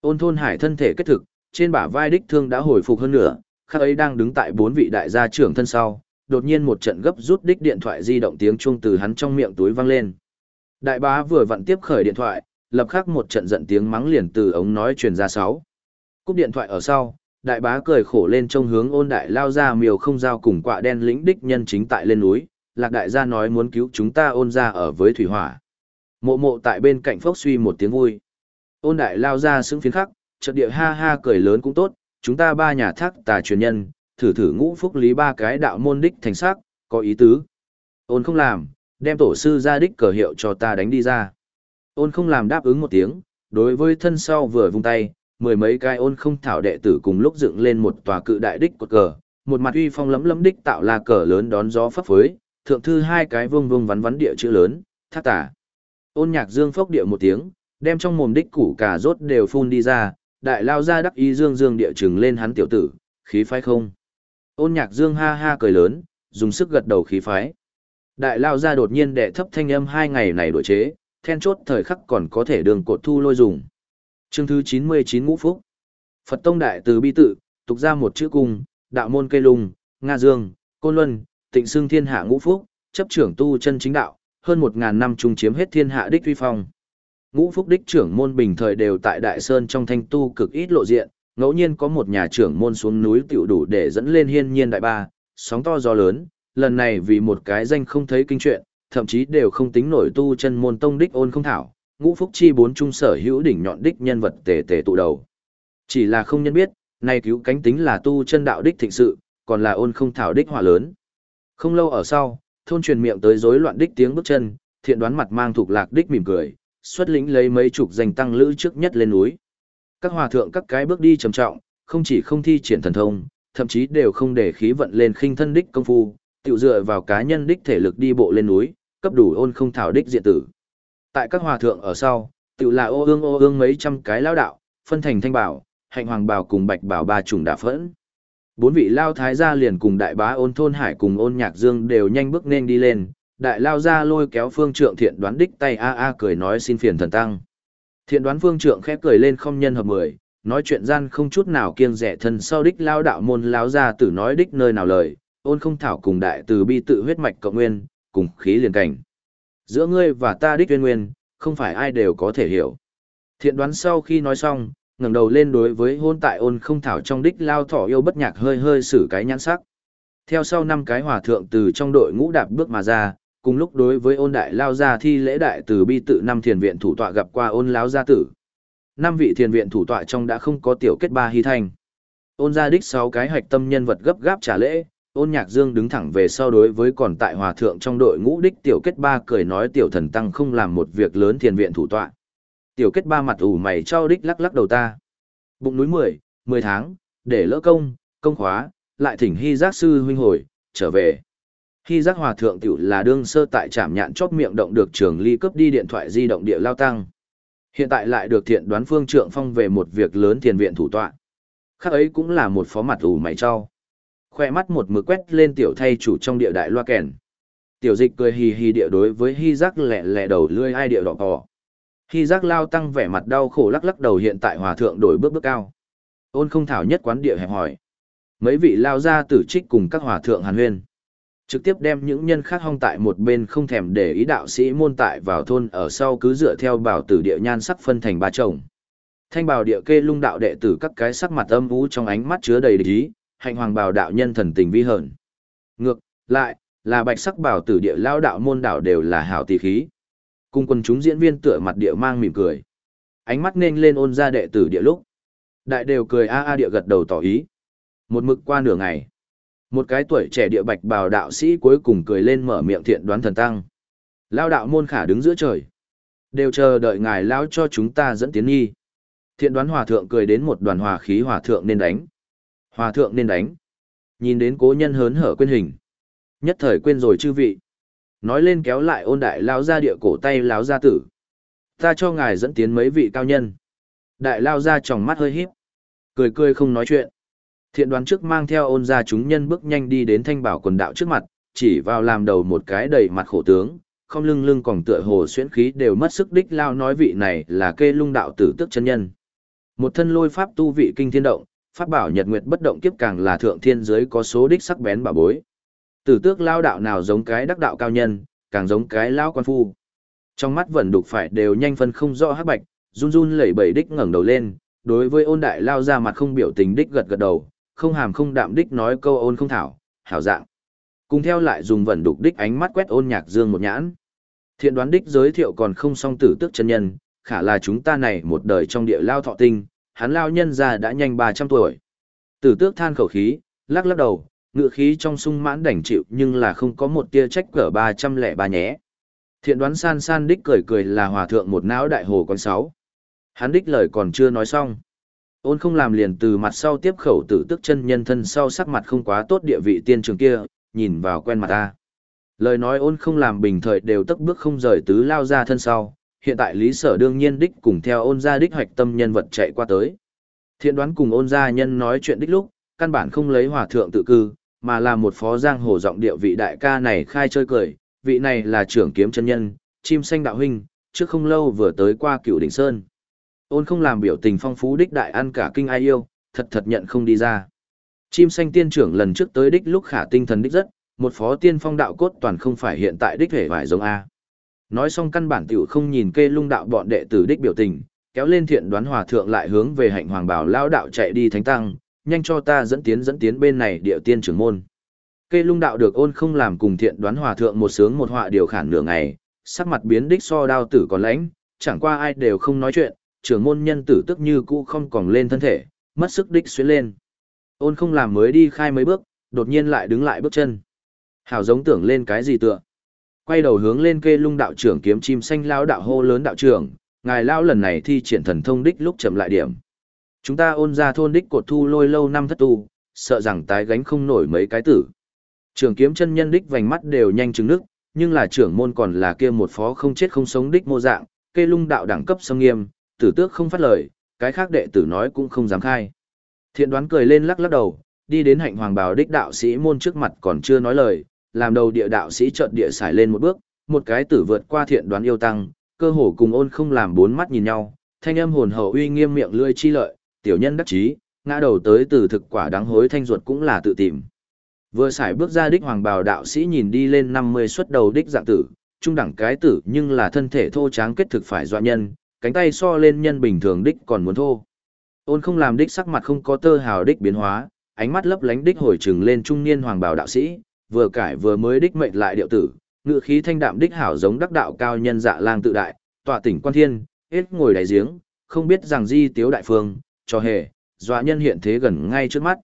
Ôn thôn hải thân thể kết thực, trên bả vai đích thương đã hồi phục hơn nữa, khác ấy đang đứng tại bốn vị đại gia trưởng thân sau, đột nhiên một trận gấp rút đích điện thoại di động tiếng chuông từ hắn trong miệng túi vang lên. Đại bá vừa vặn tiếp khởi điện thoại, lập khắc một trận giận tiếng mắng liền từ ống nói truyền ra sáu. Cúp điện thoại ở sau, đại bá cười khổ lên trông hướng ôn đại lao ra miều không giao cùng quạ đen lĩnh đích nhân chính tại lên núi, lạc đại gia nói muốn cứu chúng ta ôn ra ở với thủy hỏa. Mộ mộ tại bên cạnh phốc suy một tiếng vui. Ôn đại lao ra xứng phiến khắc, chợt địa ha ha cười lớn cũng tốt, chúng ta ba nhà thác tà truyền nhân, thử thử ngũ phúc lý ba cái đạo môn đích thành sắc, có ý tứ. Ôn không làm, đem tổ sư ra đích cờ hiệu cho ta đánh đi ra. Ôn không làm đáp ứng một tiếng, đối với thân sau vừa vung tay, mười mấy cái ôn không thảo đệ tử cùng lúc dựng lên một tòa cự đại đích cột cờ, một mặt uy phong lấm lấm đích tạo là cờ lớn đón gió phấp phới, thượng thư hai cái vương vương vắn vắn địa chữ lớn, thác tả. Ôn nhạc dương phốc địa một tiếng, đem trong mồm đích củ cà rốt đều phun đi ra, đại lao ra đắc ý dương dương địa trừng lên hắn tiểu tử, khí phái không. Ôn nhạc dương ha ha cười lớn, dùng sức gật đầu khí phái. Đại lao ra đột nhiên đệ thấp thanh âm hai ngày này đổi chế, then chốt thời khắc còn có thể đường cột thu lôi dùng. Chương thứ 99 ngũ phúc. Phật tông đại từ bi tự, tục ra một chữ cung, đạo môn cây lùng, Nga Dương, Côn Luân, tịnh xương thiên hạ ngũ phúc, chấp trưởng tu chân chính đạo, hơn một ngàn năm trùng chiếm hết thiên hạ đích uy phong. Ngũ phúc đích trưởng môn bình thời đều tại Đại Sơn trong thanh tu cực ít lộ diện, ngẫu nhiên có một nhà trưởng môn xuống núi tiểu đủ để dẫn lên hiên nhiên đại ba, sóng to gió lớn, lần này vì một cái danh không thấy kinh chuyện, thậm chí đều không tính nổi tu chân môn tông đích ôn không thảo, ngũ phúc chi bốn trung sở hữu đỉnh nhọn đích nhân vật tề tề tụ đầu. Chỉ là không nhân biết, nay cứu cánh tính là tu chân đạo đích thịnh sự, còn là ôn không thảo đích hỏa lớn. Không lâu ở sau, thôn truyền miệng tới rối loạn đích tiếng bước chân, thiện đoán mặt mang thuộc lạc đích mỉm cười, xuất lĩnh lấy mấy chục danh tăng lữ trước nhất lên núi. Các hòa thượng các cái bước đi trầm trọng, không chỉ không thi triển thần thông, thậm chí đều không để khí vận lên khinh thân đích công phu, tiểu dựa vào cá nhân đích thể lực đi bộ lên núi, cấp đủ ôn không thảo đích diện tử. Tại các hòa thượng ở sau, Tự là ô ương ô ương mấy trăm cái lao đạo, phân thành thanh bảo, hạnh hoàng bảo cùng bạch bảo ba chủng đả phẫn. Bốn vị lao thái gia liền cùng đại bá ôn thôn hải cùng ôn nhạc dương đều nhanh bước nên đi lên, đại lao ra lôi kéo phương trượng thiện đoán đích tay a a cười nói xin phiền thần tăng. Thiện đoán phương trượng khép cười lên không nhân hợp mười, nói chuyện gian không chút nào kiêng rẻ thân sau đích lao đạo môn lao ra tử nói đích nơi nào lời, ôn không thảo cùng đại từ bi tự huyết mạch cộng nguyên, cùng khí liền cảnh. Giữa ngươi và ta đích nguyên nguyên, không phải ai đều có thể hiểu. Thiện đoán sau khi nói xong, ngẩng đầu lên đối với hôn tại ôn không thảo trong đích lao thỏ yêu bất nhạc hơi hơi xử cái nhãn sắc. Theo sau năm cái hòa thượng từ trong đội ngũ đạp bước mà ra, cùng lúc đối với ôn đại lao gia thi lễ đại từ bi tự năm thiền viện thủ tọa gặp qua ôn láo gia tử. Năm vị thiền viện thủ tọa trong đã không có tiểu kết ba hy thanh. Ôn gia đích sáu cái hạch tâm nhân vật gấp gáp trả lễ, ôn nhạc dương đứng thẳng về sau đối với còn tại hòa thượng trong đội ngũ đích tiểu kết ba cười nói tiểu thần tăng không làm một việc lớn thiền viện thủ tọa. Tiểu kết ba mặt ủ mày cho đích lắc lắc đầu ta. Bụng núi mười, mười tháng, để lỡ công, công khóa, lại thỉnh hy giác sư huynh hồi, trở về. Hy giác hòa thượng tiểu là đương sơ tại trạm nhạn chóp miệng động được trường ly cấp đi điện thoại di động địa lao tăng. Hiện tại lại được thiện đoán phương trượng phong về một việc lớn thiền viện thủ tọa. Khác ấy cũng là một phó mặt ủ mày cho. Khoe mắt một mực quét lên tiểu thay chủ trong địa đại loa kèn. Tiểu dịch cười hì hì địa đối với hy giác lẹ lẹ đầu lươi ai địa đỏ cỏ. Hy giác lao tăng vẻ mặt đau khổ lắc lắc đầu hiện tại hòa thượng đổi bước bước cao. Ôn không thảo nhất quán địa hẹp hỏi. Mấy vị lao ra tử trích cùng các hòa thượng hàn huyên. Trực tiếp đem những nhân khác hong tại một bên không thèm để ý đạo sĩ môn tại vào thôn ở sau cứ dựa theo bảo tử địa nhan sắc phân thành ba chồng. Thanh bào địa kê lung đạo đệ tử các cái sắc mặt âm u trong ánh mắt chứa đầy địch ý, hạnh hoàng bào đạo nhân thần tình vi hờn. Ngược, lại, là bạch sắc bảo tử địa lao đạo môn đảo đều là hảo tỷ khí. Cùng quân chúng diễn viên tựa mặt địa mang mỉm cười. Ánh mắt nên lên ôn ra đệ tử địa lúc. Đại đều cười a a địa gật đầu tỏ ý. Một mực qua nửa ngày. Một cái tuổi trẻ địa bạch bào đạo sĩ cuối cùng cười lên mở miệng thiện đoán thần tăng. Lao đạo môn khả đứng giữa trời. Đều chờ đợi ngài lao cho chúng ta dẫn tiến nghi. Thiện đoán hòa thượng cười đến một đoàn hòa khí hòa thượng nên đánh. Hòa thượng nên đánh. Nhìn đến cố nhân hớn hở quên hình. Nhất thời quên rồi chư vị. Nói lên kéo lại ôn đại lao ra địa cổ tay lao gia tử. Ta cho ngài dẫn tiến mấy vị cao nhân. Đại lao ra tròng mắt hơi híp. Cười cười không nói chuyện. Thiện đoán trước mang theo ôn ra chúng nhân bước nhanh đi đến thanh bảo quần đạo trước mặt, chỉ vào làm đầu một cái đầy mặt khổ tướng, không lưng lưng còn tựa hồ xuyễn khí đều mất sức đích lao nói vị này là kê lung đạo tử tức chân nhân. Một thân lôi pháp tu vị kinh thiên động, pháp bảo nhật nguyệt bất động kiếp càng là thượng thiên giới có số đích sắc bén bà bối. Tử tước lao đạo nào giống cái đắc đạo cao nhân, càng giống cái lao quan phu. Trong mắt vẫn đục phải đều nhanh phân không rõ hắc bạch, run run lẩy bẩy đích ngẩng đầu lên, đối với ôn đại lao ra mặt không biểu tình đích gật gật đầu, không hàm không đạm đích nói câu ôn không thảo, hảo dạng. Cùng theo lại dùng vẩn đục đích ánh mắt quét ôn nhạc dương một nhãn. Thiện đoán đích giới thiệu còn không song tử tước chân nhân, khả là chúng ta này một đời trong địa lao thọ tinh, hắn lao nhân già đã nhanh 300 tuổi. Tử tước than khẩu khí, lắc lắc đầu, ngựa khí trong sung mãn đảnh chịu nhưng là không có một tia trách cỡ 303 nhé. Thiện đoán san san đích cười cười là hòa thượng một não đại hồ con sáu. Hắn đích lời còn chưa nói xong. Ôn không làm liền từ mặt sau tiếp khẩu tử tức chân nhân thân sau sắc mặt không quá tốt địa vị tiên trường kia, nhìn vào quen mặt ta. Lời nói ôn không làm bình thời đều tức bước không rời tứ lao ra thân sau, hiện tại lý sở đương nhiên đích cùng theo ôn gia đích hoạch tâm nhân vật chạy qua tới. Thiện đoán cùng ôn gia nhân nói chuyện đích lúc, căn bản không lấy hòa thượng tự cư, mà là một phó giang hồ giọng điệu vị đại ca này khai chơi cười, vị này là trưởng kiếm chân nhân, chim xanh đạo huynh, trước không lâu vừa tới qua cựu đỉnh sơn. Ôn không làm biểu tình phong phú đích đại ăn cả kinh ai yêu, thật thật nhận không đi ra. Chim xanh tiên trưởng lần trước tới đích lúc khả tinh thần đích rất, một phó tiên phong đạo cốt toàn không phải hiện tại đích thể vải giống A. Nói xong căn bản tiểu không nhìn kê lung đạo bọn đệ tử đích biểu tình, kéo lên thiện đoán hòa thượng lại hướng về hạnh hoàng bảo lao đạo chạy đi thánh tăng, nhanh cho ta dẫn tiến dẫn tiến bên này địa tiên trưởng môn. Kê lung đạo được ôn không làm cùng thiện đoán hòa thượng một sướng một họa điều khản nửa ngày, sắc mặt biến đích so đao tử còn lãnh, chẳng qua ai đều không nói chuyện, trưởng môn nhân tử tức như cũ không còn lên thân thể, mất sức đích xuyến lên. Ôn không làm mới đi khai mấy bước, đột nhiên lại đứng lại bước chân. Hảo giống tưởng lên cái gì tựa. Quay đầu hướng lên kê lung đạo trưởng kiếm chim xanh lao đạo hô lớn đạo trưởng, ngài lao lần này thi triển thần thông đích lúc chậm lại điểm. Chúng ta ôn ra thôn đích cột thu lôi lâu năm thất tu, sợ rằng tái gánh không nổi mấy cái tử. Trưởng kiếm chân nhân đích vành mắt đều nhanh trứng nước, nhưng là trưởng môn còn là kia một phó không chết không sống đích mô dạng, kê lung đạo đẳng cấp xâm nghiêm, tử tước không phát lời, cái khác đệ tử nói cũng không dám khai. Thiện đoán cười lên lắc lắc đầu, đi đến hạnh hoàng bào đích đạo sĩ môn trước mặt còn chưa nói lời, làm đầu địa đạo sĩ chợt địa xài lên một bước, một cái tử vượt qua thiện đoán yêu tăng, cơ hồ cùng ôn không làm bốn mắt nhìn nhau, thanh âm hồn hậu uy nghiêm miệng lươi chi lợi, tiểu nhân đắc chí, ngã đầu tới từ thực quả đáng hối thanh ruột cũng là tự tìm. Vừa xài bước ra đích hoàng bào đạo sĩ nhìn đi lên 50 xuất đầu đích dạng tử, trung đẳng cái tử nhưng là thân thể thô tráng kết thực phải dọa nhân, cánh tay so lên nhân bình thường đích còn muốn thô. Ôn không làm đích sắc mặt không có tơ hào đích biến hóa, ánh mắt lấp lánh đích hồi trừng lên trung niên hoàng bào đạo sĩ, vừa cải vừa mới đích mệnh lại điệu tử, ngự khí thanh đạm đích hảo giống đắc đạo cao nhân dạ lang tự đại, tọa tỉnh quan thiên, hết ngồi đáy giếng, không biết rằng di tiếu đại phương, cho hề, dọa nhân hiện thế gần ngay trước mắt.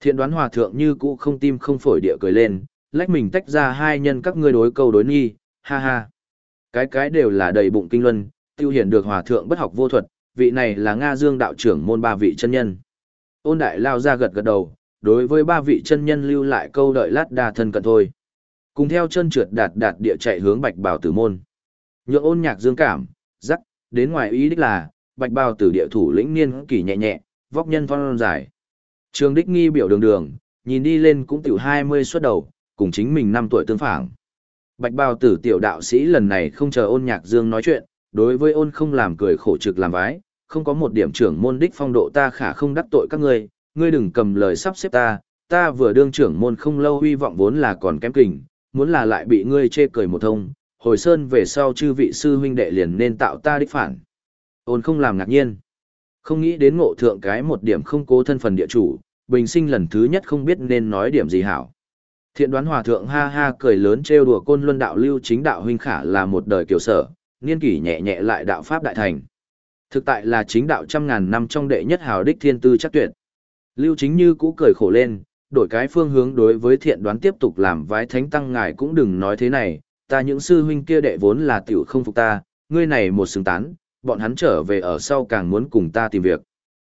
Thiện đoán hòa thượng như cũ không tim không phổi địa cười lên, lách mình tách ra hai nhân các ngươi đối câu đối nghi, ha ha. Cái cái đều là đầy bụng kinh luân, tiêu hiển được hòa thượng bất học vô thuật, vị này là Nga Dương đạo trưởng môn ba vị chân nhân. Ôn đại lao ra gật gật đầu, đối với ba vị chân nhân lưu lại câu đợi lát đa thân cận thôi. Cùng theo chân trượt đạt đạt địa chạy hướng bạch bào tử môn. Nhượng ôn nhạc dương cảm, rắc, đến ngoài ý đích là, bạch bào tử địa thủ lĩnh niên kỳ nhẹ nhẹ, vóc nhân phong dài. Trường đích nghi biểu đường đường, nhìn đi lên cũng tiểu 20 xuất đầu, cùng chính mình 5 tuổi tương phản. Bạch bào tử tiểu đạo sĩ lần này không chờ ôn nhạc dương nói chuyện, đối với ôn không làm cười khổ trực làm vái, không có một điểm trưởng môn đích phong độ ta khả không đắc tội các ngươi, ngươi đừng cầm lời sắp xếp ta, ta vừa đương trưởng môn không lâu hy vọng vốn là còn kém kình, muốn là lại bị ngươi chê cười một thông, hồi sơn về sau chư vị sư huynh đệ liền nên tạo ta đích phản. Ôn không làm ngạc nhiên. Không nghĩ đến ngộ thượng cái một điểm không cố thân phần địa chủ, bình sinh lần thứ nhất không biết nên nói điểm gì hảo. Thiện đoán hòa thượng ha ha cười lớn trêu đùa côn luân đạo lưu chính đạo huynh khả là một đời kiều sở, niên kỷ nhẹ nhẹ lại đạo pháp đại thành. Thực tại là chính đạo trăm ngàn năm trong đệ nhất hào đích thiên tư chắc tuyệt. Lưu chính như cũ cười khổ lên, đổi cái phương hướng đối với thiện đoán tiếp tục làm vái thánh tăng ngài cũng đừng nói thế này, ta những sư huynh kia đệ vốn là tiểu không phục ta, ngươi này một xứng tán, bọn hắn trở về ở sau càng muốn cùng ta tìm việc.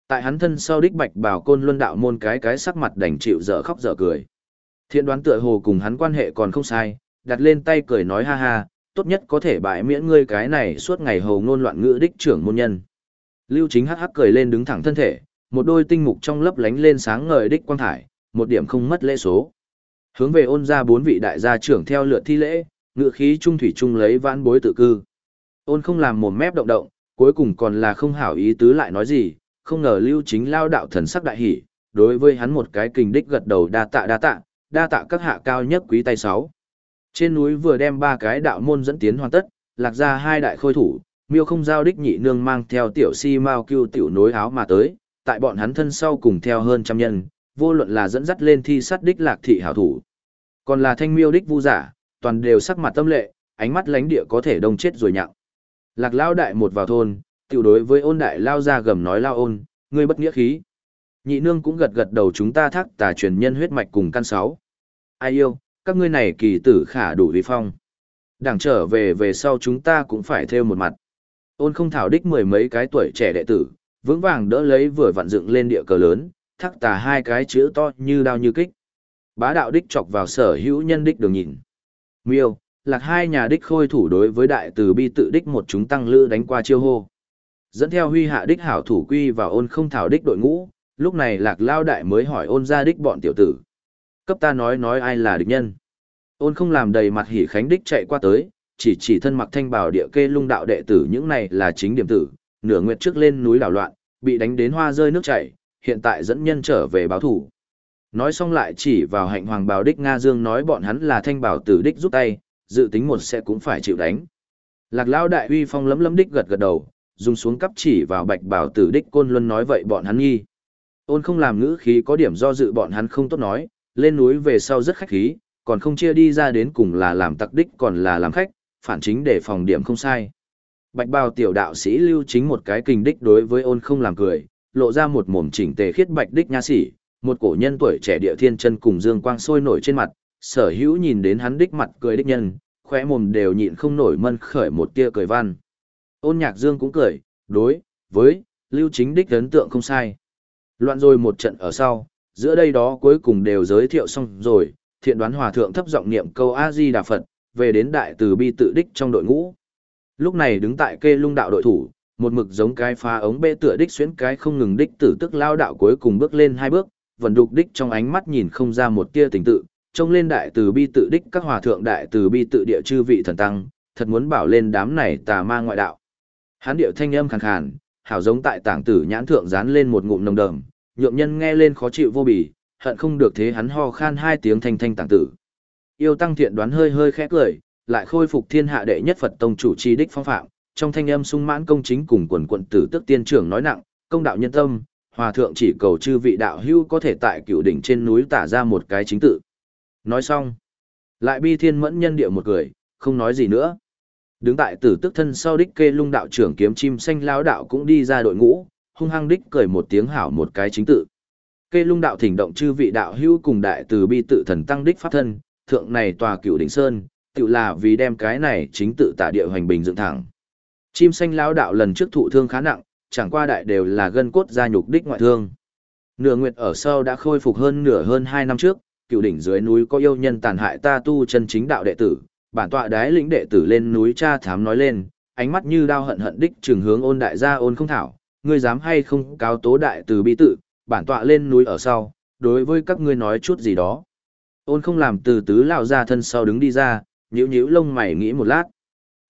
Tại hắn thân sau đích bạch bảo côn luân đạo môn cái cái sắc mặt đành chịu dở khóc dở cười. Thiện đoán tựa hồ cùng hắn quan hệ còn không sai, đặt lên tay cười nói ha ha, tốt nhất có thể bại miễn ngươi cái này suốt ngày hầu ngôn loạn ngữ đích trưởng môn nhân. Lưu chính hắc hắc cười lên đứng thẳng thân thể, một đôi tinh mục trong lấp lánh lên sáng ngời đích quang thải, một điểm không mất lễ số. Hướng về ôn ra bốn vị đại gia trưởng theo lượt thi lễ, ngự khí trung thủy trung lấy vãn bối tự cư. Ôn không làm mồm mép động động, cuối cùng còn là không hảo ý tứ lại nói gì, không ngờ lưu chính lao đạo thần sắc đại hỷ, đối với hắn một cái kình đích gật đầu đa tạ đa tạ, đa tạ các hạ cao nhất quý tay sáu. Trên núi vừa đem ba cái đạo môn dẫn tiến hoàn tất, lạc ra hai đại khôi thủ, miêu không giao đích nhị nương mang theo tiểu si mao cưu tiểu nối áo mà tới, tại bọn hắn thân sau cùng theo hơn trăm nhân, vô luận là dẫn dắt lên thi sát đích lạc thị hảo thủ. Còn là thanh miêu đích vu giả, toàn đều sắc mặt tâm lệ, ánh mắt lánh địa có thể đông chết rồi nhặng. Lạc lao đại một vào thôn, tiểu đối với ôn đại lao ra gầm nói lao ôn, ngươi bất nghĩa khí. Nhị nương cũng gật gật đầu chúng ta thác tà truyền nhân huyết mạch cùng căn sáu. Ai yêu, các ngươi này kỳ tử khả đủ vi phong. Đảng trở về về sau chúng ta cũng phải theo một mặt. Ôn không thảo đích mười mấy cái tuổi trẻ đệ tử, vững vàng đỡ lấy vừa vặn dựng lên địa cờ lớn, thắc tà hai cái chữ to như đao như kích. Bá đạo đích chọc vào sở hữu nhân đích đường nhìn. Miêu, lạc hai nhà đích khôi thủ đối với đại từ bi tự đích một chúng tăng lữ đánh qua chiêu hô. Dẫn theo huy hạ đích hảo thủ quy và ôn không thảo đích đội ngũ, lúc này lạc lao đại mới hỏi ôn ra đích bọn tiểu tử. Cấp ta nói nói ai là địch nhân. Ôn không làm đầy mặt hỉ khánh đích chạy qua tới, chỉ chỉ thân mặc thanh bảo địa kê lung đạo đệ tử những này là chính điểm tử, nửa nguyệt trước lên núi đảo loạn, bị đánh đến hoa rơi nước chảy, hiện tại dẫn nhân trở về báo thủ. Nói xong lại chỉ vào hạnh hoàng bào đích Nga Dương nói bọn hắn là thanh bảo tử đích rút tay, dự tính một sẽ cũng phải chịu đánh. Lạc lao đại uy phong lấm lấm đích gật gật đầu, dùng xuống cấp chỉ vào bạch bảo tử đích côn luân nói vậy bọn hắn nghi. Ôn không làm ngữ khí có điểm do dự bọn hắn không tốt nói, lên núi về sau rất khách khí, còn không chia đi ra đến cùng là làm tặc đích còn là làm khách, phản chính để phòng điểm không sai. Bạch bào tiểu đạo sĩ lưu chính một cái kinh đích đối với ôn không làm cười, lộ ra một mồm chỉnh tề khiết bạch đích nha sĩ, một cổ nhân tuổi trẻ địa thiên chân cùng dương quang sôi nổi trên mặt, sở hữu nhìn đến hắn đích mặt cười đích nhân, khóe mồm đều nhịn không nổi mân khởi một tia cười văn. Ôn nhạc dương cũng cười, đối, với, lưu chính đích ấn tượng không sai. Loạn rồi một trận ở sau, giữa đây đó cuối cùng đều giới thiệu xong rồi, thiện đoán hòa thượng thấp giọng niệm câu A-di Đà Phật, về đến đại từ bi tự đích trong đội ngũ. Lúc này đứng tại kê lung đạo đội thủ, một mực giống cái phá ống bê tựa đích xuyến cái không ngừng đích tử tức lao đạo cuối cùng bước lên hai bước, vận đục đích trong ánh mắt nhìn không ra một tia tình tự, trông lên đại từ bi tự đích các hòa thượng đại từ bi tự địa chư vị thần tăng, thật muốn bảo lên đám này tà ma ngoại đạo. Hán điệu thanh âm khàn khàn, hảo giống tại tảng tử nhãn thượng dán lên một ngụm nồng đậm nhượng nhân nghe lên khó chịu vô bì, hận không được thế hắn ho khan hai tiếng thanh thanh tảng tử. Yêu tăng thiện đoán hơi hơi khẽ cười, lại khôi phục thiên hạ đệ nhất Phật tông chủ chi đích phong phạm, trong thanh âm sung mãn công chính cùng quần quận tử tức tiên trưởng nói nặng, công đạo nhân tâm, hòa thượng chỉ cầu chư vị đạo hữu có thể tại cựu đỉnh trên núi tả ra một cái chính tự. Nói xong, lại bi thiên mẫn nhân địa một cười, không nói gì nữa. Đứng tại tử tức thân sau đích kê lung đạo trưởng kiếm chim xanh lão đạo cũng đi ra đội ngũ, hung hăng đích cười một tiếng hảo một cái chính tự. Kê lung đạo thỉnh động chư vị đạo hữu cùng đại từ bi tự thần tăng đích pháp thân, thượng này tòa cựu đỉnh sơn, tự là vì đem cái này chính tự tả địa hoành bình dựng thẳng. Chim xanh lão đạo lần trước thụ thương khá nặng, chẳng qua đại đều là gân cốt da nhục đích ngoại thương. Nửa nguyệt ở sau đã khôi phục hơn nửa hơn hai năm trước, cựu đỉnh dưới núi có yêu nhân tàn hại ta tu chân chính đạo đệ tử, bản tọa đái lĩnh đệ tử lên núi cha thám nói lên, ánh mắt như đao hận hận đích trường hướng ôn đại gia ôn không thảo, ngươi dám hay không cáo tố đại từ bi tự, bản tọa lên núi ở sau, đối với các ngươi nói chút gì đó. Ôn không làm từ tứ lão ra thân sau đứng đi ra, nhíu nhíu lông mày nghĩ một lát.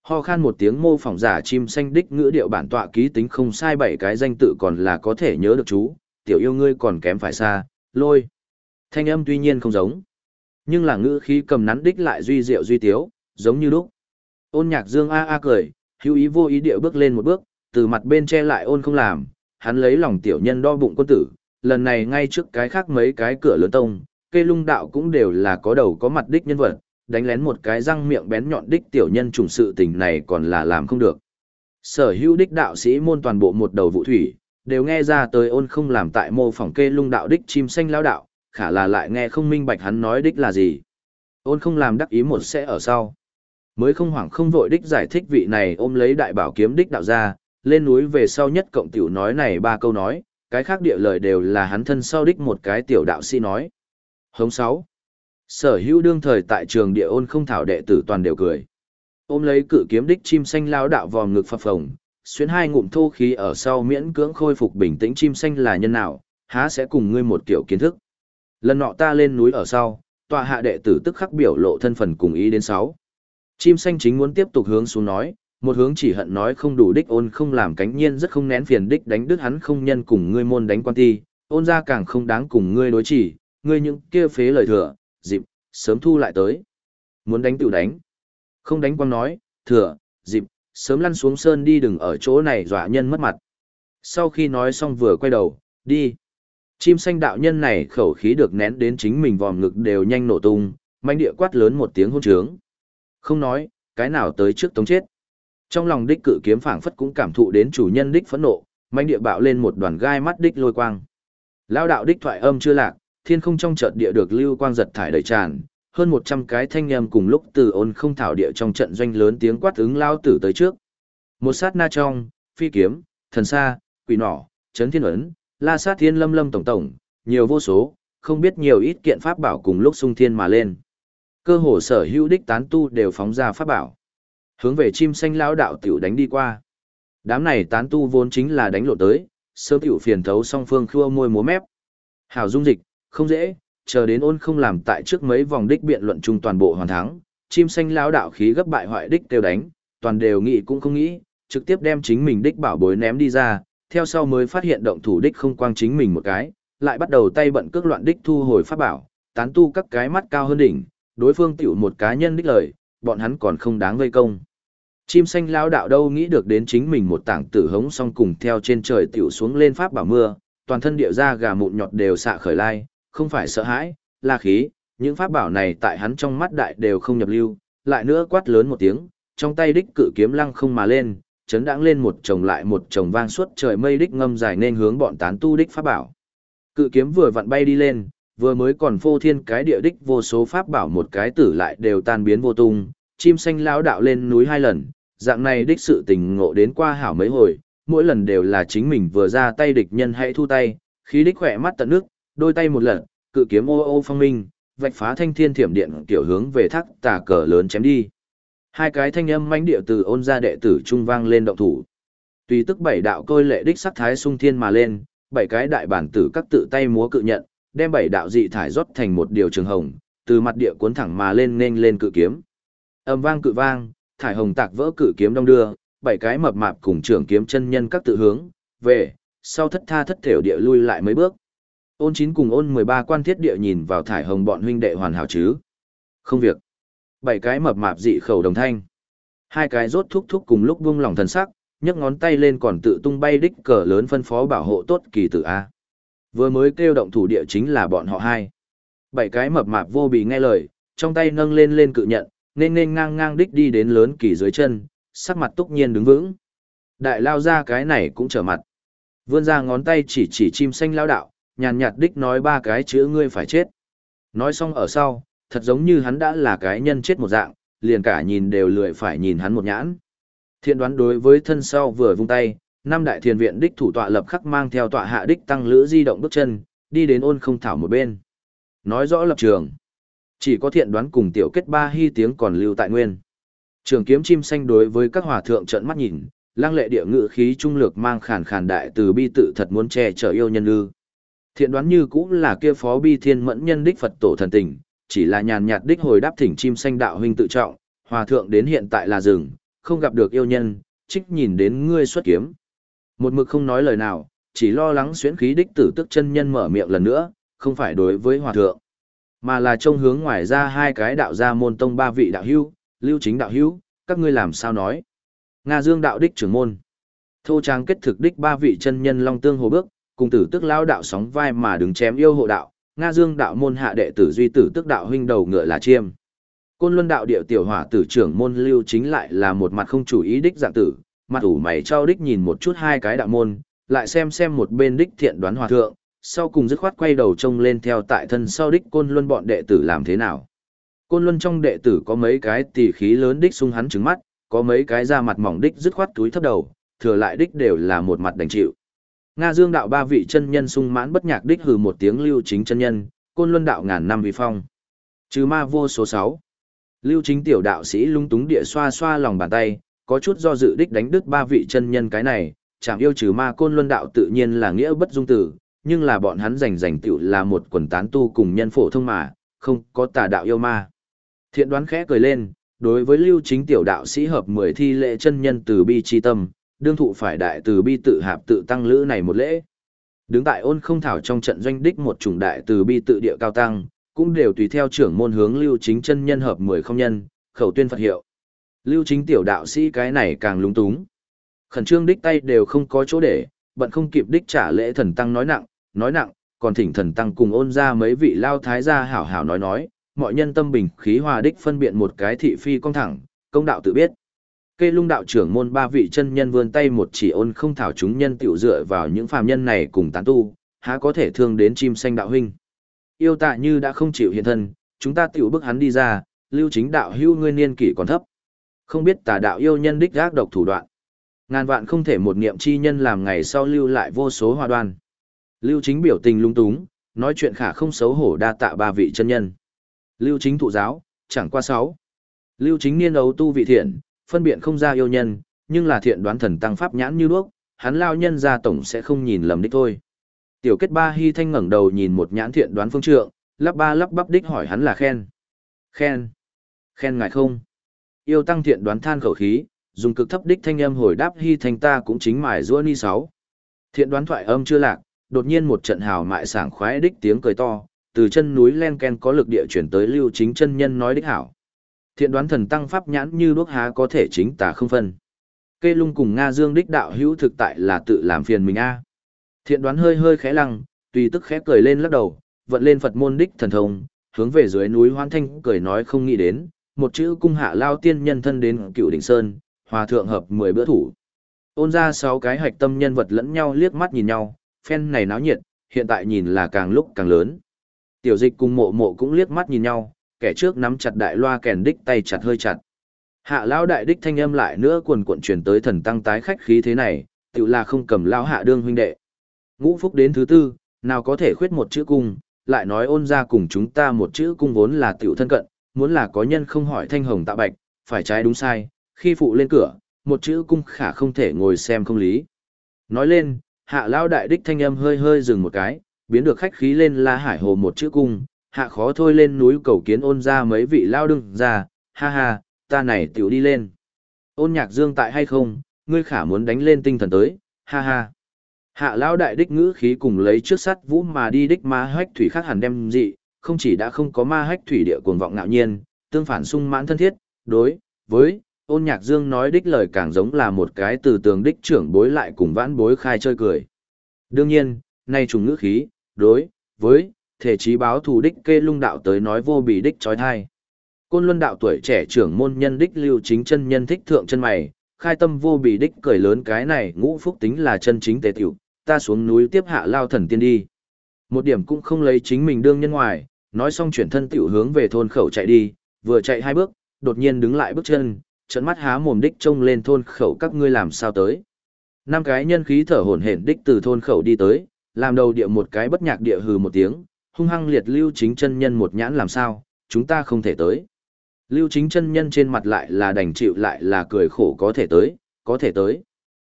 Ho khan một tiếng mô phỏng giả chim xanh đích ngữ điệu bản tọa ký tính không sai bảy cái danh tự còn là có thể nhớ được chú, tiểu yêu ngươi còn kém phải xa, lôi. Thanh âm tuy nhiên không giống, nhưng là ngữ khí cầm nắn đích lại duy diệu duy tiếu, giống như lúc. Ôn nhạc dương a a cười, hữu ý vô ý điệu bước lên một bước, từ mặt bên che lại ôn không làm, hắn lấy lòng tiểu nhân đo bụng quân tử, lần này ngay trước cái khác mấy cái cửa lớn tông, cây lung đạo cũng đều là có đầu có mặt đích nhân vật, đánh lén một cái răng miệng bén nhọn đích tiểu nhân trùng sự tình này còn là làm không được. Sở hữu đích đạo sĩ môn toàn bộ một đầu vụ thủy, đều nghe ra tới ôn không làm tại mô phỏng kê lung đạo đích chim xanh lao đạo, khả là lại nghe không minh bạch hắn nói đích là gì. Ôn không làm đắc ý một sẽ ở sau. Mới không hoảng không vội đích giải thích vị này ôm lấy đại bảo kiếm đích đạo ra, lên núi về sau nhất cộng tiểu nói này ba câu nói, cái khác địa lời đều là hắn thân sau đích một cái tiểu đạo sĩ nói. Hống sáu Sở hữu đương thời tại trường địa ôn không thảo đệ tử toàn đều cười. Ôm lấy cự kiếm đích chim xanh lao đạo vòm ngực phập phồng, xuyên hai ngụm thô khí ở sau miễn cưỡng khôi phục bình tĩnh chim xanh là nhân nào, há sẽ cùng ngươi một kiểu kiến thức. Lần nọ ta lên núi ở sau, tọa hạ đệ tử tức khắc biểu lộ thân phần cùng ý đến sáu. Chim xanh chính muốn tiếp tục hướng xuống nói, một hướng chỉ hận nói không đủ đích ôn không làm cánh nhiên rất không nén phiền đích đánh đứt hắn không nhân cùng ngươi môn đánh quan ti, ôn ra càng không đáng cùng ngươi đối chỉ, ngươi những kia phế lời thừa, dịp, sớm thu lại tới. Muốn đánh tự đánh. Không đánh quăng nói, thừa, dịp, sớm lăn xuống sơn đi đừng ở chỗ này dọa nhân mất mặt. Sau khi nói xong vừa quay đầu, đi. Chim xanh đạo nhân này khẩu khí được nén đến chính mình vòm ngực đều nhanh nổ tung, manh địa quát lớn một tiếng hôn trướng. Không nói, cái nào tới trước tống chết. Trong lòng đích cự kiếm phảng phất cũng cảm thụ đến chủ nhân đích phẫn nộ, manh địa bạo lên một đoàn gai mắt đích lôi quang. Lao đạo đích thoại âm chưa lạc, thiên không trong chợt địa được lưu quang giật thải đầy tràn, hơn 100 cái thanh âm cùng lúc từ ôn không thảo địa trong trận doanh lớn tiếng quát ứng lao tử tới trước. Một sát na trong, phi kiếm, thần sa, quỷ nỏ, chấn thiên ấn, la sát thiên lâm lâm tổng tổng, nhiều vô số, không biết nhiều ít kiện pháp bảo cùng lúc sung thiên mà lên. Cơ hồ sở hữu đích tán tu đều phóng ra pháp bảo. Hướng về chim xanh lão đạo tiểu đánh đi qua. Đám này tán tu vốn chính là đánh lộ tới, sơ tiểu phiền thấu song phương khua môi múa mép. Hảo dung dịch, không dễ, chờ đến ôn không làm tại trước mấy vòng đích biện luận chung toàn bộ hoàn thắng, chim xanh lao đạo khí gấp bại hoại đích tiêu đánh, toàn đều nghĩ cũng không nghĩ, trực tiếp đem chính mình đích bảo bối ném đi ra, theo sau mới phát hiện động thủ đích không quang chính mình một cái, lại bắt đầu tay bận cước loạn đích thu hồi pháp bảo, tán tu các cái mắt cao hơn đỉnh, đối phương tiểu một cá nhân đích lời, bọn hắn còn không đáng vây công. Chim xanh lao đạo đâu nghĩ được đến chính mình một tảng tử hống xong cùng theo trên trời tiểu xuống lên pháp bảo mưa, toàn thân địa ra gà mụn nhọt đều xạ khởi lai, không phải sợ hãi, là khí, những pháp bảo này tại hắn trong mắt đại đều không nhập lưu, lại nữa quát lớn một tiếng, trong tay đích cự kiếm lăng không mà lên, chấn đãng lên một chồng lại một chồng vang suốt trời mây đích ngâm dài nên hướng bọn tán tu đích pháp bảo. Cự kiếm vừa vặn bay đi lên, vừa mới còn phô thiên cái địa đích vô số pháp bảo một cái tử lại đều tan biến vô tung, chim xanh lão đạo lên núi hai lần, dạng này đích sự tình ngộ đến qua hảo mấy hồi, mỗi lần đều là chính mình vừa ra tay địch nhân hãy thu tay, khí đích khỏe mắt tận nước, đôi tay một lần, cự kiếm ô ô phong minh, vạch phá thanh thiên thiểm điện tiểu hướng về thác tà cờ lớn chém đi. Hai cái thanh âm mãnh địa từ ôn ra đệ tử trung vang lên động thủ. Tùy tức bảy đạo côi lệ đích sắc thái sung thiên mà lên, bảy cái đại bản tử các tự tay múa cự nhận, đem bảy đạo dị thải rót thành một điều trường hồng, từ mặt địa cuốn thẳng mà lên nên lên cự kiếm. Âm vang cự vang, thải hồng tạc vỡ cự kiếm đông đưa, bảy cái mập mạp cùng trưởng kiếm chân nhân các tự hướng, về, sau thất tha thất thểu địa lui lại mấy bước. Ôn chín cùng ôn 13 quan thiết địa nhìn vào thải hồng bọn huynh đệ hoàn hảo chứ. Không việc. Bảy cái mập mạp dị khẩu đồng thanh. Hai cái rốt thúc thúc cùng lúc buông lòng thần sắc, nhấc ngón tay lên còn tự tung bay đích cờ lớn phân phó bảo hộ tốt kỳ tử A. Vừa mới kêu động thủ địa chính là bọn họ hai. Bảy cái mập mạp vô bị nghe lời, trong tay nâng lên lên cự nhận, nên nên ngang ngang đích đi đến lớn kỳ dưới chân, sắc mặt túc nhiên đứng vững. Đại lao ra cái này cũng trở mặt. Vươn ra ngón tay chỉ chỉ chim xanh lao đạo, nhàn nhạt đích nói ba cái chữ ngươi phải chết. Nói xong ở sau, thật giống như hắn đã là cái nhân chết một dạng, liền cả nhìn đều lười phải nhìn hắn một nhãn. Thiện đoán đối với thân sau vừa vung tay, năm đại thiền viện đích thủ tọa lập khắc mang theo tọa hạ đích tăng lữ di động bước chân, đi đến ôn không thảo một bên. Nói rõ lập trường. Chỉ có thiện đoán cùng tiểu kết ba hy tiếng còn lưu tại nguyên. Trường kiếm chim xanh đối với các hòa thượng trận mắt nhìn, lang lệ địa ngự khí trung lược mang khàn khàn đại từ bi tự thật muốn che chở yêu nhân ư. Thiện đoán như cũng là kia phó bi thiên mẫn nhân đích Phật tổ thần tình, chỉ là nhàn nhạt đích hồi đáp thỉnh chim xanh đạo huynh tự trọng, hòa thượng đến hiện tại là rừng, không gặp được yêu nhân, trích nhìn đến ngươi xuất kiếm. Một mực không nói lời nào, chỉ lo lắng xuyến khí đích tử tức chân nhân mở miệng lần nữa, không phải đối với hòa thượng, mà là trông hướng ngoài ra hai cái đạo gia môn tông ba vị đạo hữu, lưu chính đạo hữu, các ngươi làm sao nói. Nga Dương đạo đích trưởng môn. Thô trang kết thực đích ba vị chân nhân long tương hồ bước, cùng tử tức lao đạo sóng vai mà đứng chém yêu hộ đạo, Nga Dương đạo môn hạ đệ tử duy tử tức đạo huynh đầu ngựa là chiêm. Côn Luân đạo địa tiểu hỏa tử trưởng môn lưu chính lại là một mặt không chủ ý đích dạng tử, mặt ủ mày trao đích nhìn một chút hai cái đạo môn, lại xem xem một bên đích thiện đoán hòa thượng, sau cùng dứt khoát quay đầu trông lên theo tại thân sau đích Côn Luân bọn đệ tử làm thế nào. Côn Luân trong đệ tử có mấy cái tỷ khí lớn đích sung hắn trứng mắt, có mấy cái da mặt mỏng đích dứt khoát túi thấp đầu, thừa lại đích đều là một mặt đành chịu. Nga Dương đạo ba vị chân nhân sung mãn bất nhạc đích hừ một tiếng lưu chính chân nhân, Côn Luân đạo ngàn năm vi phong. Trừ ma vô số 6. Lưu chính tiểu đạo sĩ lung túng địa xoa xoa lòng bàn tay, có chút do dự đích đánh đứt ba vị chân nhân cái này, chẳng yêu trừ ma côn luân đạo tự nhiên là nghĩa bất dung tử, nhưng là bọn hắn rành rành tiểu là một quần tán tu cùng nhân phổ thông mà, không có tà đạo yêu ma. Thiện đoán khẽ cười lên, đối với lưu chính tiểu đạo sĩ hợp mười thi lệ chân nhân từ bi chi tâm, đương thụ phải đại từ bi tự hạp tự tăng lữ này một lễ. Đứng tại ôn không thảo trong trận doanh đích một chủng đại từ bi tự địa cao tăng, cũng đều tùy theo trưởng môn hướng lưu chính chân nhân hợp mười không nhân, khẩu tuyên Phật hiệu. Lưu chính tiểu đạo sĩ cái này càng lúng túng. Khẩn trương đích tay đều không có chỗ để, bận không kịp đích trả lễ thần tăng nói nặng, nói nặng, còn thỉnh thần tăng cùng ôn ra mấy vị lao thái gia hảo hảo nói nói, mọi nhân tâm bình khí hòa đích phân biện một cái thị phi công thẳng, công đạo tự biết. Cây lung đạo trưởng môn ba vị chân nhân vươn tay một chỉ ôn không thảo chúng nhân tiểu dựa vào những phàm nhân này cùng tán tu, há có thể thương đến chim xanh đạo huynh yêu tạ như đã không chịu hiện thân, chúng ta tiểu bức hắn đi ra, lưu chính đạo hưu ngươi niên kỷ còn thấp. Không biết tà đạo yêu nhân đích gác độc thủ đoạn. Ngàn vạn không thể một niệm chi nhân làm ngày sau lưu lại vô số hòa đoan. Lưu chính biểu tình lung túng, nói chuyện khả không xấu hổ đa tạ ba vị chân nhân. Lưu chính thụ giáo, chẳng qua sáu. Lưu chính niên ấu tu vị thiện, phân biện không ra yêu nhân, nhưng là thiện đoán thần tăng pháp nhãn như đuốc, hắn lao nhân ra tổng sẽ không nhìn lầm đích thôi. Tiểu kết ba hy thanh ngẩng đầu nhìn một nhãn thiện đoán phương trượng, lắp ba lắp bắp đích hỏi hắn là khen. Khen. Khen ngài không. Yêu tăng thiện đoán than khẩu khí, dùng cực thấp đích thanh âm hồi đáp hy thanh ta cũng chính mài rua ni sáu. Thiện đoán thoại âm chưa lạc, đột nhiên một trận hào mại sảng khoái đích tiếng cười to, từ chân núi len ken có lực địa chuyển tới lưu chính chân nhân nói đích hảo. Thiện đoán thần tăng pháp nhãn như đuốc há có thể chính tà không phân. kê lung cùng Nga Dương đích đạo hữu thực tại là tự làm phiền mình a. Thiện đoán hơi hơi khẽ lăng, tùy tức khẽ cười lên lắc đầu, vận lên Phật môn đích thần thông, hướng về dưới núi Hoan Thanh cười nói không nghĩ đến, một chữ cung hạ lao tiên nhân thân đến Cựu Đỉnh Sơn, hòa thượng hợp 10 bữa thủ. Ôn ra sáu cái hạch tâm nhân vật lẫn nhau liếc mắt nhìn nhau, phen này náo nhiệt, hiện tại nhìn là càng lúc càng lớn. Tiểu dịch cùng mộ mộ cũng liếc mắt nhìn nhau, kẻ trước nắm chặt đại loa kèn đích tay chặt hơi chặt. Hạ lão đại đích thanh âm lại nữa quần cuộn truyền tới thần tăng tái khách khí thế này, tự là không cầm lão hạ đương huynh đệ. Ngũ phúc đến thứ tư, nào có thể khuyết một chữ cung, lại nói ôn ra cùng chúng ta một chữ cung vốn là tiểu thân cận, muốn là có nhân không hỏi thanh hồng tạ bạch, phải trái đúng sai, khi phụ lên cửa, một chữ cung khả không thể ngồi xem không lý. Nói lên, hạ lão đại đích thanh âm hơi hơi dừng một cái, biến được khách khí lên la hải hồ một chữ cung, hạ khó thôi lên núi cầu kiến ôn ra mấy vị lao đương ra, ha ha, ta này tiểu đi lên. Ôn nhạc dương tại hay không, ngươi khả muốn đánh lên tinh thần tới, ha ha. Hạ lao đại đích ngữ khí cùng lấy trước sắt vũ mà đi đích ma hách thủy khác hẳn đem dị, không chỉ đã không có ma hách thủy địa cuồng vọng ngạo nhiên, tương phản sung mãn thân thiết, đối, với, ôn nhạc dương nói đích lời càng giống là một cái từ tường đích trưởng bối lại cùng vãn bối khai chơi cười. Đương nhiên, nay trùng ngữ khí, đối, với, thể trí báo thù đích kê lung đạo tới nói vô bị đích trói thai. Côn luân đạo tuổi trẻ trưởng môn nhân đích lưu chính chân nhân thích thượng chân mày, khai tâm vô bị đích cười lớn cái này ngũ phúc tính là chân chính tề tiểu, ta xuống núi tiếp hạ lao thần tiên đi. Một điểm cũng không lấy chính mình đương nhân ngoài, nói xong chuyển thân tiểu hướng về thôn khẩu chạy đi, vừa chạy hai bước, đột nhiên đứng lại bước chân, trận mắt há mồm đích trông lên thôn khẩu các ngươi làm sao tới. Năm cái nhân khí thở hổn hển đích từ thôn khẩu đi tới, làm đầu địa một cái bất nhạc địa hừ một tiếng, hung hăng liệt lưu chính chân nhân một nhãn làm sao, chúng ta không thể tới. Lưu chính chân nhân trên mặt lại là đành chịu lại là cười khổ có thể tới, có thể tới.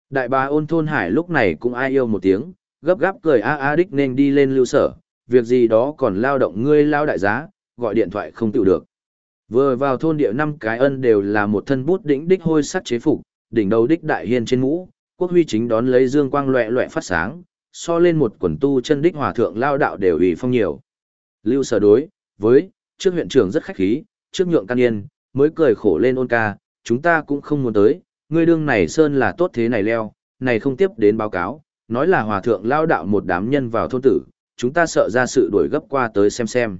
Đại bá ôn thôn hải lúc này cũng ai yêu một tiếng, gấp gáp cười a a đích nên đi lên lưu sở, việc gì đó còn lao động ngươi lao đại giá, gọi điện thoại không tự được. Vừa vào thôn địa năm cái ân đều là một thân bút đỉnh đích hôi sắt chế phục, đỉnh đầu đích đại hiên trên mũ, quốc huy chính đón lấy dương quang loẹ loẹ phát sáng, so lên một quần tu chân đích hòa thượng lao đạo đều ủy phong nhiều. Lưu sở đối, với, trước huyện trưởng rất khách khí, trước nhượng can yên, mới cười khổ lên ôn ca, chúng ta cũng không muốn tới, ngươi đương này sơn là tốt thế này leo, này không tiếp đến báo cáo, nói là hòa thượng lao đạo một đám nhân vào thôn tử, chúng ta sợ ra sự đuổi gấp qua tới xem xem.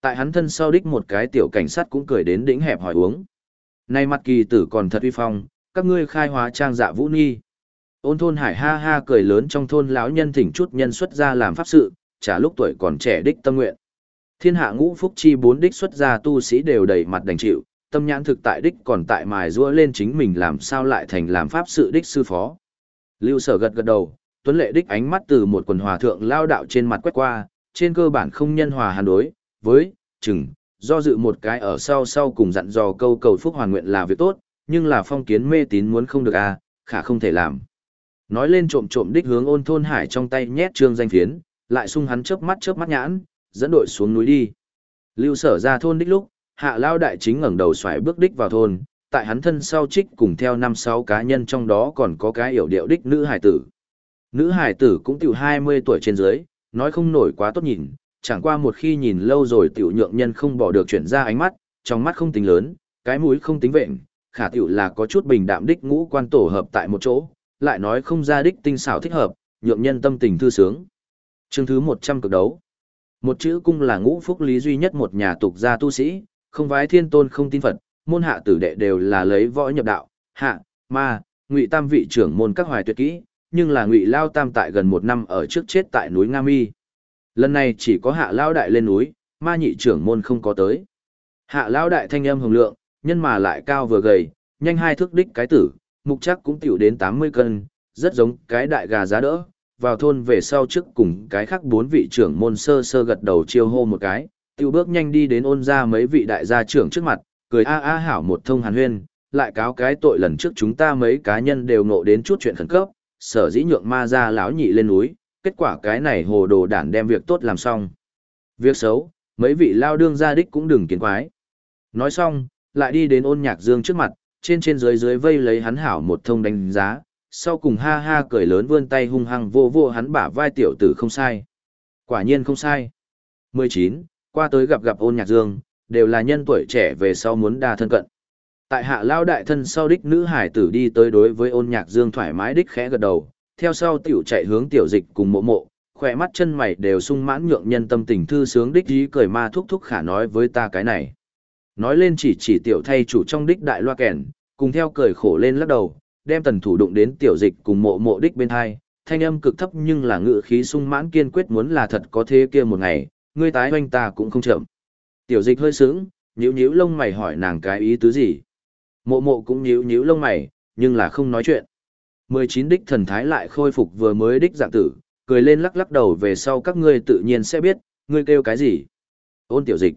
Tại hắn thân sau đích một cái tiểu cảnh sát cũng cười đến đỉnh hẹp hỏi uống. Này mặt kỳ tử còn thật uy phong, các ngươi khai hóa trang dạ vũ nghi Ôn thôn hải ha ha cười lớn trong thôn lão nhân thỉnh chút nhân xuất ra làm pháp sự, trả lúc tuổi còn trẻ đích tâm nguyện. Thiên hạ ngũ phúc chi bốn đích xuất gia tu sĩ đều đầy mặt đành chịu, tâm nhãn thực tại đích còn tại mài rũa lên chính mình làm sao lại thành làm pháp sự đích sư phó. Lưu sở gật gật đầu, tuấn lệ đích ánh mắt từ một quần hòa thượng lao đạo trên mặt quét qua, trên cơ bản không nhân hòa hàn đối, với, chừng, do dự một cái ở sau sau cùng dặn dò câu cầu phúc hoàn nguyện là việc tốt, nhưng là phong kiến mê tín muốn không được à, khả không thể làm. Nói lên trộm trộm đích hướng ôn thôn hải trong tay nhét trương danh phiến, lại sung hắn chớp mắt chớp mắt nhãn, dẫn đội xuống núi đi. Lưu sở ra thôn đích lúc, hạ lao đại chính ngẩng đầu xoài bước đích vào thôn, tại hắn thân sau trích cùng theo năm sáu cá nhân trong đó còn có cái hiểu điệu đích nữ hải tử. Nữ hải tử cũng tiểu 20 tuổi trên dưới, nói không nổi quá tốt nhìn, chẳng qua một khi nhìn lâu rồi tiểu nhượng nhân không bỏ được chuyển ra ánh mắt, trong mắt không tính lớn, cái mũi không tính vệnh, khả tiểu là có chút bình đạm đích ngũ quan tổ hợp tại một chỗ, lại nói không ra đích tinh xảo thích hợp, nhượng nhân tâm tình thư sướng. Chương thứ 100 cực đấu. Một chữ cung là ngũ phúc lý duy nhất một nhà tục gia tu sĩ, không vái thiên tôn không tin Phật, môn hạ tử đệ đều là lấy võ nhập đạo, hạ, ma, ngụy tam vị trưởng môn các hoài tuyệt kỹ, nhưng là ngụy lao tam tại gần một năm ở trước chết tại núi Nga Mi. Lần này chỉ có hạ lao đại lên núi, ma nhị trưởng môn không có tới. Hạ lao đại thanh âm hồng lượng, nhân mà lại cao vừa gầy, nhanh hai thước đích cái tử, mục chắc cũng tiểu đến 80 cân, rất giống cái đại gà giá đỡ. Vào thôn về sau trước cùng cái khác bốn vị trưởng môn sơ sơ gật đầu chiêu hô một cái, tiểu bước nhanh đi đến ôn ra mấy vị đại gia trưởng trước mặt, cười a a hảo một thông hàn huyên, lại cáo cái tội lần trước chúng ta mấy cá nhân đều ngộ đến chút chuyện khẩn cấp, sở dĩ nhượng ma ra lão nhị lên núi, kết quả cái này hồ đồ đản đem việc tốt làm xong. Việc xấu, mấy vị lao đương gia đích cũng đừng kiến quái. Nói xong, lại đi đến ôn nhạc dương trước mặt, trên trên dưới dưới vây lấy hắn hảo một thông đánh giá, sau cùng ha ha cười lớn vươn tay hung hăng vô vô hắn bả vai tiểu tử không sai. Quả nhiên không sai. 19. Qua tới gặp gặp ôn nhạc dương, đều là nhân tuổi trẻ về sau muốn đa thân cận. Tại hạ lao đại thân sau đích nữ hải tử đi tới đối với ôn nhạc dương thoải mái đích khẽ gật đầu, theo sau tiểu chạy hướng tiểu dịch cùng mộ mộ, khỏe mắt chân mày đều sung mãn nhượng nhân tâm tình thư sướng đích ý cười ma thúc thúc khả nói với ta cái này. Nói lên chỉ chỉ tiểu thay chủ trong đích đại loa kèn, cùng theo cười khổ lên lắc đầu, đem tần thủ đụng đến tiểu dịch cùng mộ mộ đích bên hai, thanh âm cực thấp nhưng là ngự khí sung mãn kiên quyết muốn là thật có thế kia một ngày, ngươi tái hoanh ta cũng không chậm. Tiểu dịch hơi sướng, nhíu nhíu lông mày hỏi nàng cái ý tứ gì. Mộ mộ cũng nhíu nhíu lông mày, nhưng là không nói chuyện. 19 đích thần thái lại khôi phục vừa mới đích dạng tử, cười lên lắc lắc đầu về sau các ngươi tự nhiên sẽ biết, ngươi kêu cái gì. Ôn tiểu dịch.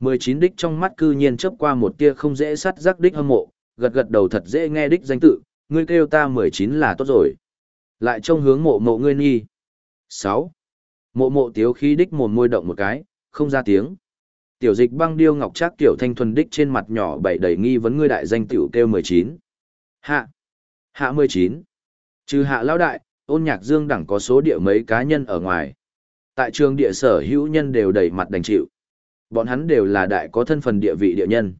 19 đích trong mắt cư nhiên chớp qua một tia không dễ sắt rắc đích hâm mộ, gật gật đầu thật dễ nghe đích danh tự, ngươi kêu ta 19 là tốt rồi. Lại trông hướng mộ mộ ngươi nghi. 6. Mộ mộ tiếu khí đích mồm môi động một cái, không ra tiếng. Tiểu dịch băng điêu ngọc trác tiểu thanh thuần đích trên mặt nhỏ bảy đầy nghi vấn ngươi đại danh tiểu kêu 19. Hạ. Hạ 19. Trừ hạ lão đại, ôn nhạc dương đẳng có số địa mấy cá nhân ở ngoài. Tại trường địa sở hữu nhân đều đầy mặt đành chịu. Bọn hắn đều là đại có thân phần địa vị địa nhân.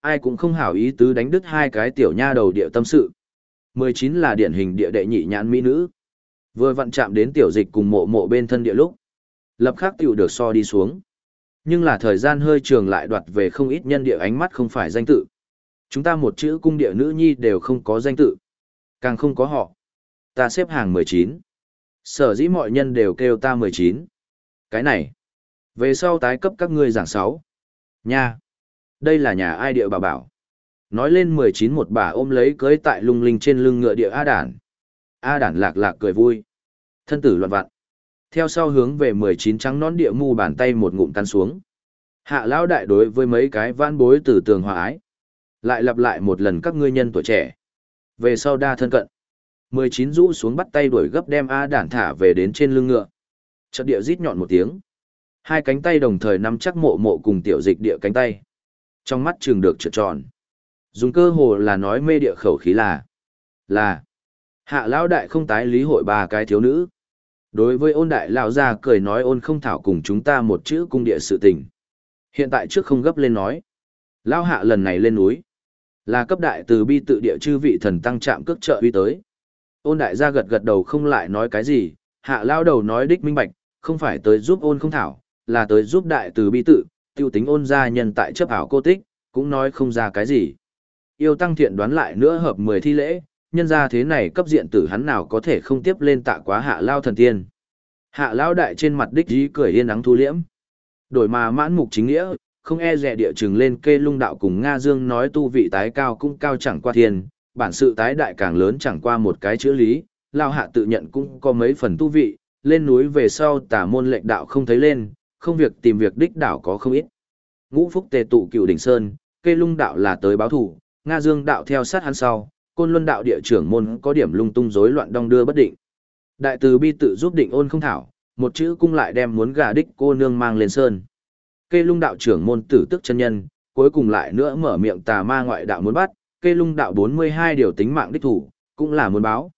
Ai cũng không hảo ý tứ đánh đứt hai cái tiểu nha đầu địa tâm sự. 19 là điển hình địa đệ nhị nhãn mỹ nữ. Vừa vặn chạm đến tiểu dịch cùng mộ mộ bên thân địa lúc. Lập khắc tiểu được so đi xuống. Nhưng là thời gian hơi trường lại đoạt về không ít nhân địa ánh mắt không phải danh tự. Chúng ta một chữ cung địa nữ nhi đều không có danh tự. Càng không có họ. Ta xếp hàng 19. Sở dĩ mọi nhân đều kêu ta 19. Cái này. Về sau tái cấp các ngươi giảng sáu Nha. Đây là nhà ai địa bà bảo. Nói lên 19 một bà ôm lấy cưới tại lung linh trên lưng ngựa địa A đản. A đản lạc lạc cười vui. Thân tử loạn vặn. Theo sau hướng về 19 trắng nón địa mu bàn tay một ngụm tan xuống. Hạ lão đại đối với mấy cái vãn bối từ tường hòa ái. Lại lặp lại một lần các ngươi nhân tuổi trẻ. Về sau đa thân cận. 19 rũ xuống bắt tay đuổi gấp đem A đản thả về đến trên lưng ngựa. Chợt địa rít nhọn một tiếng. Hai cánh tay đồng thời nắm chắc mộ mộ cùng tiểu dịch địa cánh tay. Trong mắt trường được trượt tròn. Dùng cơ hồ là nói mê địa khẩu khí là. Là. Hạ lão đại không tái lý hội ba cái thiếu nữ. Đối với ôn đại lão gia cười nói ôn không thảo cùng chúng ta một chữ cung địa sự tình. Hiện tại trước không gấp lên nói. Lão hạ lần này lên núi. Là cấp đại từ bi tự địa chư vị thần tăng trạm cước trợ uy tới. Ôn đại gia gật gật đầu không lại nói cái gì, hạ lao đầu nói đích minh bạch, không phải tới giúp ôn không thảo, là tới giúp đại từ bi tự, tiêu tính ôn gia nhân tại chấp ảo cô tích, cũng nói không ra cái gì. Yêu tăng thiện đoán lại nữa hợp 10 thi lễ, nhân ra thế này cấp diện tử hắn nào có thể không tiếp lên tạ quá hạ lao thần tiên. Hạ lao đại trên mặt đích dí cười yên nắng thu liễm. Đổi mà mãn mục chính nghĩa, không e rẻ địa trường lên kê lung đạo cùng Nga Dương nói tu vị tái cao cũng cao chẳng qua thiên, bản sự tái đại càng lớn chẳng qua một cái chữ lý, lao hạ tự nhận cũng có mấy phần tu vị, lên núi về sau tả môn lệnh đạo không thấy lên, không việc tìm việc đích đảo có không ít. Ngũ phúc tề tụ cựu đỉnh sơn, kê lung đạo là tới báo thủ, Nga Dương đạo theo sát hắn sau, côn luân đạo địa trưởng môn có điểm lung tung rối loạn đong đưa bất định. Đại từ bi tự giúp định ôn không thảo, một chữ cung lại đem muốn gà đích cô nương mang lên sơn. Kê lung đạo trưởng môn tử tức chân nhân, cuối cùng lại nữa mở miệng tà ma ngoại đạo muốn bắt, kê lung đạo 42 điều tính mạng đích thủ, cũng là muốn báo.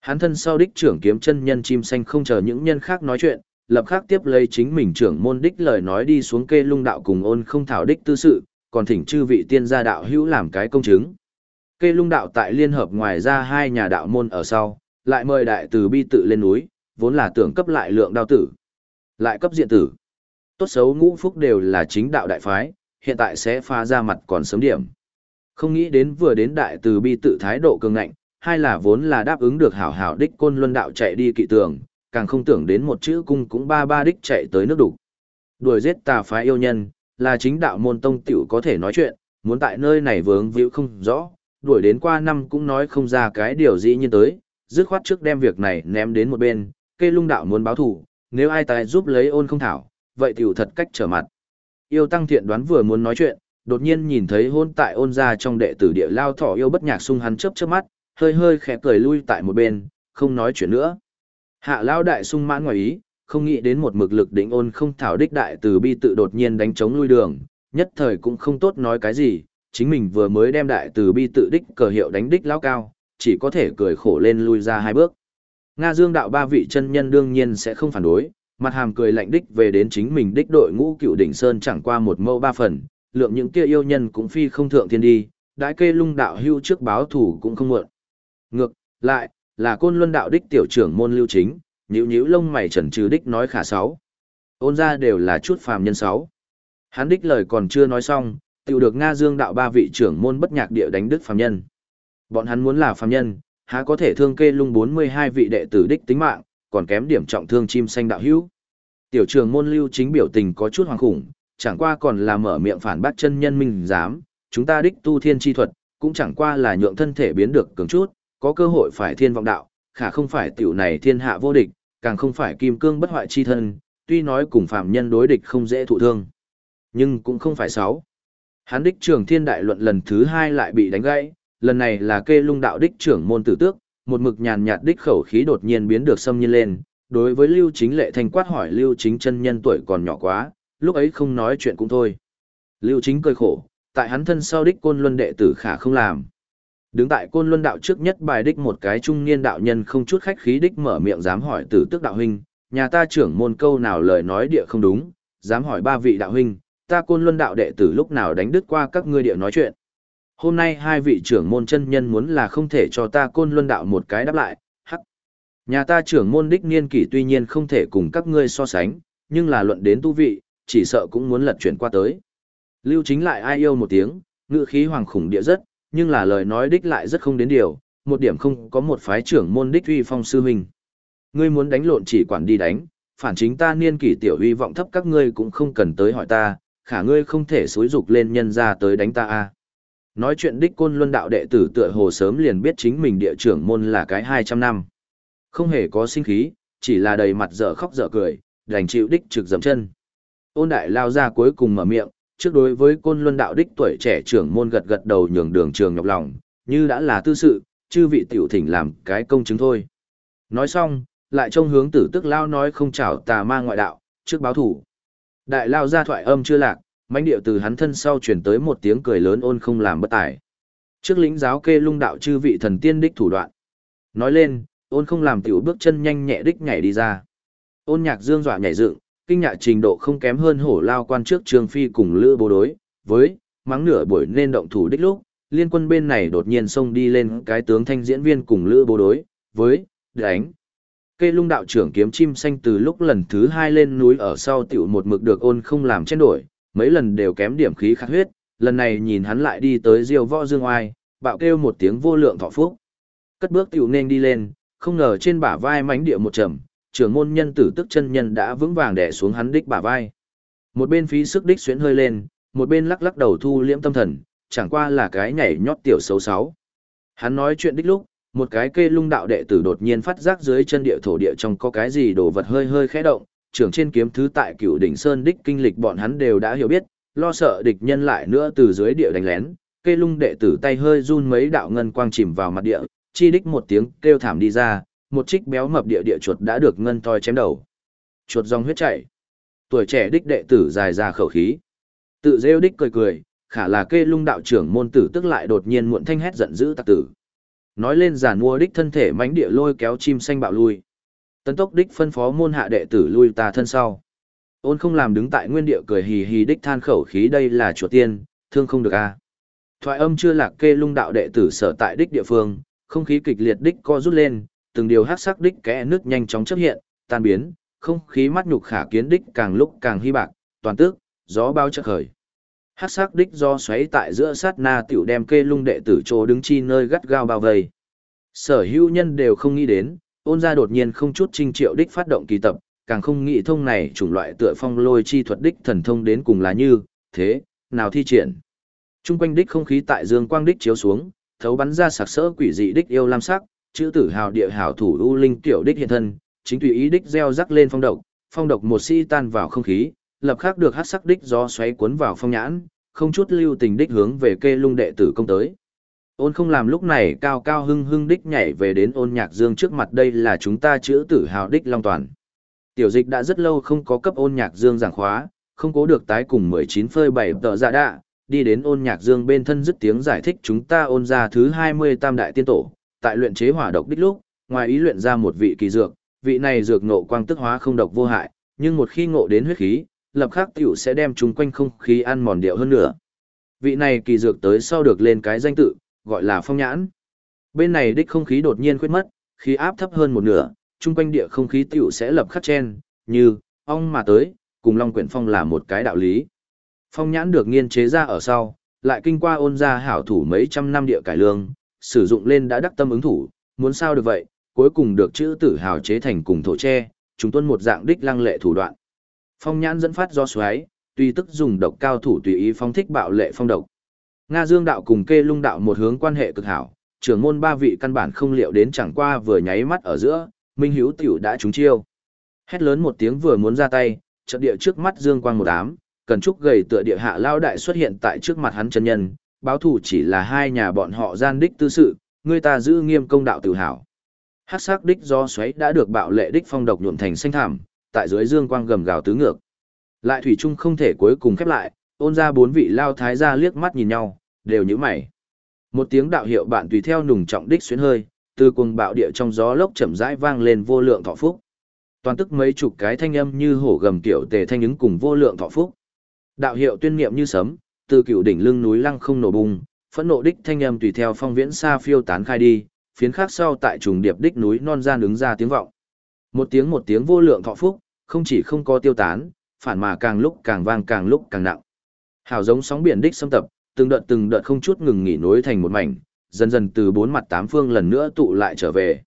Hắn thân sau đích trưởng kiếm chân nhân chim xanh không chờ những nhân khác nói chuyện, lập khắc tiếp lấy chính mình trưởng môn đích lời nói đi xuống kê lung đạo cùng ôn không thảo đích tư sự, còn thỉnh chư vị tiên gia đạo hữu làm cái công chứng. Kê lung đạo tại liên hợp ngoài ra hai nhà đạo môn ở sau, lại mời đại từ bi tự lên núi, vốn là tưởng cấp lại lượng đao tử, lại cấp diện tử. Tốt xấu ngũ phúc đều là chính đạo đại phái, hiện tại sẽ pha ra mặt còn sớm điểm. Không nghĩ đến vừa đến đại từ bi tự thái độ cường ngạnh, hay là vốn là đáp ứng được hảo hảo đích côn luân đạo chạy đi kỵ tường, càng không tưởng đến một chữ cung cũng ba ba đích chạy tới nước đủ. Đuổi giết tà phái yêu nhân, là chính đạo môn tông tiểu có thể nói chuyện, muốn tại nơi này vướng víu không rõ, đuổi đến qua năm cũng nói không ra cái điều gì như tới, dứt khoát trước đem việc này ném đến một bên, cây lung đạo muốn báo thủ, nếu ai tài giúp lấy ôn không thảo, vậy tiểu thật cách trở mặt. Yêu tăng thiện đoán vừa muốn nói chuyện, đột nhiên nhìn thấy hôn tại ôn ra trong đệ tử địa lao thỏ yêu bất nhạc sung hắn chớp chớp mắt, hơi hơi khẽ cười lui tại một bên, không nói chuyện nữa. Hạ lao đại sung mãn ngoài ý, không nghĩ đến một mực lực đỉnh ôn không thảo đích đại từ bi tự đột nhiên đánh chống lui đường, nhất thời cũng không tốt nói cái gì, chính mình vừa mới đem đại từ bi tự đích cờ hiệu đánh đích lao cao, chỉ có thể cười khổ lên lui ra hai bước. Nga Dương đạo ba vị chân nhân đương nhiên sẽ không phản đối, mặt hàm cười lạnh đích về đến chính mình đích đội ngũ cựu đỉnh sơn chẳng qua một mâu ba phần, lượng những kia yêu nhân cũng phi không thượng thiên đi, đãi kê lung đạo hưu trước báo thủ cũng không muộn. Ngược, lại, là côn luân đạo đích tiểu trưởng môn lưu chính, nhíu nhíu lông mày trần trừ đích nói khả sáu. Ôn ra đều là chút phàm nhân sáu. Hắn đích lời còn chưa nói xong, tiểu được Nga Dương đạo ba vị trưởng môn bất nhạc địa đánh đức phàm nhân. Bọn hắn muốn là phàm nhân, há có thể thương kê lung 42 vị đệ tử đích tính mạng, còn kém điểm trọng thương chim xanh đạo hữu. Tiểu trưởng môn lưu chính biểu tình có chút hoàng khủng, chẳng qua còn là mở miệng phản bác chân nhân minh dám, chúng ta đích tu thiên chi thuật, cũng chẳng qua là nhượng thân thể biến được cường chút, có cơ hội phải thiên vọng đạo, khả không phải tiểu này thiên hạ vô địch, càng không phải kim cương bất hoại chi thân, tuy nói cùng phạm nhân đối địch không dễ thụ thương. Nhưng cũng không phải sáu. Hán đích trưởng thiên đại luận lần thứ hai lại bị đánh gãy, lần này là kê lung đạo đích trưởng môn tử tước, một mực nhàn nhạt đích khẩu khí đột nhiên biến được xâm nhiên lên. Đối với Lưu Chính Lệ Thanh quát hỏi Lưu Chính chân nhân tuổi còn nhỏ quá, lúc ấy không nói chuyện cũng thôi. Lưu Chính cười khổ, tại hắn thân sau đích côn luân đệ tử khả không làm. Đứng tại côn luân đạo trước nhất bài đích một cái trung niên đạo nhân không chút khách khí đích mở miệng dám hỏi tử tước đạo huynh, nhà ta trưởng môn câu nào lời nói địa không đúng, dám hỏi ba vị đạo huynh, ta côn luân đạo đệ tử lúc nào đánh đứt qua các ngươi địa nói chuyện. Hôm nay hai vị trưởng môn chân nhân muốn là không thể cho ta côn luân đạo một cái đáp lại, hắc. Nhà ta trưởng môn đích niên kỷ tuy nhiên không thể cùng các ngươi so sánh, nhưng là luận đến tu vị, chỉ sợ cũng muốn lật chuyển qua tới. Lưu chính lại ai yêu một tiếng, ngự khí hoàng khủng địa rất, nhưng là lời nói đích lại rất không đến điều, một điểm không có một phái trưởng môn đích uy phong sư huynh. Ngươi muốn đánh lộn chỉ quản đi đánh, phản chính ta niên kỷ tiểu uy vọng thấp các ngươi cũng không cần tới hỏi ta, khả ngươi không thể xúi dục lên nhân ra tới đánh ta a. Nói chuyện đích côn luân đạo đệ tử tựa hồ sớm liền biết chính mình địa trưởng môn là cái 200 năm. Không hề có sinh khí, chỉ là đầy mặt dở khóc dở cười, đành chịu đích trực dầm chân. Ôn đại lao ra cuối cùng mở miệng, trước đối với côn luân đạo đích tuổi trẻ trưởng môn gật gật đầu nhường đường trường nhọc lòng, như đã là tư sự, chư vị tiểu thỉnh làm cái công chứng thôi. Nói xong, lại trông hướng tử tức lao nói không chào tà ma ngoại đạo, trước báo thủ. Đại lao ra thoại âm chưa lạc, mãnh điệu từ hắn thân sau chuyển tới một tiếng cười lớn ôn không làm bất tài. Trước lĩnh giáo kê lung đạo chư vị thần tiên đích thủ đoạn. Nói lên, ôn không làm tiểu bước chân nhanh nhẹ đích nhảy đi ra. Ôn nhạc dương dọa nhảy dựng, kinh nhạ trình độ không kém hơn hổ lao quan trước Trương Phi cùng Lữ bố đối, với, mắng nửa buổi nên động thủ đích lúc, liên quân bên này đột nhiên xông đi lên cái tướng thanh diễn viên cùng Lữ bố đối, với, đánh. Cây lung đạo trưởng kiếm chim xanh từ lúc lần thứ hai lên núi ở sau tiểu một mực được ôn không làm chen đổi, mấy lần đều kém điểm khí khắc huyết, lần này nhìn hắn lại đi tới diêu võ dương oai, bạo kêu một tiếng vô lượng thọ phúc. Cất bước tiểu nên đi lên, không ngờ trên bả vai mánh địa một trầm, trưởng môn nhân tử tức chân nhân đã vững vàng đè xuống hắn đích bả vai. Một bên phí sức đích xuyến hơi lên, một bên lắc lắc đầu thu liễm tâm thần, chẳng qua là cái nhảy nhót tiểu xấu xấu. Hắn nói chuyện đích lúc, một cái kê lung đạo đệ tử đột nhiên phát giác dưới chân địa thổ địa trong có cái gì đồ vật hơi hơi khẽ động, trưởng trên kiếm thứ tại cựu đỉnh sơn đích kinh lịch bọn hắn đều đã hiểu biết, lo sợ địch nhân lại nữa từ dưới địa đánh lén, kê lung đệ tử tay hơi run mấy đạo ngân quang chìm vào mặt địa, chi đích một tiếng kêu thảm đi ra, một trích béo mập địa địa chuột đã được ngân toi chém đầu. Chuột dòng huyết chảy. Tuổi trẻ đích đệ tử dài ra khẩu khí. Tự rêu đích cười cười, khả là kê lung đạo trưởng môn tử tức lại đột nhiên muộn thanh hét giận dữ tặc tử. Nói lên giàn mua đích thân thể mánh địa lôi kéo chim xanh bạo lui. Tấn tốc đích phân phó môn hạ đệ tử lui ta thân sau. Ôn không làm đứng tại nguyên địa cười hì hì đích than khẩu khí đây là chuột tiên, thương không được a. Thoại âm chưa lạc kê lung đạo đệ tử sở tại đích địa phương, không khí kịch liệt đích co rút lên, từng điều hát sắc đích kẽ nước nhanh chóng chấp hiện, tan biến, không khí mắt nhục khả kiến đích càng lúc càng hy bạc, toàn tức, gió bao chợt khởi. Hát sắc đích do xoáy tại giữa sát na tiểu đem kê lung đệ tử chỗ đứng chi nơi gắt gao bao vây. Sở hữu nhân đều không nghĩ đến, ôn ra đột nhiên không chút trinh triệu đích phát động kỳ tập, càng không nghĩ thông này chủng loại tựa phong lôi chi thuật đích thần thông đến cùng là như, thế, nào thi triển. Trung quanh đích không khí tại dương quang đích chiếu xuống, thấu bắn ra sặc sỡ quỷ dị đích yêu lam sắc, chữ tử hào địa hào thủ u linh tiểu đích hiện thân, chính tùy ý đích gieo rắc lên phong độc, phong độc một si tan vào không khí, lập khắc được hắc sắc đích do xoáy cuốn vào phong nhãn, không chút lưu tình đích hướng về kê lung đệ tử công tới. Ôn không làm lúc này cao cao hưng hưng đích nhảy về đến ôn nhạc dương trước mặt đây là chúng ta chữ tử hào đích long toàn. Tiểu dịch đã rất lâu không có cấp ôn nhạc dương giảng khóa, không cố được tái cùng 19 phơi bảy tờ dạ đạ, đi đến ôn nhạc dương bên thân dứt tiếng giải thích chúng ta ôn ra thứ 20 tam đại tiên tổ, tại luyện chế hỏa độc đích lúc, ngoài ý luyện ra một vị kỳ dược, vị này dược ngộ quang tức hóa không độc vô hại, nhưng một khi ngộ đến huyết khí, lập khắc tiểu sẽ đem chúng quanh không khí ăn mòn điệu hơn nữa. Vị này kỳ dược tới sau được lên cái danh tự, gọi là phong nhãn. Bên này đích không khí đột nhiên khuyết mất, khí áp thấp hơn một nửa, chung quanh địa không khí tiểu sẽ lập khắc chen, như, ong mà tới, cùng Long Quyển Phong là một cái đạo lý. Phong nhãn được nghiên chế ra ở sau, lại kinh qua ôn ra hảo thủ mấy trăm năm địa cải lương, sử dụng lên đã đắc tâm ứng thủ, muốn sao được vậy, cuối cùng được chữ tử hào chế thành cùng thổ tre, chúng tuân một dạng đích lăng lệ thủ đoạn. Phong nhãn dẫn phát do xoáy, tùy tức dùng độc cao thủ tùy ý phong thích bạo lệ phong độc. Nga Dương đạo cùng kê lung đạo một hướng quan hệ cực hảo, trưởng môn ba vị căn bản không liệu đến chẳng qua vừa nháy mắt ở giữa, Minh Hiếu tiểu đã trúng chiêu. Hét lớn một tiếng vừa muốn ra tay, chợt địa trước mắt Dương quang một ám, Cần Trúc gầy tựa địa hạ lao đại xuất hiện tại trước mặt hắn chân nhân, báo thủ chỉ là hai nhà bọn họ gian đích tư sự, người ta giữ nghiêm công đạo tự hào. Hắc sắc đích do xoáy đã được bạo lệ đích phong độc nhuộm thành xanh thảm, tại dưới dương quang gầm gào tứ ngược. Lại thủy trung không thể cuối cùng khép lại, ôn ra bốn vị lao thái gia liếc mắt nhìn nhau, đều như mày. Một tiếng đạo hiệu bạn tùy theo nùng trọng đích xuyến hơi, từ cuồng bạo địa trong gió lốc chậm rãi vang lên vô lượng thọ phúc. Toàn tức mấy chục cái thanh âm như hổ gầm kiểu tề thanh ứng cùng vô lượng thọ phúc. Đạo hiệu tuyên niệm như sấm, từ cựu đỉnh lưng núi lăng không nổ bùng, phẫn nộ đích thanh âm tùy theo phong viễn xa phiêu tán khai đi, phiến khác sau tại trùng điệp đích núi non gian ứng ra tiếng vọng. Một tiếng một tiếng vô lượng thọ phúc, không chỉ không có tiêu tán, phản mà càng lúc càng vang càng lúc càng nặng. Hào giống sóng biển đích xâm tập, từng đợt từng đợt không chút ngừng nghỉ nối thành một mảnh, dần dần từ bốn mặt tám phương lần nữa tụ lại trở về.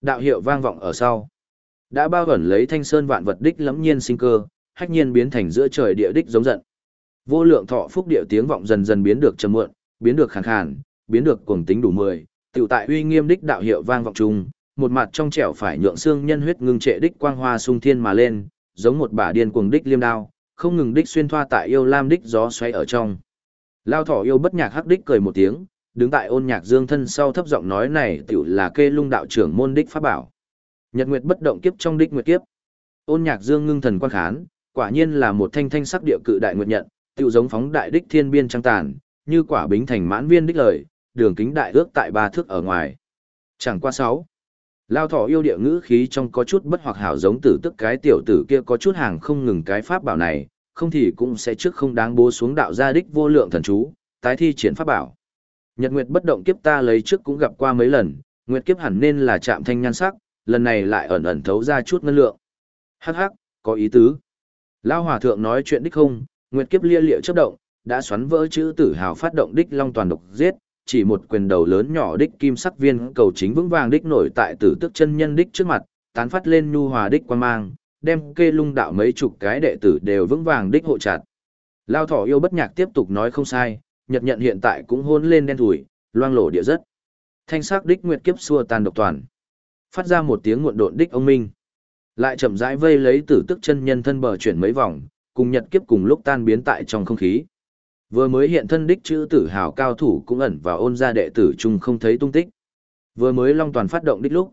Đạo hiệu vang vọng ở sau. Đã bao gần lấy thanh sơn vạn vật đích lẫm nhiên sinh cơ, hách nhiên biến thành giữa trời địa đích giống giận. Vô lượng thọ phúc điệu tiếng vọng dần dần biến được trầm muộn, biến được khàn khàn, biến được cuồng tính đủ mười, tiểu tại uy nghiêm đích đạo hiệu vang vọng chung, một mặt trong trẻo phải nhượng xương nhân huyết ngưng trệ đích quang hoa sung thiên mà lên, giống một bả điên cuồng đích liêm đao, không ngừng đích xuyên thoa tại yêu lam đích gió xoay ở trong. Lao thỏ yêu bất nhạc hắc đích cười một tiếng, đứng tại ôn nhạc dương thân sau thấp giọng nói này tiểu là kê lung đạo trưởng môn đích pháp bảo. Nhật nguyệt bất động kiếp trong đích nguyệt kiếp. Ôn nhạc dương ngưng thần quan khán, quả nhiên là một thanh thanh sắc địa cự đại nguyệt nhận, tiểu giống phóng đại đích thiên biên trăng tàn, như quả bính thành mãn viên đích lời, đường kính đại ước tại ba thước ở ngoài. Chẳng qua sáu. Lao thỏ yêu địa ngữ khí trong có chút bất hoặc hảo giống tử tức cái tiểu tử kia có chút hàng không ngừng cái pháp bảo này, không thì cũng sẽ trước không đáng bố xuống đạo gia đích vô lượng thần chú, tái thi triển pháp bảo. Nhật Nguyệt bất động kiếp ta lấy trước cũng gặp qua mấy lần, Nguyệt kiếp hẳn nên là chạm thanh nhan sắc, lần này lại ẩn ẩn thấu ra chút ngân lượng. Hắc hắc, có ý tứ. Lao hòa thượng nói chuyện đích không, Nguyệt kiếp lia lịa chấp động, đã xoắn vỡ chữ tử hào phát động đích long toàn độc giết, chỉ một quyền đầu lớn nhỏ đích kim sắc viên cầu chính vững vàng đích nổi tại tử tức chân nhân đích trước mặt, tán phát lên nhu hòa đích quan mang, đem kê lung đạo mấy chục cái đệ tử đều vững vàng đích hộ chặt. Lao thỏ yêu bất nhạc tiếp tục nói không sai, nhật nhận hiện tại cũng hôn lên đen thủi, loang lổ địa rất. Thanh sắc đích nguyệt kiếp xua tan độc toàn. Phát ra một tiếng muộn độn đích ông minh. Lại chậm rãi vây lấy tử tức chân nhân thân bờ chuyển mấy vòng, cùng nhật kiếp cùng lúc tan biến tại trong không khí. Vừa mới hiện thân đích chữ tử hào cao thủ cũng ẩn vào ôn gia đệ tử chung không thấy tung tích. Vừa mới long toàn phát động đích lúc.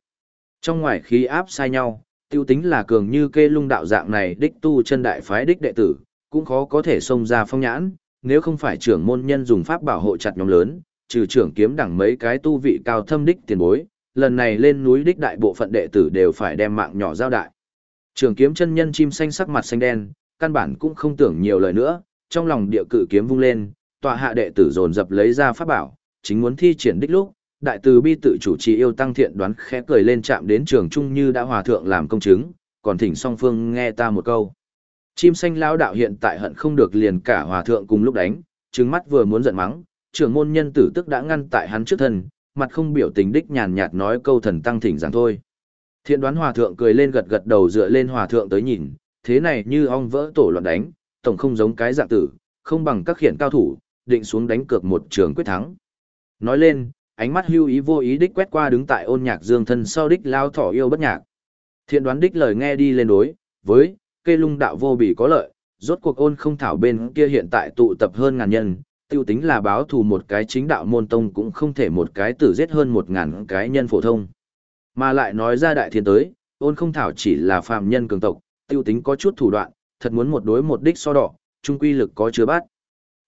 Trong ngoài khí áp sai nhau, tiêu tính là cường như kê lung đạo dạng này đích tu chân đại phái đích đệ tử, cũng khó có thể xông ra phong nhãn, nếu không phải trưởng môn nhân dùng pháp bảo hộ chặt nhóm lớn, trừ trưởng kiếm đẳng mấy cái tu vị cao thâm đích tiền bối, lần này lên núi đích đại bộ phận đệ tử đều phải đem mạng nhỏ giao đại. Trưởng kiếm chân nhân chim xanh sắc mặt xanh đen, căn bản cũng không tưởng nhiều lời nữa, trong lòng địa cự kiếm vung lên, tọa hạ đệ tử dồn dập lấy ra pháp bảo, chính muốn thi triển đích lúc, đại từ bi tự chủ trì yêu tăng thiện đoán khẽ cười lên chạm đến trường trung như đã hòa thượng làm công chứng, còn thỉnh song phương nghe ta một câu. Chim xanh lão đạo hiện tại hận không được liền cả hòa thượng cùng lúc đánh, trừng mắt vừa muốn giận mắng, trưởng môn nhân tử tức đã ngăn tại hắn trước thân, mặt không biểu tình đích nhàn nhạt nói câu thần tăng thỉnh rằng thôi. Thiện đoán hòa thượng cười lên gật gật đầu dựa lên hòa thượng tới nhìn, thế này như ong vỡ tổ loạn đánh, tổng không giống cái dạng tử, không bằng các khiển cao thủ, định xuống đánh cược một trường quyết thắng. Nói lên, ánh mắt hưu ý vô ý đích quét qua đứng tại ôn nhạc dương thân sau đích lao thỏ yêu bất nhạc. Thiện đoán đích lời nghe đi lên đối, với, cây lung đạo vô bị có lợi, rốt cuộc ôn không thảo bên kia hiện tại tụ tập hơn ngàn nhân, tiêu tính là báo thù một cái chính đạo môn tông cũng không thể một cái tử giết hơn một ngàn cái nhân phổ thông. Mà lại nói ra đại thiên tới, ôn không thảo chỉ là phàm nhân cường tộc, tiêu tính có chút thủ đoạn, thật muốn một đối một đích so đỏ, trung quy lực có chứa bát.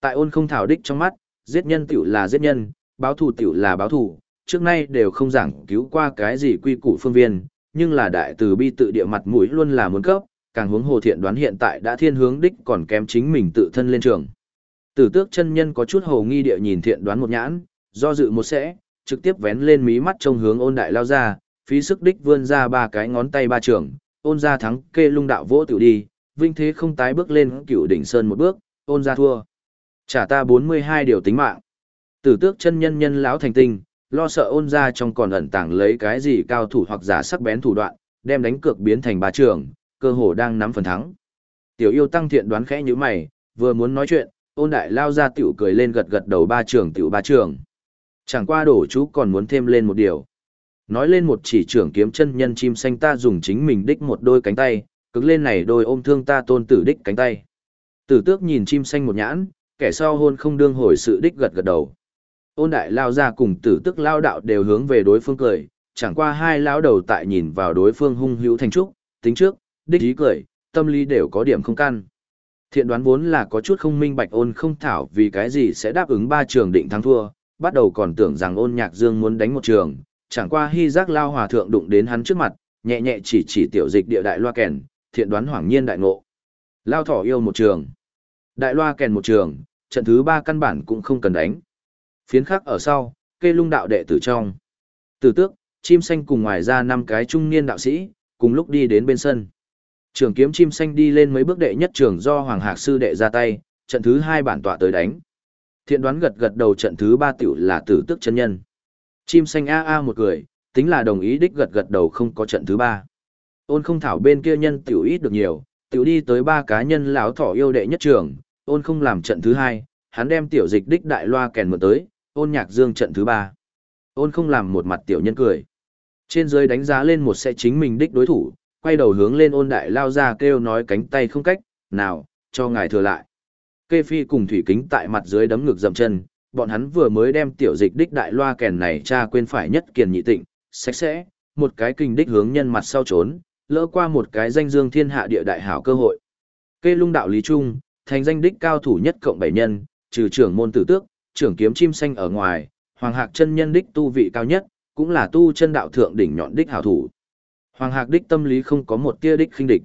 Tại ôn không thảo đích trong mắt, giết nhân tiểu là giết nhân, báo thù tiểu là báo thù, trước nay đều không giảng cứu qua cái gì quy củ phương viên, nhưng là đại từ bi tự địa mặt mũi luôn là muốn cấp, càng hướng hồ thiện đoán hiện tại đã thiên hướng đích còn kém chính mình tự thân lên trường. Tử tước chân nhân có chút hồ nghi địa nhìn thiện đoán một nhãn, do dự một sẽ, trực tiếp vén lên mí mắt trông hướng ôn đại lao ra, phí sức đích vươn ra ba cái ngón tay ba trường, ôn gia thắng kê lung đạo vỗ tiểu đi, vinh thế không tái bước lên cựu đỉnh sơn một bước, ôn gia thua. Trả ta 42 điều tính mạng. Tử tước chân nhân nhân lão thành tinh, lo sợ ôn gia trong còn ẩn tàng lấy cái gì cao thủ hoặc giả sắc bén thủ đoạn, đem đánh cược biến thành ba trường, cơ hồ đang nắm phần thắng. Tiểu yêu tăng thiện đoán khẽ như mày, vừa muốn nói chuyện, ôn đại lao ra tiểu cười lên gật gật đầu ba trường tiểu ba trường. Chẳng qua đổ chú còn muốn thêm lên một điều. Nói lên một chỉ trưởng kiếm chân nhân chim xanh ta dùng chính mình đích một đôi cánh tay, cứng lên này đôi ôm thương ta tôn tử đích cánh tay. Tử tước nhìn chim xanh một nhãn, kẻ sau hôn không đương hồi sự đích gật gật đầu. Ôn đại lao ra cùng tử tước lao đạo đều hướng về đối phương cười, chẳng qua hai lao đầu tại nhìn vào đối phương hung hữu thành trúc, tính trước, đích ý cười, tâm lý đều có điểm không căn. Thiện đoán vốn là có chút không minh bạch ôn không thảo vì cái gì sẽ đáp ứng ba trường định thắng thua, bắt đầu còn tưởng rằng ôn nhạc dương muốn đánh một trường, chẳng qua hy giác lao hòa thượng đụng đến hắn trước mặt, nhẹ nhẹ chỉ chỉ tiểu dịch địa đại loa kèn, thiện đoán hoảng nhiên đại ngộ. Lao thỏ yêu một trường. Đại loa kèn một trường, trận thứ ba căn bản cũng không cần đánh. Phiến khắc ở sau, kê lung đạo đệ tử trong. từ tước, chim xanh cùng ngoài ra năm cái trung niên đạo sĩ, cùng lúc đi đến bên sân. Trường kiếm chim xanh đi lên mấy bước đệ nhất trường do Hoàng Hạc sư đệ ra tay, trận thứ hai bản tọa tới đánh. Thiện đoán gật gật đầu trận thứ ba tiểu là tử tức chân nhân. Chim xanh a a một cười, tính là đồng ý đích gật gật đầu không có trận thứ ba. Ôn không thảo bên kia nhân tiểu ít được nhiều, tiểu đi tới ba cá nhân lão thỏ yêu đệ nhất trường, ôn không làm trận thứ hai, hắn đem tiểu dịch đích đại loa kèn mượn tới, ôn nhạc dương trận thứ ba. Ôn không làm một mặt tiểu nhân cười. Trên dưới đánh giá lên một sẽ chính mình đích đối thủ, quay đầu hướng lên ôn đại lao ra kêu nói cánh tay không cách, nào, cho ngài thừa lại. Kê phi cùng thủy kính tại mặt dưới đấm ngực dậm chân, bọn hắn vừa mới đem tiểu dịch đích đại loa kèn này cha quên phải nhất kiền nhị tịnh, sạch sẽ, một cái kinh đích hướng nhân mặt sau trốn, lỡ qua một cái danh dương thiên hạ địa đại hảo cơ hội. Kê lung đạo lý trung, thành danh đích cao thủ nhất cộng bảy nhân, trừ trưởng môn tử tước, trưởng kiếm chim xanh ở ngoài, hoàng hạc chân nhân đích tu vị cao nhất, cũng là tu chân đạo thượng đỉnh nhọn đích hảo thủ. Hoàng hạc đích tâm lý không có một tia đích khinh địch.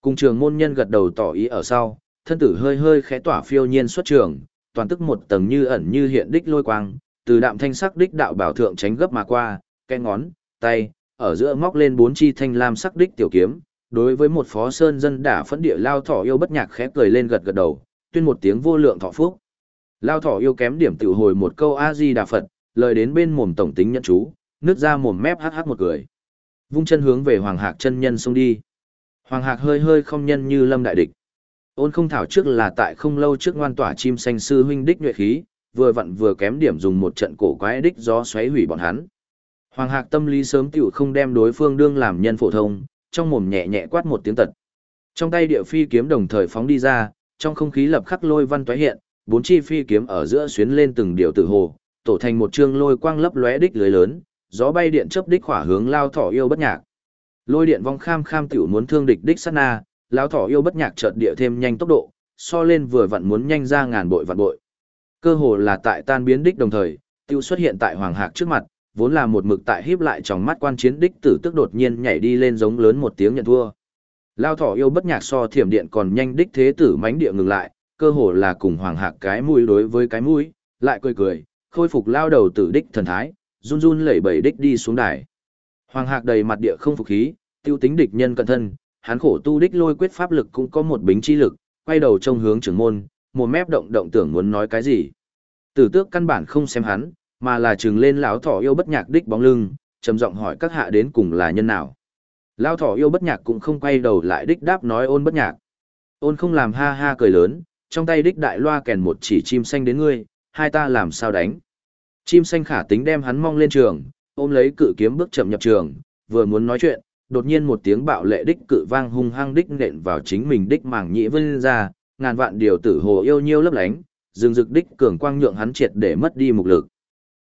Cùng trường môn nhân gật đầu tỏ ý ở sau, thân tử hơi hơi khẽ tỏa phiêu nhiên xuất trường, toàn tức một tầng như ẩn như hiện đích lôi quang, từ đạm thanh sắc đích đạo bảo thượng tránh gấp mà qua, cái ngón, tay, ở giữa móc lên bốn chi thanh lam sắc đích tiểu kiếm, đối với một phó sơn dân đả phẫn địa lao thỏ yêu bất nhạc khẽ cười lên gật gật đầu, tuyên một tiếng vô lượng thọ phúc. Lao thỏ yêu kém điểm tự hồi một câu A Di Đà Phật, lời đến bên mồm tổng tính nhận chú, nước ra mồm mép hát hát một cười. Vung chân hướng về Hoàng Hạc chân nhân xông đi. Hoàng Hạc hơi hơi không nhân như lâm đại địch. Ôn không thảo trước là tại không lâu trước ngoan tỏa chim xanh sư huynh đích nhuệ khí, vừa vặn vừa kém điểm dùng một trận cổ quái đích gió xoáy hủy bọn hắn. Hoàng Hạc tâm lý sớm tiểu không đem đối phương đương làm nhân phổ thông, trong mồm nhẹ nhẹ quát một tiếng tật. Trong tay địa phi kiếm đồng thời phóng đi ra, trong không khí lập khắc lôi văn toái hiện, bốn chi phi kiếm ở giữa xuyến lên từng điều tử hồ, tổ thành một chương lôi quang lấp lóe đích lưới lớn, gió bay điện chớp đích khỏa hướng lao thỏ yêu bất nhạc. Lôi điện vong kham kham tiểu muốn thương địch đích sát na, Lão thỏ yêu bất nhạc chợt địa thêm nhanh tốc độ, so lên vừa vặn muốn nhanh ra ngàn bội vạn bội. Cơ hồ là tại tan biến đích đồng thời, tiêu xuất hiện tại hoàng hạc trước mặt, vốn là một mực tại híp lại trong mắt quan chiến đích tử tức đột nhiên nhảy đi lên giống lớn một tiếng nhận thua. Lao thỏ yêu bất nhạc so thiểm điện còn nhanh đích thế tử mánh địa ngừng lại, cơ hồ là cùng hoàng hạc cái mũi đối với cái mũi, lại cười cười, khôi phục lao đầu tử đích thần thái, run run lẩy bẩy đích đi xuống đài. Hoàng hạc đầy mặt địa không phục khí, tiêu tính địch nhân cẩn thân, hắn khổ tu đích lôi quyết pháp lực cũng có một bính chi lực, quay đầu trông hướng trưởng môn, một mép động động tưởng muốn nói cái gì. Tử tước căn bản không xem hắn, mà là trừng lên lão thỏ yêu bất nhạc đích bóng lưng, trầm giọng hỏi các hạ đến cùng là nhân nào. Lão thỏ yêu bất nhạc cũng không quay đầu lại đích đáp nói ôn bất nhạc. Ôn không làm ha ha cười lớn, trong tay đích đại loa kèn một chỉ chim xanh đến ngươi, hai ta làm sao đánh. Chim xanh khả tính đem hắn mong lên trường, ôm lấy cự kiếm bước chậm nhập trường, vừa muốn nói chuyện, đột nhiên một tiếng bạo lệ đích cự vang hung hăng đích nện vào chính mình đích màng nhĩ vân ra, ngàn vạn điều tử hồ yêu nhiêu lấp lánh, dừng rực đích cường quang nhượng hắn triệt để mất đi mục lực.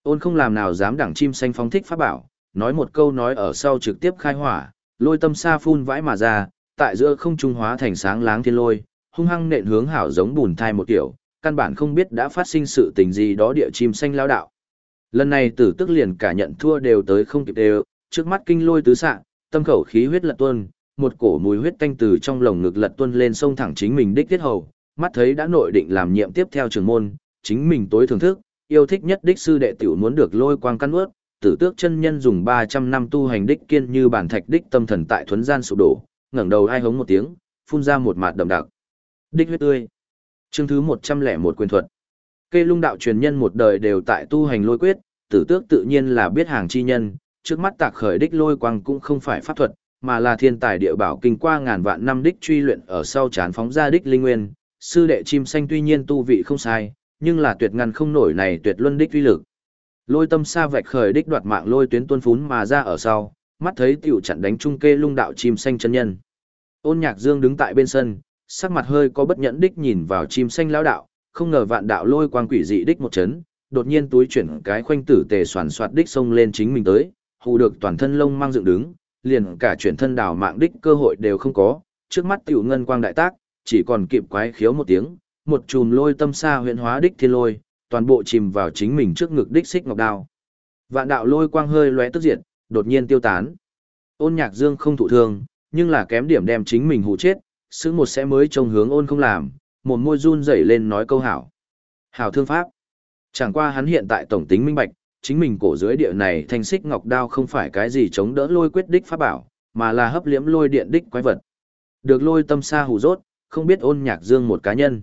Ôn không làm nào dám đẳng chim xanh phóng thích pháp bảo, nói một câu nói ở sau trực tiếp khai hỏa, lôi tâm sa phun vãi mà ra, tại giữa không trung hóa thành sáng láng thiên lôi, hung hăng nện hướng hảo giống bùn thai một kiểu, căn bản không biết đã phát sinh sự tình gì đó địa chim xanh lao đạo. Lần này tử tức liền cả nhận thua đều tới không kịp đều, trước mắt kinh lôi tứ sạng, tâm khẩu khí huyết lật tuôn, một cổ mùi huyết tanh từ trong lồng ngực lật tuôn lên sông thẳng chính mình đích tiết hầu, mắt thấy đã nội định làm nhiệm tiếp theo trường môn, chính mình tối thưởng thức, yêu thích nhất đích sư đệ tiểu muốn được lôi quang căn ướt, tử tước chân nhân dùng 300 năm tu hành đích kiên như bản thạch đích tâm thần tại thuấn gian sụp đổ, ngẩng đầu ai hống một tiếng, phun ra một mạt đậm đặc. Đích huyết tươi. Chương thứ 101 quyền thuật. Cây lung đạo truyền nhân một đời đều tại tu hành lôi quyết, tử tước tự nhiên là biết hàng chi nhân, trước mắt tạc khởi đích lôi quang cũng không phải pháp thuật, mà là thiên tài địa bảo kinh qua ngàn vạn năm đích truy luyện ở sau chán phóng ra đích linh nguyên, sư đệ chim xanh tuy nhiên tu vị không sai, nhưng là tuyệt ngăn không nổi này tuyệt luân đích uy lực. Lôi tâm sa vạch khởi đích đoạt mạng lôi tuyến tuôn phún mà ra ở sau, mắt thấy tiểu chặn đánh trung kê lung đạo chim xanh chân nhân. Ôn Nhạc Dương đứng tại bên sân, sắc mặt hơi có bất nhẫn đích nhìn vào chim xanh lão đạo, không ngờ vạn đạo lôi quang quỷ dị đích một chấn, đột nhiên túi chuyển cái khoanh tử tề soàn soạt đích xông lên chính mình tới, hù được toàn thân lông mang dựng đứng, liền cả chuyển thân đảo mạng đích cơ hội đều không có, trước mắt tiểu ngân quang đại tác, chỉ còn kịp quái khiếu một tiếng, một chùm lôi tâm xa huyện hóa đích thiên lôi, toàn bộ chìm vào chính mình trước ngực đích xích ngọc đao. Vạn đạo lôi quang hơi lóe tức diệt, đột nhiên tiêu tán. Ôn Nhạc Dương không thụ thương, nhưng là kém điểm đem chính mình hù chết, sững một sẽ mới trông hướng ôn không làm, một môi run rẩy lên nói câu hảo. Hảo thương pháp. Chẳng qua hắn hiện tại tổng tính minh bạch, chính mình cổ dưới địa này thanh xích ngọc đao không phải cái gì chống đỡ lôi quyết đích pháp bảo, mà là hấp liễm lôi điện đích quái vật. Được lôi tâm xa hù rốt, không biết ôn nhạc dương một cá nhân.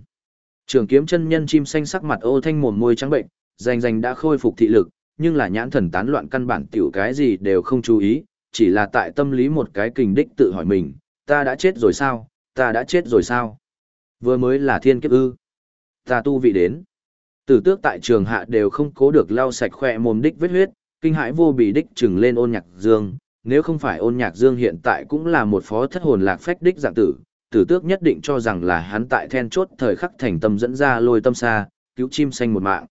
Trường kiếm chân nhân chim xanh sắc mặt ô thanh mồm môi trắng bệnh, danh danh đã khôi phục thị lực, nhưng là nhãn thần tán loạn căn bản tiểu cái gì đều không chú ý, chỉ là tại tâm lý một cái kình đích tự hỏi mình, ta đã chết rồi sao, ta đã chết rồi sao? Vừa mới là thiên kiếp ư. Ta tu vị đến. Tử tước tại trường hạ đều không cố được lau sạch khỏe mồm đích vết huyết, kinh hãi vô bị đích trừng lên ôn nhạc dương. Nếu không phải ôn nhạc dương hiện tại cũng là một phó thất hồn lạc phách đích dạng tử, tử tước nhất định cho rằng là hắn tại then chốt thời khắc thành tâm dẫn ra lôi tâm xa, cứu chim xanh một mạng.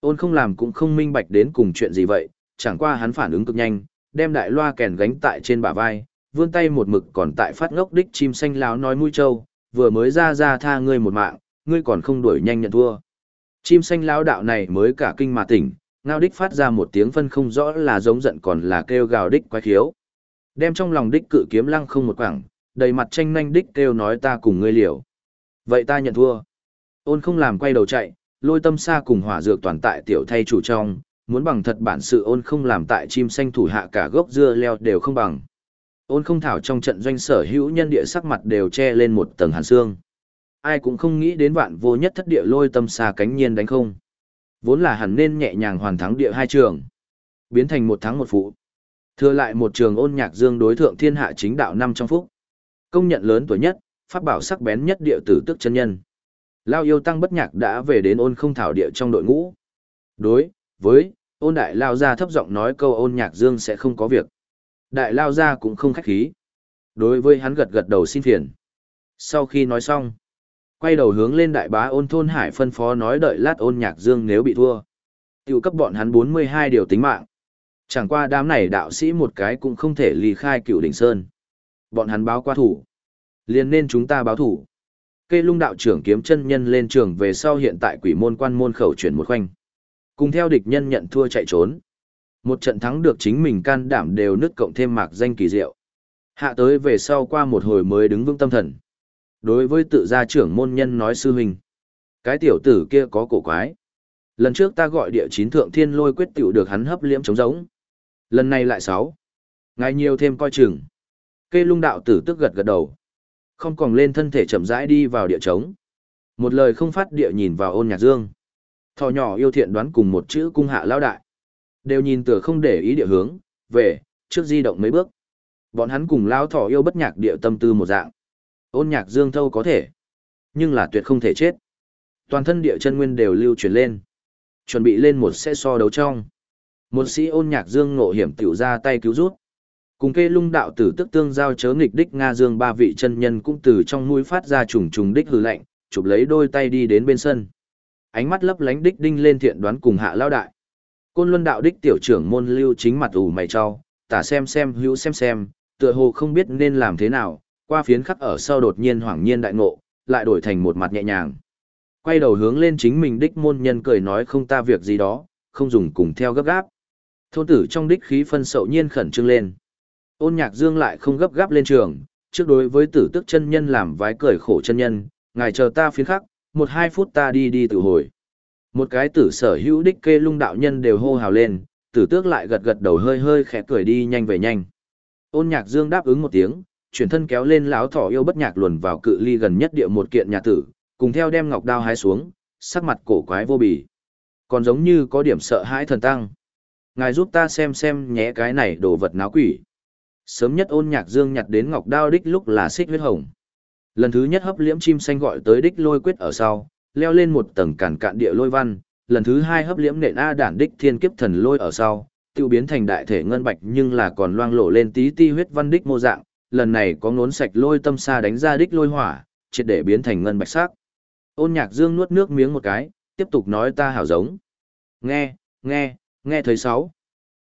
Ôn không làm cũng không minh bạch đến cùng chuyện gì vậy, chẳng qua hắn phản ứng cực nhanh, đem đại loa kèn gánh tại trên bả vai, vươn tay một mực còn tại phát ngốc đích chim xanh láo nói mũi trâu, vừa mới ra ra tha ngươi một mạng, ngươi còn không đuổi nhanh nhận thua. Chim xanh lão đạo này mới cả kinh mà tỉnh, ngao đích phát ra một tiếng phân không rõ là giống giận còn là kêu gào đích quái khiếu. Đem trong lòng đích cự kiếm lăng không một quảng, đầy mặt tranh nhanh đích kêu nói ta cùng ngươi liều. Vậy ta nhận thua. Ôn không làm quay đầu chạy, lôi tâm xa cùng hỏa dược toàn tại tiểu thay chủ trong, muốn bằng thật bản sự ôn không làm tại chim xanh thủ hạ cả gốc dưa leo đều không bằng. Ôn không thảo trong trận doanh sở hữu nhân địa sắc mặt đều che lên một tầng hàn xương. Ai cũng không nghĩ đến vạn vô nhất thất địa lôi tâm xa cánh nhiên đánh không. Vốn là hẳn nên nhẹ nhàng hoàn thắng địa hai trường. Biến thành một thắng một phụ. Thừa lại một trường ôn nhạc dương đối thượng thiên hạ chính đạo năm trong phúc. Công nhận lớn tuổi nhất, pháp bảo sắc bén nhất địa tử tức chân nhân. Lao yêu tăng bất nhạc đã về đến ôn không thảo địa trong đội ngũ. Đối, với, ôn đại lao ra thấp giọng nói câu ôn nhạc dương sẽ không có việc. Đại lao ra cũng không khách khí. Đối với hắn gật gật đầu xin phiền. Sau khi nói xong, quay đầu hướng lên đại bá ôn thôn hải phân phó nói đợi lát ôn nhạc dương nếu bị thua. Tiêu cấp bọn hắn 42 điều tính mạng. Chẳng qua đám này đạo sĩ một cái cũng không thể ly khai cựu đỉnh sơn. Bọn hắn báo qua thủ. liền nên chúng ta báo thủ. Cây lung đạo trưởng kiếm chân nhân lên trường về sau hiện tại quỷ môn quan môn khẩu chuyển một khoanh. Cùng theo địch nhân nhận thua chạy trốn. Một trận thắng được chính mình can đảm đều nứt cộng thêm mạc danh kỳ diệu. Hạ tới về sau qua một hồi mới đứng vững tâm thần. Đối với tự gia trưởng môn nhân nói sư huynh. Cái tiểu tử kia có cổ quái. Lần trước ta gọi địa chín thượng thiên lôi quyết tiểu được hắn hấp liễm chống giống. Lần này lại sáu. Ngài nhiều thêm coi chừng. Cây lung đạo tử tức gật gật đầu. Không còn lên thân thể chậm rãi đi vào địa trống. Một lời không phát địa nhìn vào ôn nhạc dương. Thò nhỏ yêu thiện đoán cùng một chữ cung hạ lao đại. Đều nhìn tựa không để ý địa hướng, về, trước di động mấy bước. Bọn hắn cùng lao thỏ yêu bất nhạc địa tâm tư một dạng. Ôn nhạc dương thâu có thể, nhưng là tuyệt không thể chết. Toàn thân địa chân nguyên đều lưu chuyển lên. Chuẩn bị lên một sẽ so đấu trong. Một sĩ ôn nhạc dương ngộ hiểm tiểu ra tay cứu rút. Cùng kê lung đạo tử tức tương giao chớ nghịch đích Nga Dương ba vị chân nhân cũng từ trong mũi phát ra trùng trùng đích hư lạnh, chụp lấy đôi tay đi đến bên sân. Ánh mắt lấp lánh đích đinh lên thiện đoán cùng hạ lao đại. Côn luân đạo đích tiểu trưởng môn lưu chính mặt ủ mày cho, tả xem xem hữu xem xem, tựa hồ không biết nên làm thế nào, qua phiến khắc ở sau đột nhiên hoảng nhiên đại ngộ, lại đổi thành một mặt nhẹ nhàng. Quay đầu hướng lên chính mình đích môn nhân cười nói không ta việc gì đó, không dùng cùng theo gấp gáp. Thôn tử trong đích khí phân sậu nhiên khẩn trương lên. Ôn nhạc dương lại không gấp gáp lên trường, trước đối với tử tức chân nhân làm vái cười khổ chân nhân, ngài chờ ta phiến khắc, một hai phút ta đi đi tự hồi. Một cái tử sở hữu đích kê lung đạo nhân đều hô hào lên, tử tước lại gật gật đầu hơi hơi khẽ cười đi nhanh về nhanh. Ôn nhạc dương đáp ứng một tiếng, chuyển thân kéo lên lão thỏ yêu bất nhạc luồn vào cự ly gần nhất địa một kiện nhà tử, cùng theo đem ngọc đao hái xuống, sắc mặt cổ quái vô bì. Còn giống như có điểm sợ hãi thần tăng. Ngài giúp ta xem xem nhé cái này đồ vật náo quỷ. Sớm nhất ôn nhạc dương nhặt đến ngọc đao đích lúc là xích huyết hồng. Lần thứ nhất hấp liễm chim xanh gọi tới đích lôi quyết ở sau, leo lên một tầng cản cạn địa lôi văn, lần thứ hai hấp liễm nện A đản đích thiên kiếp thần lôi ở sau, tiêu biến thành đại thể ngân bạch nhưng là còn loang lổ lên tí ti huyết văn đích mô dạng, lần này có ngốn sạch lôi tâm xa đánh ra đích lôi hỏa, triệt để biến thành ngân bạch sắc. Ôn Nhạc Dương nuốt nước miếng một cái, tiếp tục nói ta hảo giống. Nghe, nghe, nghe thấy sáu.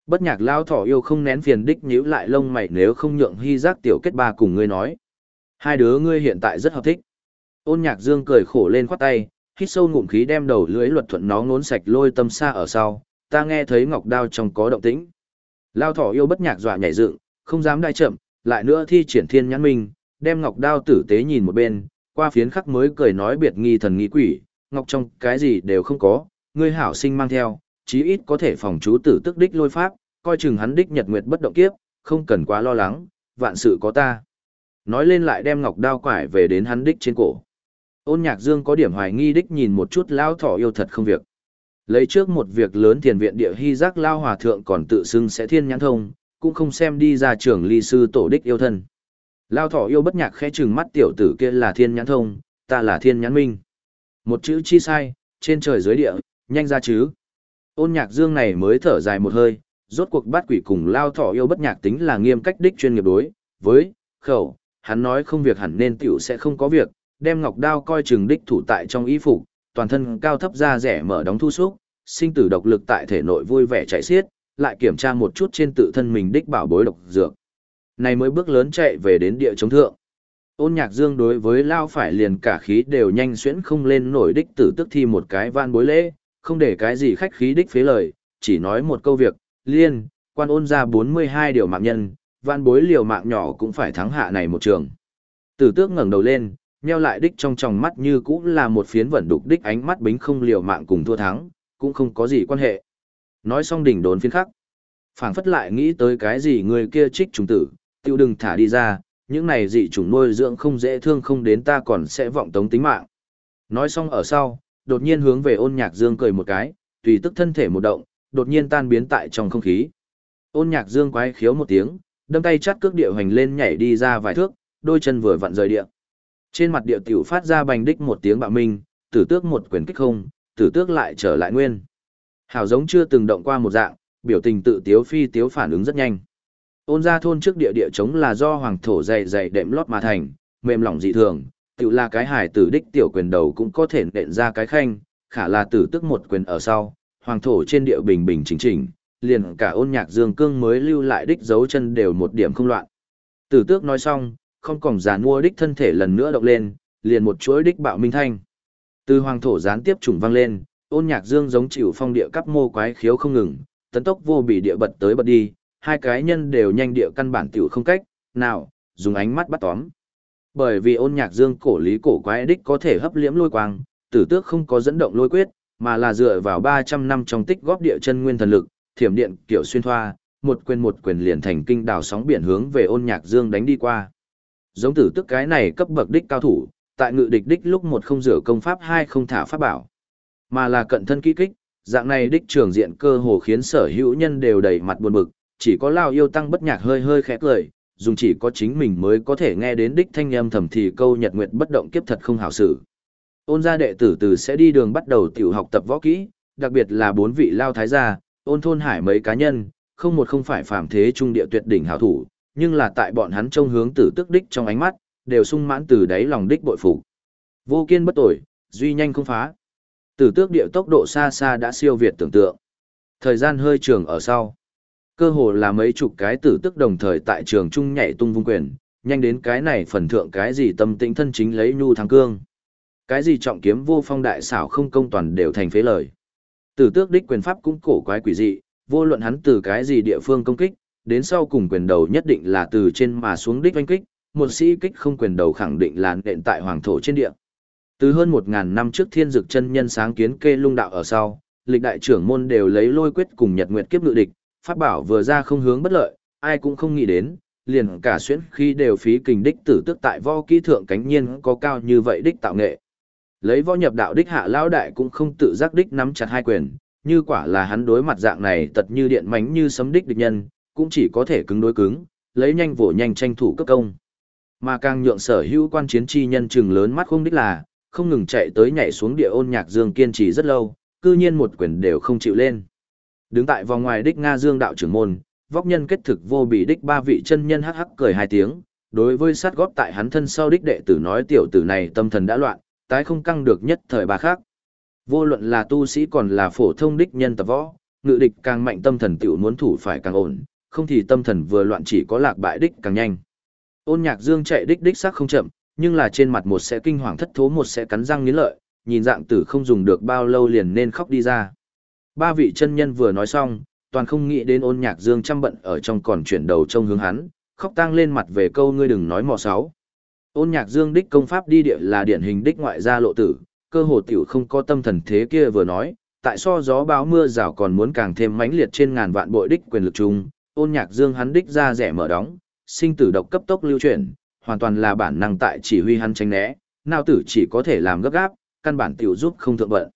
Bất nhạc lao thỏ yêu không nén phiền đích nhíu lại lông mày nếu không nhượng hy giác tiểu kết ba cùng ngươi nói. Hai đứa ngươi hiện tại rất hợp thích. Ôn nhạc dương cười khổ lên khoát tay, hít sâu ngụm khí đem đầu lưỡi luật thuận nó ngốn sạch lôi tâm xa ở sau, ta nghe thấy ngọc đao trong có động tĩnh. Lao thỏ yêu bất nhạc dọa nhảy dựng, không dám đai chậm, lại nữa thi triển thiên nhãn minh, đem ngọc đao tử tế nhìn một bên, qua phiến khắc mới cười nói biệt nghi thần nghi quỷ, ngọc trong cái gì đều không có, ngươi hảo sinh mang theo, chí ít có thể phòng chú tử tức đích lôi pháp, coi chừng hắn đích nhật nguyệt bất động kiếp, không cần quá lo lắng, vạn sự có ta. Nói lên lại đem ngọc đao quải về đến hắn đích trên cổ. Ôn nhạc dương có điểm hoài nghi đích nhìn một chút lao thỏ yêu thật không việc. Lấy trước một việc lớn thiền viện địa hy giác lao hòa thượng còn tự xưng sẽ thiên nhãn thông, cũng không xem đi ra trưởng ly sư tổ đích yêu thân. Lao thỏ yêu bất nhạc khẽ chừng mắt tiểu tử kia là thiên nhãn thông, ta là thiên nhãn minh. Một chữ chi sai, trên trời dưới địa, nhanh ra chứ. Ôn nhạc dương này mới thở dài một hơi, rốt cuộc bắt quỷ cùng lao thỏ yêu bất nhạc tính là nghiêm cách đích chuyên nghiệp đối, với, khẩu, hắn nói không việc hẳn nên tiểu sẽ không có việc, đem ngọc đao coi chừng đích thủ tại trong y phục, toàn thân cao thấp da rẻ mở đóng thu xúc, sinh tử độc lực tại thể nội vui vẻ chạy xiết, lại kiểm tra một chút trên tự thân mình đích bảo bối độc dược. Này mới bước lớn chạy về đến địa chống thượng. Ôn nhạc dương đối với lao phải liền cả khí đều nhanh xuyễn không lên nổi đích tử tức thi một cái van bối lễ, không để cái gì khách khí đích phế lời, chỉ nói một câu việc, liên, quan ôn ra 42 điều mạng nhân, van bối liều mạng nhỏ cũng phải thắng hạ này một trường. Tử tước ngẩng đầu lên, nheo lại đích trong tròng mắt như cũng là một phiến vẩn đục đích ánh mắt bính không liều mạng cùng thua thắng, cũng không có gì quan hệ. Nói xong đỉnh đốn phiến khắc. phảng phất lại nghĩ tới cái gì người kia trích trùng tử, tiêu đừng thả đi ra, những này dị trùng nuôi dưỡng không dễ thương không đến ta còn sẽ vọng tống tính mạng. Nói xong ở sau, đột nhiên hướng về ôn nhạc dương cười một cái, tùy tức thân thể một động, đột nhiên tan biến tại trong không khí. Ôn nhạc dương quái khiếu một tiếng, đâm tay chắt cước địa hoành lên nhảy đi ra vài thước, đôi chân vừa vặn rời địa. Trên mặt địa tiểu phát ra bành đích một tiếng bạo minh, tử tước một quyền kích không, tử tước lại trở lại nguyên. Hảo giống chưa từng động qua một dạng, biểu tình tự tiếu phi tiếu phản ứng rất nhanh. Ôn gia thôn trước địa địa chống là do hoàng thổ dày dày đệm lót mà thành, mềm lỏng dị thường, tự là cái hải tử đích tiểu quyền đầu cũng có thể nện ra cái khanh, khả là tử tức một quyền ở sau, hoàng thổ trên địa bình bình chính chỉnh, liền cả ôn nhạc dương cương mới lưu lại đích dấu chân đều một điểm không loạn. Tử tước nói xong, không còn giàn mua đích thân thể lần nữa động lên, liền một chuỗi đích bạo minh thanh. Từ hoàng thổ gián tiếp trùng vang lên, ôn nhạc dương giống chịu phong địa cấp mô quái khiếu không ngừng, tấn tốc vô bị địa bật tới bật đi, hai cái nhân đều nhanh địa căn bản tiểu không cách, nào, dùng ánh mắt bắt tóm. Bởi vì ôn nhạc dương cổ lý cổ quái đích có thể hấp liễm lôi quang, tử tước không có dẫn động lôi quyết, mà là dựa vào 300 năm trong tích góp địa chân nguyên thần lực, thiểm điện kiểu xuyên thoa, một quyền một quyền liền thành kinh đảo sóng biển hướng về ôn nhạc dương đánh đi qua. Giống tử tức cái này cấp bậc đích cao thủ, tại ngự địch đích lúc một không rửa công pháp hai không thả pháp bảo, mà là cận thân kỹ kích, dạng này đích trường diện cơ hồ khiến sở hữu nhân đều đầy mặt buồn bực, chỉ có lao yêu tăng bất nhạc hơi hơi khẽ cười, dùng chỉ có chính mình mới có thể nghe đến đích thanh âm thầm thì câu nhật nguyệt bất động kiếp thật không hảo xử. Ôn gia đệ tử từ sẽ đi đường bắt đầu tiểu học tập võ kỹ, đặc biệt là bốn vị lao thái gia, ôn thôn hải mấy cá nhân, không một không phải phàm thế trung địa tuyệt đỉnh hảo thủ, nhưng là tại bọn hắn trông hướng tử tức đích trong ánh mắt, đều sung mãn từ đáy lòng đích bội phục. Vô kiên bất tội, duy nhanh không phá. Tử tước địa tốc độ xa xa đã siêu việt tưởng tượng. Thời gian hơi trường ở sau. Cơ hồ là mấy chục cái tử tức đồng thời tại trường trung nhảy tung vung quyền, nhanh đến cái này phần thượng cái gì tâm tĩnh thân chính lấy nhu thắng cương. Cái gì trọng kiếm vô phong đại xảo không công toàn đều thành phế lời. Tử tước đích quyền pháp cũng cổ quái quỷ dị, vô luận hắn từ cái gì địa phương công kích, đến sau cùng quyền đầu nhất định là từ trên mà xuống đích oanh kích, một sĩ kích không quyền đầu khẳng định là nện tại hoàng thổ trên địa. Từ hơn một ngàn năm trước thiên dực chân nhân sáng kiến kê lung đạo ở sau, lịch đại trưởng môn đều lấy lôi quyết cùng nhật nguyệt kiếp ngự địch, pháp bảo vừa ra không hướng bất lợi, ai cũng không nghĩ đến, liền cả xuyên khi đều phí kình đích tử tức tại võ kỹ thượng cánh nhiên có cao như vậy đích tạo nghệ. Lấy võ nhập đạo đích hạ lão đại cũng không tự giác đích nắm chặt hai quyền, như quả là hắn đối mặt dạng này tật như điện mánh như sấm đích địch nhân, cũng chỉ có thể cứng đối cứng, lấy nhanh vỗ nhanh tranh thủ cấp công. Mà càng nhượng sở hữu quan chiến chi nhân chừng lớn mắt không đích là, không ngừng chạy tới nhảy xuống địa ôn nhạc dương kiên trì rất lâu, cư nhiên một quyền đều không chịu lên. Đứng tại vòng ngoài đích Nga Dương đạo trưởng môn, vóc nhân kết thực vô bị đích ba vị chân nhân hắc hắc cười hai tiếng, đối với sát góp tại hắn thân sau đích đệ tử nói tiểu tử này tâm thần đã loạn, tái không căng được nhất thời bà khác. Vô luận là tu sĩ còn là phổ thông đích nhân tập võ, ngự địch càng mạnh tâm thần tiểu muốn thủ phải càng ổn, không thì tâm thần vừa loạn chỉ có lạc bại đích càng nhanh. Ôn nhạc dương chạy đích đích sắc không chậm, nhưng là trên mặt một sẽ kinh hoàng thất thố một sẽ cắn răng nghiến lợi, nhìn dạng tử không dùng được bao lâu liền nên khóc đi ra. Ba vị chân nhân vừa nói xong, toàn không nghĩ đến ôn nhạc dương chăm bận ở trong còn chuyển đầu trông hướng hắn, khóc tang lên mặt về câu ngươi đừng nói mò sáu. Ôn nhạc dương đích công pháp đi địa là điển hình đích ngoại gia lộ tử, cơ hồ tiểu không có tâm thần thế kia vừa nói, tại so gió báo mưa rào còn muốn càng thêm mãnh liệt trên ngàn vạn bội đích quyền lực chung, ôn nhạc dương hắn đích ra rẻ mở đóng, sinh tử độc cấp tốc lưu chuyển, hoàn toàn là bản năng tại chỉ huy hắn tránh né, nào tử chỉ có thể làm gấp gáp, căn bản tiểu giúp không thượng bận.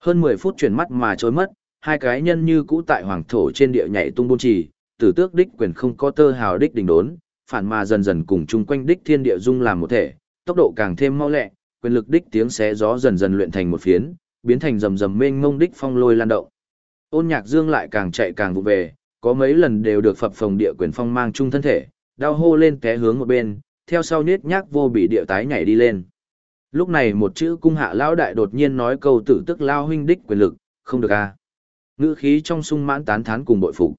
Hơn 10 phút chuyển mắt mà trôi mất, hai cái nhân như cũ tại hoàng thổ trên địa nhảy tung buôn trì, tử tước đích quyền không có tơ hào đích đỉnh đốn, phản mà dần dần cùng chung quanh đích thiên địa dung làm một thể, tốc độ càng thêm mau lẹ, quyền lực đích tiếng xé gió dần dần luyện thành một phiến, biến thành rầm rầm mênh mông đích phong lôi lan động. Ôn Nhạc Dương lại càng chạy càng vụ về, có mấy lần đều được phập phồng địa quyền phong mang chung thân thể, đau hô lên té hướng một bên, theo sau nết nhác vô bị địa tái nhảy đi lên. Lúc này một chữ cung hạ lão đại đột nhiên nói câu tử tức lao huynh đích quyền lực, không được a. À. Ngữ khí trong sung mãn tán thán cùng bội phục.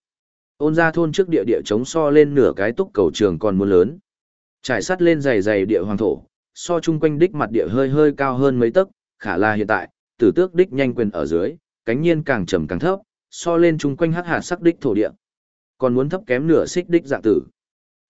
Ôn ra thôn trước địa địa chống so lên nửa cái túc cầu trường còn muốn lớn. Trải sắt lên dày dày địa hoàng thổ, so chung quanh đích mặt địa hơi hơi cao hơn mấy tấc, khả là hiện tại, tử tước đích nhanh quyền ở dưới, cánh nhiên càng trầm càng thấp, so lên chung quanh hắc hạt sắc đích thổ địa. Còn muốn thấp kém nửa xích đích dạng tử.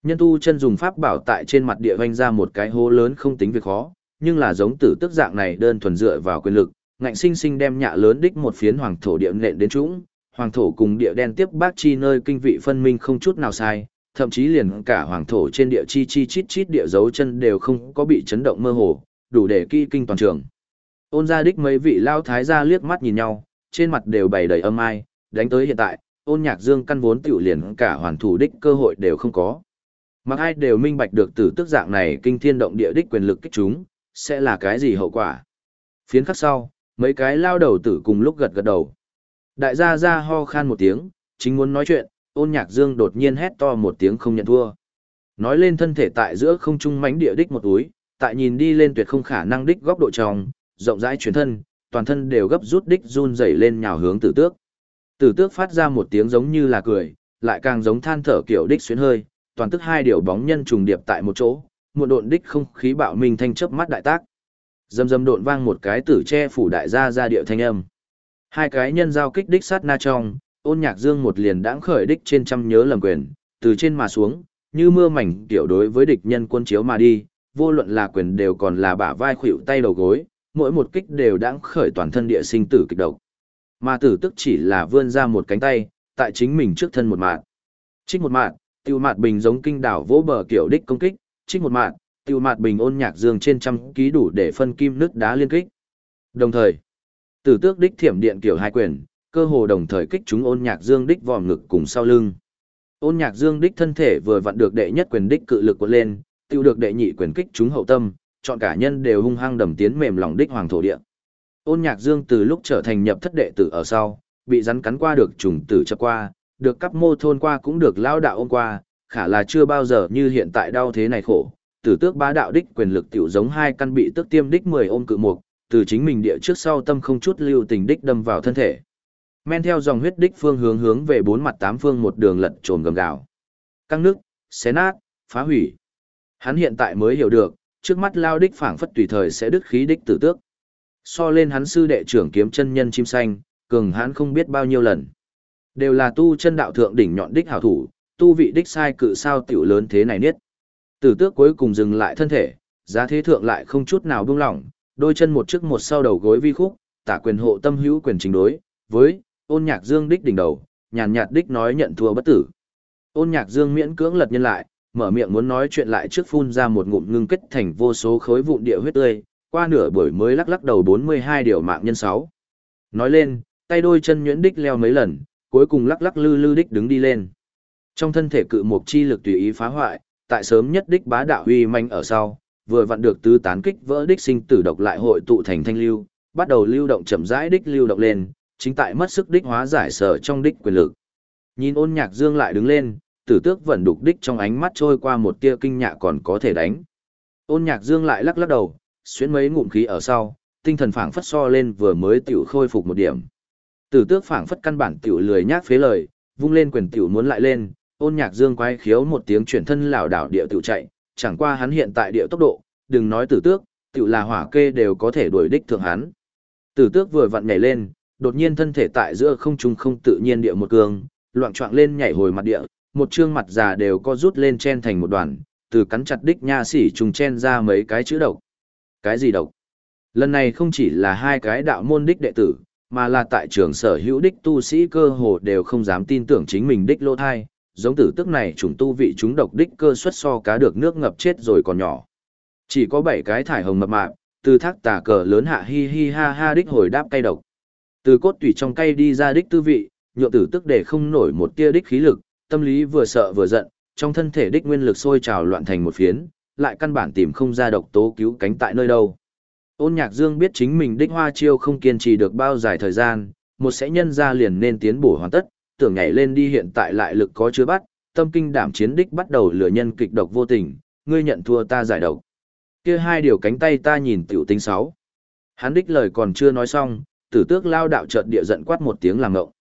Nhân tu chân dùng pháp bảo tại trên mặt địa hoanh ra một cái hố lớn không tính việc khó, nhưng là giống tử tức dạng này đơn thuần dựa vào quyền lực, ngạnh sinh sinh đem nhạ lớn đích một phiến hoàng thổ địa nện đến chúng, hoàng thổ cùng địa đen tiếp bác chi nơi kinh vị phân minh không chút nào sai, thậm chí liền cả hoàng thổ trên địa chi chi chít chít địa dấu chân đều không có bị chấn động mơ hồ, đủ để kỳ kinh toàn trường. Ôn gia đích mấy vị lao thái gia liếc mắt nhìn nhau, trên mặt đều bày đầy âm ai, đánh tới hiện tại, ôn nhạc dương căn vốn tiểu liền cả hoàn thủ đích cơ hội đều không có. Mặc ai đều minh bạch được tử tức dạng này kinh thiên động địa đích quyền lực kích chúng, sẽ là cái gì hậu quả. Phiến khắc sau, mấy cái lao đầu tử cùng lúc gật gật đầu. Đại gia ra ho khan một tiếng, chính muốn nói chuyện, ôn nhạc dương đột nhiên hét to một tiếng không nhận thua. Nói lên thân thể tại giữa không trung mánh địa đích một túi, tại nhìn đi lên tuyệt không khả năng đích góc độ tròn rộng rãi chuyển thân, toàn thân đều gấp rút đích run rẩy lên nhào hướng tử tước. Tử tước phát ra một tiếng giống như là cười, lại càng giống than thở kiểu đích xuyến hơi, toàn tức hai điều bóng nhân trùng điệp tại một chỗ, muộn độn đích không khí bạo minh thanh chớp mắt đại tác. Dầm dầm độn vang một cái tử che phủ đại gia ra điệu thanh âm. Hai cái nhân giao kích đích sát na trong, ôn nhạc dương một liền đãng khởi đích trên trăm nhớ lầm quyền, từ trên mà xuống, như mưa mảnh tiểu đối với địch nhân quân chiếu mà đi, vô luận là quyền đều còn là bả vai khuỷu tay đầu gối, mỗi một kích đều đãng khởi toàn thân địa sinh tử kịch độc. Mà tử tức chỉ là vươn ra một cánh tay, tại chính mình trước thân một mạng. Trích một mạng, tiêu mạt bình giống kinh đảo vỗ bờ kiểu đích công kích, trích một mạt, tiêu mạt bình ôn nhạc dương trên trăm ký đủ để phân kim nước đá liên kích. Đồng thời, tử tước đích thiểm điện kiểu hai quyền, cơ hồ đồng thời kích chúng ôn nhạc dương đích vòm ngực cùng sau lưng. Ôn nhạc dương đích thân thể vừa vặn được đệ nhất quyền đích cự lực cuộn lên, tiêu được đệ nhị quyền kích chúng hậu tâm, chọn cả nhân đều hung hăng đầm tiến mềm lòng đích hoàng thổ địa. Ôn nhạc dương từ lúc trở thành nhập thất đệ tử ở sau, bị rắn cắn qua được trùng tử chập qua, được cắp mô thôn qua cũng được lao đạo ôm qua, khả là chưa bao giờ như hiện tại đau thế này khổ. Tử tước bá đạo đích quyền lực tiểu giống hai căn bị tước tiêm đích mười ôm cự mục, từ chính mình địa trước sau tâm không chút lưu tình đích đâm vào thân thể. Men theo dòng huyết đích phương hướng hướng về bốn mặt tám phương một đường lật trồn gầm gào. Căng nước, xé nát, phá hủy. Hắn hiện tại mới hiểu được, trước mắt lao đích phảng phất tùy thời sẽ đứt khí đích tử tước. So lên hắn sư đệ trưởng kiếm chân nhân chim xanh, cường hắn không biết bao nhiêu lần. Đều là tu chân đạo thượng đỉnh nhọn đích hảo thủ, tu vị đích sai cự sao tiểu lớn thế này niết. Tử tước cuối cùng dừng lại thân thể, giá thế thượng lại không chút nào buông lỏng, đôi chân một trước một sau đầu gối vi khúc, tả quyền hộ tâm hữu quyền chính đối, với ôn nhạc dương đích đỉnh đầu, nhàn nhạt đích nói nhận thua bất tử. Ôn nhạc dương miễn cưỡng lật nhân lại, mở miệng muốn nói chuyện lại trước phun ra một ngụm ngưng kết thành vô số khối vụn địa huyết tươi, qua nửa buổi mới lắc lắc đầu 42 điều mạng nhân 6. Nói lên, tay đôi chân nhuyễn đích leo mấy lần, cuối cùng lắc lắc lư lư đích đứng đi lên. Trong thân thể cự mục chi lực tùy ý phá hoại, tại sớm nhất đích bá đạo huy manh ở sau, vừa vặn được tứ tán kích vỡ đích sinh tử độc lại hội tụ thành thanh lưu, bắt đầu lưu động chậm rãi đích lưu động lên, chính tại mất sức đích hóa giải sở trong đích quyền lực. Nhìn ôn nhạc dương lại đứng lên, tử tước vẫn đục đích trong ánh mắt trôi qua một tia kinh nhạ còn có thể đánh. Ôn nhạc dương lại lắc lắc đầu, xuyến mấy ngụm khí ở sau, tinh thần phảng phất so lên vừa mới tiểu khôi phục một điểm. Tử tước phảng phất căn bản tiểu lười nhác phế lời, vung lên quyền tiểu muốn lại lên, ôn nhạc dương quay khiếu một tiếng chuyển thân lảo đảo địa tiểu chạy, chẳng qua hắn hiện tại địa tốc độ, đừng nói tử tước, tiểu là hỏa kê đều có thể đuổi đích thượng hắn. Tử tước vừa vặn nhảy lên, đột nhiên thân thể tại giữa không trung không tự nhiên địa một cường, loạn trọng lên nhảy hồi mặt địa, một trương mặt già đều có rút lên chen thành một đoàn, từ cắn chặt đích nha sỉ trùng chen ra mấy cái chữ độc. Cái gì độc? Lần này không chỉ là hai cái đạo môn đích đệ tử, mà là tại trường sở hữu đích tu sĩ cơ hồ đều không dám tin tưởng chính mình đích lỗ thai, giống tử tức này trùng tu vị chúng độc đích cơ suất so cá được nước ngập chết rồi còn nhỏ. Chỉ có bảy cái thải hồng mập mạp, từ thác tà cờ lớn hạ hi hi ha ha đích hồi đáp cay độc. Từ cốt tủy trong cây đi ra đích tư vị, nhượng tử tức để không nổi một tia đích khí lực, tâm lý vừa sợ vừa giận, trong thân thể đích nguyên lực sôi trào loạn thành một phiến, lại căn bản tìm không ra độc tố cứu cánh tại nơi đâu. Ôn nhạc dương biết chính mình đích hoa chiêu không kiên trì được bao dài thời gian, một sẽ nhân ra liền nên tiến bổ hoàn tất, tưởng nhảy lên đi hiện tại lại lực có chứa bắt, tâm kinh đảm chiến đích bắt đầu lửa nhân kịch độc vô tình, ngươi nhận thua ta giải độc. Kia hai điều cánh tay ta nhìn tiểu tinh sáu. Hắn đích lời còn chưa nói xong, tử tước lao đạo chợt địa giận quát một tiếng làm ngộng.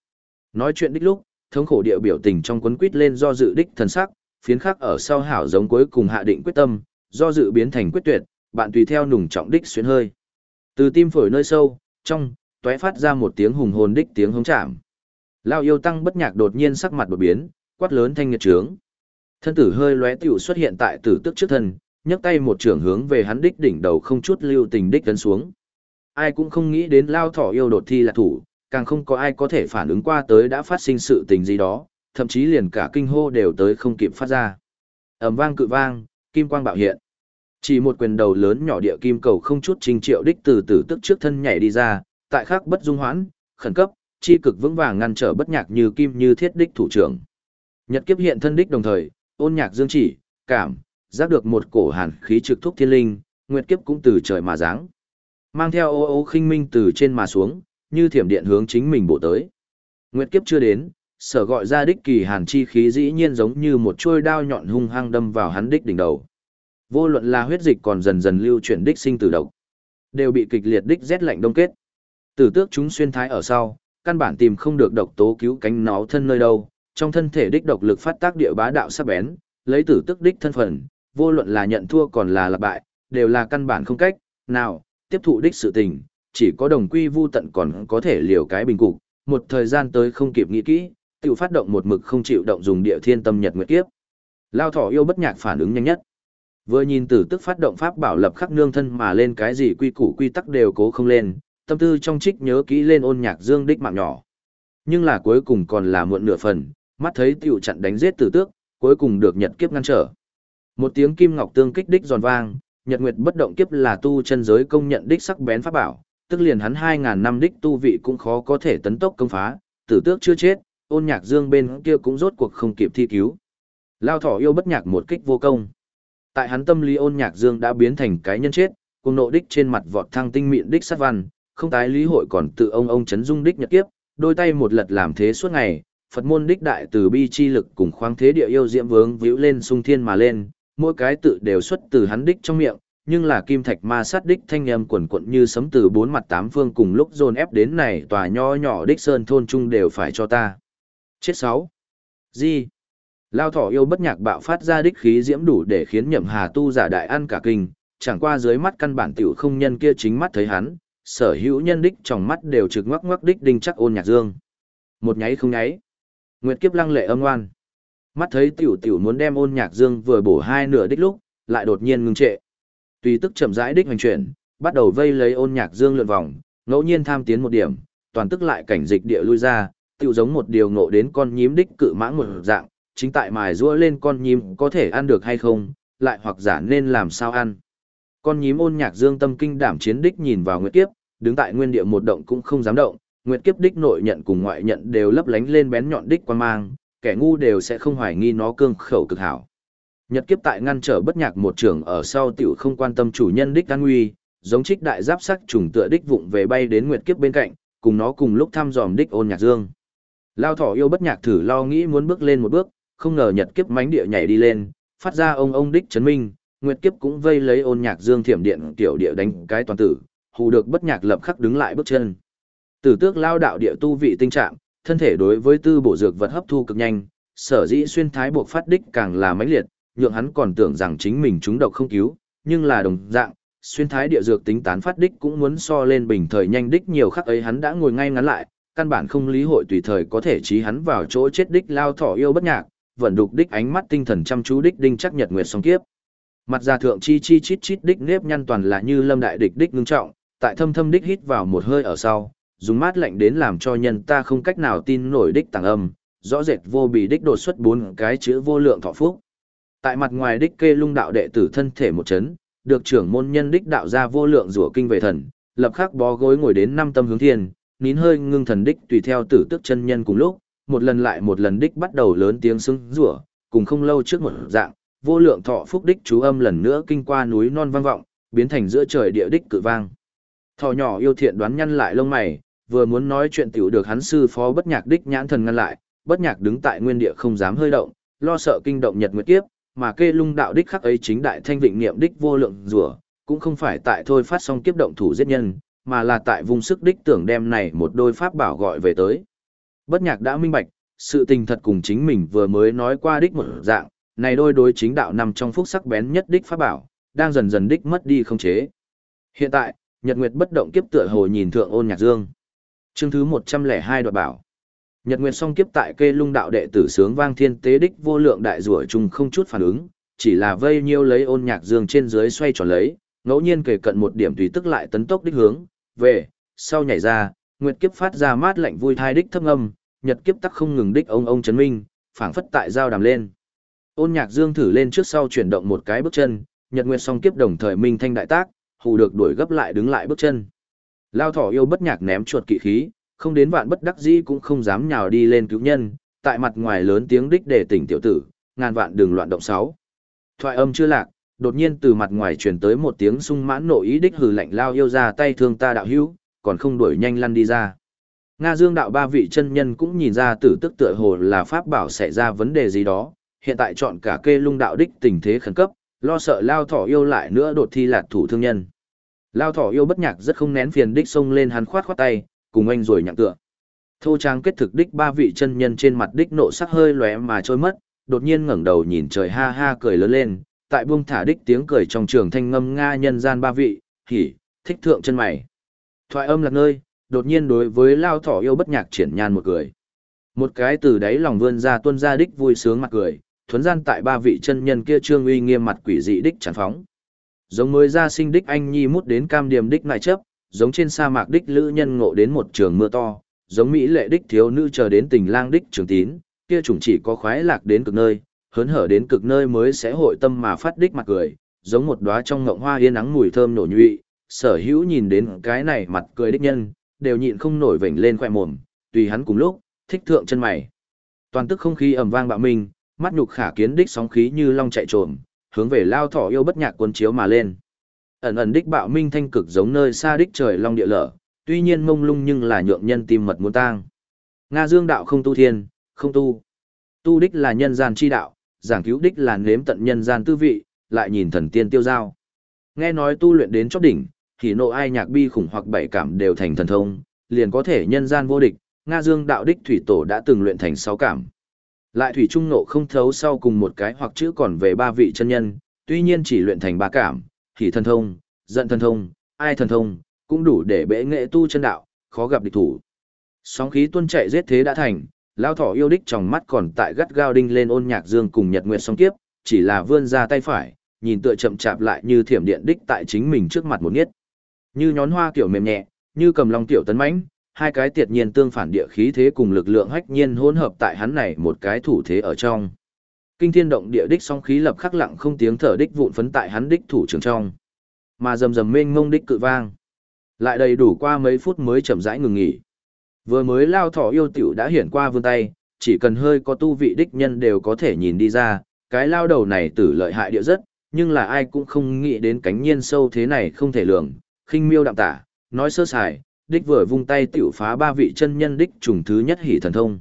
Nói chuyện đích lúc, thống khổ địa biểu tình trong quấn quýt lên do dự đích thần sắc, phiến khắc ở sau hảo giống cuối cùng hạ định quyết tâm, do dự biến thành quyết tuyệt, bạn tùy theo nùng trọng đích xuyên hơi. Từ tim phổi nơi sâu, trong, tóe phát ra một tiếng hùng hồn đích tiếng hống chạm. Lao yêu tăng bất nhạc đột nhiên sắc mặt đột biến, quát lớn thanh nghiệt trướng. Thân tử hơi lóe tiểu xuất hiện tại tử tức trước thân, nhấc tay một trưởng hướng về hắn đích đỉnh đầu không chút lưu tình đích tấn xuống. Ai cũng không nghĩ đến lao thỏ yêu đột thi là thủ, càng không có ai có thể phản ứng qua tới đã phát sinh sự tình gì đó, thậm chí liền cả kinh hô đều tới không kịp phát ra. ầm vang cự vang, kim quang bạo hiện. Chỉ một quyền đầu lớn nhỏ địa kim cầu không chút trình triệu đích từ từ tức trước thân nhảy đi ra, tại khắc bất dung hoãn, khẩn cấp, chi cực vững vàng ngăn trở bất nhạc như kim như thiết đích thủ trưởng. Nhật kiếp hiện thân đích đồng thời, ôn nhạc dương chỉ, cảm, giác được một cổ hàn khí trực thúc thiên linh, nguyệt kiếp cũng từ trời mà giáng. Mang theo ô ô khinh minh từ trên mà xuống, như thiểm điện hướng chính mình bổ tới. Nguyệt kiếp chưa đến, sở gọi ra đích kỳ hàn chi khí dĩ nhiên giống như một chuôi đao nhọn hung hăng đâm vào hắn đích đỉnh đầu. Vô luận là huyết dịch còn dần dần lưu chuyển đích sinh tử độc, đều bị kịch liệt đích rét lạnh đông kết. Tử tước chúng xuyên thái ở sau, căn bản tìm không được độc tố cứu cánh nó thân nơi đâu, trong thân thể đích độc lực phát tác địa bá đạo sắc bén, lấy tử tước đích thân phận, vô luận là nhận thua còn là lạc bại, đều là căn bản không cách, nào, tiếp thụ đích sự tình, chỉ có đồng quy vu tận còn có thể liều cái bình cục, một thời gian tới không kịp nghĩ kỹ, tự phát động một mực không chịu động dùng địa thiên tâm nhật nguyệt kiếp. Lao thỏ yêu bất nhạc phản ứng nhanh nhất. Vừa nhìn tử tức phát động pháp bảo lập khắc nương thân mà lên cái gì quy củ quy tắc đều cố không lên, tâm tư trong trích nhớ kỹ lên ôn nhạc dương đích mạng nhỏ. Nhưng là cuối cùng còn là muộn nửa phần, mắt thấy tiểu chặn đánh giết tử tước, cuối cùng được nhật kiếp ngăn trở. Một tiếng kim ngọc tương kích đích giòn vang, nhật nguyệt bất động kiếp là tu chân giới công nhận đích sắc bén pháp bảo, tức liền hắn 2000 năm đích tu vị cũng khó có thể tấn tốc công phá, tử tước chưa chết, ôn nhạc dương bên kia cũng rốt cuộc không kịp thi cứu. Lao thỏ yêu bất nhạc một kích vô công. Tại hắn tâm lý ôn nhạc dương đã biến thành cái nhân chết, cùng nộ đích trên mặt vọt thăng tinh mịn đích sát văn, không tái lý hội còn tự ông ông chấn dung đích nhật kiếp, đôi tay một lật làm thế suốt ngày, Phật môn đích đại từ bi chi lực cùng khoáng thế địa yêu diễm vướng víu lên sung thiên mà lên, mỗi cái tự đều xuất từ hắn đích trong miệng, nhưng là kim thạch ma sát đích thanh âm quần quận như sấm từ bốn mặt tám phương cùng lúc dồn ép đến này tòa nho nhỏ đích sơn thôn trung đều phải cho ta. Chết sáu. Gì? Lao thỏ yêu bất nhạc bạo phát ra đích khí diễm đủ để khiến nhậm hà tu giả đại ăn cả kinh, chẳng qua dưới mắt căn bản tiểu không nhân kia chính mắt thấy hắn, sở hữu nhân đích trong mắt đều trực ngoắc ngoắc đích đinh chắc ôn nhạc dương. Một nháy không nháy. Nguyệt kiếp lăng lệ âm ngoan. Mắt thấy tiểu tiểu muốn đem ôn nhạc dương vừa bổ hai nửa đích lúc, lại đột nhiên ngừng trệ. Tùy tức chậm rãi đích hành chuyển, bắt đầu vây lấy ôn nhạc dương lượn vòng, ngẫu nhiên tham tiến một điểm, toàn tức lại cảnh dịch địa lui ra, tiểu giống một điều ngộ đến con nhím đích cự mãng một dạng, chính tại mài rũa lên con nhím có thể ăn được hay không, lại hoặc giả nên làm sao ăn. Con nhím ôn nhạc dương tâm kinh đảm chiến đích nhìn vào nguyệt kiếp, đứng tại nguyên địa một động cũng không dám động, nguyệt kiếp đích nội nhận cùng ngoại nhận đều lấp lánh lên bén nhọn đích quan mang, kẻ ngu đều sẽ không hoài nghi nó cương khẩu cực hảo. Nhật kiếp tại ngăn trở bất nhạc một trường ở sau tiểu không quan tâm chủ nhân đích an nguy, giống trích đại giáp sắc trùng tựa đích vụng về bay đến nguyệt kiếp bên cạnh, cùng nó cùng lúc thăm dòm đích ôn nhạc dương. Lao thỏ yêu bất nhạc thử lo nghĩ muốn bước lên một bước, không ngờ nhật kiếp mánh địa nhảy đi lên, phát ra ông ông đích chấn minh, nguyệt kiếp cũng vây lấy ôn nhạc dương thiểm điện tiểu địa đánh cái toàn tử, hù được bất nhạc lập khắc đứng lại bước chân. Tử tước lao đạo địa tu vị tinh trạng, thân thể đối với tư bổ dược vật hấp thu cực nhanh, sở dĩ xuyên thái buộc phát đích càng là mãnh liệt, nhượng hắn còn tưởng rằng chính mình chúng độc không cứu, nhưng là đồng dạng, xuyên thái địa dược tính tán phát đích cũng muốn so lên bình thời nhanh đích nhiều khắc ấy hắn đã ngồi ngay ngắn lại, căn bản không lý hội tùy thời có thể trí hắn vào chỗ chết đích lao thọ yêu bất nhạc, vận đục đích ánh mắt tinh thần chăm chú đích đinh chắc nhật nguyệt song kiếp. Mặt già thượng chi chi chít chít đích nếp nhăn toàn là như lâm đại địch đích ngưng trọng, tại thâm thâm đích hít vào một hơi ở sau, dùng mát lạnh đến làm cho nhân ta không cách nào tin nổi đích tàng âm, rõ rệt vô bì đích đột xuất bốn cái chữ vô lượng thọ phúc. Tại mặt ngoài đích kê lung đạo đệ tử thân thể một chấn, được trưởng môn nhân đích đạo ra vô lượng rủa kinh về thần, lập khắc bó gối ngồi đến năm tâm hướng thiên, nín hơi ngưng thần đích tùy theo tử tức chân nhân cùng lúc, một lần lại một lần đích bắt đầu lớn tiếng sưng rủa, cùng không lâu trước một dạng, vô lượng thọ phúc đích chú âm lần nữa kinh qua núi non vang vọng, biến thành giữa trời địa đích cự vang. Thọ nhỏ yêu thiện đoán nhăn lại lông mày, vừa muốn nói chuyện tiểu được hắn sư phó bất nhạc đích nhãn thần ngăn lại, bất nhạc đứng tại nguyên địa không dám hơi động, lo sợ kinh động nhật nguyệt kiếp, mà kê lung đạo đích khắc ấy chính đại thanh vịnh niệm đích vô lượng rủa, cũng không phải tại thôi phát xong kiếp động thủ giết nhân, mà là tại vùng sức đích tưởng đem này một đôi pháp bảo gọi về tới. Bất nhạc đã minh bạch, sự tình thật cùng chính mình vừa mới nói qua đích một dạng, này đôi đối chính đạo nằm trong phúc sắc bén nhất đích pháp bảo, đang dần dần đích mất đi không chế. Hiện tại, Nhật Nguyệt bất động kiếp tựa hồ nhìn thượng ôn nhạc dương. Chương thứ 102 đoạt bảo. Nhật Nguyệt song kiếp tại kê lung đạo đệ tử sướng vang thiên tế đích vô lượng đại rủa chung không chút phản ứng, chỉ là vây nhiêu lấy ôn nhạc dương trên dưới xoay tròn lấy, ngẫu nhiên kề cận một điểm tùy tức lại tấn tốc đích hướng, về, sau nhảy ra, Nguyệt kiếp phát ra mát lạnh vui thai đích thâm âm, Nhật kiếp tắc không ngừng đích ông ông chấn minh, phảng phất tại giao đàm lên. Ôn nhạc dương thử lên trước sau chuyển động một cái bước chân, Nhật Nguyệt song kiếp đồng thời minh thanh đại tác, hù được đuổi gấp lại đứng lại bước chân. Lao thỏ yêu bất nhạc ném chuột kỵ khí, không đến vạn bất đắc dĩ cũng không dám nhào đi lên cứu nhân, tại mặt ngoài lớn tiếng đích để tỉnh tiểu tử, ngàn vạn đường loạn động sáu. Thoại âm chưa lạc, đột nhiên từ mặt ngoài truyền tới một tiếng sung mãn nội ý đích hừ lạnh lao yêu ra tay thương ta đạo hữu, còn không đuổi nhanh lăn đi ra. Nga Dương đạo ba vị chân nhân cũng nhìn ra tử tức tựa hồ là pháp bảo xảy ra vấn đề gì đó, hiện tại chọn cả kê lung đạo đích tình thế khẩn cấp, lo sợ lao thỏ yêu lại nữa đột thi lạt thủ thương nhân. Lao thỏ yêu bất nhạc rất không nén phiền đích xông lên hắn khoát khoát tay, cùng anh rồi nhặng tựa. Thô trang kết thực đích ba vị chân nhân trên mặt đích nộ sắc hơi lóe mà trôi mất, đột nhiên ngẩng đầu nhìn trời ha ha cười lớn lên, tại buông thả đích tiếng cười trong trường thanh ngâm nga nhân gian ba vị, hỉ, thích thượng chân mày. Thoại âm lạc nơi, đột nhiên đối với lao thỏ yêu bất nhạc triển nhan một cười. Một cái từ đáy lòng vươn ra tuân ra đích vui sướng mặt cười, thuấn gian tại ba vị chân nhân kia trương uy nghiêm mặt quỷ dị đích tràn phóng. Giống mới ra sinh đích anh nhi mút đến cam điểm đích ngại chấp, giống trên sa mạc đích lữ nhân ngộ đến một trường mưa to, giống mỹ lệ đích thiếu nữ chờ đến tình lang đích trường tín, kia chủng chỉ có khoái lạc đến cực nơi, hớn hở đến cực nơi mới sẽ hội tâm mà phát đích mặt cười, giống một đóa trong ngộng hoa yên nắng mùi thơm nổ nhụy, sở hữu nhìn đến cái này mặt cười đích nhân, đều nhịn không nổi vểnh lên khoe mồm, tùy hắn cùng lúc, thích thượng chân mày. Toàn tức không khí ầm vang bạo minh, mắt nhục khả kiến đích sóng khí như long chạy trồm, hướng về lao thỏ yêu bất nhạc quân chiếu mà lên. Ẩn ẩn đích bạo minh thanh cực giống nơi xa đích trời long địa lở, tuy nhiên mông lung nhưng là nhượng nhân tim mật muốn tang. Nga Dương đạo không tu thiên, không tu. Tu đích là nhân gian chi đạo, giảng cứu đích là nếm tận nhân gian tư vị, lại nhìn thần tiên tiêu giao. Nghe nói tu luyện đến chóp đỉnh, thì nộ ai nhạc bi khủng hoặc bảy cảm đều thành thần thông, liền có thể nhân gian vô địch, Nga Dương đạo đích thủy tổ đã từng luyện thành sáu cảm. Lại thủy trung nộ không thấu sau cùng một cái hoặc chữ còn về ba vị chân nhân, tuy nhiên chỉ luyện thành ba cảm, thì thần thông, giận thần thông, ai thần thông, cũng đủ để bệ nghệ tu chân đạo, khó gặp địch thủ. Sóng khí tuôn chạy giết thế đã thành, lao thỏ yêu đích trong mắt còn tại gắt gao đinh lên ôn nhạc dương cùng nhật nguyệt song kiếp, chỉ là vươn ra tay phải, nhìn tựa chậm chạp lại như thiểm điện đích tại chính mình trước mặt một nghiết. Như nhón hoa kiểu mềm nhẹ, như cầm long tiểu tấn mãnh, hai cái tiệt nhiên tương phản địa khí thế cùng lực lượng hách nhiên hỗn hợp tại hắn này một cái thủ thế ở trong. Kinh thiên động địa đích song khí lập khắc lặng không tiếng thở đích vụn phấn tại hắn đích thủ trường trong. Mà rầm rầm mênh mông đích cự vang. Lại đầy đủ qua mấy phút mới chậm rãi ngừng nghỉ. Vừa mới lao thỏ yêu tiểu đã hiển qua vươn tay, chỉ cần hơi có tu vị đích nhân đều có thể nhìn đi ra, cái lao đầu này tử lợi hại địa rất, nhưng là ai cũng không nghĩ đến cánh nhiên sâu thế này không thể lường, khinh miêu đạm tả, nói sơ sài, đích vừa vung tay tiểu phá ba vị chân nhân đích trùng thứ nhất hỉ thần thông.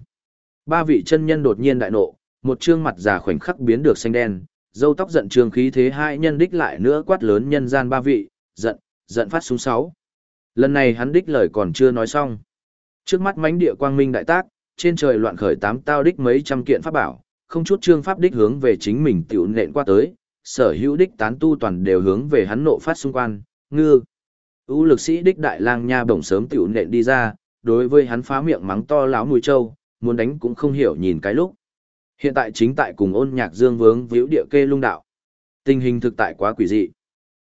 Ba vị chân nhân đột nhiên đại nộ, một trương mặt già khoảnh khắc biến được xanh đen, dâu tóc giận trương khí thế hai nhân đích lại nữa quát lớn nhân gian ba vị, giận, giận phát xuống sáu. Lần này hắn đích lời còn chưa nói xong. Trước mắt mánh địa quang minh đại tác, trên trời loạn khởi tám tao đích mấy trăm kiện pháp bảo, không chút trương pháp đích hướng về chính mình tiểu nện qua tới, sở hữu đích tán tu toàn đều hướng về hắn nộ phát xung quanh, ngư. U lực sĩ đích đại lang nha bổng sớm tiểu nện đi ra, đối với hắn phá miệng mắng to láo mùi trâu, muốn đánh cũng không hiểu nhìn cái lúc. Hiện tại chính tại cùng ôn nhạc dương vướng víu địa kê lung đạo. Tình hình thực tại quá quỷ dị.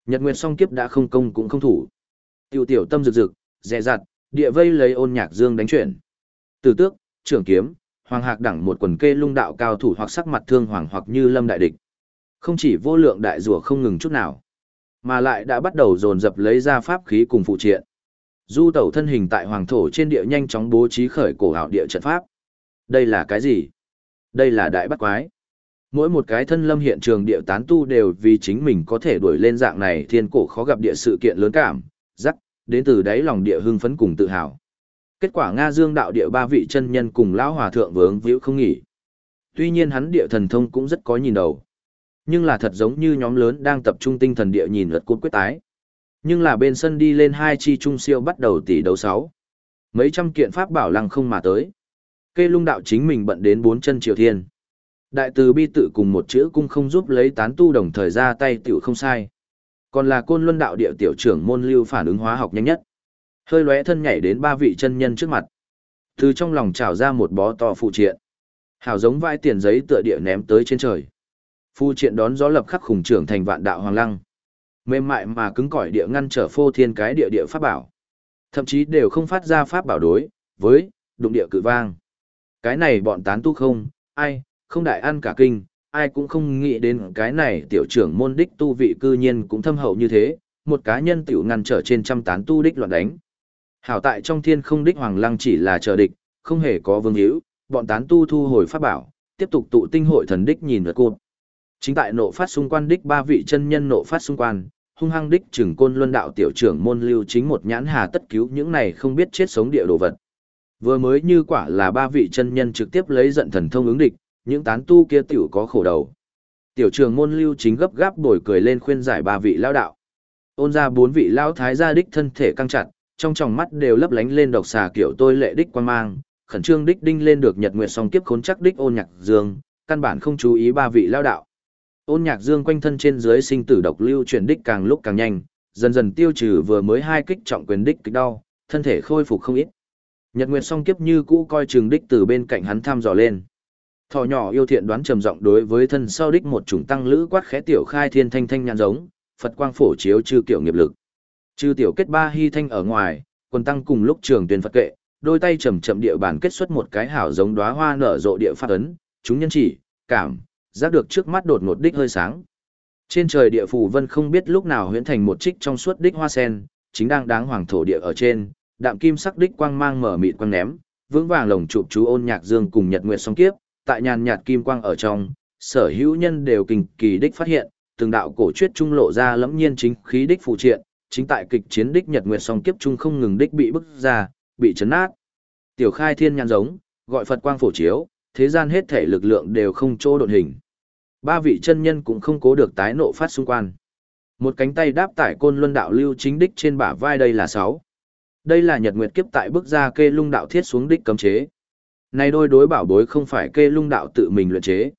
Nhật Nguyệt song kiếp đã không công cũng không thủ. Tiểu tiểu tâm rực rực, dè dặt, địa vây lấy ôn nhạc dương đánh chuyển. Tử tước, trưởng kiếm, hoàng hạc đẳng một quần kê lung đạo cao thủ hoặc sắc mặt thương hoàng hoặc như lâm đại địch. Không chỉ vô lượng đại rùa không ngừng chút nào, mà lại đã bắt đầu dồn dập lấy ra pháp khí cùng phụ triện. Du tẩu thân hình tại hoàng thổ trên địa nhanh chóng bố trí khởi cổ hảo địa trận pháp. Đây là cái gì? Đây là đại bắt quái. Mỗi một cái thân lâm hiện trường địa tán tu đều vì chính mình có thể đuổi lên dạng này thiên cổ khó gặp địa sự kiện lớn cảm, rắc, đến từ đáy lòng địa hưng phấn cùng tự hào. Kết quả Nga Dương đạo địa ba vị chân nhân cùng lão hòa thượng vướng víu không nghỉ. Tuy nhiên hắn địa thần thông cũng rất có nhìn đầu. Nhưng là thật giống như nhóm lớn đang tập trung tinh thần địa nhìn lượt cốt quyết tái. Nhưng là bên sân đi lên hai chi trung siêu bắt đầu tỷ đấu sáu. Mấy trăm kiện pháp bảo lăng không mà tới. Kê lung đạo chính mình bận đến bốn chân triều thiên. Đại từ bi tự cùng một chữ cung không giúp lấy tán tu đồng thời ra tay tiểu không sai. Còn là côn luân đạo địa tiểu trưởng môn lưu phản ứng hóa học nhanh nhất. Hơi lóe thân nhảy đến ba vị chân nhân trước mặt. Từ trong lòng trào ra một bó to phụ triện. Hảo giống vai tiền giấy tựa địa ném tới trên trời. Phu triện đón gió lập khắc khủng trưởng thành vạn đạo hoàng lăng. Mềm mại mà cứng cỏi địa ngăn trở phô thiên cái địa địa pháp bảo. Thậm chí đều không phát ra pháp bảo đối, với, đụng địa cự vang. Cái này bọn tán tu không, ai, không đại ăn cả kinh, ai cũng không nghĩ đến cái này tiểu trưởng môn đích tu vị cư nhiên cũng thâm hậu như thế, một cá nhân tiểu ngăn trở trên trăm tán tu đích loạn đánh. Hảo tại trong thiên không đích hoàng lăng chỉ là chờ địch, không hề có vương hữu, bọn tán tu thu hồi pháp bảo, tiếp tục tụ tinh hội thần đích nhìn lượt cột. Chính tại nộ phát xung quan đích ba vị chân nhân nộ phát xung quan, hung hăng đích trưởng côn luân đạo tiểu trưởng môn lưu chính một nhãn hà tất cứu những này không biết chết sống địa đồ vật. Vừa mới như quả là ba vị chân nhân trực tiếp lấy giận thần thông ứng địch, những tán tu kia tiểu có khổ đầu. Tiểu trưởng môn lưu chính gấp gáp bồi cười lên khuyên giải ba vị lao đạo. Ôn ra bốn vị lao thái gia đích thân thể căng chặt, trong tròng mắt đều lấp lánh lên độc xà kiểu tôi lệ đích quan mang, khẩn trương đích đinh lên được nhật nguyện song kiếp khốn chắc đích ôn nhạc dương, căn bản không chú ý ba vị lao đạo. Ôn nhạc dương quanh thân trên dưới sinh tử độc lưu chuyển đích càng lúc càng nhanh, dần dần tiêu trừ vừa mới hai kích trọng quyền đích kích đau, thân thể khôi phục không ít. Nhật nguyệt song kiếp như cũ coi trường đích từ bên cạnh hắn thăm dò lên. Thỏ nhỏ yêu thiện đoán trầm giọng đối với thân sau đích một chủng tăng lữ quát khẽ tiểu khai thiên thanh thanh nhàn giống, Phật quang phổ chiếu chư kiểu nghiệp lực. Chư tiểu kết ba hy thanh ở ngoài, quần tăng cùng lúc trường tuyên Phật kệ, đôi tay chậm chậm địa bàn kết xuất một cái hảo giống đóa hoa nở rộ địa pháp ấn, chúng nhân chỉ, cảm, giác được trước mắt đột ngột đích hơi sáng. Trên trời địa phủ vân không biết lúc nào huyễn thành một trích trong suốt đích hoa sen, chính đang đáng hoàng thổ địa ở trên, đạm kim sắc đích quang mang mở mịt quang ném, vững vàng lồng chụp chú ôn nhạc dương cùng nhật nguyệt song kiếp, tại nhàn nhạt kim quang ở trong, sở hữu nhân đều kinh kỳ đích phát hiện, từng đạo cổ truyết trung lộ ra lẫm nhiên chính khí đích phụ triện, chính tại kịch chiến đích nhật nguyệt song kiếp trung không ngừng đích bị bức ra, bị chấn nát. Tiểu khai thiên nhàn giống, gọi Phật quang phổ chiếu, thế gian hết thể lực lượng đều không chỗ độn hình. Ba vị chân nhân cũng không cố được tái nộ phát xung quan. Một cánh tay đáp tải côn luân đạo lưu chính đích trên bả vai đây là sáu. Đây là nhật nguyệt kiếp tại bức ra kê lung đạo thiết xuống đích cấm chế. Này đôi đối bảo bối không phải kê lung đạo tự mình luyện chế.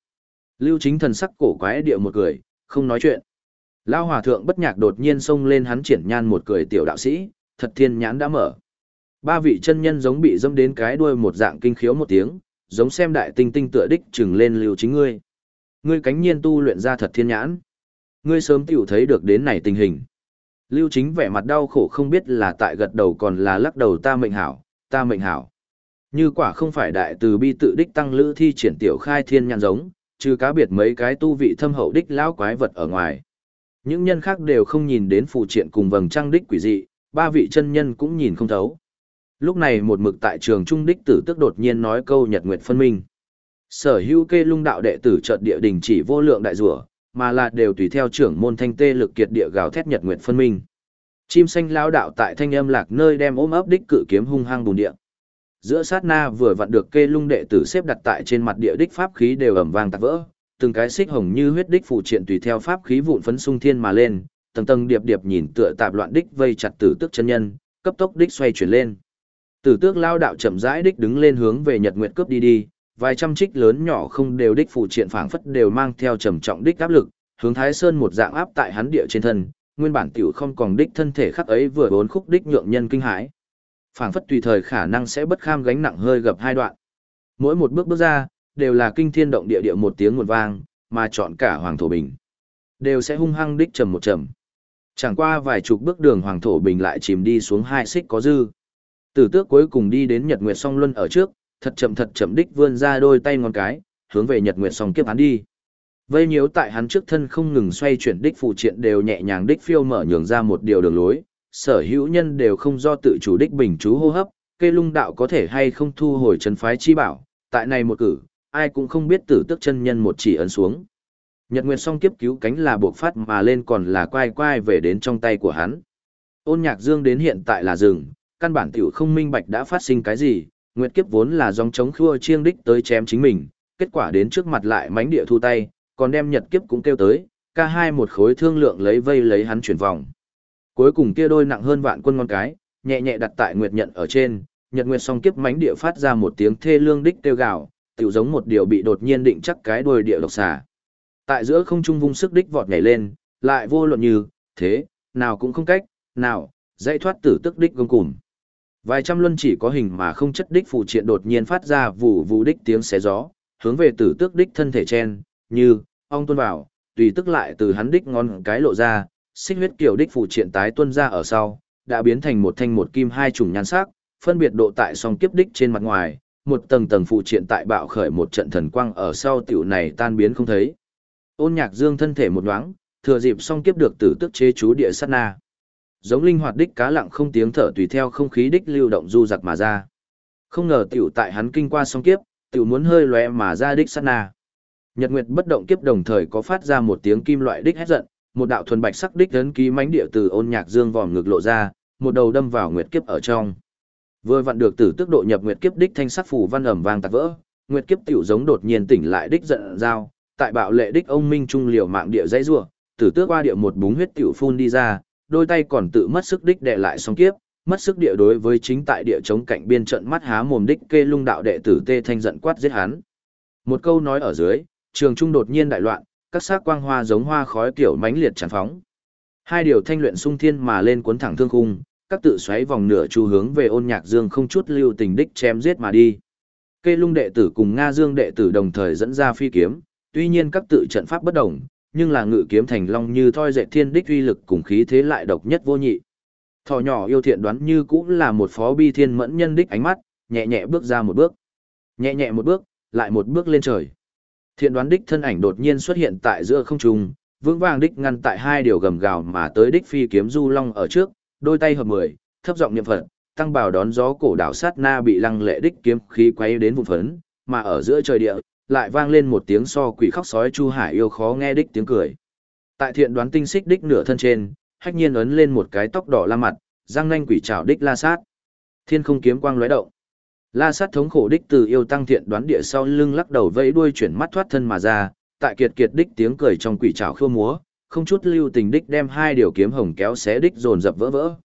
Lưu chính thần sắc cổ quái địa một cười, không nói chuyện. Lao hòa thượng bất nhạc đột nhiên xông lên hắn triển nhan một cười tiểu đạo sĩ, thật thiên nhãn đã mở. Ba vị chân nhân giống bị dâm đến cái đuôi một dạng kinh khiếu một tiếng, giống xem đại tinh tinh tựa đích chừng lên lưu chính ngươi. Ngươi cánh nhiên tu luyện ra thật thiên nhãn. Ngươi sớm tiểu thấy được đến này tình hình. Lưu chính vẻ mặt đau khổ không biết là tại gật đầu còn là lắc đầu ta mệnh hảo, ta mệnh hảo. Như quả không phải đại từ bi tự đích tăng lữ thi triển tiểu khai thiên nhãn giống, trừ cá biệt mấy cái tu vị thâm hậu đích lão quái vật ở ngoài. Những nhân khác đều không nhìn đến phụ triện cùng vầng trăng đích quỷ dị, ba vị chân nhân cũng nhìn không thấu. Lúc này một mực tại trường trung đích tử tức đột nhiên nói câu nhật nguyệt phân minh. Sở hữu kê lung đạo đệ tử chợt địa đình chỉ vô lượng đại rủa, mà là đều tùy theo trưởng môn thanh tê lực kiệt địa gào thét nhật nguyện phân minh. Chim xanh lao đạo tại thanh âm lạc nơi đem ôm ấp đích cự kiếm hung hăng bùn địa. giữa sát na vừa vặn được kê lung đệ tử xếp đặt tại trên mặt địa đích pháp khí đều ẩm vang tạc vỡ, từng cái xích hồng như huyết đích phụ triện tùy theo pháp khí vụn phấn sung thiên mà lên, tầng tầng điệp điệp nhìn tựa tạp loạn đích vây chặt tử tước chân nhân, cấp tốc đích xoay chuyển lên. Tử tước lao đạo chậm rãi đích đứng lên hướng về Nhật Nguyệt cướp đi đi, vài trăm trích lớn nhỏ không đều đích phụ triện phảng phất đều mang theo trầm trọng đích áp lực, hướng Thái Sơn một dạng áp tại hắn địa trên thân, nguyên bản tiểu không còn đích thân thể khắc ấy vừa bốn khúc đích nhượng nhân kinh hãi. Phảng phất tùy thời khả năng sẽ bất kham gánh nặng hơi gập hai đoạn. Mỗi một bước bước ra, đều là kinh thiên động địa địa một tiếng nguồn vang, mà chọn cả Hoàng Thổ Bình. Đều sẽ hung hăng đích trầm một trầm. Chẳng qua vài chục bước đường Hoàng Thổ Bình lại chìm đi xuống hai xích có dư. Tử tước cuối cùng đi đến Nhật Nguyệt Song Luân ở trước, thật chậm thật chậm đích vươn ra đôi tay ngón cái, hướng về Nhật Nguyệt Song kiếp hắn đi. Vây nhiễu tại hắn trước thân không ngừng xoay chuyển đích phù triện đều nhẹ nhàng đích phiêu mở nhường ra một điều đường lối, sở hữu nhân đều không do tự chủ đích bình chú hô hấp, kê lung đạo có thể hay không thu hồi chân phái chi bảo, tại này một cử, ai cũng không biết tử tức chân nhân một chỉ ấn xuống. Nhật Nguyệt song kiếp cứu cánh là buộc phát mà lên còn là quay quay về đến trong tay của hắn. Ôn nhạc dương đến hiện tại là rừng, căn bản tiểu không minh bạch đã phát sinh cái gì, Nguyệt kiếp vốn là dòng chống khua chiêng đích tới chém chính mình, kết quả đến trước mặt lại mánh địa thu tay, còn đem nhật kiếp cũng kêu tới, ca hai một khối thương lượng lấy vây lấy hắn chuyển vòng. Cuối cùng kia đôi nặng hơn vạn quân ngon cái, nhẹ nhẹ đặt tại Nguyệt nhận ở trên, Nhật Nguyệt song kiếp mánh địa phát ra một tiếng thê lương đích kêu gào, tiểu giống một điều bị đột nhiên định chắc cái đuôi địa độc xà. Tại giữa không trung vung sức đích vọt nhảy lên, lại vô luận như, thế, nào cũng không cách, nào, dãy thoát tử tức đích gông cùm. Vài trăm luân chỉ có hình mà không chất đích phụ triện đột nhiên phát ra vụ vụ đích tiếng xé gió, hướng về tử tước đích thân thể chen, như, ong tuôn vào, tùy tức lại từ hắn đích ngon cái lộ ra, xích huyết kiểu đích phụ triện tái tuân ra ở sau, đã biến thành một thanh một kim hai chủng nhan sắc, phân biệt độ tại song kiếp đích trên mặt ngoài, một tầng tầng phụ triện tại bạo khởi một trận thần quang ở sau tiểu này tan biến không thấy. Ôn Nhạc Dương thân thể một đoáng, thừa dịp song kiếp được tử tức chế chú địa sát na. Giống linh hoạt đích cá lặng không tiếng thở tùy theo không khí đích lưu động du giặc mà ra. Không ngờ tiểu tại hắn kinh qua song kiếp, tiểu muốn hơi lóe mà ra đích sát na. Nhật Nguyệt bất động kiếp đồng thời có phát ra một tiếng kim loại đích hét giận, một đạo thuần bạch sắc đích lớn ký mãnh địa từ ôn nhạc dương vòm ngực lộ ra, một đầu đâm vào nguyệt kiếp ở trong. Vừa vặn được tử tức độ nhập nguyệt kiếp đích thanh sắc phủ văn ẩm vàng tạc vỡ, nguyệt kiếp tiểu giống đột nhiên tỉnh lại đích giận dao, tại bạo lệ đích ông minh trung liều mạng địa dãy rủa, tử tước qua địa một búng huyết tiểu phun đi ra, đôi tay còn tự mất sức đích đệ lại song kiếp, mất sức địa đối với chính tại địa chống cạnh biên trận mắt há mồm đích kê lung đạo đệ tử tê thanh giận quát giết hắn. Một câu nói ở dưới, trường trung đột nhiên đại loạn, các sắc quang hoa giống hoa khói kiểu mãnh liệt tràn phóng. Hai điều thanh luyện sung thiên mà lên cuốn thẳng thương khung, các tự xoáy vòng nửa chu hướng về ôn nhạc dương không chút lưu tình đích chém giết mà đi. Kê lung đệ tử cùng Nga dương đệ tử đồng thời dẫn ra phi kiếm, tuy nhiên các tự trận pháp bất đồng, nhưng là ngự kiếm thành long như thoi dệt thiên đích uy lực cùng khí thế lại độc nhất vô nhị. Thỏ nhỏ yêu thiện đoán như cũng là một phó bi thiên mẫn nhân đích ánh mắt, nhẹ nhẹ bước ra một bước. Nhẹ nhẹ một bước, lại một bước lên trời. Thiện đoán đích thân ảnh đột nhiên xuất hiện tại giữa không trung, vững vàng đích ngăn tại hai điều gầm gào mà tới đích phi kiếm du long ở trước, đôi tay hợp mười, thấp giọng niệm phật, tăng bào đón gió cổ đảo sát na bị lăng lệ đích kiếm khí quay đến vùng phấn, mà ở giữa trời địa, lại vang lên một tiếng so quỷ khóc sói chu hải yêu khó nghe đích tiếng cười. Tại thiện đoán tinh xích đích nửa thân trên, hách nhiên ấn lên một cái tóc đỏ la mặt, răng nanh quỷ trảo đích la sát. Thiên không kiếm quang lóe động. La sát thống khổ đích từ yêu tăng thiện đoán địa sau lưng lắc đầu vẫy đuôi chuyển mắt thoát thân mà ra, tại kiệt kiệt đích tiếng cười trong quỷ trảo khưa múa, không chút lưu tình đích đem hai điều kiếm hồng kéo xé đích dồn dập vỡ vỡ.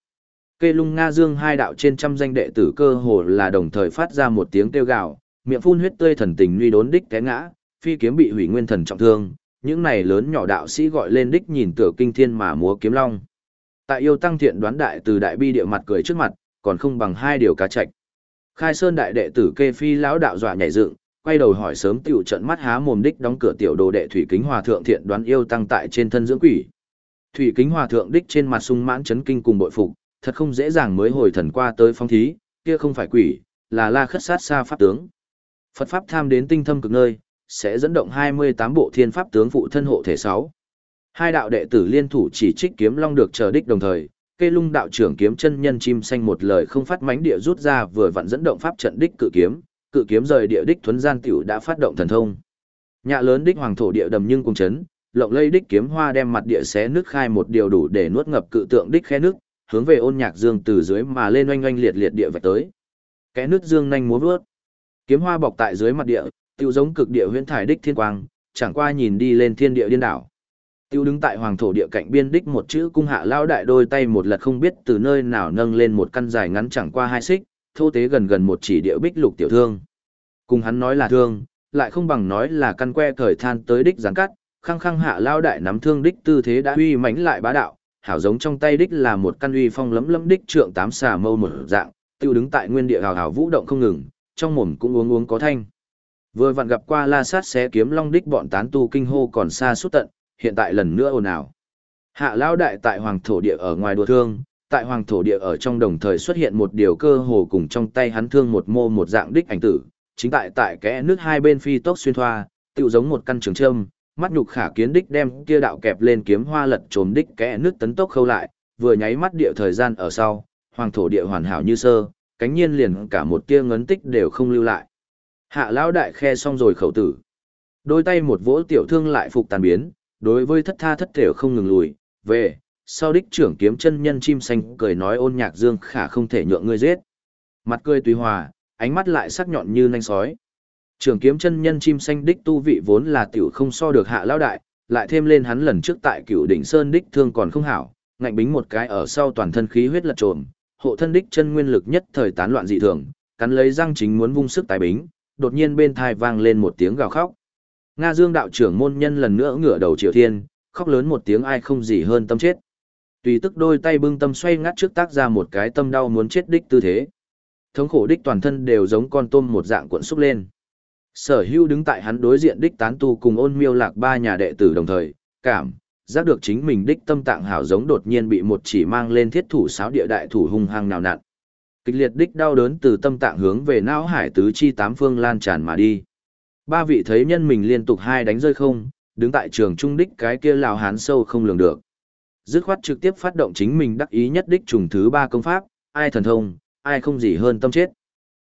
Kê lung Nga Dương hai đạo trên trăm danh đệ tử cơ hồ là đồng thời phát ra một tiếng kêu gào, miệng phun huyết tươi thần tình nguy đốn đích té ngã, phi kiếm bị hủy nguyên thần trọng thương, những này lớn nhỏ đạo sĩ gọi lên đích nhìn tựa kinh thiên mà múa kiếm long. Tại yêu tăng thiện đoán đại từ đại bi địa mặt cười trước mặt, còn không bằng hai điều cá trạch. Khai Sơn đại đệ tử Kê Phi lão đạo dọa nhảy dựng, quay đầu hỏi sớm tiểu trận mắt há mồm đích đóng cửa tiểu đồ đệ Thủy Kính Hòa thượng thiện đoán yêu tăng tại trên thân dưỡng quỷ. Thủy Kính Hòa thượng đích trên mặt sung mãn chấn kinh cùng bội phục, thật không dễ dàng mới hồi thần qua tới phong thí, kia không phải quỷ, là La Khất Sát xa pháp tướng. Phật pháp tham đến tinh thâm cực nơi, sẽ dẫn động 28 bộ thiên pháp tướng phụ thân hộ thể 6. Hai đạo đệ tử liên thủ chỉ trích kiếm long được chờ đích đồng thời, cây lung đạo trưởng kiếm chân nhân chim xanh một lời không phát mánh địa rút ra vừa vặn dẫn động pháp trận đích cự kiếm, cự kiếm rời địa đích thuấn gian tiểu đã phát động thần thông. Nhạ lớn đích hoàng thổ địa đầm nhưng cùng chấn, lộng lây đích kiếm hoa đem mặt địa xé nước khai một điều đủ để nuốt ngập cự tượng đích khe nước, hướng về ôn nhạc dương từ dưới mà lên oanh oanh liệt liệt địa vạch tới. Kẽ nước dương nhanh múa vớt. Kiếm hoa bọc tại dưới mặt địa, tiêu giống cực địa huyễn thải đích thiên quang, chẳng qua nhìn đi lên thiên địa điên đảo. Tiêu đứng tại hoàng thổ địa cạnh biên đích một chữ cung hạ lao đại đôi tay một lật không biết từ nơi nào nâng lên một căn dài ngắn chẳng qua hai xích, thô tế gần gần một chỉ địa bích lục tiểu thương. Cùng hắn nói là thương, lại không bằng nói là căn que thời than tới đích gián cắt, khăng khăng hạ lao đại nắm thương đích tư thế đã uy mãnh lại bá đạo, hảo giống trong tay đích là một căn uy phong lấm lấm đích trượng tám xà mâu một dạng, tiêu đứng tại nguyên địa hào hào vũ động không ngừng, trong mồm cũng uống uống có thanh. Vừa vặn gặp qua la sát xé kiếm long đích bọn tán tu kinh hô còn xa suốt tận, hiện tại lần nữa ồn ào. Hạ lao đại tại hoàng thổ địa ở ngoài đùa thương, tại hoàng thổ địa ở trong đồng thời xuất hiện một điều cơ hồ cùng trong tay hắn thương một mô một dạng đích ảnh tử, chính tại tại kẽ nước hai bên phi tốc xuyên thoa, tựu giống một căn trường trâm, mắt nhục khả kiến đích đem kia đạo kẹp lên kiếm hoa lật trồm đích kẽ nước tấn tốc khâu lại, vừa nháy mắt địa thời gian ở sau, hoàng thổ địa hoàn hảo như sơ, cánh nhiên liền cả một tia ngấn tích đều không lưu lại. Hạ lão đại khe xong rồi khẩu tử. Đôi tay một vỗ tiểu thương lại phục tàn biến, đối với thất tha thất thểu không ngừng lùi, về, sau đích trưởng kiếm chân nhân chim xanh cười nói ôn nhạc dương khả không thể nhượng ngươi giết. Mặt cười tùy hòa, ánh mắt lại sắc nhọn như nanh sói. Trưởng kiếm chân nhân chim xanh đích tu vị vốn là tiểu không so được hạ lão đại, lại thêm lên hắn lần trước tại cựu đỉnh sơn đích thương còn không hảo, ngạnh bính một cái ở sau toàn thân khí huyết lật trộm, hộ thân đích chân nguyên lực nhất thời tán loạn dị thường, cắn lấy răng chính muốn vung sức tài bính, đột nhiên bên thai vang lên một tiếng gào khóc. Nga Dương đạo trưởng môn nhân lần nữa ngửa đầu triều thiên, khóc lớn một tiếng ai không gì hơn tâm chết. Tùy tức đôi tay bưng tâm xoay ngắt trước tác ra một cái tâm đau muốn chết đích tư thế. Thống khổ đích toàn thân đều giống con tôm một dạng cuộn xúc lên. Sở hưu đứng tại hắn đối diện đích tán tu cùng ôn miêu lạc ba nhà đệ tử đồng thời, cảm, giác được chính mình đích tâm tạng hảo giống đột nhiên bị một chỉ mang lên thiết thủ sáo địa đại thủ hung hăng nào nặn. Kịch liệt đích đau đớn từ tâm tạng hướng về não hải tứ chi tám phương lan tràn mà đi. Ba vị thấy nhân mình liên tục hai đánh rơi không, đứng tại trường trung đích cái kia lào hán sâu không lường được. Dứt khoát trực tiếp phát động chính mình đắc ý nhất đích trùng thứ ba công pháp, ai thần thông, ai không gì hơn tâm chết.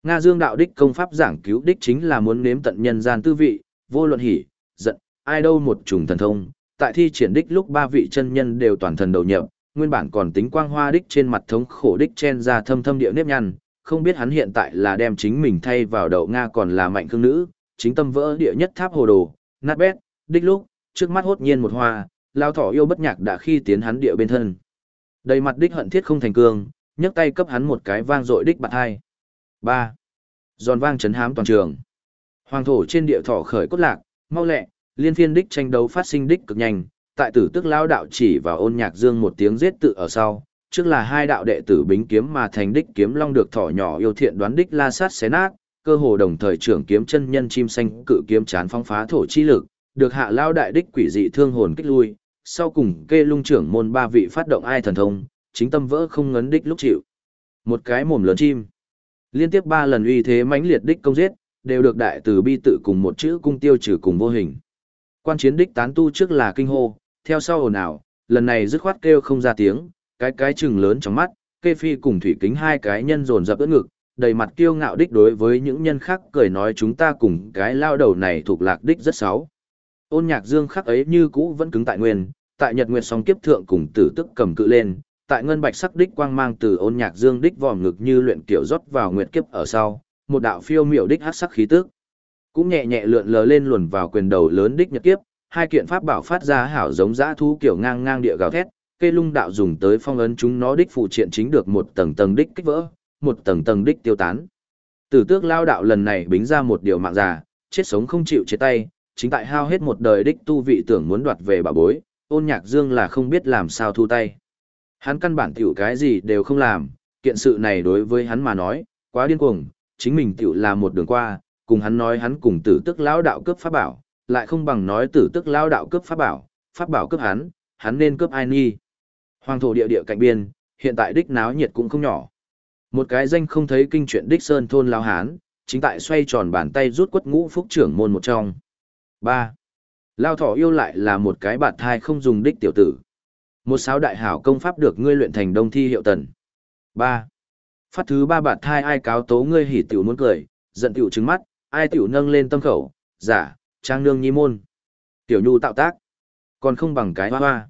Nga Dương đạo đích công pháp giảng cứu đích chính là muốn nếm tận nhân gian tư vị, vô luận hỉ, giận, ai đâu một trùng thần thông. Tại thi triển đích lúc ba vị chân nhân đều toàn thần đầu nhập, nguyên bản còn tính quang hoa đích trên mặt thống khổ đích chen ra thâm thâm địa nếp nhăn, không biết hắn hiện tại là đem chính mình thay vào đậu Nga còn là mạnh khương nữ, chính tâm vỡ địa nhất tháp hồ đồ, nát bét, đích lúc, trước mắt hốt nhiên một hoa, lao thỏ yêu bất nhạc đã khi tiến hắn địa bên thân. Đầy mặt đích hận thiết không thành cương, nhấc tay cấp hắn một cái vang dội đích bạc hai. ba Giòn vang chấn hám toàn trường. Hoàng thổ trên địa thỏ khởi cốt lạc, mau lẹ, liên phiên đích tranh đấu phát sinh đích cực nhanh, tại tử tức lao đạo chỉ vào ôn nhạc dương một tiếng giết tự ở sau, trước là hai đạo đệ tử bính kiếm mà thành đích kiếm long được thỏ nhỏ yêu thiện đoán đích la sát xé nát, cơ hồ đồng thời trưởng kiếm chân nhân chim xanh cự kiếm chán phong phá thổ chi lực, được hạ lao đại đích quỷ dị thương hồn kích lui, sau cùng kê lung trưởng môn ba vị phát động ai thần thông, chính tâm vỡ không ngấn đích lúc chịu. Một cái mồm lớn chim. Liên tiếp ba lần uy thế mãnh liệt đích công giết, đều được đại từ bi tự cùng một chữ cung tiêu trừ cùng vô hình. Quan chiến đích tán tu trước là kinh hô, theo sau ồn ào, lần này dứt khoát kêu không ra tiếng, cái cái chừng lớn trong mắt, kê phi cùng thủy kính hai cái nhân dồn dập ướt ngực, đầy mặt kiêu ngạo đích đối với những nhân khác cười nói chúng ta cùng cái lao đầu này thuộc lạc đích rất xấu. Ôn nhạc dương khắc ấy như cũ vẫn cứng tại nguyên, tại nhật nguyệt song kiếp thượng cùng tử tức cầm cự lên, tại ngân bạch sắc đích quang mang từ ôn nhạc dương đích vòm ngực như luyện kiểu rót vào nguyệt kiếp ở sau, một đạo phiêu miểu đích hắc sắc khí tức. Cũng nhẹ nhẹ lượn lờ lên luồn vào quyền đầu lớn đích nhật kiếp, hai kiện pháp bảo phát ra hảo giống dã thú kiểu ngang ngang địa gào thét, cây lung đạo dùng tới phong ấn chúng nó đích phụ triện chính được một tầng tầng đích kích vỡ, một tầng tầng đích tiêu tán. Tử tước lao đạo lần này bính ra một điều mạng già, chết sống không chịu chế tay, chính tại hao hết một đời đích tu vị tưởng muốn đoạt về bà bối, ôn nhạc dương là không biết làm sao thu tay. Hắn căn bản tiểu cái gì đều không làm, kiện sự này đối với hắn mà nói, quá điên cuồng, chính mình tiểu là một đường qua, cùng hắn nói hắn cùng tử tức lão đạo cướp pháp bảo, lại không bằng nói tử tức lão đạo cướp pháp bảo, pháp bảo cướp hắn, hắn nên cướp ai nghi. Hoàng thổ địa địa cạnh biên, hiện tại đích náo nhiệt cũng không nhỏ. Một cái danh không thấy kinh chuyện đích sơn thôn lao hán, chính tại xoay tròn bàn tay rút quất ngũ phúc trưởng môn một trong. ba Lao thỏ yêu lại là một cái bạt thai không dùng đích tiểu tử. Một sáu đại hảo công pháp được ngươi luyện thành đông thi hiệu tần. ba Phát thứ ba bạt thai ai cáo tố ngươi hỉ tiểu muốn cười, giận tiểu trứng mắt, ai tiểu nâng lên tâm khẩu, giả, trang nương nhi môn. Tiểu nhu tạo tác. Còn không bằng cái hoa hoa.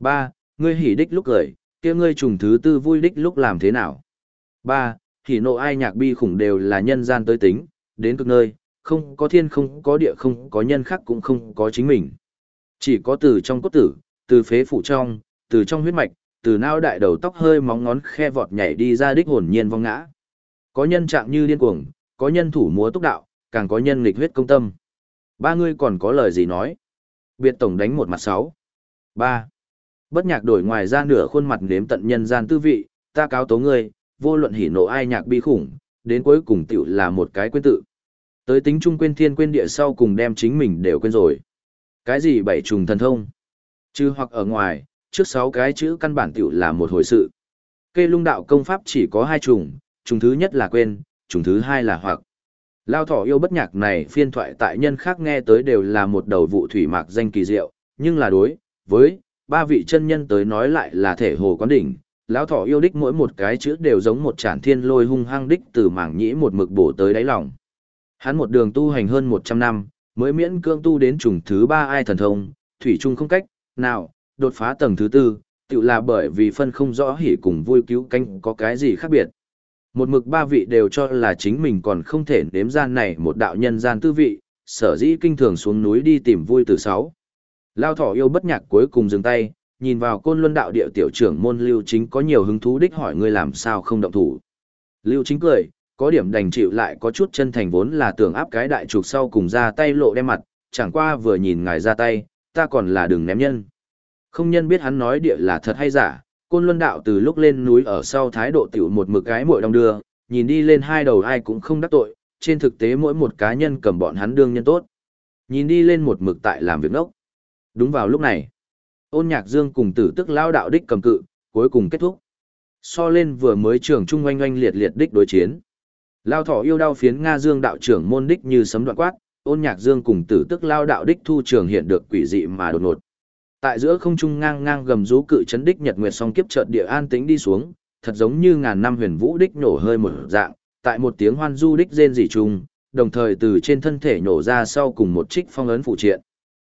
ba Ngươi hỉ đích lúc cười, kia ngươi trùng thứ tư vui đích lúc làm thế nào? ba hỉ nộ ai nhạc bi khủng đều là nhân gian tới tính, đến cực nơi, không có thiên không có địa không có nhân khác cũng không có chính mình. Chỉ có từ trong cốt tử, từ phế phủ trong, từ trong huyết mạch, từ nao đại đầu tóc hơi móng ngón khe vọt nhảy đi ra đích hồn nhiên vong ngã. Có nhân trạng như điên cuồng, có nhân thủ múa túc đạo, càng có nhân nghịch huyết công tâm. Ba ngươi còn có lời gì nói? Biệt tổng đánh một mặt sáu. Ba. Bất nhạc đổi ngoài ra nửa khuôn mặt nếm tận nhân gian tư vị, ta cáo tố ngươi, vô luận hỉ nộ ai nhạc bi khủng, đến cuối cùng tiểu là một cái quên tự. Tới tính trung quên thiên quên địa sau cùng đem chính mình đều quên rồi. Cái gì bảy trùng thần thông? Chứ hoặc ở ngoài, trước sáu cái chữ căn bản tiểu là một hồi sự. kê lung đạo công pháp chỉ có hai trùng, trùng thứ nhất là quên, trùng thứ hai là hoặc. Lao thỏ yêu bất nhạc này phiên thoại tại nhân khác nghe tới đều là một đầu vụ thủy mạc danh kỳ diệu, nhưng là đối, với, ba vị chân nhân tới nói lại là thể hồ quán đỉnh. Lão thỏ yêu đích mỗi một cái chữ đều giống một tràn thiên lôi hung hăng đích từ mảng nhĩ một mực bổ tới đáy lòng. Hắn một đường tu hành hơn 100 năm, mới miễn cương tu đến trùng thứ ba ai thần thông, thủy chung không cách, nào, đột phá tầng thứ tư, tự là bởi vì phân không rõ hỉ cùng vui cứu canh có cái gì khác biệt. Một mực ba vị đều cho là chính mình còn không thể nếm gian này một đạo nhân gian tư vị, sở dĩ kinh thường xuống núi đi tìm vui từ sáu. Lao thỏ yêu bất nhạc cuối cùng dừng tay, nhìn vào côn luân đạo địa tiểu trưởng môn lưu chính có nhiều hứng thú đích hỏi ngươi làm sao không động thủ. Lưu chính cười, có điểm đành chịu lại có chút chân thành vốn là tưởng áp cái đại trục sau cùng ra tay lộ đem mặt, chẳng qua vừa nhìn ngài ra tay, ta còn là đừng ném nhân. Không nhân biết hắn nói địa là thật hay giả, côn luân đạo từ lúc lên núi ở sau thái độ tiểu một mực cái muội đông đưa, nhìn đi lên hai đầu ai cũng không đắc tội, trên thực tế mỗi một cá nhân cầm bọn hắn đương nhân tốt. Nhìn đi lên một mực tại làm việc nốc. Đúng vào lúc này, ôn nhạc dương cùng tử tức lao đạo đích cầm cự, cuối cùng kết thúc. So lên vừa mới trưởng trung oanh oanh liệt liệt đích đối chiến. Lao thỏ yêu đau phiến Nga dương đạo trưởng môn đích như sấm đoạn quát, ôn nhạc dương cùng tử tức lao đạo đích thu trường hiện được quỷ dị mà đột ngột. Tại giữa không trung ngang ngang gầm rú cự chấn đích nhật nguyệt song kiếp chợt địa an tĩnh đi xuống, thật giống như ngàn năm huyền vũ đích nổ hơi một dạng, tại một tiếng hoan du đích rên rỉ trùng, đồng thời từ trên thân thể nổ ra sau cùng một trích phong ấn phụ triện.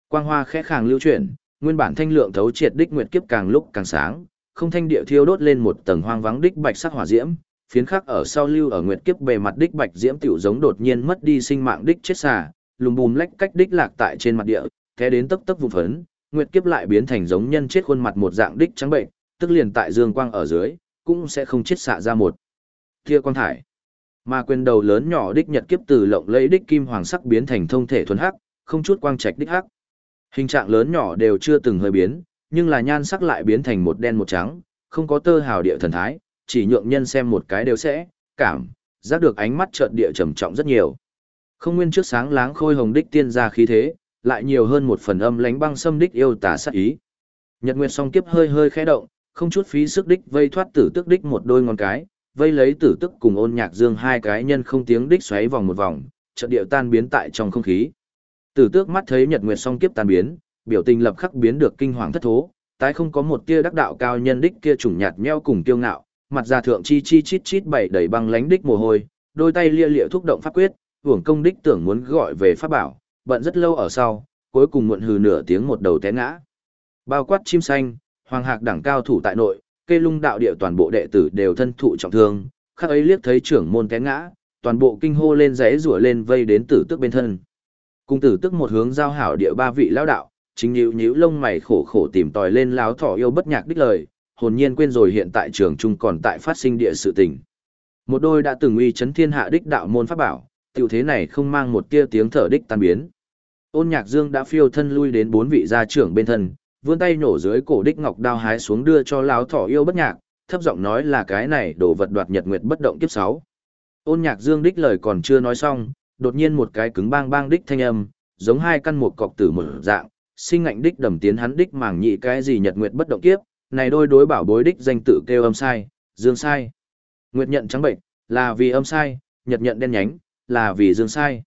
Quang hoa khẽ khàng lưu chuyển, nguyên bản thanh lượng thấu triệt đích nguyệt kiếp càng lúc càng sáng, không thanh địa thiêu đốt lên một tầng hoang vắng đích bạch sắc hỏa diễm, phiến khắc ở sau lưu ở nguyệt kiếp bề mặt đích bạch diễm tiểu giống đột nhiên mất đi sinh mạng đích chết xà, lùm bùm lách cách đích lạc tại trên mặt địa, thế đến tấp tấp vụ phấn, nguyệt kiếp lại biến thành giống nhân chết khuôn mặt một dạng đích trắng bệnh, tức liền tại dương quang ở dưới, cũng sẽ không chết xạ ra một tia quang thải. Mà quyền đầu lớn nhỏ đích nhật kiếp từ lộng lẫy đích kim hoàng sắc biến thành thông thể thuần hắc, không chút quang trạch đích hắc. Hình trạng lớn nhỏ đều chưa từng hơi biến, nhưng là nhan sắc lại biến thành một đen một trắng, không có tơ hào địa thần thái, chỉ nhượng nhân xem một cái đều sẽ cảm giác được ánh mắt trợn địa trầm trọng rất nhiều. Không nguyên trước sáng láng khôi hồng đích tiên gia khí thế, lại nhiều hơn một phần âm lánh băng xâm đích yêu tà sát ý. Nhật Nguyệt song kiếp hơi hơi khẽ động, không chút phí sức đích vây thoát tử tức đích một đôi ngón cái, vây lấy tử tức cùng ôn nhạc dương hai cái nhân không tiếng đích xoáy vòng một vòng, chợt điệu tan biến tại trong không khí. Tử tước mắt thấy Nhật Nguyệt song kiếp tan biến, biểu tình lập khắc biến được kinh hoàng thất thố, tái không có một tia đắc đạo cao nhân đích kia trùng nhạt nheo cùng tiêu ngạo, mặt da thượng chi chi chít chít bảy đầy băng lánh đích mồ hôi, đôi tay lia lịa thúc động pháp quyết, hưởng công đích tưởng muốn gọi về pháp bảo, bận rất lâu ở sau, cuối cùng muộn hừ nửa tiếng một đầu té ngã. Bao quát chim xanh, hoàng hạc đẳng cao thủ tại nội, kê lung đạo địa toàn bộ đệ tử đều thân thụ trọng thương, khắc ấy liếc thấy trưởng môn té ngã, toàn bộ kinh hô lên rẽ rủa lên vây đến tử tức bên thân. Cung tử tức một hướng giao hảo địa ba vị lão đạo, chính nhíu nhíu lông mày khổ khổ tìm tòi lên láo thỏ yêu bất nhạc đích lời, hồn nhiên quên rồi hiện tại trường trung còn tại phát sinh địa sự tình. Một đôi đã từng uy chấn thiên hạ đích đạo môn pháp bảo, tiểu thế này không mang một tia tiếng thở đích tan biến. Ôn Nhạc Dương đã phiêu thân lui đến bốn vị gia trưởng bên thân, vươn tay nổ dưới cổ đích ngọc đao hái xuống đưa cho lão thỏ yêu bất nhạc, thấp giọng nói là cái này đồ vật đoạt nhật nguyệt bất động kiếp sáu. Ôn Nhạc Dương đích lời còn chưa nói xong, đột nhiên một cái cứng bang bang đích thanh âm, giống hai căn một cọc tử một dạng, sinh ngạnh đích đầm tiến hắn đích màng nhị cái gì nhật nguyệt bất động kiếp, này đôi đối bảo bối đích danh tự kêu âm sai, dương sai. Nguyệt nhận trắng bệnh, là vì âm sai, nhật nhận đen nhánh, là vì dương sai.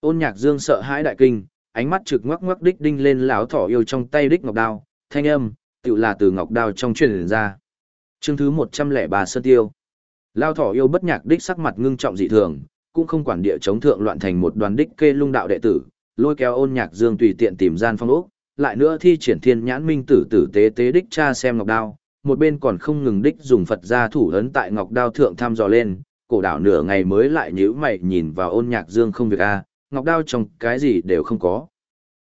Ôn nhạc dương sợ hãi đại kinh, ánh mắt trực ngoắc ngoắc đích đinh lên lão thỏ yêu trong tay đích ngọc đao, thanh âm, tự là từ ngọc đao trong truyền ra. Chương thứ 103 Sơn Tiêu. Lão thỏ yêu bất nhạc đích sắc mặt ngưng trọng dị thường, cũng không quản địa chống thượng loạn thành một đoàn đích kê lung đạo đệ tử, lôi kéo ôn nhạc dương tùy tiện tìm gian phong ốc, lại nữa thi triển thiên nhãn minh tử tử tế tế đích cha xem ngọc đao, một bên còn không ngừng đích dùng Phật gia thủ ấn tại ngọc đao thượng thăm dò lên, cổ đảo nửa ngày mới lại nhíu mày nhìn vào ôn nhạc dương không việc a ngọc đao trong cái gì đều không có.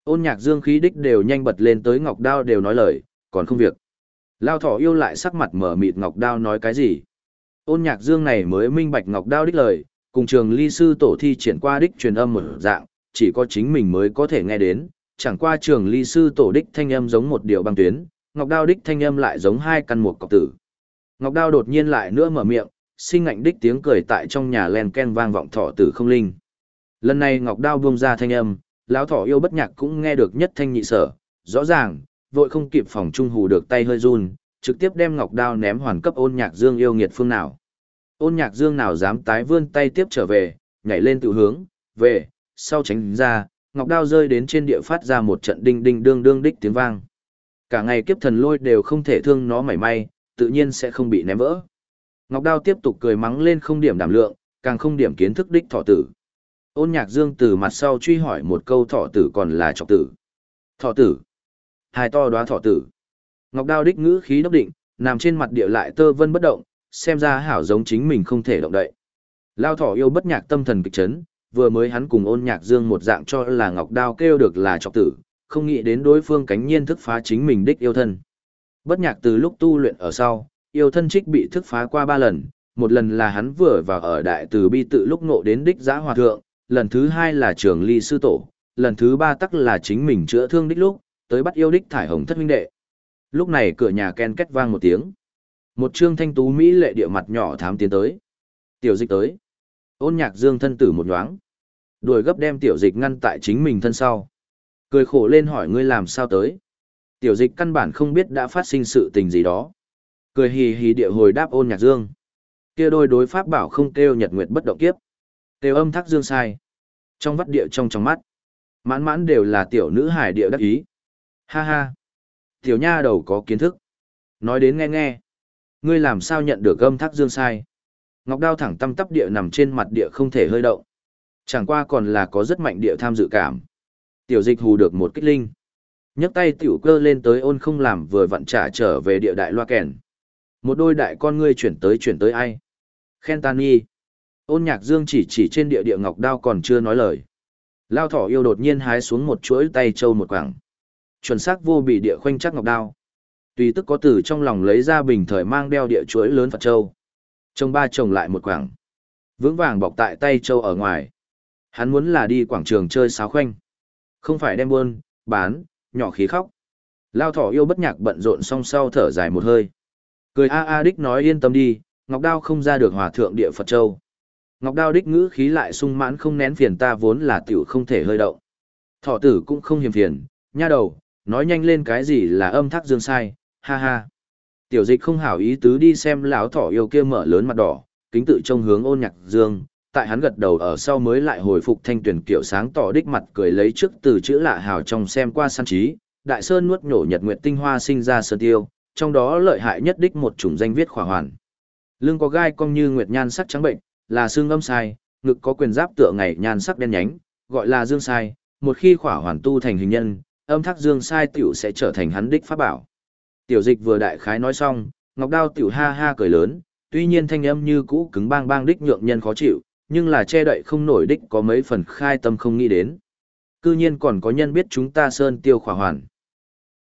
Ôn nhạc dương khí đích đều nhanh bật lên tới ngọc đao đều nói lời, còn không việc. Lao thỏ yêu lại sắc mặt mở mịt ngọc đao nói cái gì. Ôn nhạc dương này mới minh bạch ngọc đao đích lời, cùng trường ly sư tổ thi triển qua đích truyền âm một dạng, chỉ có chính mình mới có thể nghe đến, chẳng qua trường ly sư tổ đích thanh âm giống một điều băng tuyến, ngọc đao đích thanh âm lại giống hai căn một cọc tử. Ngọc đao đột nhiên lại nữa mở miệng, sinh ngạnh đích tiếng cười tại trong nhà len ken vang vọng thọ tử không linh. Lần này ngọc đao buông ra thanh âm, lão thỏ yêu bất nhạc cũng nghe được nhất thanh nhị sở, rõ ràng, vội không kịp phòng trung hù được tay hơi run, trực tiếp đem ngọc đao ném hoàn cấp ôn nhạc dương yêu nghiệt phương nào. Ôn nhạc dương nào dám tái vươn tay tiếp trở về, nhảy lên tự hướng, về, sau tránh ra, ngọc đao rơi đến trên địa phát ra một trận đinh đinh đương đương đích tiếng vang. Cả ngày kiếp thần lôi đều không thể thương nó mảy may, tự nhiên sẽ không bị ném vỡ. Ngọc đao tiếp tục cười mắng lên không điểm đảm lượng, càng không điểm kiến thức đích thọ tử. Ôn nhạc dương từ mặt sau truy hỏi một câu thọ tử còn là trọc tử. Thọ tử. Hai to đoá thọ tử. Ngọc đao đích ngữ khí đốc định, nằm trên mặt địa lại tơ vân bất động, xem ra hảo giống chính mình không thể động đậy. Lao thỏ yêu bất nhạc tâm thần kịch chấn, vừa mới hắn cùng ôn nhạc dương một dạng cho là ngọc đao kêu được là trọc tử, không nghĩ đến đối phương cánh nhiên thức phá chính mình đích yêu thân. Bất nhạc từ lúc tu luyện ở sau, yêu thân trích bị thức phá qua ba lần, một lần là hắn vừa vào ở đại từ bi tự lúc ngộ đến đích giã hòa thượng, lần thứ hai là trường ly sư tổ, lần thứ ba tắc là chính mình chữa thương đích lúc, tới bắt yêu đích thải hồng thất huynh đệ. Lúc này cửa nhà ken két vang một tiếng. Một trương thanh tú Mỹ lệ địa mặt nhỏ thám tiến tới. Tiểu dịch tới. Ôn nhạc dương thân tử một nhoáng. Đuổi gấp đem tiểu dịch ngăn tại chính mình thân sau. Cười khổ lên hỏi ngươi làm sao tới. Tiểu dịch căn bản không biết đã phát sinh sự tình gì đó. Cười hì hì địa hồi đáp ôn nhạc dương. kia đôi đối pháp bảo không kêu nhật nguyệt bất động kiếp. Kêu âm thắc dương sai. Trong vắt địa trong trong mắt. Mãn mãn đều là tiểu nữ hải địa đắc ý. Ha ha. Tiểu nha đầu có kiến thức. Nói đến nghe nghe. Ngươi làm sao nhận được âm thắc dương sai. Ngọc đao thẳng tâm tắp địa nằm trên mặt địa không thể hơi động. Chẳng qua còn là có rất mạnh địa tham dự cảm. Tiểu dịch hù được một kích linh. nhấc tay tiểu cơ lên tới ôn không làm vừa vặn trả trở về địa đại loa kèn. Một đôi đại con ngươi chuyển tới chuyển tới ai. Khen tan nghi. Ôn nhạc dương chỉ chỉ trên địa địa ngọc đao còn chưa nói lời. Lao thỏ yêu đột nhiên hái xuống một chuỗi tay châu một quảng. Chuẩn xác vô bị địa khoanh chắc ngọc đao. Tùy tức có từ trong lòng lấy ra bình thời mang đeo địa chuỗi lớn Phật châu. Trông ba chồng lại một quảng. Vững vàng bọc tại tay châu ở ngoài. Hắn muốn là đi quảng trường chơi sáo khoanh. Không phải đem buôn, bán, nhỏ khí khóc. Lao thỏ yêu bất nhạc bận rộn song sau thở dài một hơi. Cười a a đích nói yên tâm đi, Ngọc Đao không ra được hòa thượng địa Phật Châu. Ngọc Đao đích ngữ khí lại sung mãn không nén phiền ta vốn là tiểu không thể hơi động. Thọ tử cũng không hiềm phiền, nha đầu, nói nhanh lên cái gì là âm thác dương sai, ha ha. Tiểu dịch không hảo ý tứ đi xem lão thỏ yêu kia mở lớn mặt đỏ, kính tự trông hướng ôn nhạc dương, tại hắn gật đầu ở sau mới lại hồi phục thanh tuyển kiểu sáng tỏ đích mặt cười lấy trước từ chữ lạ hào trong xem qua săn trí, đại sơn nuốt nhổ nhật nguyệt tinh hoa sinh ra sơn tiêu, trong đó lợi hại nhất đích một chủng danh viết khỏa hoàn. Lưng có gai cong như nguyệt nhan sắc trắng bệnh, là xương âm sai, ngực có quyền giáp tựa ngày nhan sắc đen nhánh, gọi là dương sai, một khi khỏa hoàn tu thành hình nhân, âm thác dương sai tiểu sẽ trở thành hắn đích pháp bảo. Tiểu dịch vừa đại khái nói xong, ngọc đao tiểu ha ha cười lớn, tuy nhiên thanh âm như cũ cứng bang bang đích nhượng nhân khó chịu, nhưng là che đậy không nổi đích có mấy phần khai tâm không nghĩ đến. Cư nhiên còn có nhân biết chúng ta sơn tiêu khỏa hoàn.